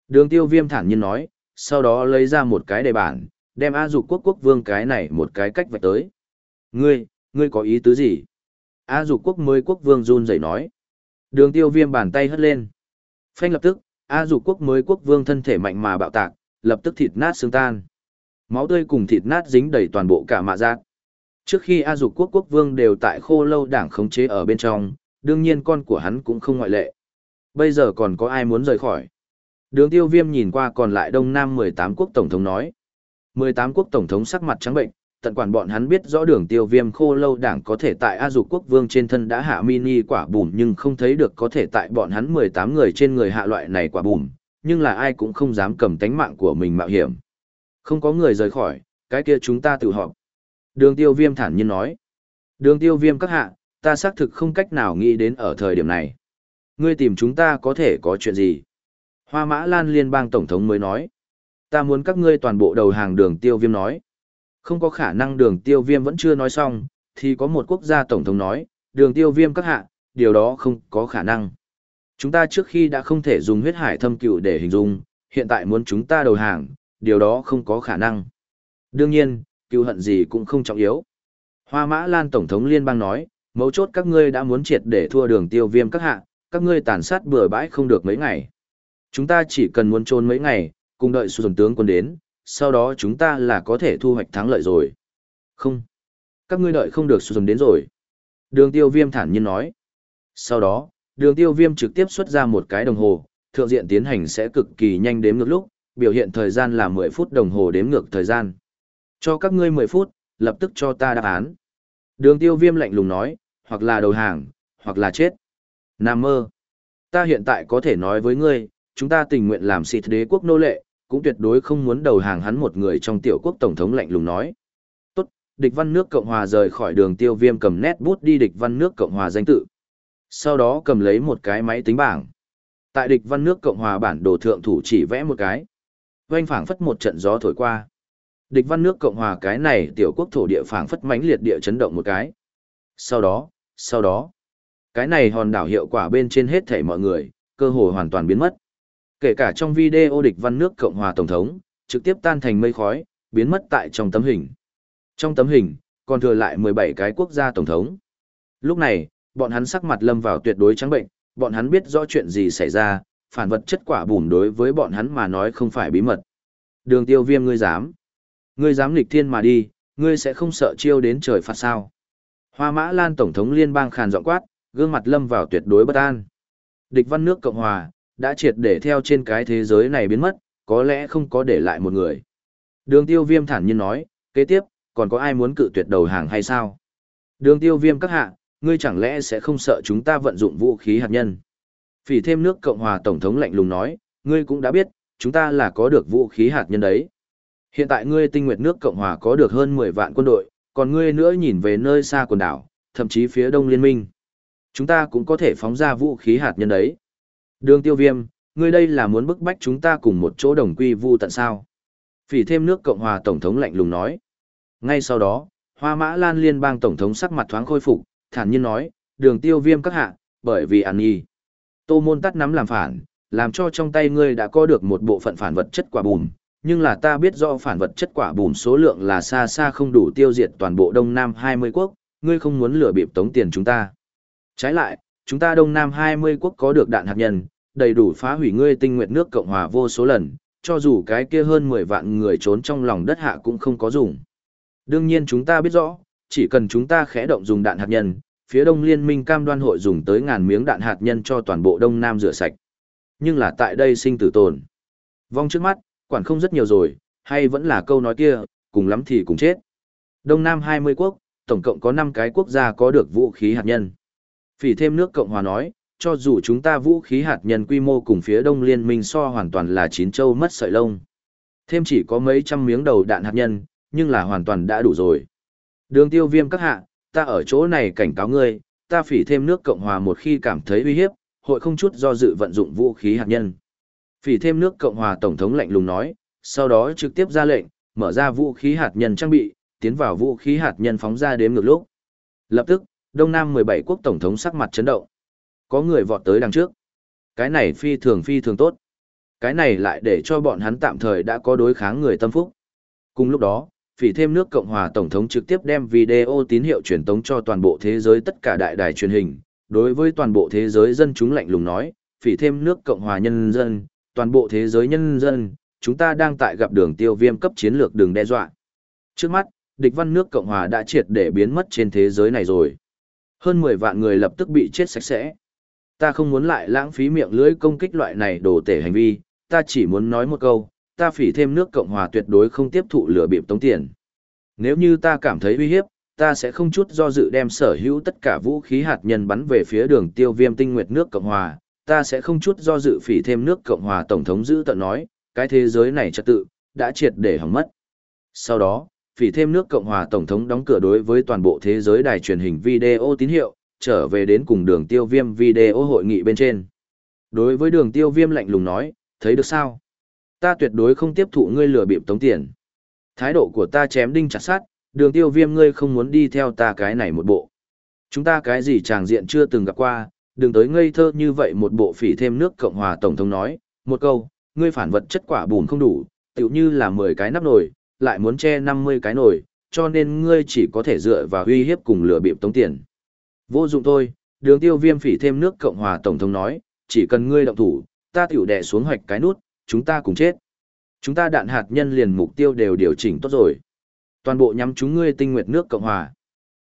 Đường tiêu viêm thản nhiên nói, sau đó lấy ra một cái đề bản, đem A Dục quốc quốc vương cái này một cái cách vạch tới. Ngươi, ngươi có ý tứ gì? A Dục quốc mới quốc vương run rẩy nói. Đường tiêu viêm bàn tay hất lên. Phanh lập tức, A Dục quốc mới quốc vương thân thể mạnh mà bạo tạc, lập tức thịt nát xương tan. Máu tươi cùng thịt nát dính đầy toàn bộ cả mạ giác. Trước khi A Dục quốc quốc vương đều tại khô lâu đảng khống chế ở bên trong, đương nhiên con của hắn cũng không ngoại lệ. Bây giờ còn có ai muốn rời khỏi? Đường tiêu viêm nhìn qua còn lại Đông Nam 18 quốc tổng thống nói. 18 quốc tổng thống sắc mặt trắng bệnh, tận quản bọn hắn biết rõ đường tiêu viêm khô lâu đảng có thể tại A Dục quốc vương trên thân đã hạ mini quả bùm nhưng không thấy được có thể tại bọn hắn 18 người trên người hạ loại này quả bùm, nhưng là ai cũng không dám cầm tánh mạng của mình mạo hiểm. Không có người rời khỏi, cái kia chúng ta tự họp. Đường tiêu viêm thản nhiên nói. Đường tiêu viêm các hạ, ta xác thực không cách nào nghĩ đến ở thời điểm này. Ngươi tìm chúng ta có thể có chuyện gì? Hoa Mã Lan Liên bang Tổng thống mới nói. Ta muốn các ngươi toàn bộ đầu hàng đường tiêu viêm nói. Không có khả năng đường tiêu viêm vẫn chưa nói xong, thì có một quốc gia Tổng thống nói, đường tiêu viêm các hạ, điều đó không có khả năng. Chúng ta trước khi đã không thể dùng huyết hải thâm cựu để hình dung, hiện tại muốn chúng ta đầu hàng, điều đó không có khả năng. Đương nhiên, cựu hận gì cũng không trọng yếu. Hoa Mã Lan Tổng thống Liên bang nói, mấu chốt các ngươi đã muốn triệt để thua đường tiêu viêm các hạ, các ngươi tàn sát bừa bãi không được mấy ngày. Chúng ta chỉ cần muốn trốn mấy ngày, cùng đợi xuân tướng quân đến, sau đó chúng ta là có thể thu hoạch thắng lợi rồi. Không. Các ngươi đợi không được xuân đến rồi. Đường tiêu viêm thản nhiên nói. Sau đó, đường tiêu viêm trực tiếp xuất ra một cái đồng hồ, thượng diện tiến hành sẽ cực kỳ nhanh đếm ngược lúc, biểu hiện thời gian là 10 phút đồng hồ đếm ngược thời gian. Cho các ngươi 10 phút, lập tức cho ta đáp án. Đường tiêu viêm lạnh lùng nói, hoặc là đầu hàng, hoặc là chết. Nam mơ. Ta hiện tại có thể nói với ngươi, chúng ta tình nguyện làm xịt đế quốc nô lệ, cũng tuyệt đối không muốn đầu hàng hắn một người trong tiểu quốc tổng thống lạnh lùng nói. Tốt, địch văn nước Cộng Hòa rời khỏi đường tiêu viêm cầm nét bút đi địch văn nước Cộng Hòa danh tự. Sau đó cầm lấy một cái máy tính bảng. Tại địch văn nước Cộng Hòa bản đồ thượng thủ chỉ vẽ một cái. doanh phảng phất một trận gió thổi qua. Địch văn nước Cộng Hòa cái này tiểu quốc thổ địa phảng phất mãnh liệt địa chấn động một cái. Sau đó, sau đó, cái này hòn đảo hiệu quả bên trên hết thảy mọi người, cơ hội hoàn toàn biến mất. Kể cả trong video địch văn nước Cộng hòa Tổng thống, trực tiếp tan thành mây khói, biến mất tại trong tấm hình. Trong tấm hình, còn thừa lại 17 cái quốc gia Tổng thống. Lúc này, bọn hắn sắc mặt lâm vào tuyệt đối trắng bệnh, bọn hắn biết rõ chuyện gì xảy ra, phản vật chất quả bùn đối với bọn hắn mà nói không phải bí mật. Đường tiêu viêm ngươi dám. Ngươi dám nghịch thiên mà đi, ngươi sẽ không sợ chiêu đến trời phạt sao. Hoa Mã Lan Tổng thống liên bang khàn giọng quát, gương mặt lâm vào tuyệt đối bất an. Địch văn nước Cộng Hòa, đã triệt để theo trên cái thế giới này biến mất, có lẽ không có để lại một người. Đường tiêu viêm thản nhiên nói, kế tiếp, còn có ai muốn cự tuyệt đầu hàng hay sao? Đường tiêu viêm các hạ, ngươi chẳng lẽ sẽ không sợ chúng ta vận dụng vũ khí hạt nhân? Phỉ thêm nước Cộng Hòa Tổng thống lạnh lùng nói, ngươi cũng đã biết, chúng ta là có được vũ khí hạt nhân đấy. Hiện tại ngươi tinh nguyệt nước Cộng Hòa có được hơn 10 vạn quân đội, còn ngươi nữa nhìn về nơi xa quần đảo, thậm chí phía đông liên minh. Chúng ta cũng có thể phóng ra vũ khí hạt nhân đấy. Đường tiêu viêm, ngươi đây là muốn bức bách chúng ta cùng một chỗ đồng quy vu tận sao. Phỉ thêm nước Cộng hòa Tổng thống lạnh lùng nói. Ngay sau đó, Hoa Mã Lan Liên bang Tổng thống sắc mặt thoáng khôi phục, thản nhiên nói, đường tiêu viêm các hạ, bởi vì ăn y, Tô môn tắt nắm làm phản, làm cho trong tay ngươi đã có được một bộ phận phản vật chất quả bùm, nhưng là ta biết do phản vật chất quả bùm số lượng là xa xa không đủ tiêu diệt toàn bộ Đông Nam 20 quốc, ngươi không muốn lừa bịp tống tiền chúng ta. Trái lại, chúng ta Đông Nam 20 quốc có được đạn hạt nhân, đầy đủ phá hủy ngươi tinh nguyện nước Cộng hòa vô số lần, cho dù cái kia hơn 10 vạn người trốn trong lòng đất hạ cũng không có dùng. Đương nhiên chúng ta biết rõ, chỉ cần chúng ta khẽ động dùng đạn hạt nhân, phía Đông Liên minh cam đoan hội dùng tới ngàn miếng đạn hạt nhân cho toàn bộ Đông Nam rửa sạch. Nhưng là tại đây sinh tử tồn. Vong trước mắt, quản không rất nhiều rồi, hay vẫn là câu nói kia, cùng lắm thì cùng chết. Đông Nam 20 quốc, tổng cộng có 5 cái quốc gia có được vũ khí hạt nhân. Phỉ thêm nước Cộng Hòa nói, cho dù chúng ta vũ khí hạt nhân quy mô cùng phía đông liên minh so hoàn toàn là chín châu mất sợi lông. Thêm chỉ có mấy trăm miếng đầu đạn hạt nhân, nhưng là hoàn toàn đã đủ rồi. Đường tiêu viêm các hạ, ta ở chỗ này cảnh cáo ngươi, ta phỉ thêm nước Cộng Hòa một khi cảm thấy uy hiếp, hội không chút do dự vận dụng vũ khí hạt nhân. Phỉ thêm nước Cộng Hòa Tổng thống lạnh lùng nói, sau đó trực tiếp ra lệnh, mở ra vũ khí hạt nhân trang bị, tiến vào vũ khí hạt nhân phóng ra đếm ngược lúc. Lập tức, Đông Nam 17 quốc tổng thống sắc mặt chấn động. Có người vọt tới đằng trước. Cái này phi thường phi thường tốt. Cái này lại để cho bọn hắn tạm thời đã có đối kháng người tâm phúc. Cùng lúc đó, phỉ thêm nước Cộng hòa Tổng thống trực tiếp đem video tín hiệu truyền tống cho toàn bộ thế giới tất cả đại đài truyền hình. Đối với toàn bộ thế giới dân chúng lạnh lùng nói, phỉ thêm nước Cộng hòa nhân dân, toàn bộ thế giới nhân dân, chúng ta đang tại gặp đường tiêu viêm cấp chiến lược đường đe dọa. Trước mắt, địch văn nước Cộng hòa đã triệt để biến mất trên thế giới này rồi. Hơn 10 vạn người lập tức bị chết sạch sẽ. Ta không muốn lại lãng phí miệng lưỡi công kích loại này đồ tể hành vi, ta chỉ muốn nói một câu, ta phỉ thêm nước Cộng hòa tuyệt đối không tiếp thụ lửa bịp tống tiền. Nếu như ta cảm thấy uy hiếp, ta sẽ không chút do dự đem sở hữu tất cả vũ khí hạt nhân bắn về phía đường tiêu viêm tinh nguyệt nước Cộng hòa, ta sẽ không chút do dự phỉ thêm nước Cộng hòa Tổng thống giữ tận nói, cái thế giới này trật tự, đã triệt để hỏng mất. Sau đó, phỉ thêm nước Cộng hòa Tổng thống đóng cửa đối với toàn bộ thế giới đài truyền hình video tín hiệu, trở về đến cùng đường tiêu viêm video hội nghị bên trên. Đối với đường tiêu viêm lạnh lùng nói, thấy được sao? Ta tuyệt đối không tiếp thụ ngươi lừa bịp tống tiền. Thái độ của ta chém đinh chặt sát, đường tiêu viêm ngươi không muốn đi theo ta cái này một bộ. Chúng ta cái gì tràng diện chưa từng gặp qua, đừng tới ngây thơ như vậy một bộ phỉ thêm nước Cộng hòa Tổng thống nói, một câu, ngươi phản vật chất quả bùn không đủ, tựu như là 10 cái nắp nồi, lại muốn che 50 cái nồi, cho nên ngươi chỉ có thể dựa vào uy hiếp cùng lừa bịp tống tiền. Vô dụng thôi, đường tiêu viêm phỉ thêm nước Cộng hòa Tổng thống nói, chỉ cần ngươi động thủ, ta tiểu đè xuống hoạch cái nút, chúng ta cùng chết. Chúng ta đạn hạt nhân liền mục tiêu đều điều chỉnh tốt rồi. Toàn bộ nhắm chúng ngươi tinh nguyệt nước Cộng hòa.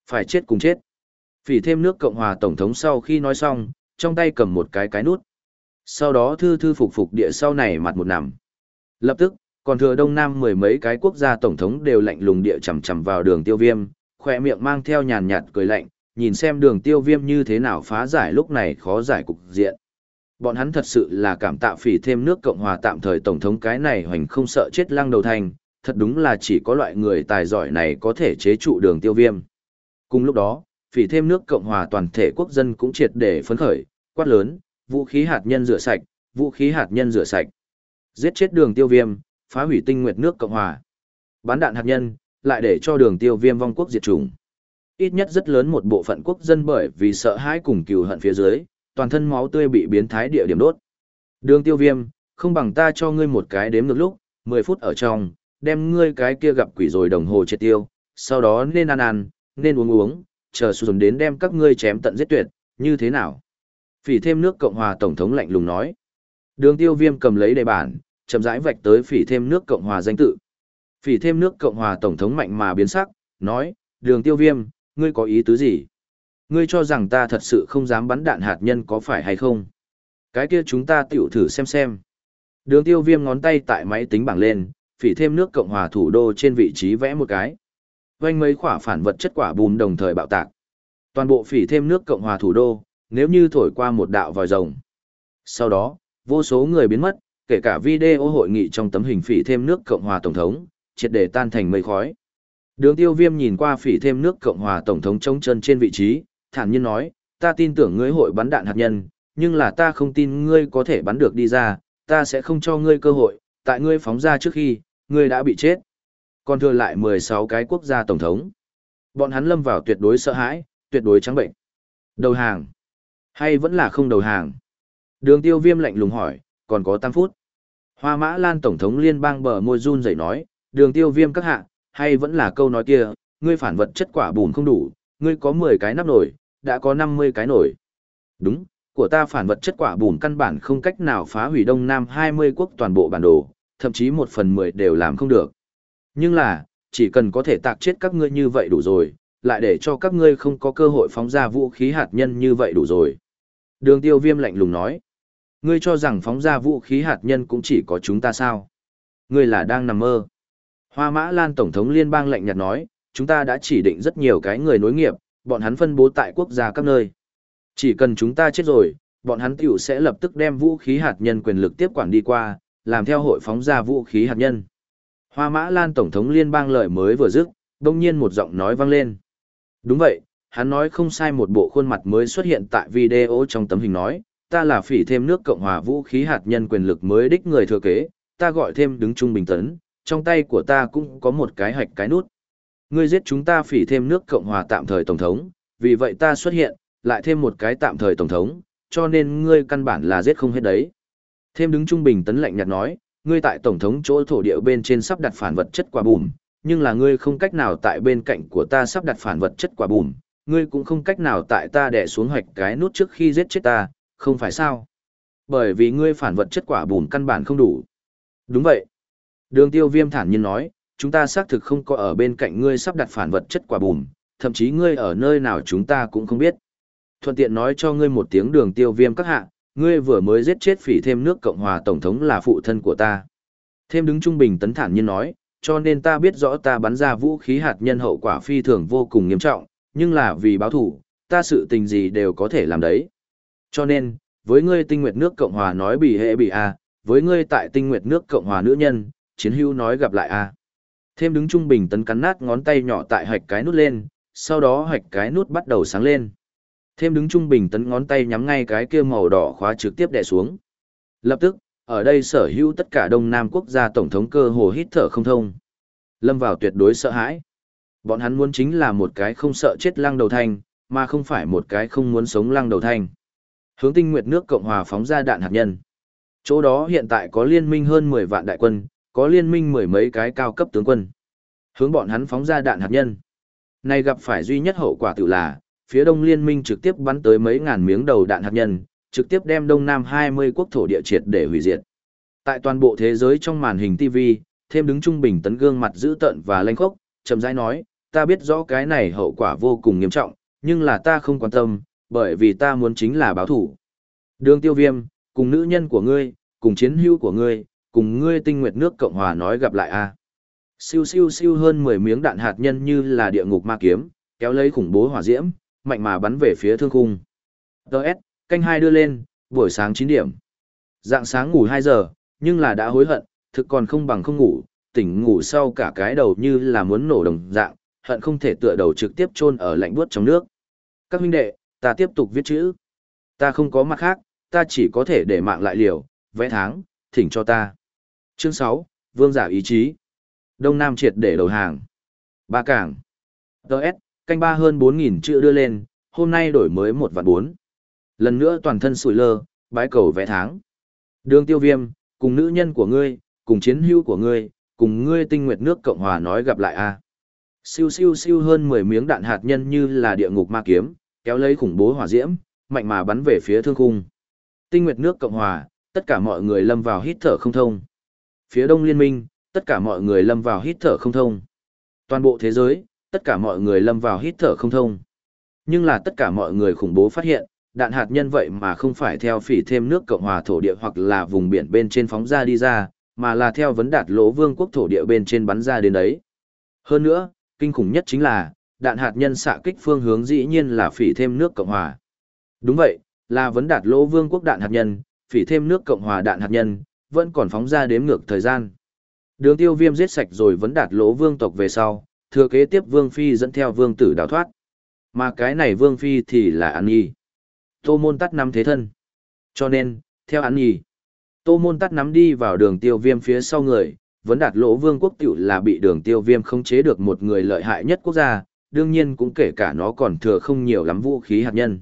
Phải chết cùng chết. Phỉ thêm nước Cộng hòa Tổng thống sau khi nói xong, trong tay cầm một cái cái nút. Sau đó thư thư phục phục địa sau này mặt một nằm. Lập tức, còn thừa đông nam mười mấy cái quốc gia tổng thống đều lạnh lùng địa chầm chầm vào đường tiêu viêm, khỏe miệng mang theo nhàn nhạt cười lạnh, nhìn xem đường tiêu viêm như thế nào phá giải lúc này khó giải cục diện. Bọn hắn thật sự là cảm tạ phỉ thêm nước Cộng hòa tạm thời tổng thống cái này hoành không sợ chết lăng đầu thành, thật đúng là chỉ có loại người tài giỏi này có thể chế trụ đường tiêu viêm. Cùng lúc đó, phỉ thêm nước Cộng hòa toàn thể quốc dân cũng triệt để phấn khởi, quát lớn, vũ khí hạt nhân rửa sạch, vũ khí hạt nhân rửa sạch. Giết chết đường tiêu viêm, phá hủy tinh nguyệt nước Cộng hòa. Bán đạn hạt nhân, lại để cho đường tiêu viêm vong quốc diệt chủng. Ít nhất rất lớn một bộ phận quốc dân bởi vì sợ hãi cùng cừu hận phía dưới, toàn thân máu tươi bị biến thái địa điểm đốt. Đường tiêu viêm, không bằng ta cho ngươi một cái đếm ngược lúc, 10 phút ở trong, đem ngươi cái kia gặp quỷ rồi đồng hồ chết tiêu, sau đó nên ăn ăn, nên uống uống, chờ xuống đến đem các ngươi chém tận giết tuyệt, như thế nào? Phỉ thêm nước Cộng hòa Tổng thống lạnh lùng nói. Đường tiêu viêm cầm lấy đề bản, chậm rãi vạch tới phỉ thêm nước Cộng hòa danh tự. Phỉ thêm nước Cộng hòa Tổng thống mạnh mà biến sắc, nói, đường tiêu viêm, ngươi có ý tứ gì? Ngươi cho rằng ta thật sự không dám bắn đạn hạt nhân có phải hay không? Cái kia chúng ta tiểu thử xem xem. Đường tiêu viêm ngón tay tại máy tính bảng lên, phỉ thêm nước Cộng hòa thủ đô trên vị trí vẽ một cái. Quanh mấy quả phản vật chất quả bùm đồng thời bạo tạc. Toàn bộ phỉ thêm nước Cộng hòa thủ đô, nếu như thổi qua một đạo vòi rồng. Sau đó, vô số người biến mất, kể cả video hội nghị trong tấm hình phỉ thêm nước Cộng hòa Tổng thống, triệt để tan thành mây khói. Đường tiêu viêm nhìn qua phỉ thêm nước Cộng hòa Tổng thống trống chân trên vị trí, thản nhiên nói, ta tin tưởng ngươi hội bắn đạn hạt nhân, nhưng là ta không tin ngươi có thể bắn được đi ra, ta sẽ không cho ngươi cơ hội, tại ngươi phóng ra trước khi, ngươi đã bị chết. Còn thừa lại 16 cái quốc gia Tổng thống. Bọn hắn lâm vào tuyệt đối sợ hãi, tuyệt đối trắng bệnh. Đầu hàng. Hay vẫn là không đầu hàng? Đường tiêu viêm lạnh lùng hỏi, còn có 8 phút. Hoa mã lan tổng thống liên bang bờ môi run dậy nói, đường tiêu viêm các hạ, hay vẫn là câu nói kia, ngươi phản vật chất quả bùn không đủ, ngươi có 10 cái nắp nổi, đã có 50 cái nổi. Đúng, của ta phản vật chất quả bùn căn bản không cách nào phá hủy Đông Nam 20 quốc toàn bộ bản đồ, thậm chí một phần 10 đều làm không được. Nhưng là, chỉ cần có thể tạc chết các ngươi như vậy đủ rồi, lại để cho các ngươi không có cơ hội phóng ra vũ khí hạt nhân như vậy đủ rồi. Đường tiêu viêm lạnh lùng nói. Ngươi cho rằng phóng ra vũ khí hạt nhân cũng chỉ có chúng ta sao? Ngươi là đang nằm mơ. Hoa Mã Lan Tổng thống Liên bang lạnh nhạt nói, chúng ta đã chỉ định rất nhiều cái người nối nghiệp, bọn hắn phân bố tại quốc gia các nơi. Chỉ cần chúng ta chết rồi, bọn hắn tiểu sẽ lập tức đem vũ khí hạt nhân quyền lực tiếp quản đi qua, làm theo hội phóng ra vũ khí hạt nhân. Hoa Mã Lan Tổng thống Liên bang lời mới vừa dứt, đông nhiên một giọng nói vang lên. Đúng vậy, hắn nói không sai một bộ khuôn mặt mới xuất hiện tại video trong tấm hình nói, ta là phỉ thêm nước Cộng hòa vũ khí hạt nhân quyền lực mới đích người thừa kế, ta gọi thêm đứng trung bình tấn, trong tay của ta cũng có một cái hạch cái nút. Ngươi giết chúng ta phỉ thêm nước Cộng hòa tạm thời Tổng thống, vì vậy ta xuất hiện, lại thêm một cái tạm thời tổng thống, cho nên ngươi căn bản là giết không hết đấy. Thêm đứng trung bình tấn lạnh nhạt nói, ngươi tại tổng thống chỗ thổ địa bên trên sắp đặt phản vật chất quả bùm, nhưng là ngươi không cách nào tại bên cạnh của ta sắp đặt phản vật chất quả bùm, ngươi cũng không cách nào tại ta đè xuống hoạch cái nút trước khi giết chết ta, không phải sao? Bởi vì ngươi phản vật chất quả bùn căn bản không đủ. Đúng vậy. Đường tiêu viêm thản nhiên nói, chúng ta xác thực không có ở bên cạnh ngươi sắp đặt phản vật chất quả bùm, thậm chí ngươi ở nơi nào chúng ta cũng không biết. Thuận tiện nói cho ngươi một tiếng đường tiêu viêm các hạ, ngươi vừa mới giết chết phỉ thêm nước Cộng hòa Tổng thống là phụ thân của ta. Thêm đứng trung bình tấn thản nhiên nói, cho nên ta biết rõ ta bắn ra vũ khí hạt nhân hậu quả phi thường vô cùng nghiêm trọng, nhưng là vì báo thủ, ta sự tình gì đều có thể làm đấy. Cho nên, với ngươi tinh nguyệt nước Cộng hòa nói bì hệ bì a, với ngươi tại tinh nguyệt nước Cộng hòa nữ nhân, chiến hữu nói gặp lại a. Thêm đứng trung bình tấn cắn nát ngón tay nhỏ tại hạch cái nút lên, sau đó hạch cái nút bắt đầu sáng lên. Thêm đứng trung bình tấn ngón tay nhắm ngay cái kia màu đỏ khóa trực tiếp đè xuống. Lập tức, ở đây sở hữu tất cả Đông Nam quốc gia tổng thống cơ hồ hít thở không thông. Lâm vào tuyệt đối sợ hãi. Bọn hắn muốn chính là một cái không sợ chết lăng đầu thanh, mà không phải một cái không muốn sống lăng đầu thanh. Hướng tinh nguyệt nước Cộng hòa phóng ra đạn hạt nhân. Chỗ đó hiện tại có liên minh hơn 10 vạn đại quân, có liên minh mười mấy cái cao cấp tướng quân. Hướng bọn hắn phóng ra đạn hạt nhân. Này gặp phải duy nhất hậu quả tự là, phía đông liên minh trực tiếp bắn tới mấy ngàn miếng đầu đạn hạt nhân, trực tiếp đem đông nam 20 quốc thổ địa triệt để hủy diệt. Tại toàn bộ thế giới trong màn hình TV, thêm đứng trung bình tấn gương mặt dữ tợn và lanh khốc, chậm rãi nói, ta biết rõ cái này hậu quả vô cùng nghiêm trọng, nhưng là ta không quan tâm, bởi vì ta muốn chính là báo thủ. Đường tiêu viêm, cùng nữ nhân của ngươi, cùng chiến hữu của ngươi, cùng ngươi tinh nguyệt nước Cộng Hòa nói gặp lại a. Siêu siêu siêu hơn 10 miếng đạn hạt nhân như là địa ngục ma kiếm, kéo lấy khủng bố hỏa diễm, mạnh mà bắn về phía thương khung. Đợt, canh hai đưa lên, buổi sáng 9 điểm. Dạng sáng ngủ 2 giờ, nhưng là đã hối hận, thực còn không bằng không ngủ, tỉnh ngủ sau cả cái đầu như là muốn nổ đồng dạng, hận không thể tựa đầu trực tiếp chôn ở lạnh buốt trong nước. Các huynh đệ, ta tiếp tục viết chữ. Ta không có mặt khác, ta chỉ có thể để mạng lại liều, vẽ tháng, thỉnh cho ta. Chương 6, Vương giả ý chí. Đông Nam triệt để đầu hàng. Ba cảng. Đợt, canh ba hơn 4.000 chữ đưa lên, hôm nay đổi mới một vạn bốn. Lần nữa toàn thân sủi lơ, bái cầu vẽ tháng. Đường tiêu viêm, cùng nữ nhân của ngươi, cùng chiến hữu của ngươi, cùng ngươi tinh nguyệt nước Cộng Hòa nói gặp lại a. Siêu siêu siêu hơn 10 miếng đạn hạt nhân như là địa ngục ma kiếm, kéo lấy khủng bố hỏa diễm, mạnh mà bắn về phía thương khung. Tinh nguyệt nước Cộng Hòa, tất cả mọi người lâm vào hít thở không thông. Phía đông liên minh, tất cả mọi người lâm vào hít thở không thông. Toàn bộ thế giới, tất cả mọi người lâm vào hít thở không thông. Nhưng là tất cả mọi người khủng bố phát hiện, đạn hạt nhân vậy mà không phải theo phỉ thêm nước Cộng hòa thổ địa hoặc là vùng biển bên trên phóng ra đi ra, mà là theo vấn đạt lỗ vương quốc thổ địa bên trên bắn ra đến đấy. Hơn nữa, kinh khủng nhất chính là, đạn hạt nhân xạ kích phương hướng dĩ nhiên là phỉ thêm nước Cộng hòa. Đúng vậy, là vấn đạt lỗ vương quốc đạn hạt nhân, phỉ thêm nước Cộng hòa đạn hạt nhân, vẫn còn phóng ra đếm ngược thời gian. Đường tiêu viêm giết sạch rồi vẫn đạt lỗ vương tộc về sau, thừa kế tiếp vương phi dẫn theo vương tử đào thoát. Mà cái này vương phi thì là ăn Nhi. Tô môn tắt nắm thế thân. Cho nên, theo ăn Nhi, Tô môn tắt nắm đi vào đường tiêu viêm phía sau người, vẫn đạt lỗ vương quốc tiểu là bị đường tiêu viêm không chế được một người lợi hại nhất quốc gia, đương nhiên cũng kể cả nó còn thừa không nhiều lắm vũ khí hạt nhân.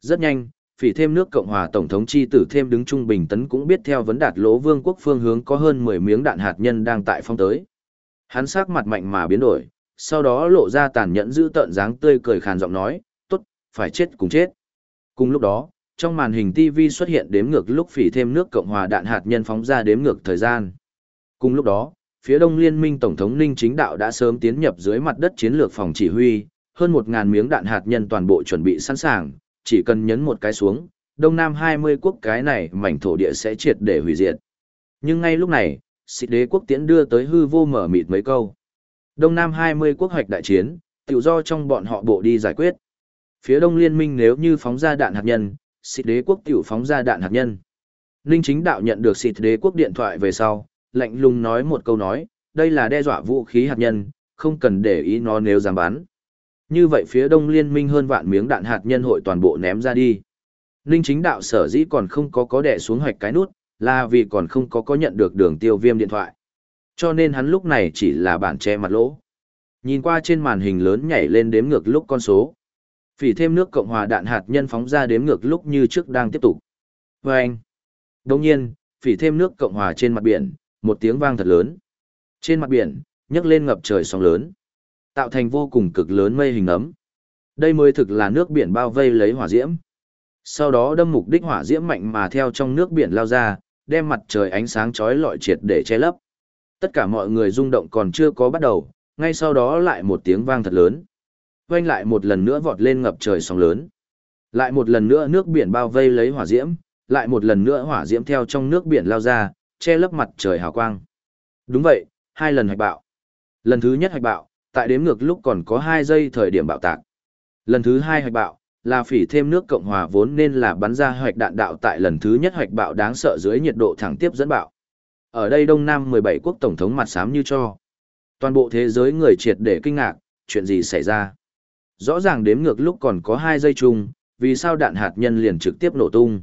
Rất nhanh, phỉ thêm nước Cộng hòa Tổng thống chi tử thêm đứng trung bình tấn cũng biết theo vấn đạt lỗ vương quốc phương hướng có hơn 10 miếng đạn hạt nhân đang tại phong tới. Hắn sắc mặt mạnh mà biến đổi, sau đó lộ ra tàn nhẫn giữ tợn dáng tươi cười khàn giọng nói, tốt, phải chết cùng chết. Cùng lúc đó, trong màn hình TV xuất hiện đếm ngược lúc phỉ thêm nước Cộng hòa đạn hạt nhân phóng ra đếm ngược thời gian. Cùng lúc đó, phía Đông Liên minh Tổng thống Ninh Chính Đạo đã sớm tiến nhập dưới mặt đất chiến lược phòng chỉ huy, hơn 1.000 miếng đạn hạt nhân toàn bộ chuẩn bị sẵn sàng, chỉ cần nhấn một cái xuống, Đông Nam 20 quốc cái này mảnh thổ địa sẽ triệt để hủy diệt. Nhưng ngay lúc này, xịt đế quốc tiễn đưa tới hư vô mở mịt mấy câu. Đông Nam 20 quốc hoạch đại chiến, tự do trong bọn họ bộ đi giải quyết. Phía Đông Liên minh nếu như phóng ra đạn hạt nhân, xịt đế quốc tiểu phóng ra đạn hạt nhân. Ninh chính đạo nhận được xịt đế quốc điện thoại về sau, lạnh lùng nói một câu nói, đây là đe dọa vũ khí hạt nhân, không cần để ý nó nếu dám bán như vậy phía đông liên minh hơn vạn miếng đạn hạt nhân hội toàn bộ ném ra đi. Ninh chính đạo sở dĩ còn không có có đẻ xuống hoạch cái nút, là vì còn không có có nhận được đường tiêu viêm điện thoại. Cho nên hắn lúc này chỉ là bản che mặt lỗ. Nhìn qua trên màn hình lớn nhảy lên đếm ngược lúc con số. Phỉ thêm nước Cộng hòa đạn hạt nhân phóng ra đếm ngược lúc như trước đang tiếp tục. Và anh. Đồng nhiên, phỉ thêm nước Cộng hòa trên mặt biển, một tiếng vang thật lớn. Trên mặt biển, nhấc lên ngập trời sóng lớn, tạo thành vô cùng cực lớn mây hình ấm. Đây mới thực là nước biển bao vây lấy hỏa diễm. Sau đó đâm mục đích hỏa diễm mạnh mà theo trong nước biển lao ra, đem mặt trời ánh sáng chói lọi triệt để che lấp. Tất cả mọi người rung động còn chưa có bắt đầu, ngay sau đó lại một tiếng vang thật lớn. Quanh lại một lần nữa vọt lên ngập trời sóng lớn. Lại một lần nữa nước biển bao vây lấy hỏa diễm, lại một lần nữa hỏa diễm theo trong nước biển lao ra, che lấp mặt trời hào quang. Đúng vậy, hai lần hạch bạo. Lần thứ nhất hạch bạo, tại đếm ngược lúc còn có 2 giây thời điểm bạo tạc. Lần thứ hai hoạch bạo, là phỉ thêm nước Cộng Hòa vốn nên là bắn ra hoạch đạn đạo tại lần thứ nhất hoạch bạo đáng sợ dưới nhiệt độ thẳng tiếp dẫn bạo. Ở đây Đông Nam 17 quốc tổng thống mặt xám như cho. Toàn bộ thế giới người triệt để kinh ngạc, chuyện gì xảy ra. Rõ ràng đếm ngược lúc còn có 2 giây chung, vì sao đạn hạt nhân liền trực tiếp nổ tung.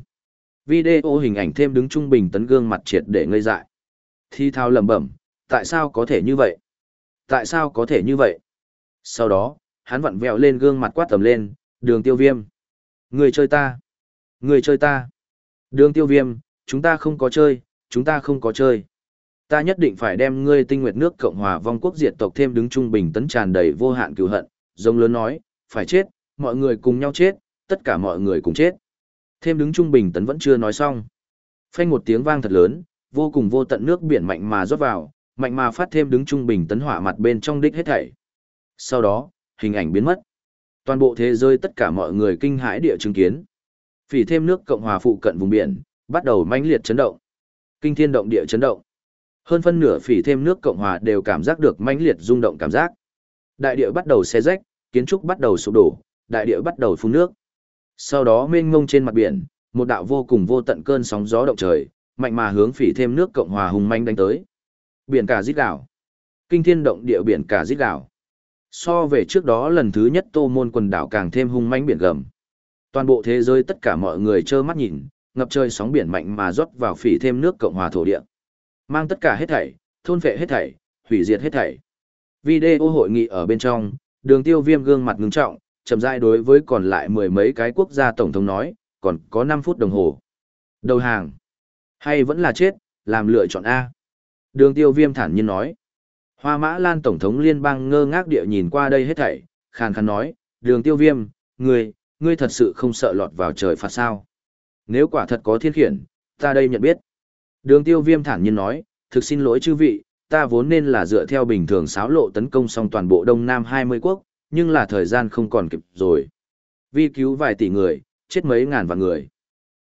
Video hình ảnh thêm đứng trung bình tấn gương mặt triệt để ngây dại. Thi thao lẩm bẩm, tại sao có thể như vậy? Tại sao có thể như vậy? Sau đó, hắn vặn vẹo lên gương mặt quát tầm lên, đường tiêu viêm. Người chơi ta. Người chơi ta. Đường tiêu viêm, chúng ta không có chơi, chúng ta không có chơi. Ta nhất định phải đem ngươi tinh nguyệt nước Cộng hòa vong quốc diệt tộc thêm đứng trung bình tấn tràn đầy vô hạn cừu hận, giống lớn nói, phải chết, mọi người cùng nhau chết, tất cả mọi người cùng chết. Thêm đứng trung bình tấn vẫn chưa nói xong. Phanh một tiếng vang thật lớn, vô cùng vô tận nước biển mạnh mà rót vào, mạnh mà phát thêm đứng trung bình tấn hỏa mặt bên trong đích hết thảy. Sau đó, hình ảnh biến mất. Toàn bộ thế giới tất cả mọi người kinh hãi địa chứng kiến. Phỉ thêm nước Cộng hòa phụ cận vùng biển, bắt đầu mãnh liệt chấn động. Kinh thiên động địa chấn động. Hơn phân nửa phỉ thêm nước Cộng hòa đều cảm giác được mãnh liệt rung động cảm giác. Đại địa bắt đầu xé rách, kiến trúc bắt đầu sụp đổ, đại địa bắt đầu phun nước. Sau đó mênh mông trên mặt biển, một đạo vô cùng vô tận cơn sóng gió động trời, mạnh mà hướng phỉ thêm nước Cộng hòa hùng manh đánh tới. Biển cả giết đảo. Kinh thiên động địa biển cả giết đảo. So về trước đó lần thứ nhất tô môn quần đảo càng thêm hung mãnh biển gầm. Toàn bộ thế giới tất cả mọi người trơ mắt nhìn, ngập trời sóng biển mạnh mà rót vào phỉ thêm nước Cộng hòa thổ địa. Mang tất cả hết thảy, thôn phệ hết thảy, hủy diệt hết thảy. Video hội nghị ở bên trong, đường tiêu viêm gương mặt ngưng trọng, chậm rãi đối với còn lại mười mấy cái quốc gia tổng thống nói, còn có 5 phút đồng hồ. Đầu hàng. Hay vẫn là chết, làm lựa chọn A. Đường tiêu viêm thản nhiên nói. Hoa Mã Lan Tổng thống liên bang ngơ ngác địa nhìn qua đây hết thảy, khàn khàn nói, đường tiêu viêm, ngươi, ngươi thật sự không sợ lọt vào trời phạt sao. Nếu quả thật có thiên khiển, ta đây nhận biết. Đường tiêu viêm thản nhiên nói, thực xin lỗi chư vị, ta vốn nên là dựa theo bình thường xáo lộ tấn công xong toàn bộ Đông Nam 20 quốc, nhưng là thời gian không còn kịp rồi. Vi cứu vài tỷ người, chết mấy ngàn vạn người.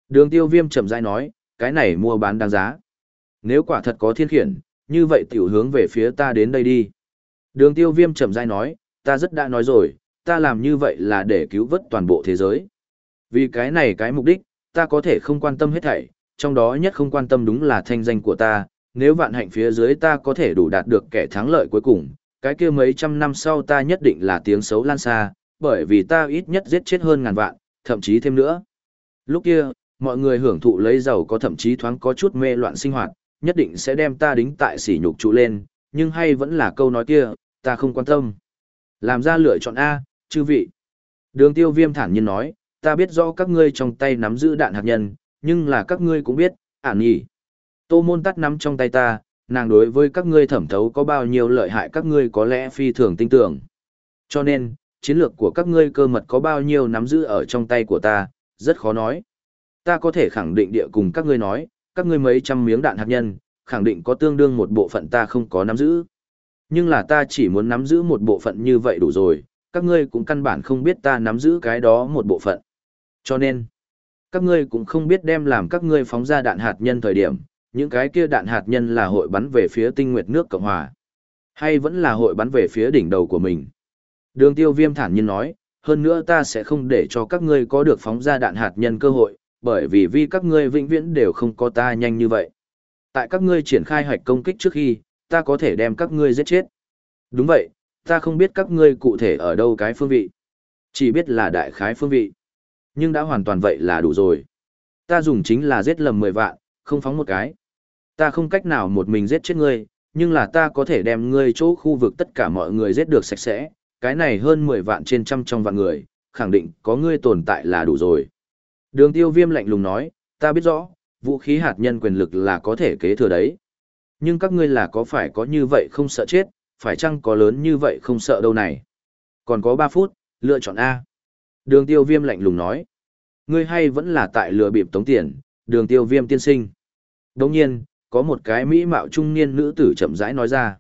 Đường tiêu viêm chậm rãi nói, cái này mua bán đáng giá. Nếu quả thật có thiên khiển, như vậy tiểu hướng về phía ta đến đây đi. Đường tiêu viêm chậm rãi nói, ta rất đã nói rồi, ta làm như vậy là để cứu vớt toàn bộ thế giới. Vì cái này cái mục đích, ta có thể không quan tâm hết thảy, trong đó nhất không quan tâm đúng là thanh danh của ta, nếu vạn hạnh phía dưới ta có thể đủ đạt được kẻ thắng lợi cuối cùng, cái kia mấy trăm năm sau ta nhất định là tiếng xấu lan xa, bởi vì ta ít nhất giết chết hơn ngàn vạn, thậm chí thêm nữa. Lúc kia, mọi người hưởng thụ lấy giàu có thậm chí thoáng có chút mê loạn sinh hoạt, nhất định sẽ đem ta đính tại sỉ nhục trụ lên, nhưng hay vẫn là câu nói kia, ta không quan tâm. Làm ra lựa chọn A, chư vị. Đường tiêu viêm thản nhiên nói, ta biết rõ các ngươi trong tay nắm giữ đạn hạt nhân, nhưng là các ngươi cũng biết, ản nhỉ. Tô môn tắt nắm trong tay ta, nàng đối với các ngươi thẩm thấu có bao nhiêu lợi hại các ngươi có lẽ phi thường tin tưởng. Cho nên, chiến lược của các ngươi cơ mật có bao nhiêu nắm giữ ở trong tay của ta, rất khó nói. Ta có thể khẳng định địa cùng các ngươi nói, các ngươi mấy trăm miếng đạn hạt nhân, khẳng định có tương đương một bộ phận ta không có nắm giữ. Nhưng là ta chỉ muốn nắm giữ một bộ phận như vậy đủ rồi, các ngươi cũng căn bản không biết ta nắm giữ cái đó một bộ phận. Cho nên, các ngươi cũng không biết đem làm các ngươi phóng ra đạn hạt nhân thời điểm, những cái kia đạn hạt nhân là hội bắn về phía tinh nguyệt nước Cộng Hòa, hay vẫn là hội bắn về phía đỉnh đầu của mình. Đường tiêu viêm thản nhiên nói, hơn nữa ta sẽ không để cho các ngươi có được phóng ra đạn hạt nhân cơ hội, bởi vì vì các ngươi vĩnh viễn đều không có ta nhanh như vậy. Tại các ngươi triển khai hoạch công kích trước khi, ta có thể đem các ngươi giết chết. Đúng vậy, ta không biết các ngươi cụ thể ở đâu cái phương vị. Chỉ biết là đại khái phương vị. Nhưng đã hoàn toàn vậy là đủ rồi. Ta dùng chính là giết lầm 10 vạn, không phóng một cái. Ta không cách nào một mình giết chết ngươi, nhưng là ta có thể đem ngươi chỗ khu vực tất cả mọi người giết được sạch sẽ. Cái này hơn 10 vạn trên trăm trong vạn người, khẳng định có ngươi tồn tại là đủ rồi. Đường tiêu viêm lạnh lùng nói, ta biết rõ, vũ khí hạt nhân quyền lực là có thể kế thừa đấy. Nhưng các ngươi là có phải có như vậy không sợ chết, phải chăng có lớn như vậy không sợ đâu này. Còn có 3 phút, lựa chọn A. Đường tiêu viêm lạnh lùng nói. Ngươi hay vẫn là tại lừa bịp tống tiền, đường tiêu viêm tiên sinh. Đồng nhiên, có một cái mỹ mạo trung niên nữ tử chậm rãi nói ra.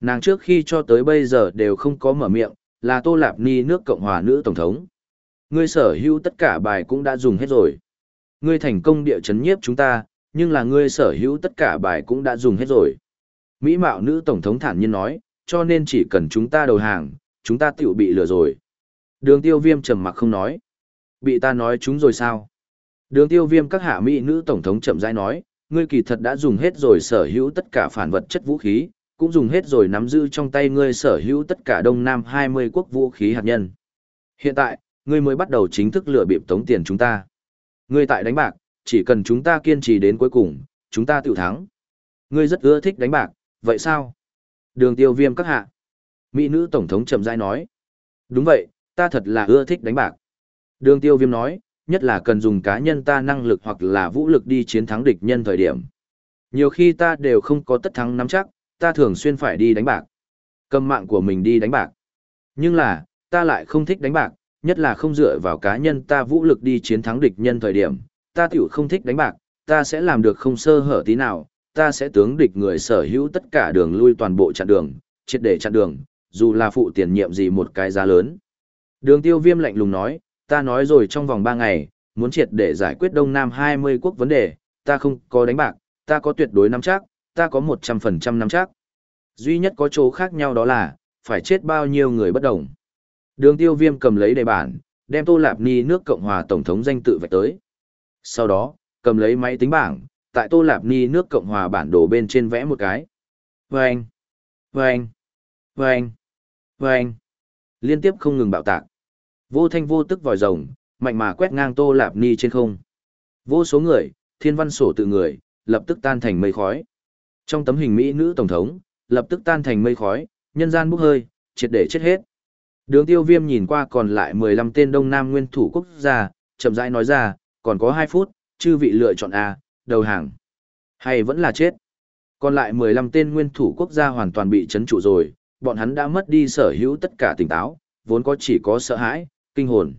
Nàng trước khi cho tới bây giờ đều không có mở miệng, là Tô Lạp Ni nước Cộng hòa nữ Tổng thống. Ngươi sở hữu tất cả bài cũng đã dùng hết rồi. Ngươi thành công địa chấn nhiếp chúng ta, nhưng là ngươi sở hữu tất cả bài cũng đã dùng hết rồi. Mỹ mạo nữ Tổng thống thản nhiên nói, cho nên chỉ cần chúng ta đầu hàng, chúng ta tiểu bị lừa rồi. Đường tiêu viêm trầm mặc không nói. Bị ta nói chúng rồi sao? Đường tiêu viêm các hạ Mỹ nữ Tổng thống chậm rãi nói, ngươi kỳ thật đã dùng hết rồi sở hữu tất cả phản vật chất vũ khí, cũng dùng hết rồi nắm giữ trong tay ngươi sở hữu tất cả Đông Nam 20 quốc vũ khí hạt nhân. Hiện tại, ngươi mới bắt đầu chính thức lừa bịp tống tiền chúng ta. Ngươi tại đánh bạc, chỉ cần chúng ta kiên trì đến cuối cùng, chúng ta tự thắng. Ngươi rất ưa thích đánh bạc, vậy sao? Đường tiêu viêm các hạ. Mỹ nữ Tổng thống chậm rãi nói. Đúng vậy, ta thật là ưa thích đánh bạc. Đường tiêu viêm nói, nhất là cần dùng cá nhân ta năng lực hoặc là vũ lực đi chiến thắng địch nhân thời điểm. Nhiều khi ta đều không có tất thắng nắm chắc, ta thường xuyên phải đi đánh bạc. Cầm mạng của mình đi đánh bạc. Nhưng là, ta lại không thích đánh bạc, nhất là không dựa vào cá nhân ta vũ lực đi chiến thắng địch nhân thời điểm. Ta tiểu không thích đánh bạc, ta sẽ làm được không sơ hở tí nào, ta sẽ tướng địch người sở hữu tất cả đường lui toàn bộ chặn đường, triệt để chặn đường, dù là phụ tiền nhiệm gì một cái giá lớn. Đường tiêu viêm lạnh lùng nói, ta nói rồi trong vòng 3 ngày, muốn triệt để giải quyết Đông Nam 20 quốc vấn đề, ta không có đánh bạc, ta có tuyệt đối nắm chắc, ta có 100% nắm chắc. Duy nhất có chỗ khác nhau đó là, phải chết bao nhiêu người bất đồng. Đường tiêu viêm cầm lấy đề bản, đem Tô Lạp Ni nước Cộng hòa Tổng thống danh tự vạch tới. Sau đó, cầm lấy máy tính bảng, tại Tô Lạp Ni nước Cộng hòa bản đồ bên trên vẽ một cái. Vâng! Vâng! Vâng! Vâng! Liên tiếp không ngừng bạo tạc. Vô thanh vô tức vòi rồng, mạnh mà quét ngang Tô Lạp Ni trên không. Vô số người, thiên văn sổ tự người, lập tức tan thành mây khói. Trong tấm hình Mỹ nữ Tổng thống, lập tức tan thành mây khói, nhân gian bốc hơi, triệt để chết hết. Đường tiêu viêm nhìn qua còn lại 15 tên Đông Nam nguyên thủ quốc gia, chậm rãi nói ra, còn có 2 phút, chư vị lựa chọn A, đầu hàng. Hay vẫn là chết. Còn lại 15 tên nguyên thủ quốc gia hoàn toàn bị chấn trụ rồi, bọn hắn đã mất đi sở hữu tất cả tỉnh táo, vốn có chỉ có sợ hãi, kinh hồn.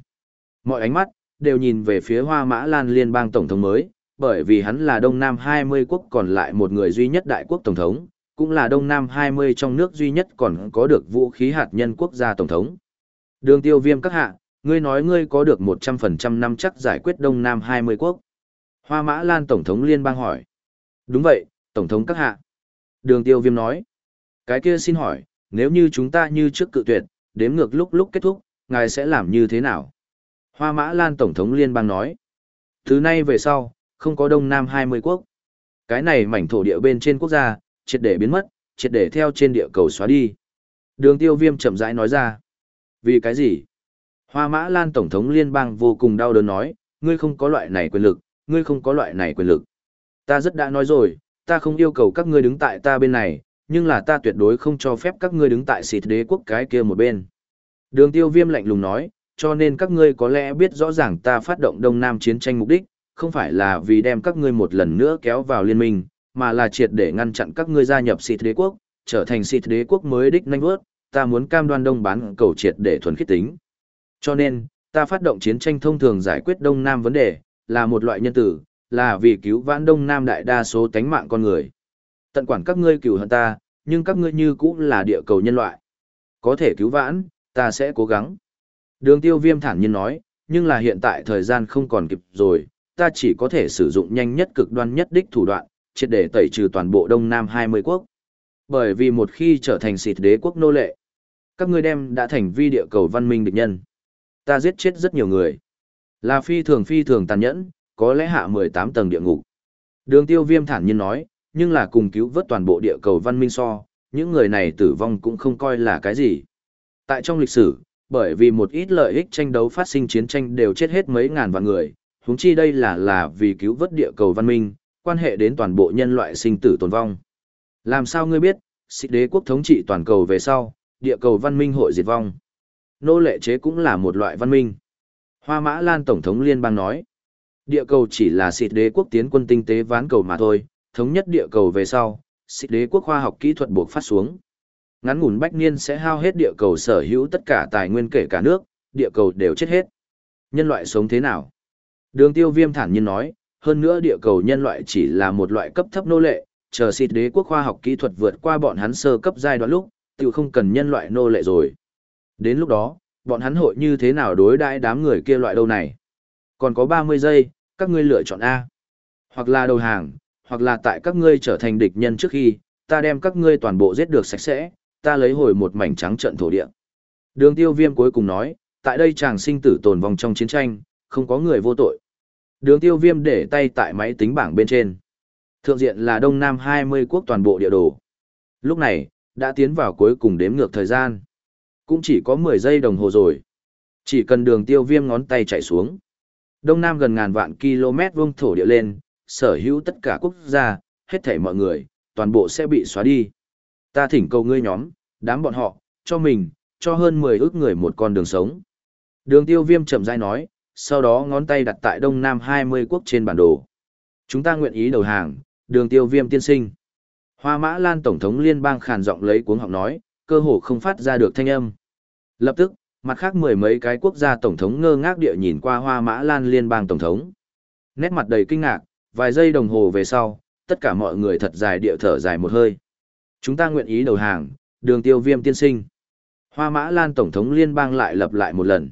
Mọi ánh mắt, đều nhìn về phía Hoa Mã Lan liên bang tổng thống mới, bởi vì hắn là Đông Nam 20 quốc còn lại một người duy nhất đại quốc tổng thống, cũng là Đông Nam 20 trong nước duy nhất còn có được vũ khí hạt nhân quốc gia tổng thống. Đường tiêu viêm các hạ, ngươi nói ngươi có được 100% năm chắc giải quyết Đông Nam 20 quốc. Hoa Mã Lan Tổng thống liên bang hỏi. Đúng vậy, Tổng thống các hạ. Đường tiêu viêm nói. Cái kia xin hỏi, nếu như chúng ta như trước cự tuyệt, đếm ngược lúc lúc kết thúc, ngài sẽ làm như thế nào? Hoa Mã Lan Tổng thống liên bang nói. Thứ nay về sau, không có Đông Nam 20 quốc. Cái này mảnh thổ địa bên trên quốc gia, triệt để biến mất, triệt để theo trên địa cầu xóa đi. Đường tiêu viêm chậm rãi nói ra. Vì cái gì? Hoa Mã Lan Tổng thống liên bang vô cùng đau đớn nói, ngươi không có loại này quyền lực, ngươi không có loại này quyền lực. Ta rất đã nói rồi, ta không yêu cầu các ngươi đứng tại ta bên này, nhưng là ta tuyệt đối không cho phép các ngươi đứng tại xịt đế quốc cái kia một bên. Đường tiêu viêm lạnh lùng nói, cho nên các ngươi có lẽ biết rõ ràng ta phát động Đông Nam chiến tranh mục đích, không phải là vì đem các ngươi một lần nữa kéo vào liên minh, mà là triệt để ngăn chặn các ngươi gia nhập xịt đế quốc, trở thành xịt đế quốc mới đích nhanh vớt, ta muốn cam đoan đông bán cầu triệt để thuần khiết tính. Cho nên, ta phát động chiến tranh thông thường giải quyết Đông Nam vấn đề, là một loại nhân tử, là vì cứu vãn Đông Nam đại đa số tánh mạng con người. Tận quản các ngươi cứu hận ta, nhưng các ngươi như cũng là địa cầu nhân loại. Có thể cứu vãn, ta sẽ cố gắng. Đường tiêu viêm thản nhiên nói, nhưng là hiện tại thời gian không còn kịp rồi, ta chỉ có thể sử dụng nhanh nhất cực đoan nhất đích thủ đoạn, triệt để tẩy trừ toàn bộ Đông Nam 20 quốc. Bởi vì một khi trở thành xịt đế quốc nô lệ, các ngươi đem đã thành vi địa cầu văn minh địch nhân. Ta giết chết rất nhiều người. Là phi thường phi thường tàn nhẫn, có lẽ hạ 18 tầng địa ngục. Đường tiêu viêm thản nhiên nói, nhưng là cùng cứu vớt toàn bộ địa cầu văn minh so, những người này tử vong cũng không coi là cái gì. Tại trong lịch sử, bởi vì một ít lợi ích tranh đấu phát sinh chiến tranh đều chết hết mấy ngàn vạn người, huống chi đây là là vì cứu vớt địa cầu văn minh, quan hệ đến toàn bộ nhân loại sinh tử tồn vong. Làm sao ngươi biết, xích đế quốc thống trị toàn cầu về sau, địa cầu văn minh hội diệt vong. Nô lệ chế cũng là một loại văn minh. Hoa Mã Lan Tổng thống Liên bang nói, địa cầu chỉ là xịt đế quốc tiến quân tinh tế ván cầu mà thôi, thống nhất địa cầu về sau, xịt đế quốc khoa học kỹ thuật buộc phát xuống. Ngắn ngủn bách niên sẽ hao hết địa cầu sở hữu tất cả tài nguyên kể cả nước, địa cầu đều chết hết. Nhân loại sống thế nào? Đường tiêu viêm thản nhiên nói, hơn nữa địa cầu nhân loại chỉ là một loại cấp thấp nô lệ, chờ xịt đế quốc khoa học kỹ thuật vượt qua bọn hắn sơ cấp giai đoạn lúc, tự không cần nhân loại nô lệ rồi. Đến lúc đó, bọn hắn hội như thế nào đối đãi đám người kia loại đâu này? Còn có 30 giây, các ngươi lựa chọn A. Hoặc là đầu hàng, hoặc là tại các ngươi trở thành địch nhân trước khi, ta đem các ngươi toàn bộ giết được sạch sẽ, ta lấy hồi một mảnh trắng trận thổ địa. Đường tiêu viêm cuối cùng nói, tại đây chàng sinh tử tồn vong trong chiến tranh, không có người vô tội. Đường tiêu viêm để tay tại máy tính bảng bên trên. Thượng diện là Đông Nam 20 quốc toàn bộ địa đồ. Lúc này, đã tiến vào cuối cùng đếm ngược thời gian. Cũng chỉ có 10 giây đồng hồ rồi. Chỉ cần đường tiêu viêm ngón tay chạy xuống. Đông Nam gần ngàn vạn km vuông thổ địa lên, sở hữu tất cả quốc gia, hết thảy mọi người, toàn bộ sẽ bị xóa đi. Ta thỉnh cầu ngươi nhóm, đám bọn họ, cho mình, cho hơn 10 ước người một con đường sống. Đường tiêu viêm chậm rãi nói, sau đó ngón tay đặt tại Đông Nam 20 quốc trên bản đồ. Chúng ta nguyện ý đầu hàng, đường tiêu viêm tiên sinh. Hoa Mã Lan Tổng thống liên bang khàn giọng lấy cuống họng nói, cơ hồ không phát ra được thanh âm. Lập tức, mặt khác mười mấy cái quốc gia tổng thống ngơ ngác địa nhìn qua Hoa Mã Lan liên bang tổng thống. Nét mặt đầy kinh ngạc, vài giây đồng hồ về sau, tất cả mọi người thật dài địa thở dài một hơi. Chúng ta nguyện ý đầu hàng, đường tiêu viêm tiên sinh. Hoa Mã Lan tổng thống liên bang lại lập lại một lần.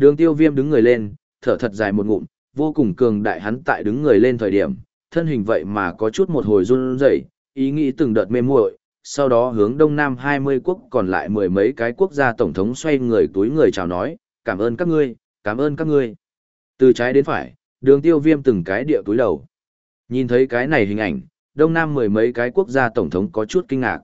Đường tiêu viêm đứng người lên, thở thật dài một ngụm, vô cùng cường đại hắn tại đứng người lên thời điểm, thân hình vậy mà có chút một hồi run rẩy, ý nghĩ từng đợt mê muội, sau đó hướng đông nam 20 quốc còn lại mười mấy cái quốc gia tổng thống xoay người túi người chào nói, cảm ơn các ngươi, cảm ơn các ngươi. Từ trái đến phải, đường tiêu viêm từng cái địa túi đầu. Nhìn thấy cái này hình ảnh, đông nam mười mấy cái quốc gia tổng thống có chút kinh ngạc.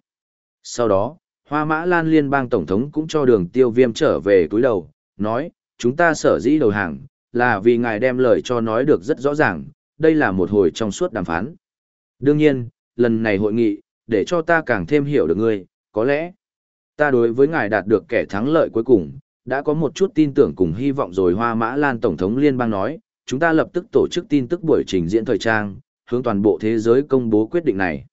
Sau đó, Hoa Mã Lan Liên bang tổng thống cũng cho đường tiêu viêm trở về túi đầu, nói, chúng ta sở dĩ đầu hàng, là vì ngài đem lời cho nói được rất rõ ràng, đây là một hồi trong suốt đàm phán. Đương nhiên, lần này hội nghị, để cho ta càng thêm hiểu được ngươi, có lẽ, ta đối với ngài đạt được kẻ thắng lợi cuối cùng, đã có một chút tin tưởng cùng hy vọng rồi Hoa Mã Lan Tổng thống Liên bang nói, chúng ta lập tức tổ chức tin tức buổi trình diễn thời trang, hướng toàn bộ thế giới công bố quyết định này.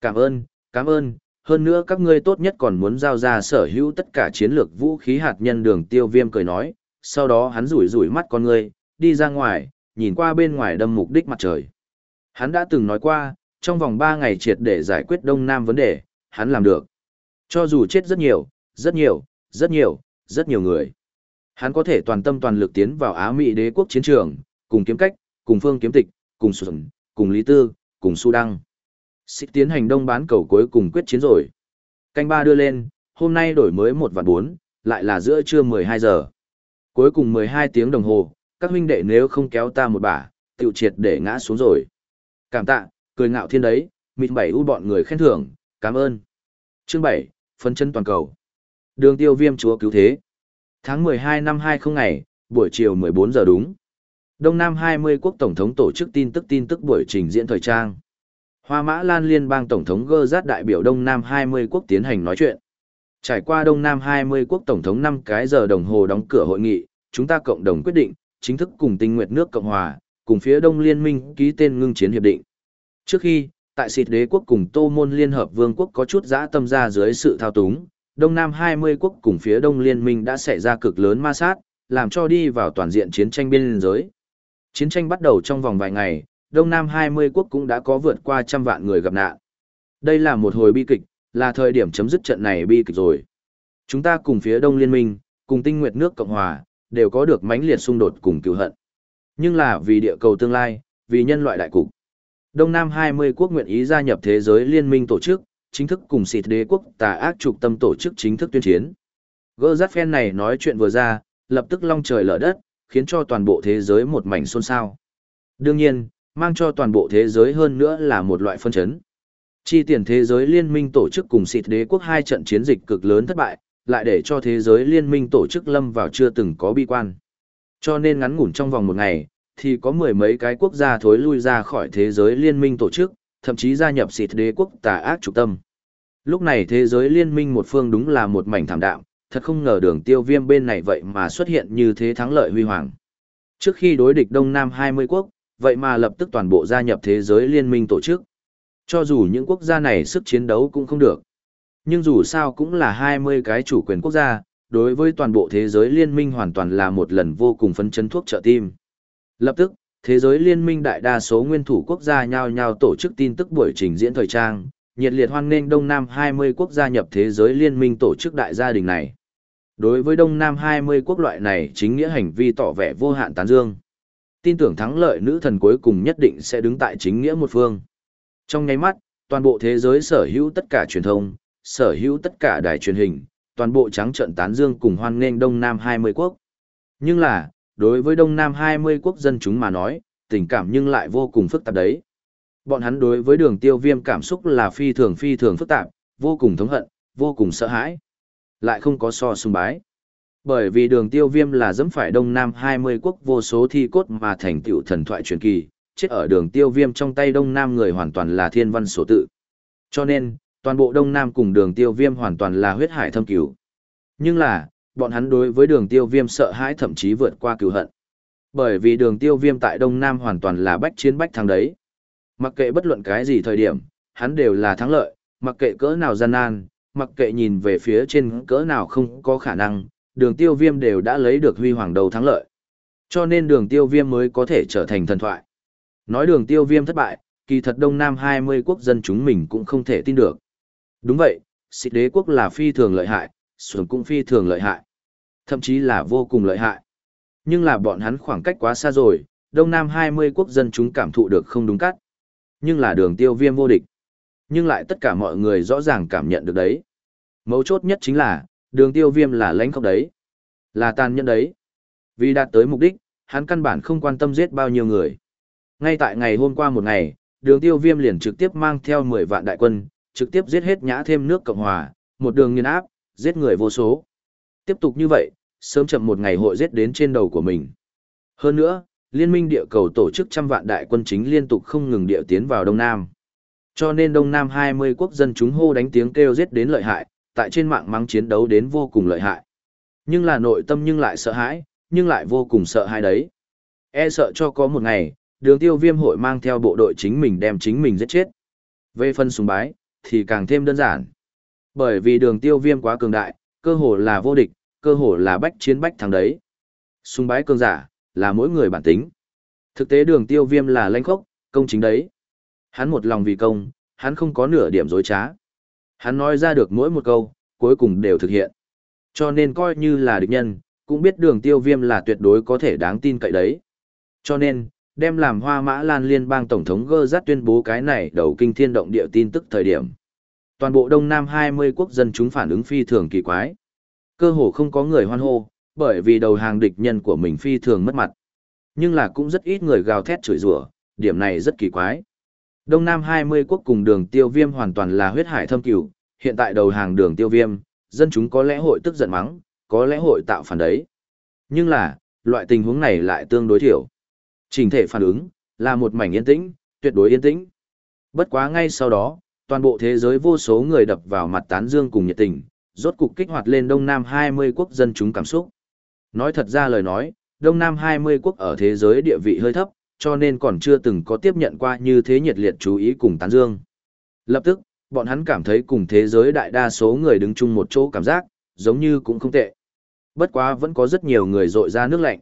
Cảm ơn, cảm ơn, hơn nữa các ngươi tốt nhất còn muốn giao ra sở hữu tất cả chiến lược vũ khí hạt nhân đường tiêu viêm cười nói, sau đó hắn rủi rủi mắt con người đi ra ngoài, nhìn qua bên ngoài đâm mục đích mặt trời. Hắn đã từng nói qua, trong vòng 3 ngày triệt để giải quyết Đông Nam vấn đề, hắn làm được. Cho dù chết rất nhiều, rất nhiều, rất nhiều, rất nhiều người. Hắn có thể toàn tâm toàn lực tiến vào Á Mỹ đế quốc chiến trường, cùng kiếm cách, cùng phương kiếm tịch, cùng sùn, cùng Lý Tư, cùng Su Đăng. Xích tiến hành đông bán cầu cuối cùng quyết chiến rồi. Canh ba đưa lên, hôm nay đổi mới một vạn bốn, lại là giữa trưa 12 giờ. Cuối cùng 12 tiếng đồng hồ, các huynh đệ nếu không kéo ta một bả, tiểu triệt để ngã xuống rồi. Cảm tạ, cười ngạo thiên đấy, mịt bảy u bọn người khen thưởng, cảm ơn. Chương 7, phân chân toàn cầu. Đường tiêu viêm chúa cứu thế. Tháng 12 năm 20 ngày, buổi chiều 14 giờ đúng. Đông Nam 20 quốc tổng thống tổ chức tin tức tin tức buổi trình diễn thời trang. Hoa Mã Lan Liên bang tổng thống gơ rát đại biểu Đông Nam 20 quốc tiến hành nói chuyện. Trải qua Đông Nam 20 quốc tổng thống 5 cái giờ đồng hồ đóng cửa hội nghị, chúng ta cộng đồng quyết định, chính thức cùng tinh nguyệt nước Cộng Hòa, cùng phía Đông Liên minh ký tên ngưng chiến hiệp định. Trước khi, tại xịt đế quốc cùng Tô Môn Liên Hợp Vương quốc có chút giã tâm ra dưới sự thao túng, Đông Nam 20 quốc cùng phía Đông Liên minh đã xảy ra cực lớn ma sát, làm cho đi vào toàn diện chiến tranh biên giới. Chiến tranh bắt đầu trong vòng vài ngày, Đông Nam 20 quốc cũng đã có vượt qua trăm vạn người gặp nạn. Đây là một hồi bi kịch, là thời điểm chấm dứt trận này bi kịch rồi. Chúng ta cùng phía Đông Liên minh, cùng tinh nguyệt nước Cộng Hòa, đều có được mãnh liệt xung đột cùng cựu hận. Nhưng là vì địa cầu tương lai, vì nhân loại đại cục. Đông Nam 20 quốc nguyện ý gia nhập thế giới liên minh tổ chức, chính thức cùng xịt đế quốc tà ác trục tâm tổ chức chính thức tuyên chiến. Gơ rát phen này nói chuyện vừa ra, lập tức long trời lở đất, khiến cho toàn bộ thế giới một mảnh xôn xao. Đương nhiên, mang cho toàn bộ thế giới hơn nữa là một loại phân chấn. Chi tiền thế giới liên minh tổ chức cùng xịt đế quốc hai trận chiến dịch cực lớn thất bại, lại để cho thế giới liên minh tổ chức lâm vào chưa từng có bi quan. Cho nên ngắn ngủn trong vòng một ngày, thì có mười mấy cái quốc gia thối lui ra khỏi thế giới liên minh tổ chức, thậm chí gia nhập xịt đế quốc tà ác trục tâm. Lúc này thế giới liên minh một phương đúng là một mảnh thảm đạm, thật không ngờ đường tiêu viêm bên này vậy mà xuất hiện như thế thắng lợi huy hoàng. Trước khi đối địch Đông Nam 20 quốc, vậy mà lập tức toàn bộ gia nhập thế giới liên minh tổ chức. Cho dù những quốc gia này sức chiến đấu cũng không được. Nhưng dù sao cũng là 20 cái chủ quyền quốc gia, đối với toàn bộ thế giới liên minh hoàn toàn là một lần vô cùng phấn chấn thuốc trợ tim. Lập tức, thế giới liên minh đại đa số nguyên thủ quốc gia nhao nhao tổ chức tin tức buổi trình diễn thời trang, nhiệt liệt hoan nghênh Đông Nam 20 quốc gia nhập thế giới liên minh tổ chức đại gia đình này. Đối với Đông Nam 20 quốc loại này chính nghĩa hành vi tỏ vẻ vô hạn tán dương. Tin tưởng thắng lợi nữ thần cuối cùng nhất định sẽ đứng tại chính nghĩa một phương. Trong nháy mắt, toàn bộ thế giới sở hữu tất cả truyền thông, sở hữu tất cả đài truyền hình, toàn bộ trắng trận tán dương cùng hoan nghênh Đông Nam 20 quốc. Nhưng là, đối với Đông Nam 20 quốc dân chúng mà nói, tình cảm nhưng lại vô cùng phức tạp đấy. Bọn hắn đối với đường tiêu viêm cảm xúc là phi thường phi thường phức tạp, vô cùng thống hận, vô cùng sợ hãi. Lại không có so sung bái. Bởi vì đường tiêu viêm là dẫm phải Đông Nam 20 quốc vô số thi cốt mà thành tựu thần thoại truyền kỳ, chết ở đường tiêu viêm trong tay Đông Nam người hoàn toàn là thiên văn số tự. Cho nên, toàn bộ Đông Nam cùng đường tiêu viêm hoàn toàn là huyết hải thâm cứu. Nhưng là, bọn hắn đối với đường tiêu viêm sợ hãi thậm chí vượt qua cứu hận. Bởi vì đường tiêu viêm tại Đông Nam hoàn toàn là bách chiến bách thắng đấy. Mặc kệ bất luận cái gì thời điểm, hắn đều là thắng lợi, mặc kệ cỡ nào gian nan, mặc kệ nhìn về phía trên cỡ nào không có khả năng, đường tiêu viêm đều đã lấy được huy hoàng đầu thắng lợi. Cho nên đường tiêu viêm mới có thể trở thành thần thoại. Nói đường tiêu viêm thất bại, kỳ thật Đông Nam 20 quốc dân chúng mình cũng không thể tin được. Đúng vậy, xịt đế quốc là phi thường lợi hại, xuân cũng phi thường lợi hại. Thậm chí là vô cùng lợi hại. Nhưng là bọn hắn khoảng cách quá xa rồi, Đông Nam 20 quốc dân chúng cảm thụ được không đúng cắt. Nhưng là đường tiêu viêm vô địch. Nhưng lại tất cả mọi người rõ ràng cảm nhận được đấy. Mấu chốt nhất chính là, đường tiêu viêm là lãnh khóc đấy. Là tàn nhẫn đấy. Vì đạt tới mục đích, hắn căn bản không quan tâm giết bao nhiêu người. Ngay tại ngày hôm qua một ngày, đường tiêu viêm liền trực tiếp mang theo 10 vạn đại quân, trực tiếp giết hết nhã thêm nước Cộng Hòa, một đường nghiền áp, giết người vô số. Tiếp tục như vậy, sớm chậm một ngày hội giết đến trên đầu của mình. Hơn nữa, Liên minh địa cầu tổ chức trăm vạn đại quân chính liên tục không ngừng địa tiến vào Đông Nam. Cho nên Đông Nam 20 quốc dân chúng hô đánh tiếng kêu giết đến lợi hại, tại trên mạng mắng chiến đấu đến vô cùng lợi hại. Nhưng là nội tâm nhưng lại sợ hãi, nhưng lại vô cùng sợ hãi đấy. E sợ cho có một ngày, đường tiêu viêm hội mang theo bộ đội chính mình đem chính mình giết chết. Về phân súng bái, thì càng thêm đơn giản. Bởi vì đường tiêu viêm quá cường đại, cơ hồ là vô địch, cơ hồ là bách chiến bách thắng đấy. Xung bái cường giả, là mỗi người bản tính. Thực tế đường tiêu viêm là lãnh khốc, công chính đấy. Hắn một lòng vì công, hắn không có nửa điểm dối trá. Hắn nói ra được mỗi một câu, cuối cùng đều thực hiện. Cho nên coi như là địch nhân, cũng biết đường tiêu viêm là tuyệt đối có thể đáng tin cậy đấy. Cho nên, đem làm hoa mã lan liên bang tổng thống gơ rát tuyên bố cái này đầu kinh thiên động địa tin tức thời điểm. Toàn bộ Đông Nam 20 quốc dân chúng phản ứng phi thường kỳ quái. Cơ hồ không có người hoan hô, bởi vì đầu hàng địch nhân của mình phi thường mất mặt. Nhưng là cũng rất ít người gào thét chửi rủa, điểm này rất kỳ quái. Đông Nam 20 quốc cùng đường tiêu viêm hoàn toàn là huyết hải thâm cửu, hiện tại đầu hàng đường tiêu viêm, dân chúng có lẽ hội tức giận mắng, có lẽ hội tạo phản đấy. Nhưng là, loại tình huống này lại tương đối thiểu. Trình thể phản ứng, là một mảnh yên tĩnh, tuyệt đối yên tĩnh. Bất quá ngay sau đó, toàn bộ thế giới vô số người đập vào mặt tán dương cùng nhiệt tình, rốt cục kích hoạt lên Đông Nam 20 quốc dân chúng cảm xúc. Nói thật ra lời nói, Đông Nam 20 quốc ở thế giới địa vị hơi thấp, cho nên còn chưa từng có tiếp nhận qua như thế nhiệt liệt chú ý cùng tán dương. Lập tức, bọn hắn cảm thấy cùng thế giới đại đa số người đứng chung một chỗ cảm giác, giống như cũng không tệ. Bất quá vẫn có rất nhiều người rội ra nước lạnh.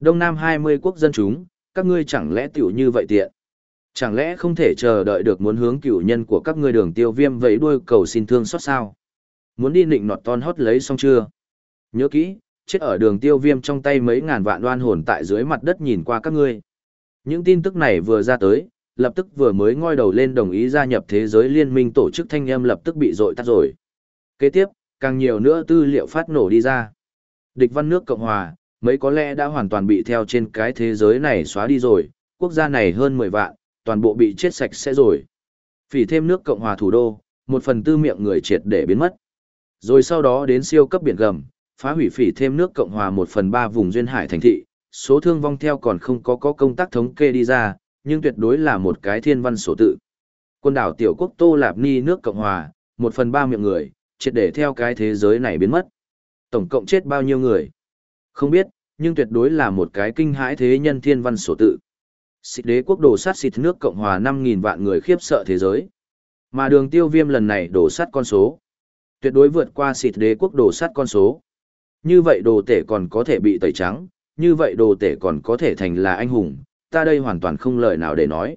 Đông Nam 20 quốc dân chúng, các ngươi chẳng lẽ tiểu như vậy tiện? Chẳng lẽ không thể chờ đợi được muốn hướng cửu nhân của các ngươi đường tiêu viêm vẫy đuôi cầu xin thương xót sao? Muốn đi nịnh nọt ton hót lấy xong chưa? Nhớ kỹ, chết ở đường tiêu viêm trong tay mấy ngàn vạn đoan hồn tại dưới mặt đất nhìn qua các ngươi. Những tin tức này vừa ra tới, lập tức vừa mới ngoi đầu lên đồng ý gia nhập thế giới liên minh tổ chức thanh âm lập tức bị dội tắt rồi. Kế tiếp, càng nhiều nữa tư liệu phát nổ đi ra. Địch văn nước Cộng Hòa, mấy có lẽ đã hoàn toàn bị theo trên cái thế giới này xóa đi rồi, quốc gia này hơn 10 vạn, toàn bộ bị chết sạch sẽ rồi. Phỉ thêm nước Cộng Hòa thủ đô, một phần tư miệng người triệt để biến mất. Rồi sau đó đến siêu cấp biển gầm, phá hủy phỉ thêm nước Cộng hòa một phần ba vùng duyên hải thành thị, số thương vong theo còn không có có công tác thống kê đi ra, nhưng tuyệt đối là một cái thiên văn số tự. Quân đảo tiểu quốc Tô Lạp Ni nước Cộng hòa, một phần ba miệng người, triệt để theo cái thế giới này biến mất. Tổng cộng chết bao nhiêu người? Không biết, nhưng tuyệt đối là một cái kinh hãi thế nhân thiên văn sổ tự. Xịt đế quốc đổ sát xịt nước Cộng hòa 5.000 vạn người khiếp sợ thế giới. Mà đường tiêu viêm lần này đổ sát con số. Tuyệt đối vượt qua xịt đế quốc đổ sát con số. Như vậy đồ tể còn có thể bị tẩy trắng, như vậy đồ tể còn có thể thành là anh hùng, ta đây hoàn toàn không lời nào để nói.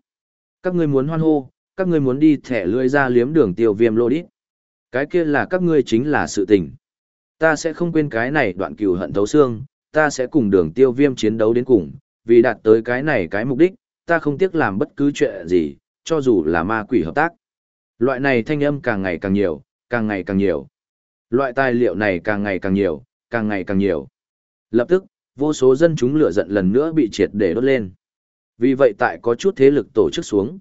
Các ngươi muốn hoan hô, các ngươi muốn đi thẻ lưỡi ra liếm đường tiêu viêm lô đít. Cái kia là các ngươi chính là sự tình. Ta sẽ không quên cái này đoạn cừu hận thấu xương, ta sẽ cùng đường tiêu viêm chiến đấu đến cùng, vì đạt tới cái này cái mục đích, ta không tiếc làm bất cứ chuyện gì, cho dù là ma quỷ hợp tác. Loại này thanh âm càng ngày càng nhiều, càng ngày càng nhiều. Loại tài liệu này càng ngày càng nhiều, càng ngày càng nhiều. Lập tức, vô số dân chúng lửa giận lần nữa bị triệt để đốt lên. Vì vậy tại có chút thế lực tổ chức xuống.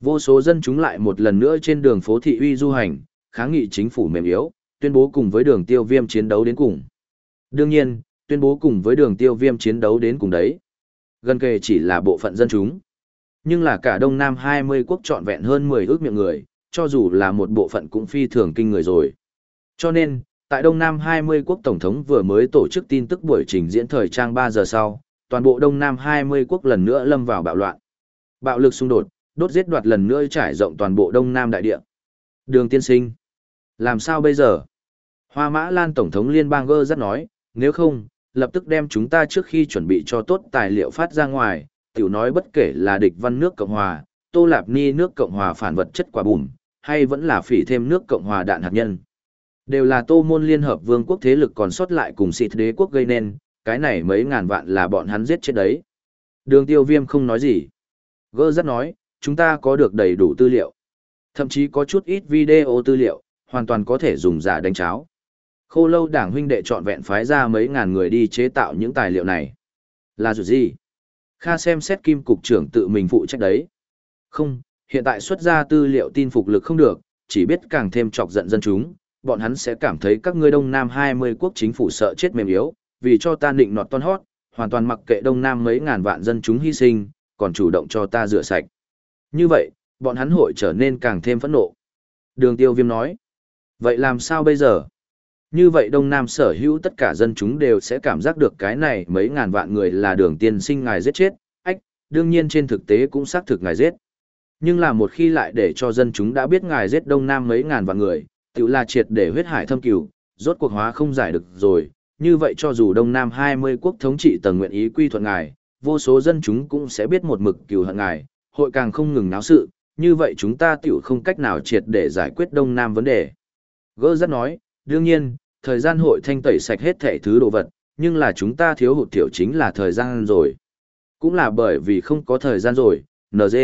Vô số dân chúng lại một lần nữa trên đường phố thị uy du hành, kháng nghị chính phủ mềm yếu, tuyên bố cùng với đường tiêu viêm chiến đấu đến cùng. Đương nhiên, tuyên bố cùng với đường tiêu viêm chiến đấu đến cùng đấy. Gần kề chỉ là bộ phận dân chúng. Nhưng là cả Đông Nam 20 quốc trọn vẹn hơn 10 ước miệng người, cho dù là một bộ phận cũng phi thường kinh người rồi. Cho nên, tại Đông Nam 20 quốc Tổng thống vừa mới tổ chức tin tức buổi trình diễn thời trang 3 giờ sau, toàn bộ Đông Nam 20 quốc lần nữa lâm vào bạo loạn. Bạo lực xung đột, đốt giết đoạt lần nữa trải rộng toàn bộ Đông Nam đại địa. Đường tiên sinh. Làm sao bây giờ? Hoa Mã Lan Tổng thống Liên bang gơ rất nói, nếu không, lập tức đem chúng ta trước khi chuẩn bị cho tốt tài liệu phát ra ngoài, tiểu nói bất kể là địch văn nước Cộng Hòa, Tô Lạp Ni nước Cộng Hòa phản vật chất quả bùm, hay vẫn là phỉ thêm nước Cộng Hòa đạn hạt nhân. Đều là tô môn liên hợp vương quốc thế lực còn sót lại cùng xịt đế quốc gây nên, cái này mấy ngàn vạn là bọn hắn giết chết đấy. Đường tiêu viêm không nói gì. Gơ rất nói, chúng ta có được đầy đủ tư liệu. Thậm chí có chút ít video tư liệu, hoàn toàn có thể dùng giả đánh cháo. Khô lâu đảng huynh đệ chọn vẹn phái ra mấy ngàn người đi chế tạo những tài liệu này. Là dù gì? Kha xem xét kim cục trưởng tự mình phụ trách đấy. Không, hiện tại xuất ra tư liệu tin phục lực không được, chỉ biết càng thêm chọc giận dân chúng, bọn hắn sẽ cảm thấy các ngươi Đông Nam 20 quốc chính phủ sợ chết mềm yếu, vì cho ta định nọt ton hót, hoàn toàn mặc kệ Đông Nam mấy ngàn vạn dân chúng hy sinh, còn chủ động cho ta rửa sạch. Như vậy, bọn hắn hội trở nên càng thêm phẫn nộ. Đường tiêu viêm nói, vậy làm sao bây giờ? Như vậy Đông Nam sở hữu tất cả dân chúng đều sẽ cảm giác được cái này mấy ngàn vạn người là đường tiên sinh ngài giết chết, ách, đương nhiên trên thực tế cũng xác thực ngài giết. Nhưng là một khi lại để cho dân chúng đã biết ngài giết Đông Nam mấy ngàn vạn người, tự là triệt để huyết hải thâm cửu, rốt cuộc hóa không giải được rồi, như vậy cho dù Đông Nam 20 quốc thống trị tầng nguyện ý quy thuận ngài, vô số dân chúng cũng sẽ biết một mực cừu hận ngài, hội càng không ngừng náo sự, như vậy chúng ta tiểu không cách nào triệt để giải quyết Đông Nam vấn đề. Gơ rất nói, đương nhiên, thời gian hội thanh tẩy sạch hết thẻ thứ đồ vật, nhưng là chúng ta thiếu hụt thiểu chính là thời gian rồi. Cũng là bởi vì không có thời gian rồi, NG.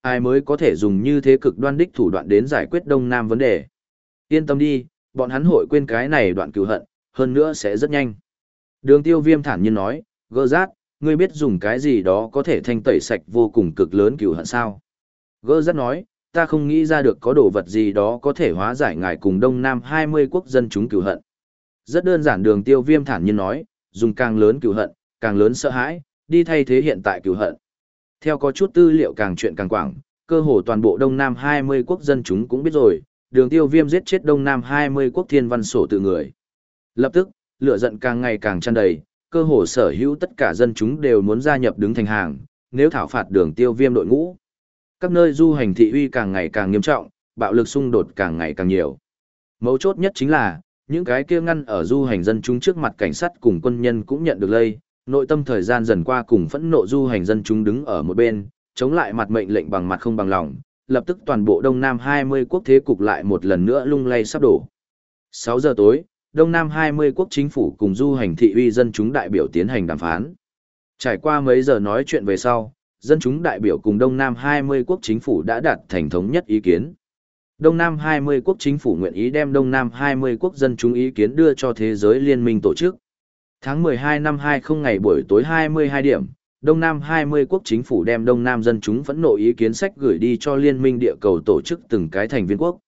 Ai mới có thể dùng như thế cực đoan đích thủ đoạn đến giải quyết Đông Nam vấn đề. Yên tâm đi, bọn hắn hội quên cái này đoạn cựu hận, hơn nữa sẽ rất nhanh. Đường tiêu viêm thản nhiên nói, gơ rát, ngươi biết dùng cái gì đó có thể thanh tẩy sạch vô cùng cực lớn cựu hận sao. Gơ rát nói, ta không nghĩ ra được có đồ vật gì đó có thể hóa giải ngài cùng Đông Nam 20 quốc dân chúng cửu hận. Rất đơn giản đường tiêu viêm thản nhiên nói, dùng càng lớn cửu hận, càng lớn sợ hãi, đi thay thế hiện tại cửu hận. Theo có chút tư liệu càng chuyện càng quảng, cơ hồ toàn bộ Đông Nam 20 quốc dân chúng cũng biết rồi, đường tiêu viêm giết chết Đông Nam 20 quốc thiên văn sổ tự người. Lập tức, lửa giận càng ngày càng tràn đầy, cơ hồ sở hữu tất cả dân chúng đều muốn gia nhập đứng thành hàng, nếu thảo phạt đường tiêu viêm đội ngũ. Các nơi du hành thị uy càng ngày càng nghiêm trọng, bạo lực xung đột càng ngày càng nhiều. Mấu chốt nhất chính là, những cái kia ngăn ở du hành dân chúng trước mặt cảnh sát cùng quân nhân cũng nhận được lây, nội tâm thời gian dần qua cùng phẫn nộ du hành dân chúng đứng ở một bên, chống lại mặt mệnh lệnh bằng mặt không bằng lòng, lập tức toàn bộ Đông Nam 20 quốc thế cục lại một lần nữa lung lay sắp đổ. 6 giờ tối, Đông Nam 20 quốc chính phủ cùng du hành thị uy dân chúng đại biểu tiến hành đàm phán. Trải qua mấy giờ nói chuyện về sau, dân chúng đại biểu cùng Đông Nam 20 quốc chính phủ đã đạt thành thống nhất ý kiến. Đông Nam 20 quốc chính phủ nguyện ý đem Đông Nam 20 quốc dân chúng ý kiến đưa cho thế giới liên minh tổ chức. Tháng 12 năm 20 ngày buổi tối 22 điểm, Đông Nam 20 quốc chính phủ đem Đông Nam dân chúng phẫn nộ ý kiến sách gửi đi cho Liên minh địa cầu tổ chức từng cái thành viên quốc.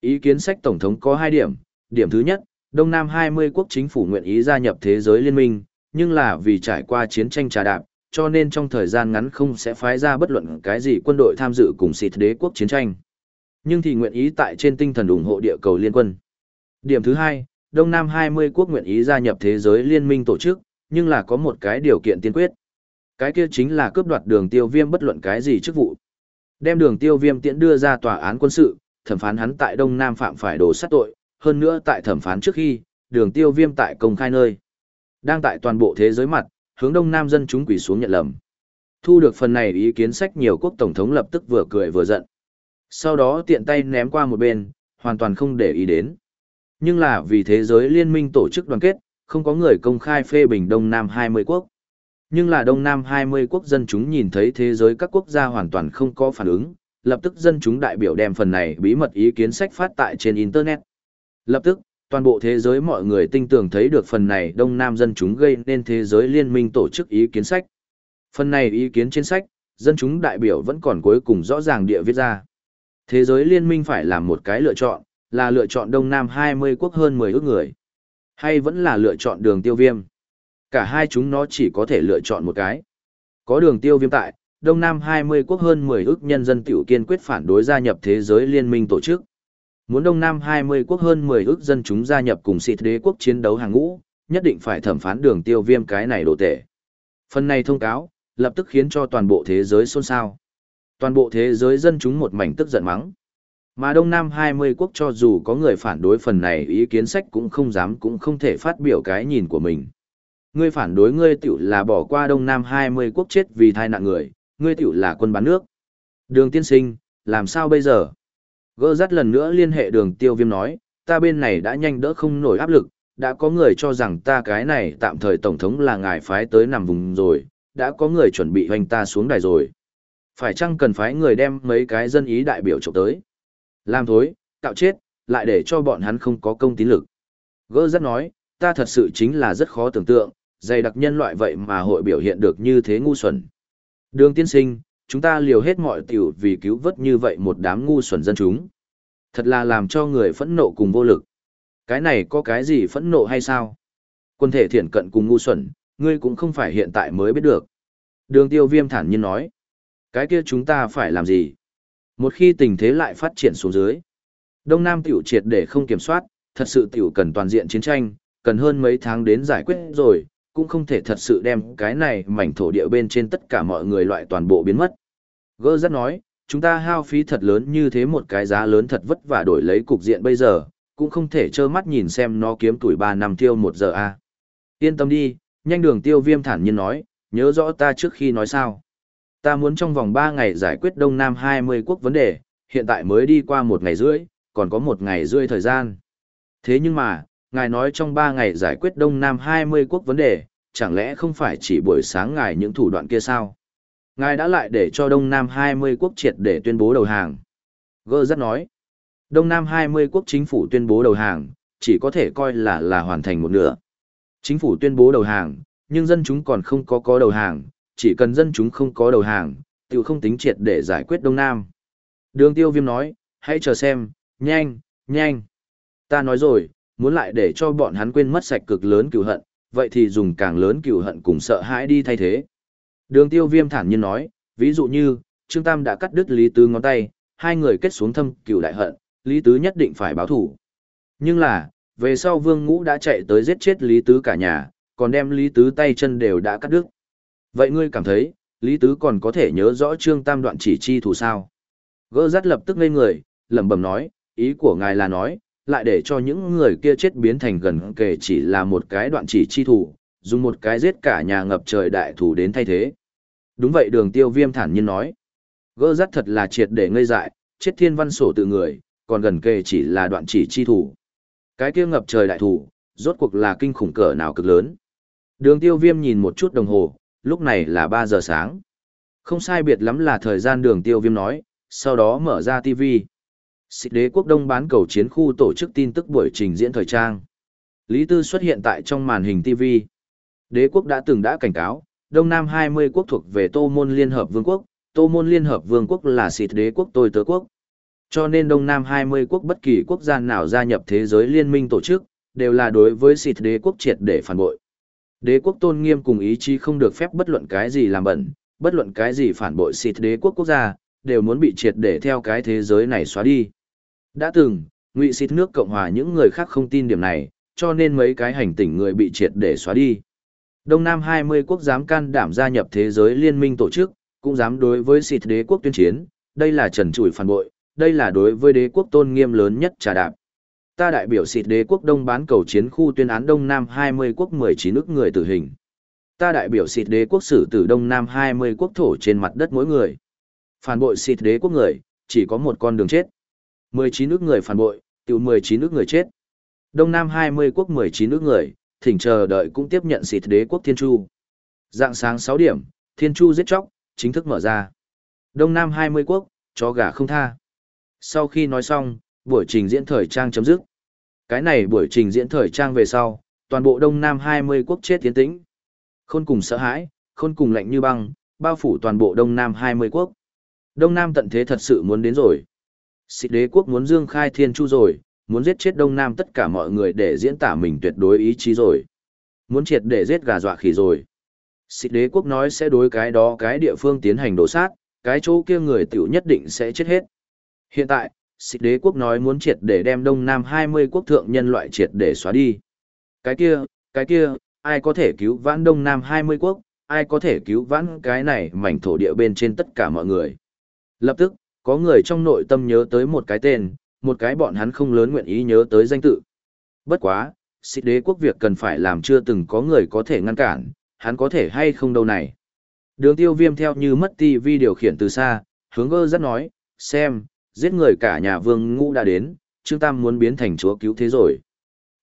Ý kiến sách Tổng thống có 2 điểm. Điểm thứ nhất, Đông Nam 20 quốc chính phủ nguyện ý gia nhập thế giới liên minh, nhưng là vì trải qua chiến tranh trà đạp, cho nên trong thời gian ngắn không sẽ phái ra bất luận cái gì quân đội tham dự cùng xịt đế quốc chiến tranh. Nhưng thì nguyện ý tại trên tinh thần ủng hộ địa cầu liên quân. Điểm thứ hai, Đông Nam 20 quốc nguyện ý gia nhập thế giới liên minh tổ chức, nhưng là có một cái điều kiện tiên quyết. Cái kia chính là cướp đoạt đường tiêu viêm bất luận cái gì chức vụ. Đem đường tiêu viêm tiễn đưa ra tòa án quân sự, thẩm phán hắn tại Đông Nam phạm phải đồ sát tội, hơn nữa tại thẩm phán trước khi, đường tiêu viêm tại công khai nơi. Đang tại toàn bộ thế giới mặt, hướng Đông Nam dân chúng quỳ xuống nhận lầm. Thu được phần này ý kiến sách nhiều quốc tổng thống lập tức vừa cười vừa giận. Sau đó tiện tay ném qua một bên, hoàn toàn không để ý đến. Nhưng là vì thế giới liên minh tổ chức đoàn kết, không có người công khai phê bình Đông Nam 20 quốc. Nhưng là Đông Nam 20 quốc dân chúng nhìn thấy thế giới các quốc gia hoàn toàn không có phản ứng, lập tức dân chúng đại biểu đem phần này bí mật ý kiến sách phát tại trên Internet. Lập tức, toàn bộ thế giới mọi người tinh tường thấy được phần này Đông Nam dân chúng gây nên thế giới liên minh tổ chức ý kiến sách. Phần này ý kiến trên sách, dân chúng đại biểu vẫn còn cuối cùng rõ ràng địa viết ra. Thế giới liên minh phải làm một cái lựa chọn, là lựa chọn Đông Nam 20 quốc hơn 10 ước người. Hay vẫn là lựa chọn đường tiêu viêm. Cả hai chúng nó chỉ có thể lựa chọn một cái. Có đường tiêu viêm tại, Đông Nam 20 quốc hơn 10 ước nhân dân tiểu kiên quyết phản đối gia nhập thế giới liên minh tổ chức. Muốn Đông Nam 20 quốc hơn 10 ước dân chúng gia nhập cùng xịt đế quốc chiến đấu hàng ngũ, nhất định phải thẩm phán đường tiêu viêm cái này đổ tệ. Phần này thông cáo, lập tức khiến cho toàn bộ thế giới xôn xao. Toàn bộ thế giới dân chúng một mảnh tức giận mắng. Mà Đông Nam 20 quốc cho dù có người phản đối phần này ý kiến sách cũng không dám cũng không thể phát biểu cái nhìn của mình. Ngươi phản đối ngươi tiểu là bỏ qua Đông Nam 20 quốc chết vì thai nạn người, ngươi tiểu là quân bán nước. Đường tiên sinh, làm sao bây giờ? Gơ dắt lần nữa liên hệ đường tiêu viêm nói, ta bên này đã nhanh đỡ không nổi áp lực, đã có người cho rằng ta cái này tạm thời tổng thống là ngài phái tới nằm vùng rồi, đã có người chuẩn bị hoành ta xuống đài rồi. Phải chăng cần phái người đem mấy cái dân ý đại biểu trộm tới? Làm thối, cạo chết, lại để cho bọn hắn không có công tín lực. Gơ rất nói, ta thật sự chính là rất khó tưởng tượng, dày đặc nhân loại vậy mà hội biểu hiện được như thế ngu xuẩn. Đường tiên sinh, chúng ta liều hết mọi tiểu vì cứu vớt như vậy một đám ngu xuẩn dân chúng. Thật là làm cho người phẫn nộ cùng vô lực. Cái này có cái gì phẫn nộ hay sao? Quân thể thiển cận cùng ngu xuẩn, ngươi cũng không phải hiện tại mới biết được. Đường tiêu viêm thản nhiên nói. Cái kia chúng ta phải làm gì? Một khi tình thế lại phát triển xuống dưới, Đông Nam tiểu triệt để không kiểm soát, thật sự tiểu cần toàn diện chiến tranh, cần hơn mấy tháng đến giải quyết rồi, cũng không thể thật sự đem cái này mảnh thổ địa bên trên tất cả mọi người loại toàn bộ biến mất. Gơ rất nói, chúng ta hao phí thật lớn như thế một cái giá lớn thật vất vả đổi lấy cục diện bây giờ, cũng không thể trơ mắt nhìn xem nó kiếm tuổi 3 năm tiêu 1 giờ a. À. Yên tâm đi, nhanh đường tiêu viêm thản nhiên nói, nhớ rõ ta trước khi nói sao. Ta muốn trong vòng 3 ngày giải quyết Đông Nam 20 quốc vấn đề, hiện tại mới đi qua một ngày rưỡi, còn có một ngày rưỡi thời gian. Thế nhưng mà, ngài nói trong 3 ngày giải quyết Đông Nam 20 quốc vấn đề, chẳng lẽ không phải chỉ buổi sáng ngài những thủ đoạn kia sao? Ngài đã lại để cho Đông Nam 20 quốc triệt để tuyên bố đầu hàng. Gơ rất nói, Đông Nam 20 quốc chính phủ tuyên bố đầu hàng, chỉ có thể coi là là hoàn thành một nửa. Chính phủ tuyên bố đầu hàng, nhưng dân chúng còn không có có đầu hàng, chỉ cần dân chúng không có đầu hàng, tiểu không tính triệt để giải quyết Đông Nam. Đường tiêu viêm nói, hãy chờ xem, nhanh, nhanh. Ta nói rồi, muốn lại để cho bọn hắn quên mất sạch cực lớn cựu hận, vậy thì dùng càng lớn cựu hận cùng sợ hãi đi thay thế. Đường tiêu viêm thản nhiên nói, ví dụ như, Trương Tam đã cắt đứt Lý Tứ ngón tay, hai người kết xuống thâm cựu đại hận, Lý Tứ nhất định phải báo thủ. Nhưng là, về sau Vương Ngũ đã chạy tới giết chết Lý Tứ cả nhà, còn đem Lý Tứ tay chân đều đã cắt đứt. Vậy ngươi cảm thấy, Lý Tứ còn có thể nhớ rõ Trương Tam đoạn chỉ chi thủ sao? Gơ rắt lập tức ngây người, lẩm bẩm nói, ý của ngài là nói, lại để cho những người kia chết biến thành gần kề chỉ là một cái đoạn chỉ chi thủ, dùng một cái giết cả nhà ngập trời đại thủ đến thay thế. Đúng vậy đường tiêu viêm thản nhiên nói. Gơ rắt thật là triệt để ngây dại, chết thiên văn sổ tự người, còn gần kề chỉ là đoạn chỉ chi thủ. Cái kia ngập trời đại thủ, rốt cuộc là kinh khủng cỡ nào cực lớn. Đường tiêu viêm nhìn một chút đồng hồ, lúc này là 3 giờ sáng. Không sai biệt lắm là thời gian đường tiêu viêm nói, sau đó mở ra TV. Xịt đế quốc đông bán cầu chiến khu tổ chức tin tức buổi trình diễn thời trang. Lý Tư xuất hiện tại trong màn hình TV. Đế quốc đã từng đã cảnh cáo, Đông Nam 20 quốc thuộc về Tô Môn Liên Hợp Vương quốc, Tô Môn Liên Hợp Vương quốc là xịt đế quốc tôi tớ quốc. Cho nên Đông Nam 20 quốc bất kỳ quốc gia nào gia nhập thế giới liên minh tổ chức, đều là đối với xịt đế quốc triệt để phản bội. Đế quốc tôn nghiêm cùng ý chí không được phép bất luận cái gì làm bẩn, bất luận cái gì phản bội xịt đế quốc quốc gia, đều muốn bị triệt để theo cái thế giới này xóa đi. Đã từng, ngụy xịt nước Cộng hòa những người khác không tin điểm này, cho nên mấy cái hành tỉnh người bị triệt để xóa đi. Đông Nam 20 quốc dám can đảm gia nhập thế giới liên minh tổ chức, cũng dám đối với xịt đế quốc tuyên chiến, đây là trần trụi phản bội, đây là đối với đế quốc tôn nghiêm lớn nhất trà đạp. Ta đại biểu xịt đế quốc đông bán cầu chiến khu tuyên án Đông Nam 20 quốc 19 nước người tử hình. Ta đại biểu xịt đế quốc xử tử Đông Nam 20 quốc thổ trên mặt đất mỗi người. Phản bội xịt đế quốc người, chỉ có một con đường chết. 19 nước người phản bội, tiểu 19 nước người chết. Đông Nam 20 quốc 19 nước người, thỉnh chờ đợi cũng tiếp nhận xịt đế quốc Thiên Chu. Dạng sáng 6 điểm, Thiên Chu giết chóc, chính thức mở ra. Đông Nam 20 quốc, chó gà không tha. Sau khi nói xong, buổi trình diễn thời trang chấm dứt. Cái này buổi trình diễn thời trang về sau, toàn bộ Đông Nam 20 quốc chết tiến tĩnh. Khôn cùng sợ hãi, khôn cùng lạnh như băng, bao phủ toàn bộ Đông Nam 20 quốc. Đông Nam tận thế thật sự muốn đến rồi. Xịt đế quốc muốn dương khai thiên chu rồi, muốn giết chết Đông Nam tất cả mọi người để diễn tả mình tuyệt đối ý chí rồi. Muốn triệt để giết gà dọa khỉ rồi. Xịt đế quốc nói sẽ đối cái đó cái địa phương tiến hành đổ sát, cái chỗ kia người tiểu nhất định sẽ chết hết. Hiện tại, xịt đế quốc nói muốn triệt để đem Đông Nam 20 quốc thượng nhân loại triệt để xóa đi. Cái kia, cái kia, ai có thể cứu vãn Đông Nam 20 quốc, ai có thể cứu vãn cái này mảnh thổ địa bên trên tất cả mọi người. Lập tức, có người trong nội tâm nhớ tới một cái tên, một cái bọn hắn không lớn nguyện ý nhớ tới danh tự. Bất quá, xịt đế quốc việc cần phải làm chưa từng có người có thể ngăn cản, hắn có thể hay không đâu này. Đường tiêu viêm theo như mất ti vi điều khiển từ xa, hướng gơ rất nói, xem, giết người cả nhà vương ngũ đã đến, Trương Tam muốn biến thành chúa cứu thế rồi.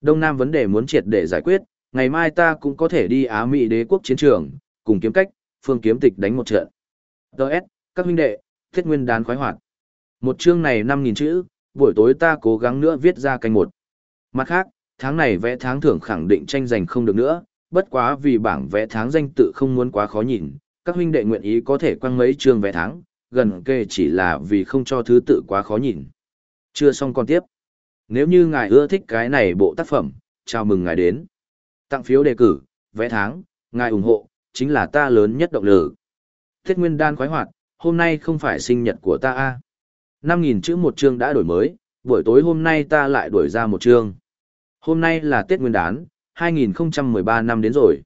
Đông Nam vấn đề muốn triệt để giải quyết, ngày mai ta cũng có thể đi Á Mỹ đế quốc chiến trường, cùng kiếm cách, phương kiếm tịch đánh một trận. Đợt, các huynh đệ, thiết nguyên đán khoái hoạt. Một chương này 5.000 chữ, buổi tối ta cố gắng nữa viết ra canh một. Mặt khác, tháng này vẽ tháng thưởng khẳng định tranh giành không được nữa, bất quá vì bảng vẽ tháng danh tự không muốn quá khó nhìn, các huynh đệ nguyện ý có thể quăng mấy chương vẽ tháng, gần kề chỉ là vì không cho thứ tự quá khó nhìn. Chưa xong còn tiếp. Nếu như ngài ưa thích cái này bộ tác phẩm, chào mừng ngài đến. Tặng phiếu đề cử, vẽ tháng, ngài ủng hộ, chính là ta lớn nhất động lực. Thiết nguyên đan khoái hoạt, hôm nay không phải sinh nhật của ta a. Năm nghìn chữ một chương đã đổi mới, buổi tối hôm nay ta lại đổi ra một chương. Hôm nay là Tết Nguyên đán, 2013 năm đến rồi.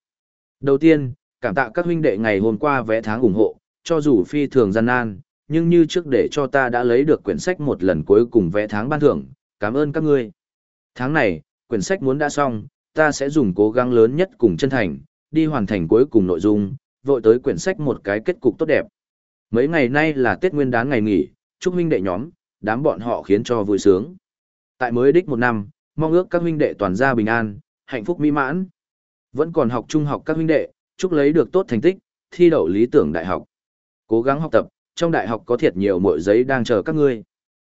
Đầu tiên, cảm tạ các huynh đệ ngày hôm qua vẽ tháng ủng hộ, cho dù phi thường gian nan, nhưng như trước để cho ta đã lấy được quyển sách một lần cuối cùng vẽ tháng ban thưởng, cảm ơn các ngươi. Tháng này, quyển sách muốn đã xong, ta sẽ dùng cố gắng lớn nhất cùng chân thành, đi hoàn thành cuối cùng nội dung, vội tới quyển sách một cái kết cục tốt đẹp. Mấy ngày nay là Tết Nguyên đán ngày nghỉ, chúc huynh đệ nhóm, đám bọn họ khiến cho vui sướng. Tại mới đích một năm, mong ước các huynh đệ toàn gia bình an, hạnh phúc mỹ mãn. Vẫn còn học trung học các huynh đệ, chúc lấy được tốt thành tích, thi đậu lý tưởng đại học. Cố gắng học tập, trong đại học có thiệt nhiều mỗi giấy đang chờ các ngươi.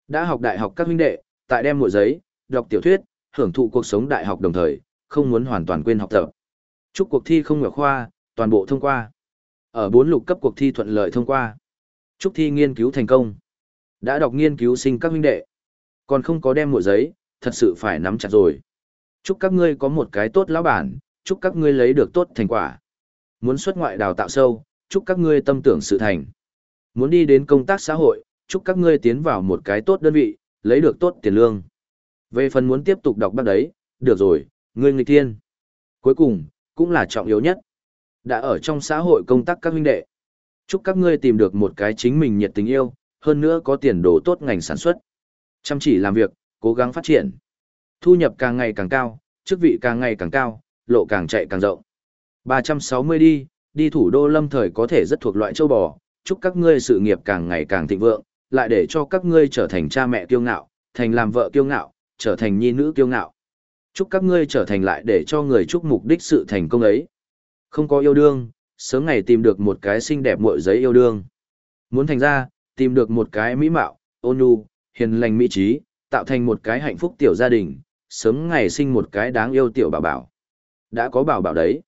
Đã học đại học các huynh đệ, tại đem mỗi giấy, đọc tiểu thuyết, hưởng thụ cuộc sống đại học đồng thời, không muốn hoàn toàn quên học tập. Chúc cuộc thi không ngờ khoa, toàn bộ thông qua. Ở bốn lục cấp cuộc thi thuận lợi thông qua. Chúc thi nghiên cứu thành công. Đã đọc nghiên cứu sinh các huynh đệ. Còn không có đem mội giấy, thật sự phải nắm chặt rồi. Chúc các ngươi có một cái tốt lão bản, chúc các ngươi lấy được tốt thành quả. Muốn xuất ngoại đào tạo sâu, chúc các ngươi tâm tưởng sự thành. Muốn đi đến công tác xã hội, chúc các ngươi tiến vào một cái tốt đơn vị, lấy được tốt tiền lương. Về phần muốn tiếp tục đọc bác đấy, được rồi, ngươi nghịch thiên. Cuối cùng, cũng là trọng yếu nhất. Đã ở trong xã hội công tác các huynh đệ. Chúc các ngươi tìm được một cái chính mình nhiệt tình yêu, hơn nữa có tiền đồ tốt ngành sản xuất. Chăm chỉ làm việc, cố gắng phát triển. Thu nhập càng ngày càng cao, chức vị càng ngày càng cao, lộ càng chạy càng rộng. 360 đi, đi thủ đô lâm thời có thể rất thuộc loại châu bò, chúc các ngươi sự nghiệp càng ngày càng thịnh vượng, lại để cho các ngươi trở thành cha mẹ kiêu ngạo, thành làm vợ kiêu ngạo, trở thành nhi nữ kiêu ngạo. Chúc các ngươi trở thành lại để cho người chúc mục đích sự thành công ấy. Không có yêu đương, sớm ngày tìm được một cái xinh đẹp muội giấy yêu đương. Muốn thành ra, tìm được một cái mỹ mạo, ôn nhu, hiền lành mỹ trí, tạo thành một cái hạnh phúc tiểu gia đình, sớm ngày sinh một cái đáng yêu tiểu bảo bảo. Đã có bảo bảo đấy.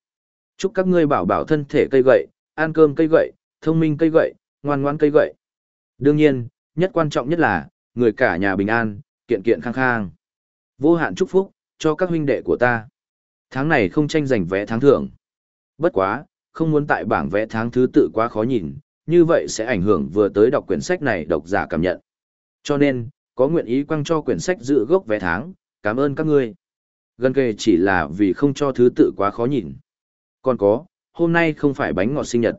Chúc các ngươi bảo bảo thân thể cây gậy, ăn cơm cây gậy, thông minh cây gậy, ngoan ngoan cây gậy. Đương nhiên, nhất quan trọng nhất là, người cả nhà bình an, kiện kiện khang khang. Vô hạn chúc phúc, cho các huynh đệ của ta. Tháng này không tranh giành vé tháng thưởng. Bất quá, không muốn tại bảng vẽ tháng thứ tự quá khó nhìn, như vậy sẽ ảnh hưởng vừa tới đọc quyển sách này độc giả cảm nhận. Cho nên, có nguyện ý quăng cho quyển sách dự gốc vé tháng, cảm ơn các ngươi. Gần kề chỉ là vì không cho thứ tự quá khó nhìn. Còn có, hôm nay không phải bánh ngọt sinh nhật.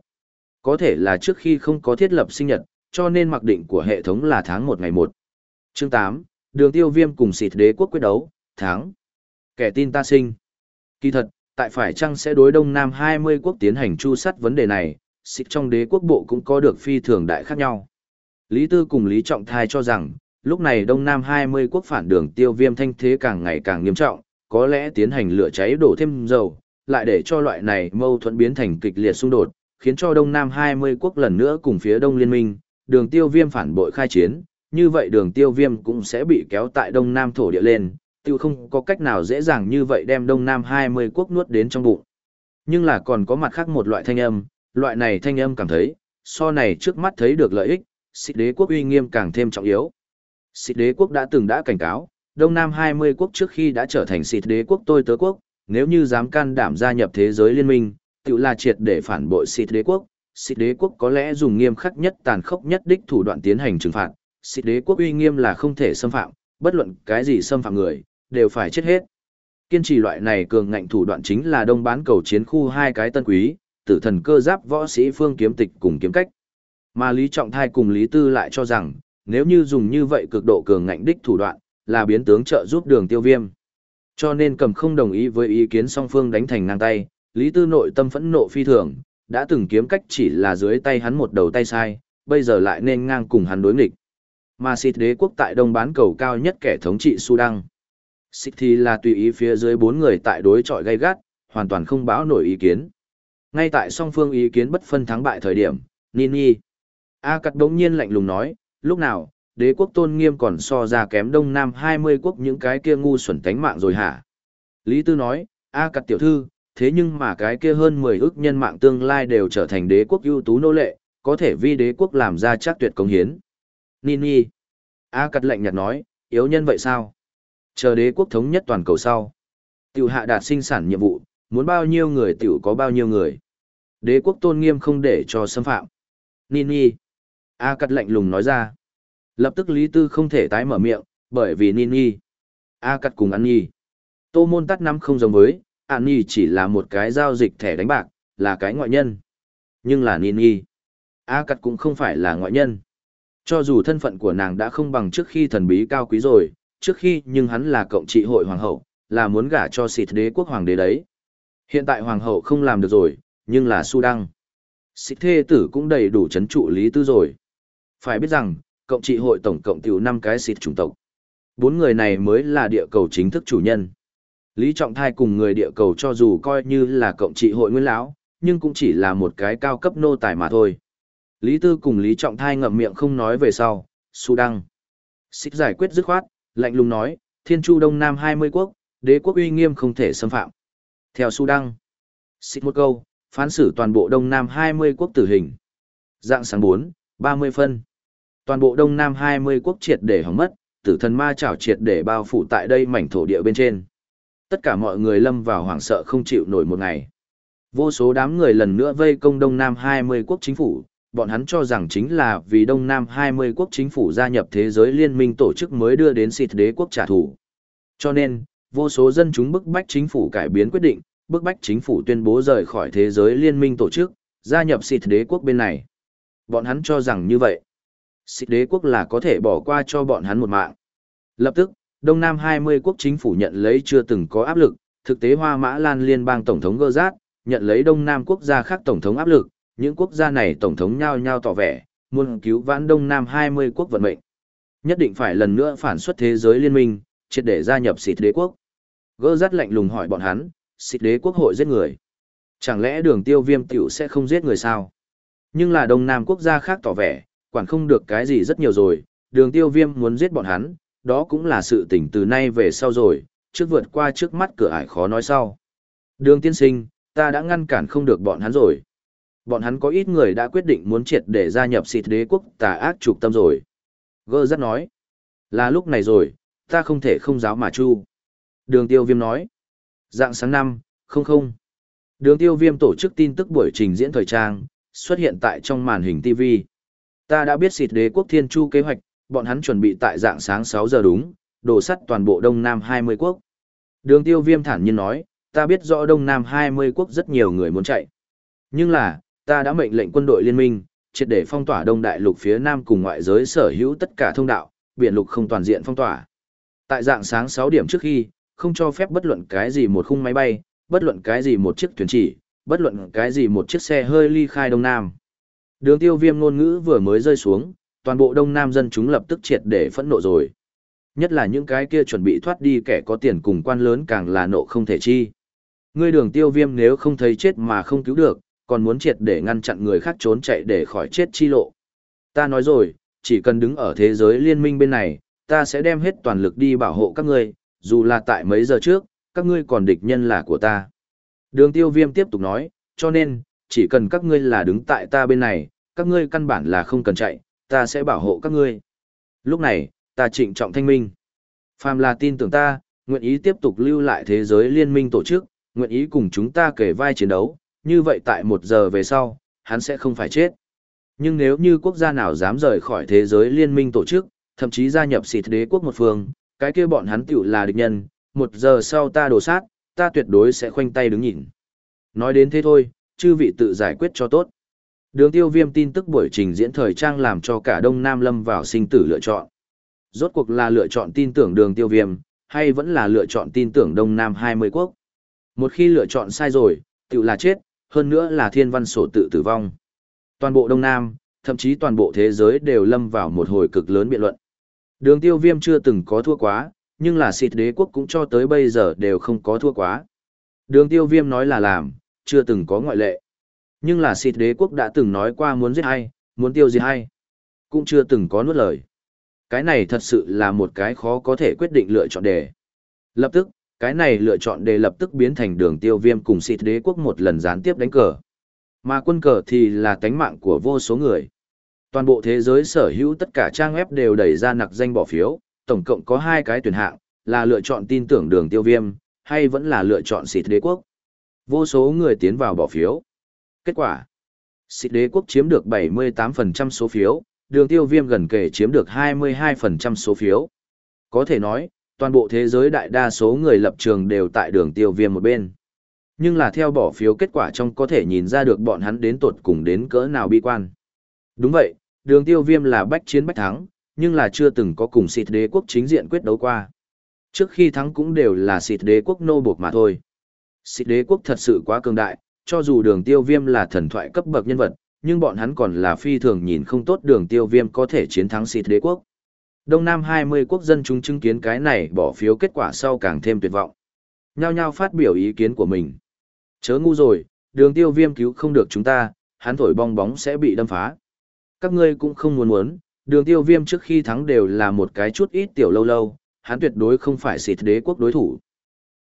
Có thể là trước khi không có thiết lập sinh nhật, cho nên mặc định của hệ thống là tháng 1 ngày 1. Chương 8, đường tiêu viêm cùng xịt đế quốc quyết đấu, tháng. Kẻ tin ta sinh. Kỳ thật, tại phải chăng sẽ đối đông nam 20 quốc tiến hành chu sắt vấn đề này, xịt trong đế quốc bộ cũng có được phi thường đại khác nhau. Lý Tư cùng Lý Trọng Thai cho rằng, lúc này đông nam 20 quốc phản đường tiêu viêm thanh thế càng ngày càng nghiêm trọng, có lẽ tiến hành lửa cháy đổ thêm dầu, lại để cho loại này mâu thuẫn biến thành kịch liệt xung đột, khiến cho Đông Nam 20 quốc lần nữa cùng phía Đông Liên minh, đường tiêu viêm phản bội khai chiến, như vậy đường tiêu viêm cũng sẽ bị kéo tại Đông Nam thổ địa lên, tiêu không có cách nào dễ dàng như vậy đem Đông Nam 20 quốc nuốt đến trong bụng. Nhưng là còn có mặt khác một loại thanh âm, loại này thanh âm cảm thấy, so này trước mắt thấy được lợi ích, xịt đế quốc uy nghiêm càng thêm trọng yếu. Xịt đế quốc đã từng đã cảnh cáo, Đông Nam 20 quốc trước khi đã trở thành xịt đế quốc tôi tớ quốc, nếu như dám can đảm gia nhập thế giới liên minh, tự là triệt để phản bội xịt đế quốc. xịt đế quốc có lẽ dùng nghiêm khắc nhất tàn khốc nhất đích thủ đoạn tiến hành trừng phạt, Xịt đế quốc uy nghiêm là không thể xâm phạm, bất luận cái gì xâm phạm người, đều phải chết hết. Kiên trì loại này cường ngạnh thủ đoạn chính là đông bán cầu chiến khu hai cái tân quý, tử thần cơ giáp võ sĩ phương kiếm tịch cùng kiếm cách. Mà Lý Trọng Thai cùng Lý Tư lại cho rằng, nếu như dùng như vậy cực độ cường ngạnh đích thủ đoạn, là biến tướng trợ giúp đường tiêu viêm. Cho nên cầm không đồng ý với ý kiến song phương đánh thành ngang tay, Lý Tư nội tâm phẫn nộ phi thường, đã từng kiếm cách chỉ là dưới tay hắn một đầu tay sai, bây giờ lại nên ngang cùng hắn đối nghịch. Mà xịt đế quốc tại đông bán cầu cao nhất kẻ thống trị Sudan. Xích thì là tùy ý phía dưới bốn người tại đối trọi gay gắt, hoàn toàn không báo nổi ý kiến. Ngay tại song phương ý kiến bất phân thắng bại thời điểm, Nini. A cắt đống nhiên lạnh lùng nói, lúc nào, đế quốc tôn nghiêm còn so ra kém đông nam 20 quốc những cái kia ngu xuẩn tánh mạng rồi hả? Lý Tư nói, A cắt tiểu thư, thế nhưng mà cái kia hơn 10 ước nhân mạng tương lai đều trở thành đế quốc ưu tú nô lệ, có thể vi đế quốc làm ra chắc tuyệt công hiến. Nini. A cắt lạnh nhạt nói, yếu nhân vậy sao? Chờ đế quốc thống nhất toàn cầu sau. Tiểu hạ đạt sinh sản nhiệm vụ, muốn bao nhiêu người tiểu có bao nhiêu người. Đế quốc tôn nghiêm không để cho xâm phạm. Nini. A cắt lạnh lùng nói ra. Lập tức Lý Tư không thể tái mở miệng, bởi vì Nini. A cắt cùng An nhi. Tô môn tắt năm không giống với, An Nhi chỉ là một cái giao dịch thẻ đánh bạc, là cái ngoại nhân. Nhưng là Nini. A cắt cũng không phải là ngoại nhân. Cho dù thân phận của nàng đã không bằng trước khi thần bí cao quý rồi, trước khi nhưng hắn là cộng trị hội hoàng hậu, là muốn gả cho xịt đế quốc hoàng đế đấy. Hiện tại hoàng hậu không làm được rồi, nhưng là su đăng. Xịt thê tử cũng đầy đủ chấn trụ lý tư rồi. Phải biết rằng, cộng trị hội tổng cộng tiểu năm cái xịt chủng tộc. Bốn người này mới là địa cầu chính thức chủ nhân. Lý Trọng Thai cùng người địa cầu cho dù coi như là cộng trị hội nguyên lão, nhưng cũng chỉ là một cái cao cấp nô tài mà thôi. Lý Tư cùng Lý Trọng Thai ngậm miệng không nói về sau, su đăng. Xích giải quyết dứt khoát, lạnh lùng nói, thiên chu đông nam 20 quốc, đế quốc uy nghiêm không thể xâm phạm. Theo su đăng. xịt một câu, phán xử toàn bộ đông nam 20 quốc tử hình. Dạng sáng 4, 30 phân. Toàn bộ đông nam 20 quốc triệt để hỏng mất, tử thần ma chảo triệt để bao phủ tại đây mảnh thổ địa bên trên. Tất cả mọi người lâm vào hoảng sợ không chịu nổi một ngày. Vô số đám người lần nữa vây công đông nam 20 quốc chính phủ, bọn hắn cho rằng chính là vì Đông Nam 20 quốc chính phủ gia nhập thế giới liên minh tổ chức mới đưa đến xịt đế quốc trả thù. Cho nên, vô số dân chúng bức bách chính phủ cải biến quyết định, bức bách chính phủ tuyên bố rời khỏi thế giới liên minh tổ chức, gia nhập xịt đế quốc bên này. Bọn hắn cho rằng như vậy, xịt đế quốc là có thể bỏ qua cho bọn hắn một mạng. Lập tức, Đông Nam 20 quốc chính phủ nhận lấy chưa từng có áp lực, thực tế Hoa Mã Lan liên bang tổng thống Gơ Giác, nhận lấy Đông Nam quốc gia khác tổng thống áp lực, những quốc gia này tổng thống nhao nhao tỏ vẻ, muốn cứu vãn Đông Nam 20 quốc vận mệnh. Nhất định phải lần nữa phản xuất thế giới liên minh, triệt để gia nhập xịt đế quốc. Gơ rát lạnh lùng hỏi bọn hắn, xịt đế quốc hội giết người. Chẳng lẽ đường tiêu viêm tiểu sẽ không giết người sao? Nhưng là Đông Nam quốc gia khác tỏ vẻ, quản không được cái gì rất nhiều rồi, đường tiêu viêm muốn giết bọn hắn, đó cũng là sự tỉnh từ nay về sau rồi, trước vượt qua trước mắt cửa ải khó nói sau. Đường tiên sinh, ta đã ngăn cản không được bọn hắn rồi. Bọn hắn có ít người đã quyết định muốn triệt để gia nhập xịt đế quốc tà ác trục tâm rồi. Gơ rất nói. Là lúc này rồi, ta không thể không giáo mà chu. Đường tiêu viêm nói. Dạng sáng năm, không không. Đường tiêu viêm tổ chức tin tức buổi trình diễn thời trang, xuất hiện tại trong màn hình TV. Ta đã biết xịt đế quốc thiên chu kế hoạch, bọn hắn chuẩn bị tại dạng sáng 6 giờ đúng, đổ sắt toàn bộ Đông Nam 20 quốc. Đường tiêu viêm thản nhiên nói, ta biết rõ Đông Nam 20 quốc rất nhiều người muốn chạy. Nhưng là, ta đã mệnh lệnh quân đội liên minh, triệt để phong tỏa Đông Đại lục phía Nam cùng ngoại giới sở hữu tất cả thông đạo, biển lục không toàn diện phong tỏa. Tại dạng sáng sáu điểm trước khi, không cho phép bất luận cái gì một khung máy bay, bất luận cái gì một chiếc thuyền chỉ, bất luận cái gì một chiếc xe hơi ly khai Đông Nam. Đường tiêu viêm ngôn ngữ vừa mới rơi xuống, toàn bộ Đông Nam dân chúng lập tức triệt để phẫn nộ rồi. Nhất là những cái kia chuẩn bị thoát đi kẻ có tiền cùng quan lớn càng là nộ không thể chi. Ngươi đường tiêu viêm nếu không thấy chết mà không cứu được, còn muốn triệt để ngăn chặn người khác trốn chạy để khỏi chết chi lộ. Ta nói rồi, chỉ cần đứng ở thế giới liên minh bên này, ta sẽ đem hết toàn lực đi bảo hộ các ngươi, dù là tại mấy giờ trước, các ngươi còn địch nhân là của ta. Đường tiêu viêm tiếp tục nói, cho nên, chỉ cần các ngươi là đứng tại ta bên này, các ngươi căn bản là không cần chạy, ta sẽ bảo hộ các ngươi. Lúc này, ta trịnh trọng thanh minh. Phàm là tin tưởng ta, nguyện ý tiếp tục lưu lại thế giới liên minh tổ chức, nguyện ý cùng chúng ta kể vai chiến đấu, như vậy tại một giờ về sau, hắn sẽ không phải chết. Nhưng nếu như quốc gia nào dám rời khỏi thế giới liên minh tổ chức, thậm chí gia nhập xịt đế quốc một phương, cái kia bọn hắn tiểu là địch nhân, một giờ sau ta đổ sát, ta tuyệt đối sẽ khoanh tay đứng nhìn. Nói đến thế thôi, chư vị tự giải quyết cho tốt. Đường tiêu viêm tin tức buổi trình diễn thời trang làm cho cả Đông Nam Lâm vào sinh tử lựa chọn. Rốt cuộc là lựa chọn tin tưởng đường tiêu viêm, hay vẫn là lựa chọn tin tưởng Đông Nam 20 quốc. Một khi lựa chọn sai rồi, tự là chết, hơn nữa là thiên văn sổ tự tử vong. Toàn bộ Đông Nam, thậm chí toàn bộ thế giới đều lâm vào một hồi cực lớn biện luận. Đường tiêu viêm chưa từng có thua quá, nhưng là xịt đế quốc cũng cho tới bây giờ đều không có thua quá. Đường tiêu viêm nói là làm, chưa từng có ngoại lệ. Nhưng là xịt đế quốc đã từng nói qua muốn giết hay, muốn tiêu diệt hay. Cũng chưa từng có nuốt lời. Cái này thật sự là một cái khó có thể quyết định lựa chọn đề. Lập tức, cái này lựa chọn đề lập tức biến thành đường tiêu viêm cùng xịt đế quốc một lần gián tiếp đánh cờ. Mà quân cờ thì là tánh mạng của vô số người. Toàn bộ thế giới sở hữu tất cả trang web đều đẩy ra nặc danh bỏ phiếu, tổng cộng có hai cái tuyển hạng, là lựa chọn tin tưởng đường tiêu viêm, hay vẫn là lựa chọn xịt đế quốc. Vô số người tiến vào bỏ phiếu. Kết quả, xịt đế quốc chiếm được 78% số phiếu, đường tiêu viêm gần kể chiếm được 22% số phiếu. Có thể nói, toàn bộ thế giới đại đa số người lập trường đều tại đường tiêu viêm một bên. Nhưng là theo bỏ phiếu kết quả trong có thể nhìn ra được bọn hắn đến tột cùng đến cỡ nào bi quan. Đúng vậy, đường tiêu viêm là bách chiến bách thắng, nhưng là chưa từng có cùng xịt đế quốc chính diện quyết đấu qua. Trước khi thắng cũng đều là xịt đế quốc nô buộc mà thôi. Xịt đế quốc thật sự quá cường đại, cho dù đường tiêu viêm là thần thoại cấp bậc nhân vật, nhưng bọn hắn còn là phi thường nhìn không tốt đường tiêu viêm có thể chiến thắng xịt đế quốc. Đông Nam 20 quốc dân chúng chứng kiến cái này bỏ phiếu kết quả sau càng thêm tuyệt vọng. Nhao nhao phát biểu ý kiến của mình. Chớ ngu rồi, đường tiêu viêm cứu không được chúng ta, hắn thổi bong bóng sẽ bị đâm phá. Các ngươi cũng không muốn muốn, đường tiêu viêm trước khi thắng đều là một cái chút ít tiểu lâu lâu, hắn tuyệt đối không phải xịt đế quốc đối thủ.